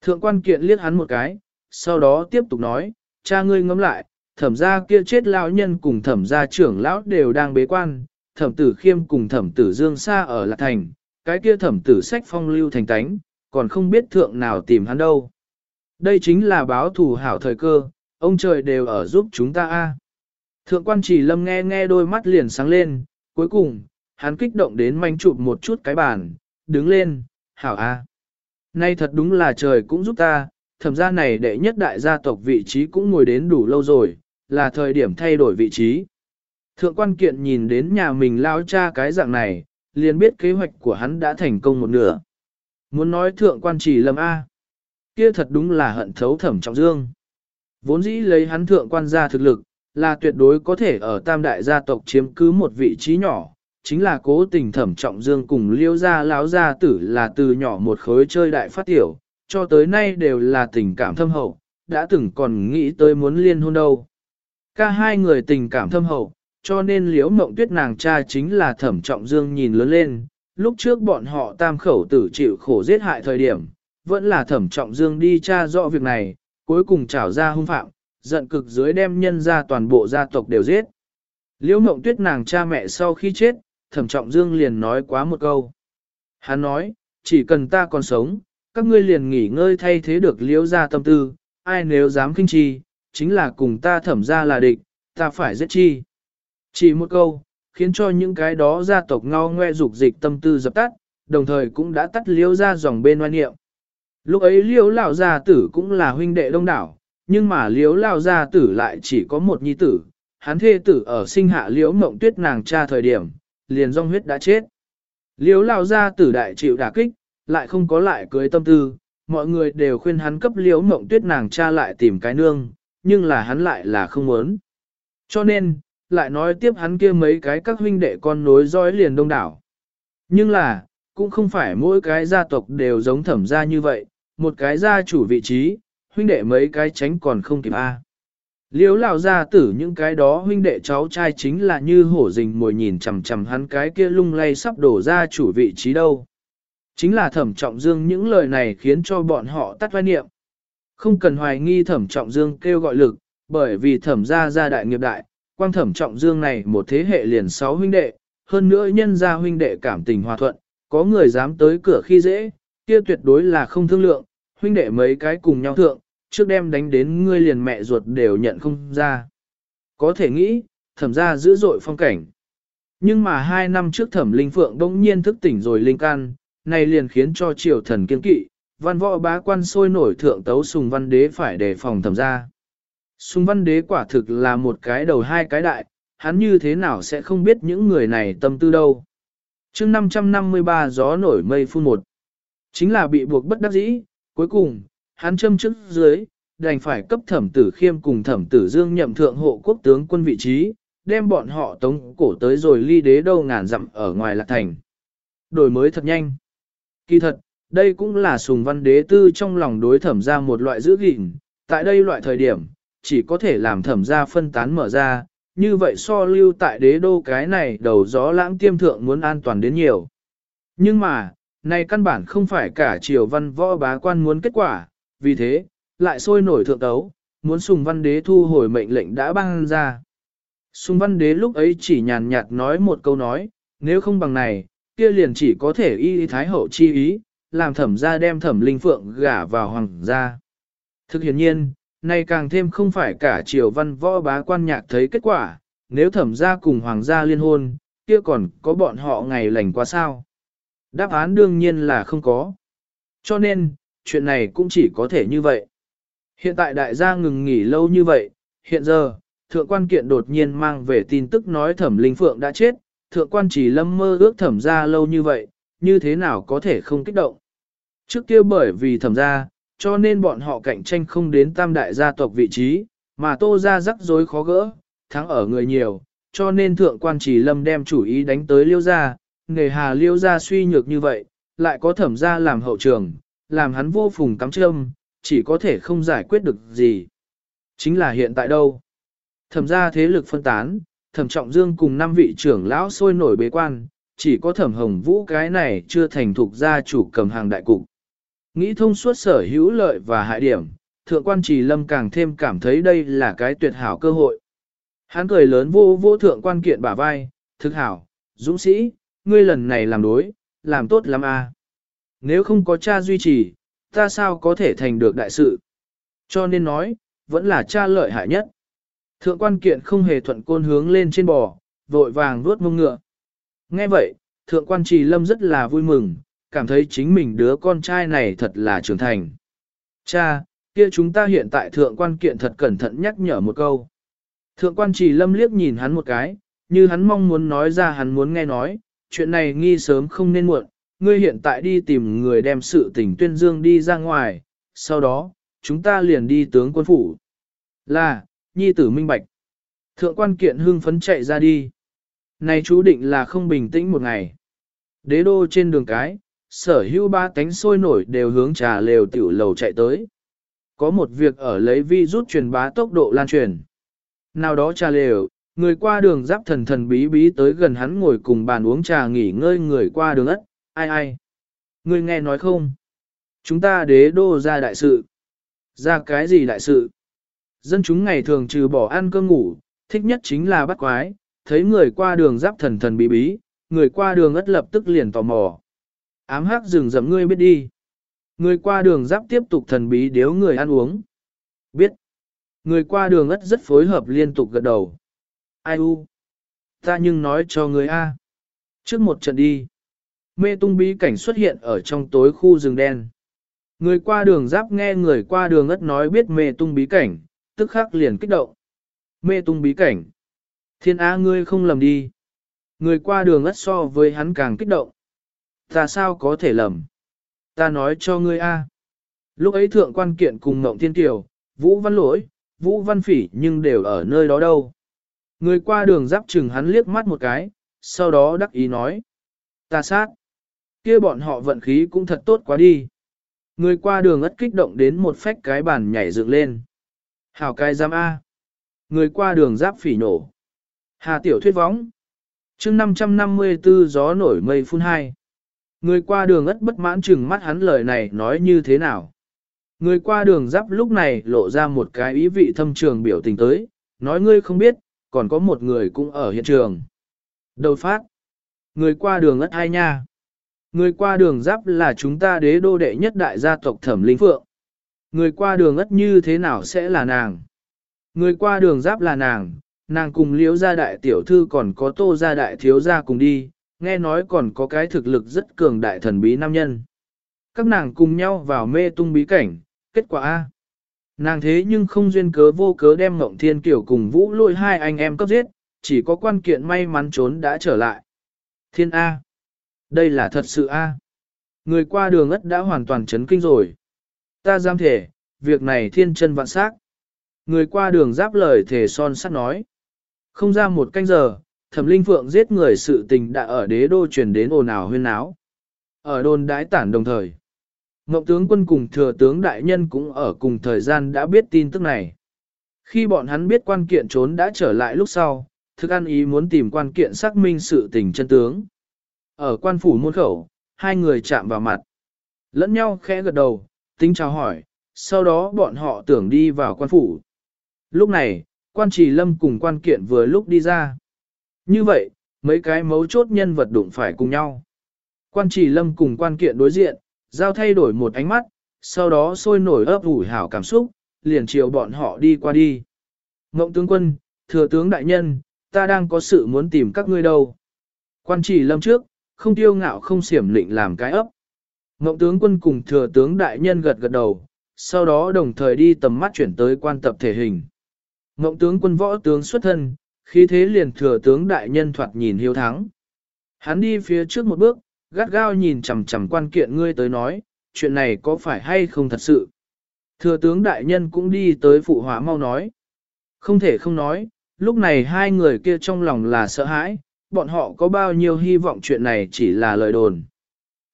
Thượng quan kiện liếc hắn một cái, sau đó tiếp tục nói, cha ngươi ngẫm lại, thẩm gia kia chết lão nhân cùng thẩm gia trưởng lão đều đang bế quan, thẩm tử khiêm cùng thẩm tử dương xa ở lạc thành, cái kia thẩm tử sách phong lưu thành tánh, còn không biết thượng nào tìm hắn đâu. Đây chính là báo thù hảo thời cơ, ông trời đều ở giúp chúng ta a. Thượng quan chỉ lâm nghe nghe đôi mắt liền sáng lên, cuối cùng, hắn kích động đến manh chụp một chút cái bàn, đứng lên, hảo a. Nay thật đúng là trời cũng giúp ta, thẩm gia này đệ nhất đại gia tộc vị trí cũng ngồi đến đủ lâu rồi, là thời điểm thay đổi vị trí. Thượng quan kiện nhìn đến nhà mình lao cha cái dạng này, liền biết kế hoạch của hắn đã thành công một nửa. Muốn nói thượng quan chỉ lầm A. Kia thật đúng là hận thấu thẩm trọng dương. Vốn dĩ lấy hắn thượng quan gia thực lực, là tuyệt đối có thể ở tam đại gia tộc chiếm cứ một vị trí nhỏ, chính là cố tình thẩm trọng dương cùng liêu gia láo gia tử là từ nhỏ một khối chơi đại phát tiểu, cho tới nay đều là tình cảm thâm hậu, đã từng còn nghĩ tới muốn liên hôn đâu. Cả hai người tình cảm thâm hậu, cho nên liễu mộng tuyết nàng cha chính là thẩm trọng dương nhìn lớn lên, lúc trước bọn họ tam khẩu tử chịu khổ giết hại thời điểm, vẫn là thẩm trọng dương đi tra rõ việc này, cuối cùng trảo ra hung phạm, giận cực dưới đem nhân ra toàn bộ gia tộc đều giết. Liễu mộng tuyết nàng cha mẹ sau khi chết, thẩm trọng dương liền nói quá một câu. Hắn nói, chỉ cần ta còn sống, các ngươi liền nghỉ ngơi thay thế được liễu ra tâm tư, ai nếu dám kinh chi, chính là cùng ta thẩm ra là địch, ta phải giết chi. Chỉ một câu, khiến cho những cái đó gia tộc ngao ngoe dục dịch tâm tư dập tắt, đồng thời cũng đã tắt liễu ra dòng bên oan niệm. Lúc ấy liễu lão gia tử cũng là huynh đệ đông đảo, nhưng mà liễu lão gia tử lại chỉ có một nhi tử, hắn thê tử ở sinh hạ liễu mộng tuyết nàng cha thời điểm, liền rong huyết đã chết. Liễu lão gia tử đại chịu đả kích, lại không có lại cưới tâm tư, mọi người đều khuyên hắn cấp liễu mộng tuyết nàng cha lại tìm cái nương, nhưng là hắn lại là không muốn. Cho nên, lại nói tiếp hắn kia mấy cái các huynh đệ con nối dõi liền đông đảo. Nhưng là, cũng không phải mỗi cái gia tộc đều giống thẩm gia như vậy, một cái gia chủ vị trí, huynh đệ mấy cái tránh còn không kịp a. Liếu lão gia tử những cái đó huynh đệ cháu trai chính là như hổ rình mồi nhìn chằm chằm hắn cái kia lung lay sắp đổ ra chủ vị trí đâu. Chính là thẩm trọng dương những lời này khiến cho bọn họ tắt vai niệm. Không cần hoài nghi thẩm trọng dương kêu gọi lực, bởi vì thẩm gia gia đại nghiệp đại, quang thẩm trọng dương này một thế hệ liền sáu huynh đệ, hơn nữa nhân gia huynh đệ cảm tình hòa thuận, có người dám tới cửa khi dễ, kia tuyệt đối là không thương lượng, huynh đệ mấy cái cùng nhau thượng, trước đem đánh đến ngươi liền mẹ ruột đều nhận không ra. Có thể nghĩ, thẩm gia dữ dội phong cảnh. Nhưng mà hai năm trước thẩm linh phượng đông nhiên thức tỉnh rồi linh can, này liền khiến cho triều thần kiên kỵ, văn võ bá quan sôi nổi thượng tấu sùng văn đế phải đề phòng thẩm gia. Sùng văn đế quả thực là một cái đầu hai cái đại, hắn như thế nào sẽ không biết những người này tâm tư đâu. chương 553 gió nổi mây phun một. Chính là bị buộc bất đắc dĩ, cuối cùng, hắn châm chức dưới, đành phải cấp thẩm tử khiêm cùng thẩm tử dương nhậm thượng hộ quốc tướng quân vị trí, đem bọn họ tống cổ tới rồi ly đế đâu ngàn dặm ở ngoài lạc thành. Đổi mới thật nhanh. Kỳ thật, đây cũng là sùng văn đế tư trong lòng đối thẩm ra một loại giữ gìn, tại đây loại thời điểm, chỉ có thể làm thẩm ra phân tán mở ra, như vậy so lưu tại đế đô cái này đầu gió lãng tiêm thượng muốn an toàn đến nhiều. Nhưng mà, này căn bản không phải cả triều văn võ bá quan muốn kết quả, vì thế, lại sôi nổi thượng tấu, muốn sùng văn đế thu hồi mệnh lệnh đã ban ra. Sùng văn đế lúc ấy chỉ nhàn nhạt nói một câu nói, nếu không bằng này, kia liền chỉ có thể y thái hậu chi ý, làm thẩm gia đem thẩm linh phượng gả vào hoàng gia. Thực hiện nhiên, này càng thêm không phải cả triều văn võ bá quan nhạc thấy kết quả, nếu thẩm gia cùng hoàng gia liên hôn, kia còn có bọn họ ngày lành qua sao. Đáp án đương nhiên là không có. Cho nên, chuyện này cũng chỉ có thể như vậy. Hiện tại đại gia ngừng nghỉ lâu như vậy, hiện giờ, thượng quan kiện đột nhiên mang về tin tức nói thẩm linh phượng đã chết, thượng quan chỉ lâm mơ ước thẩm ra lâu như vậy, như thế nào có thể không kích động. Trước kia bởi vì thẩm ra, cho nên bọn họ cạnh tranh không đến tam đại gia tộc vị trí, mà tô ra rắc rối khó gỡ, thắng ở người nhiều, cho nên thượng quan chỉ lâm đem chủ ý đánh tới liêu gia, nghề hà liêu gia suy nhược như vậy, lại có thẩm gia làm hậu trường, làm hắn vô phùng cắm châm, chỉ có thể không giải quyết được gì. Chính là hiện tại đâu? Thẩm gia thế lực phân tán, thẩm trọng dương cùng năm vị trưởng lão sôi nổi bế quan, chỉ có thẩm hồng vũ cái này chưa thành thục gia chủ cầm hàng đại cục. Nghĩ thông suốt sở hữu lợi và hại điểm, thượng quan trì lâm càng thêm cảm thấy đây là cái tuyệt hảo cơ hội. Hắn cười lớn vô vô thượng quan kiện bả vai, thực hảo, dũng sĩ, ngươi lần này làm đối, làm tốt lắm a. À. Nếu không có cha duy trì, ta sao có thể thành được đại sự? Cho nên nói, vẫn là cha lợi hại nhất. Thượng quan kiện không hề thuận côn hướng lên trên bò, vội vàng vuốt mông ngựa. Nghe vậy, thượng quan trì lâm rất là vui mừng, cảm thấy chính mình đứa con trai này thật là trưởng thành. Cha, kia chúng ta hiện tại thượng quan kiện thật cẩn thận nhắc nhở một câu. Thượng quan trì lâm liếc nhìn hắn một cái, như hắn mong muốn nói ra hắn muốn nghe nói, chuyện này nghi sớm không nên muộn, ngươi hiện tại đi tìm người đem sự tình tuyên dương đi ra ngoài, sau đó, chúng ta liền đi tướng quân phủ. Là, nhi tử minh bạch. Thượng quan kiện hưng phấn chạy ra đi. Này chú định là không bình tĩnh một ngày. Đế đô trên đường cái, sở hữu ba tánh sôi nổi đều hướng trà lều tiểu lầu chạy tới. Có một việc ở lấy vi rút truyền bá tốc độ lan truyền. Nào đó trà lều, người qua đường giáp thần thần bí bí tới gần hắn ngồi cùng bàn uống trà nghỉ ngơi người qua đường ất, ai ai. Ngươi nghe nói không? Chúng ta đế đô ra đại sự. Ra cái gì đại sự? Dân chúng ngày thường trừ bỏ ăn cơm ngủ, thích nhất chính là bắt quái, thấy người qua đường giáp thần thần bí bí, người qua đường ất lập tức liền tò mò. Ám hắc rừng rậm ngươi biết đi. Người qua đường giáp tiếp tục thần bí điếu người ăn uống. Biết. Người qua đường ất rất phối hợp liên tục gật đầu. Ai u? Ta nhưng nói cho người A. Trước một trận đi. Mê tung bí cảnh xuất hiện ở trong tối khu rừng đen. Người qua đường giáp nghe người qua đường ất nói biết mê tung bí cảnh, tức khắc liền kích động. Mê tung bí cảnh. Thiên á ngươi không lầm đi. Người qua đường ất so với hắn càng kích động. Ta sao có thể lầm? Ta nói cho ngươi A. Lúc ấy thượng quan kiện cùng Ngộng Thiên Kiều, Vũ Văn Lỗi, Vũ Văn Phỉ nhưng đều ở nơi đó đâu. Người qua đường giáp chừng hắn liếc mắt một cái, sau đó đắc ý nói. Ta sát kia bọn họ vận khí cũng thật tốt quá đi. Người qua đường ất kích động đến một phách cái bàn nhảy dựng lên. Hảo cái giam A. Người qua đường giáp phỉ nổ. Hà tiểu thuyết võng. chương 554 gió nổi mây phun hai. Người qua đường ất bất mãn chừng mắt hắn lời này nói như thế nào. Người qua đường giáp lúc này lộ ra một cái ý vị thâm trường biểu tình tới, nói ngươi không biết, còn có một người cũng ở hiện trường. Đầu phát. Người qua đường ất hai nha. Người qua đường giáp là chúng ta đế đô đệ nhất đại gia tộc thẩm linh phượng. Người qua đường ất như thế nào sẽ là nàng? Người qua đường giáp là nàng, nàng cùng liễu gia đại tiểu thư còn có tô gia đại thiếu gia cùng đi, nghe nói còn có cái thực lực rất cường đại thần bí nam nhân. Các nàng cùng nhau vào mê tung bí cảnh, kết quả A. Nàng thế nhưng không duyên cớ vô cớ đem Ngộng Thiên Kiều cùng Vũ lôi hai anh em cấp giết, chỉ có quan kiện may mắn trốn đã trở lại. Thiên A. Đây là thật sự A. Người qua đường ất đã hoàn toàn chấn kinh rồi. Ta dám thể, việc này thiên chân vạn xác. Người qua đường giáp lời thể son sắt nói. Không ra một canh giờ, thẩm linh phượng giết người sự tình đã ở đế đô truyền đến ồn ào huyên náo. Ở đồn đái tản đồng thời, Ngọc tướng quân cùng thừa tướng đại nhân cũng ở cùng thời gian đã biết tin tức này. Khi bọn hắn biết quan kiện trốn đã trở lại lúc sau, thức ăn ý muốn tìm quan kiện xác minh sự tình chân tướng. Ở quan phủ môn khẩu, hai người chạm vào mặt. Lẫn nhau khẽ gật đầu, tính chào hỏi, sau đó bọn họ tưởng đi vào quan phủ. Lúc này, quan trì lâm cùng quan kiện vừa lúc đi ra. Như vậy, mấy cái mấu chốt nhân vật đụng phải cùng nhau. Quan trì lâm cùng quan kiện đối diện, giao thay đổi một ánh mắt, sau đó sôi nổi ấp ủi hảo cảm xúc, liền chiều bọn họ đi qua đi. Ngộng tướng quân, thừa tướng đại nhân, ta đang có sự muốn tìm các ngươi đâu. Quan trì lâm trước, không tiêu ngạo không xiểm lịnh làm cái ấp. Ngộng tướng quân cùng thừa tướng đại nhân gật gật đầu, sau đó đồng thời đi tầm mắt chuyển tới quan tập thể hình. Ngộng tướng quân võ tướng xuất thân, khí thế liền thừa tướng đại nhân thoạt nhìn hiếu thắng. Hắn đi phía trước một bước, gắt gao nhìn chằm chằm quan kiện ngươi tới nói, chuyện này có phải hay không thật sự. Thừa tướng đại nhân cũng đi tới phụ hóa mau nói. Không thể không nói, lúc này hai người kia trong lòng là sợ hãi, bọn họ có bao nhiêu hy vọng chuyện này chỉ là lời đồn.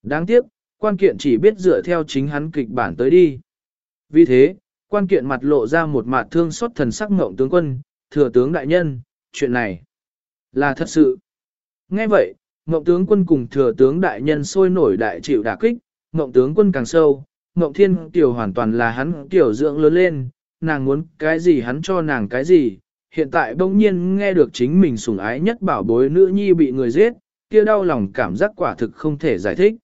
Đáng tiếc, quan kiện chỉ biết dựa theo chính hắn kịch bản tới đi. Vì thế, quan kiện mặt lộ ra một mặt thương xót thần sắc ngộng tướng quân, thừa tướng đại nhân, chuyện này là thật sự. Nghe vậy, ngộng tướng quân cùng thừa tướng đại nhân sôi nổi đại chịu đả kích, ngộng tướng quân càng sâu, ngộng thiên tiểu hoàn toàn là hắn tiểu dưỡng lớn lên, nàng muốn cái gì hắn cho nàng cái gì, hiện tại bỗng nhiên nghe được chính mình sủng ái nhất bảo bối nữ nhi bị người giết, kia đau lòng cảm giác quả thực không thể giải thích.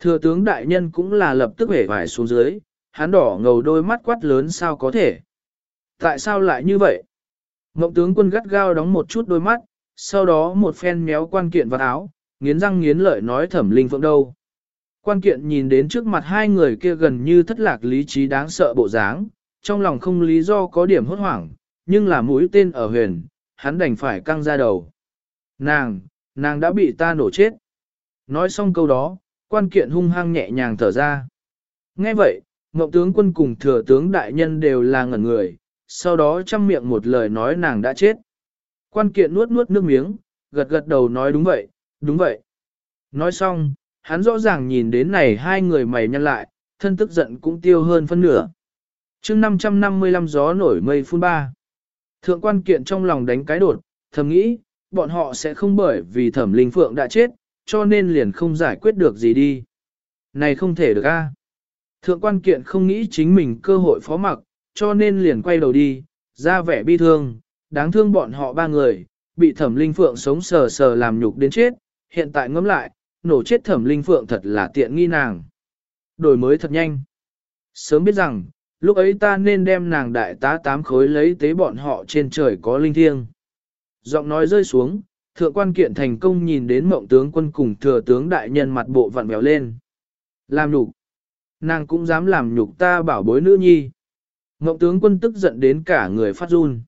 Thừa tướng đại nhân cũng là lập tức hể vải xuống dưới, hắn đỏ ngầu đôi mắt quát lớn sao có thể. Tại sao lại như vậy? Mộng tướng quân gắt gao đóng một chút đôi mắt, sau đó một phen méo quan kiện vào áo, nghiến răng nghiến lợi nói thẩm linh phượng đâu. Quan kiện nhìn đến trước mặt hai người kia gần như thất lạc lý trí đáng sợ bộ dáng, trong lòng không lý do có điểm hốt hoảng, nhưng là mũi tên ở huyền, hắn đành phải căng ra đầu. Nàng, nàng đã bị ta nổ chết. Nói xong câu đó, quan kiện hung hăng nhẹ nhàng thở ra. Nghe vậy, Ngọc tướng quân cùng thừa tướng đại nhân đều là ngẩn người, sau đó chăm miệng một lời nói nàng đã chết. Quan kiện nuốt nuốt nước miếng, gật gật đầu nói đúng vậy, đúng vậy. Nói xong, hắn rõ ràng nhìn đến này hai người mày nhăn lại, thân tức giận cũng tiêu hơn phân nửa. chương 555 gió nổi mây phun ba. Thượng quan kiện trong lòng đánh cái đột, thầm nghĩ, bọn họ sẽ không bởi vì thẩm linh phượng đã chết, cho nên liền không giải quyết được gì đi. Này không thể được a. Thượng quan kiện không nghĩ chính mình cơ hội phó mặc, cho nên liền quay đầu đi, ra vẻ bi thương, đáng thương bọn họ ba người, bị thẩm linh phượng sống sờ sờ làm nhục đến chết, hiện tại ngẫm lại, nổ chết thẩm linh phượng thật là tiện nghi nàng. Đổi mới thật nhanh. Sớm biết rằng, lúc ấy ta nên đem nàng đại tá tám khối lấy tế bọn họ trên trời có linh thiêng. Giọng nói rơi xuống, thượng quan kiện thành công nhìn đến mộng tướng quân cùng thừa tướng đại nhân mặt bộ vặn mèo lên. Làm nhục. Nàng cũng dám làm nhục ta bảo bối nữ nhi. Mộng tướng quân tức giận đến cả người phát run.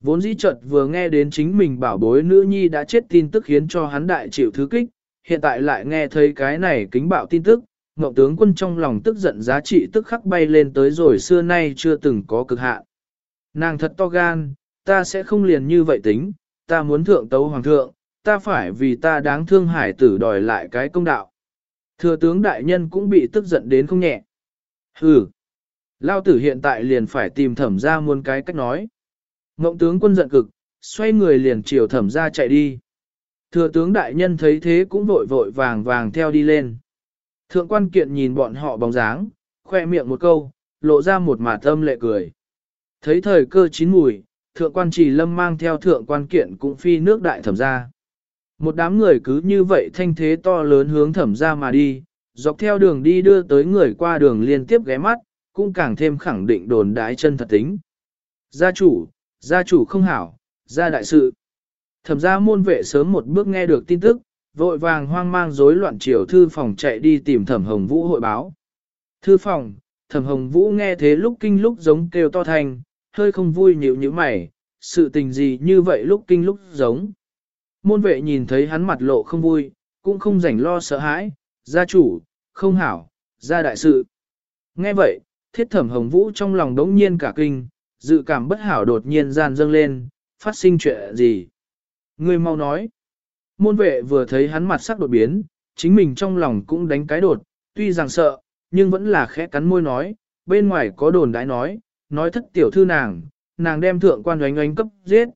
Vốn dĩ chợt vừa nghe đến chính mình bảo bối nữ nhi đã chết tin tức khiến cho hắn đại chịu thứ kích, hiện tại lại nghe thấy cái này kính bạo tin tức, Ngọc tướng quân trong lòng tức giận giá trị tức khắc bay lên tới rồi xưa nay chưa từng có cực hạn. Nàng thật to gan, ta sẽ không liền như vậy tính, ta muốn thượng tấu hoàng thượng, ta phải vì ta đáng thương hải tử đòi lại cái công đạo. Thừa tướng đại nhân cũng bị tức giận đến không nhẹ. Hừ, lao tử hiện tại liền phải tìm thẩm ra muôn cái cách nói. Ngộng tướng quân giận cực, xoay người liền chiều thẩm ra chạy đi. Thừa tướng đại nhân thấy thế cũng vội vội vàng vàng theo đi lên. Thượng quan kiện nhìn bọn họ bóng dáng, khoe miệng một câu, lộ ra một mả tâm lệ cười. Thấy thời cơ chín mùi, thượng quan trì lâm mang theo thượng quan kiện cũng phi nước đại thẩm ra. Một đám người cứ như vậy thanh thế to lớn hướng thẩm ra mà đi, dọc theo đường đi đưa tới người qua đường liên tiếp ghé mắt, cũng càng thêm khẳng định đồn đái chân thật tính. Gia chủ, gia chủ không hảo, gia đại sự. Thẩm ra môn vệ sớm một bước nghe được tin tức, vội vàng hoang mang rối loạn chiều thư phòng chạy đi tìm thẩm hồng vũ hội báo. Thư phòng, thẩm hồng vũ nghe thế lúc kinh lúc giống kêu to thành, hơi không vui nhịu như mày, sự tình gì như vậy lúc kinh lúc giống. Môn vệ nhìn thấy hắn mặt lộ không vui, cũng không rảnh lo sợ hãi, gia chủ, không hảo, gia đại sự. Nghe vậy, thiết thẩm hồng vũ trong lòng đống nhiên cả kinh, dự cảm bất hảo đột nhiên gian dâng lên, phát sinh chuyện gì? Ngươi mau nói. Môn vệ vừa thấy hắn mặt sắc đột biến, chính mình trong lòng cũng đánh cái đột, tuy rằng sợ, nhưng vẫn là khẽ cắn môi nói, bên ngoài có đồn đãi nói, nói thất tiểu thư nàng, nàng đem thượng quan oánh oánh cấp giết.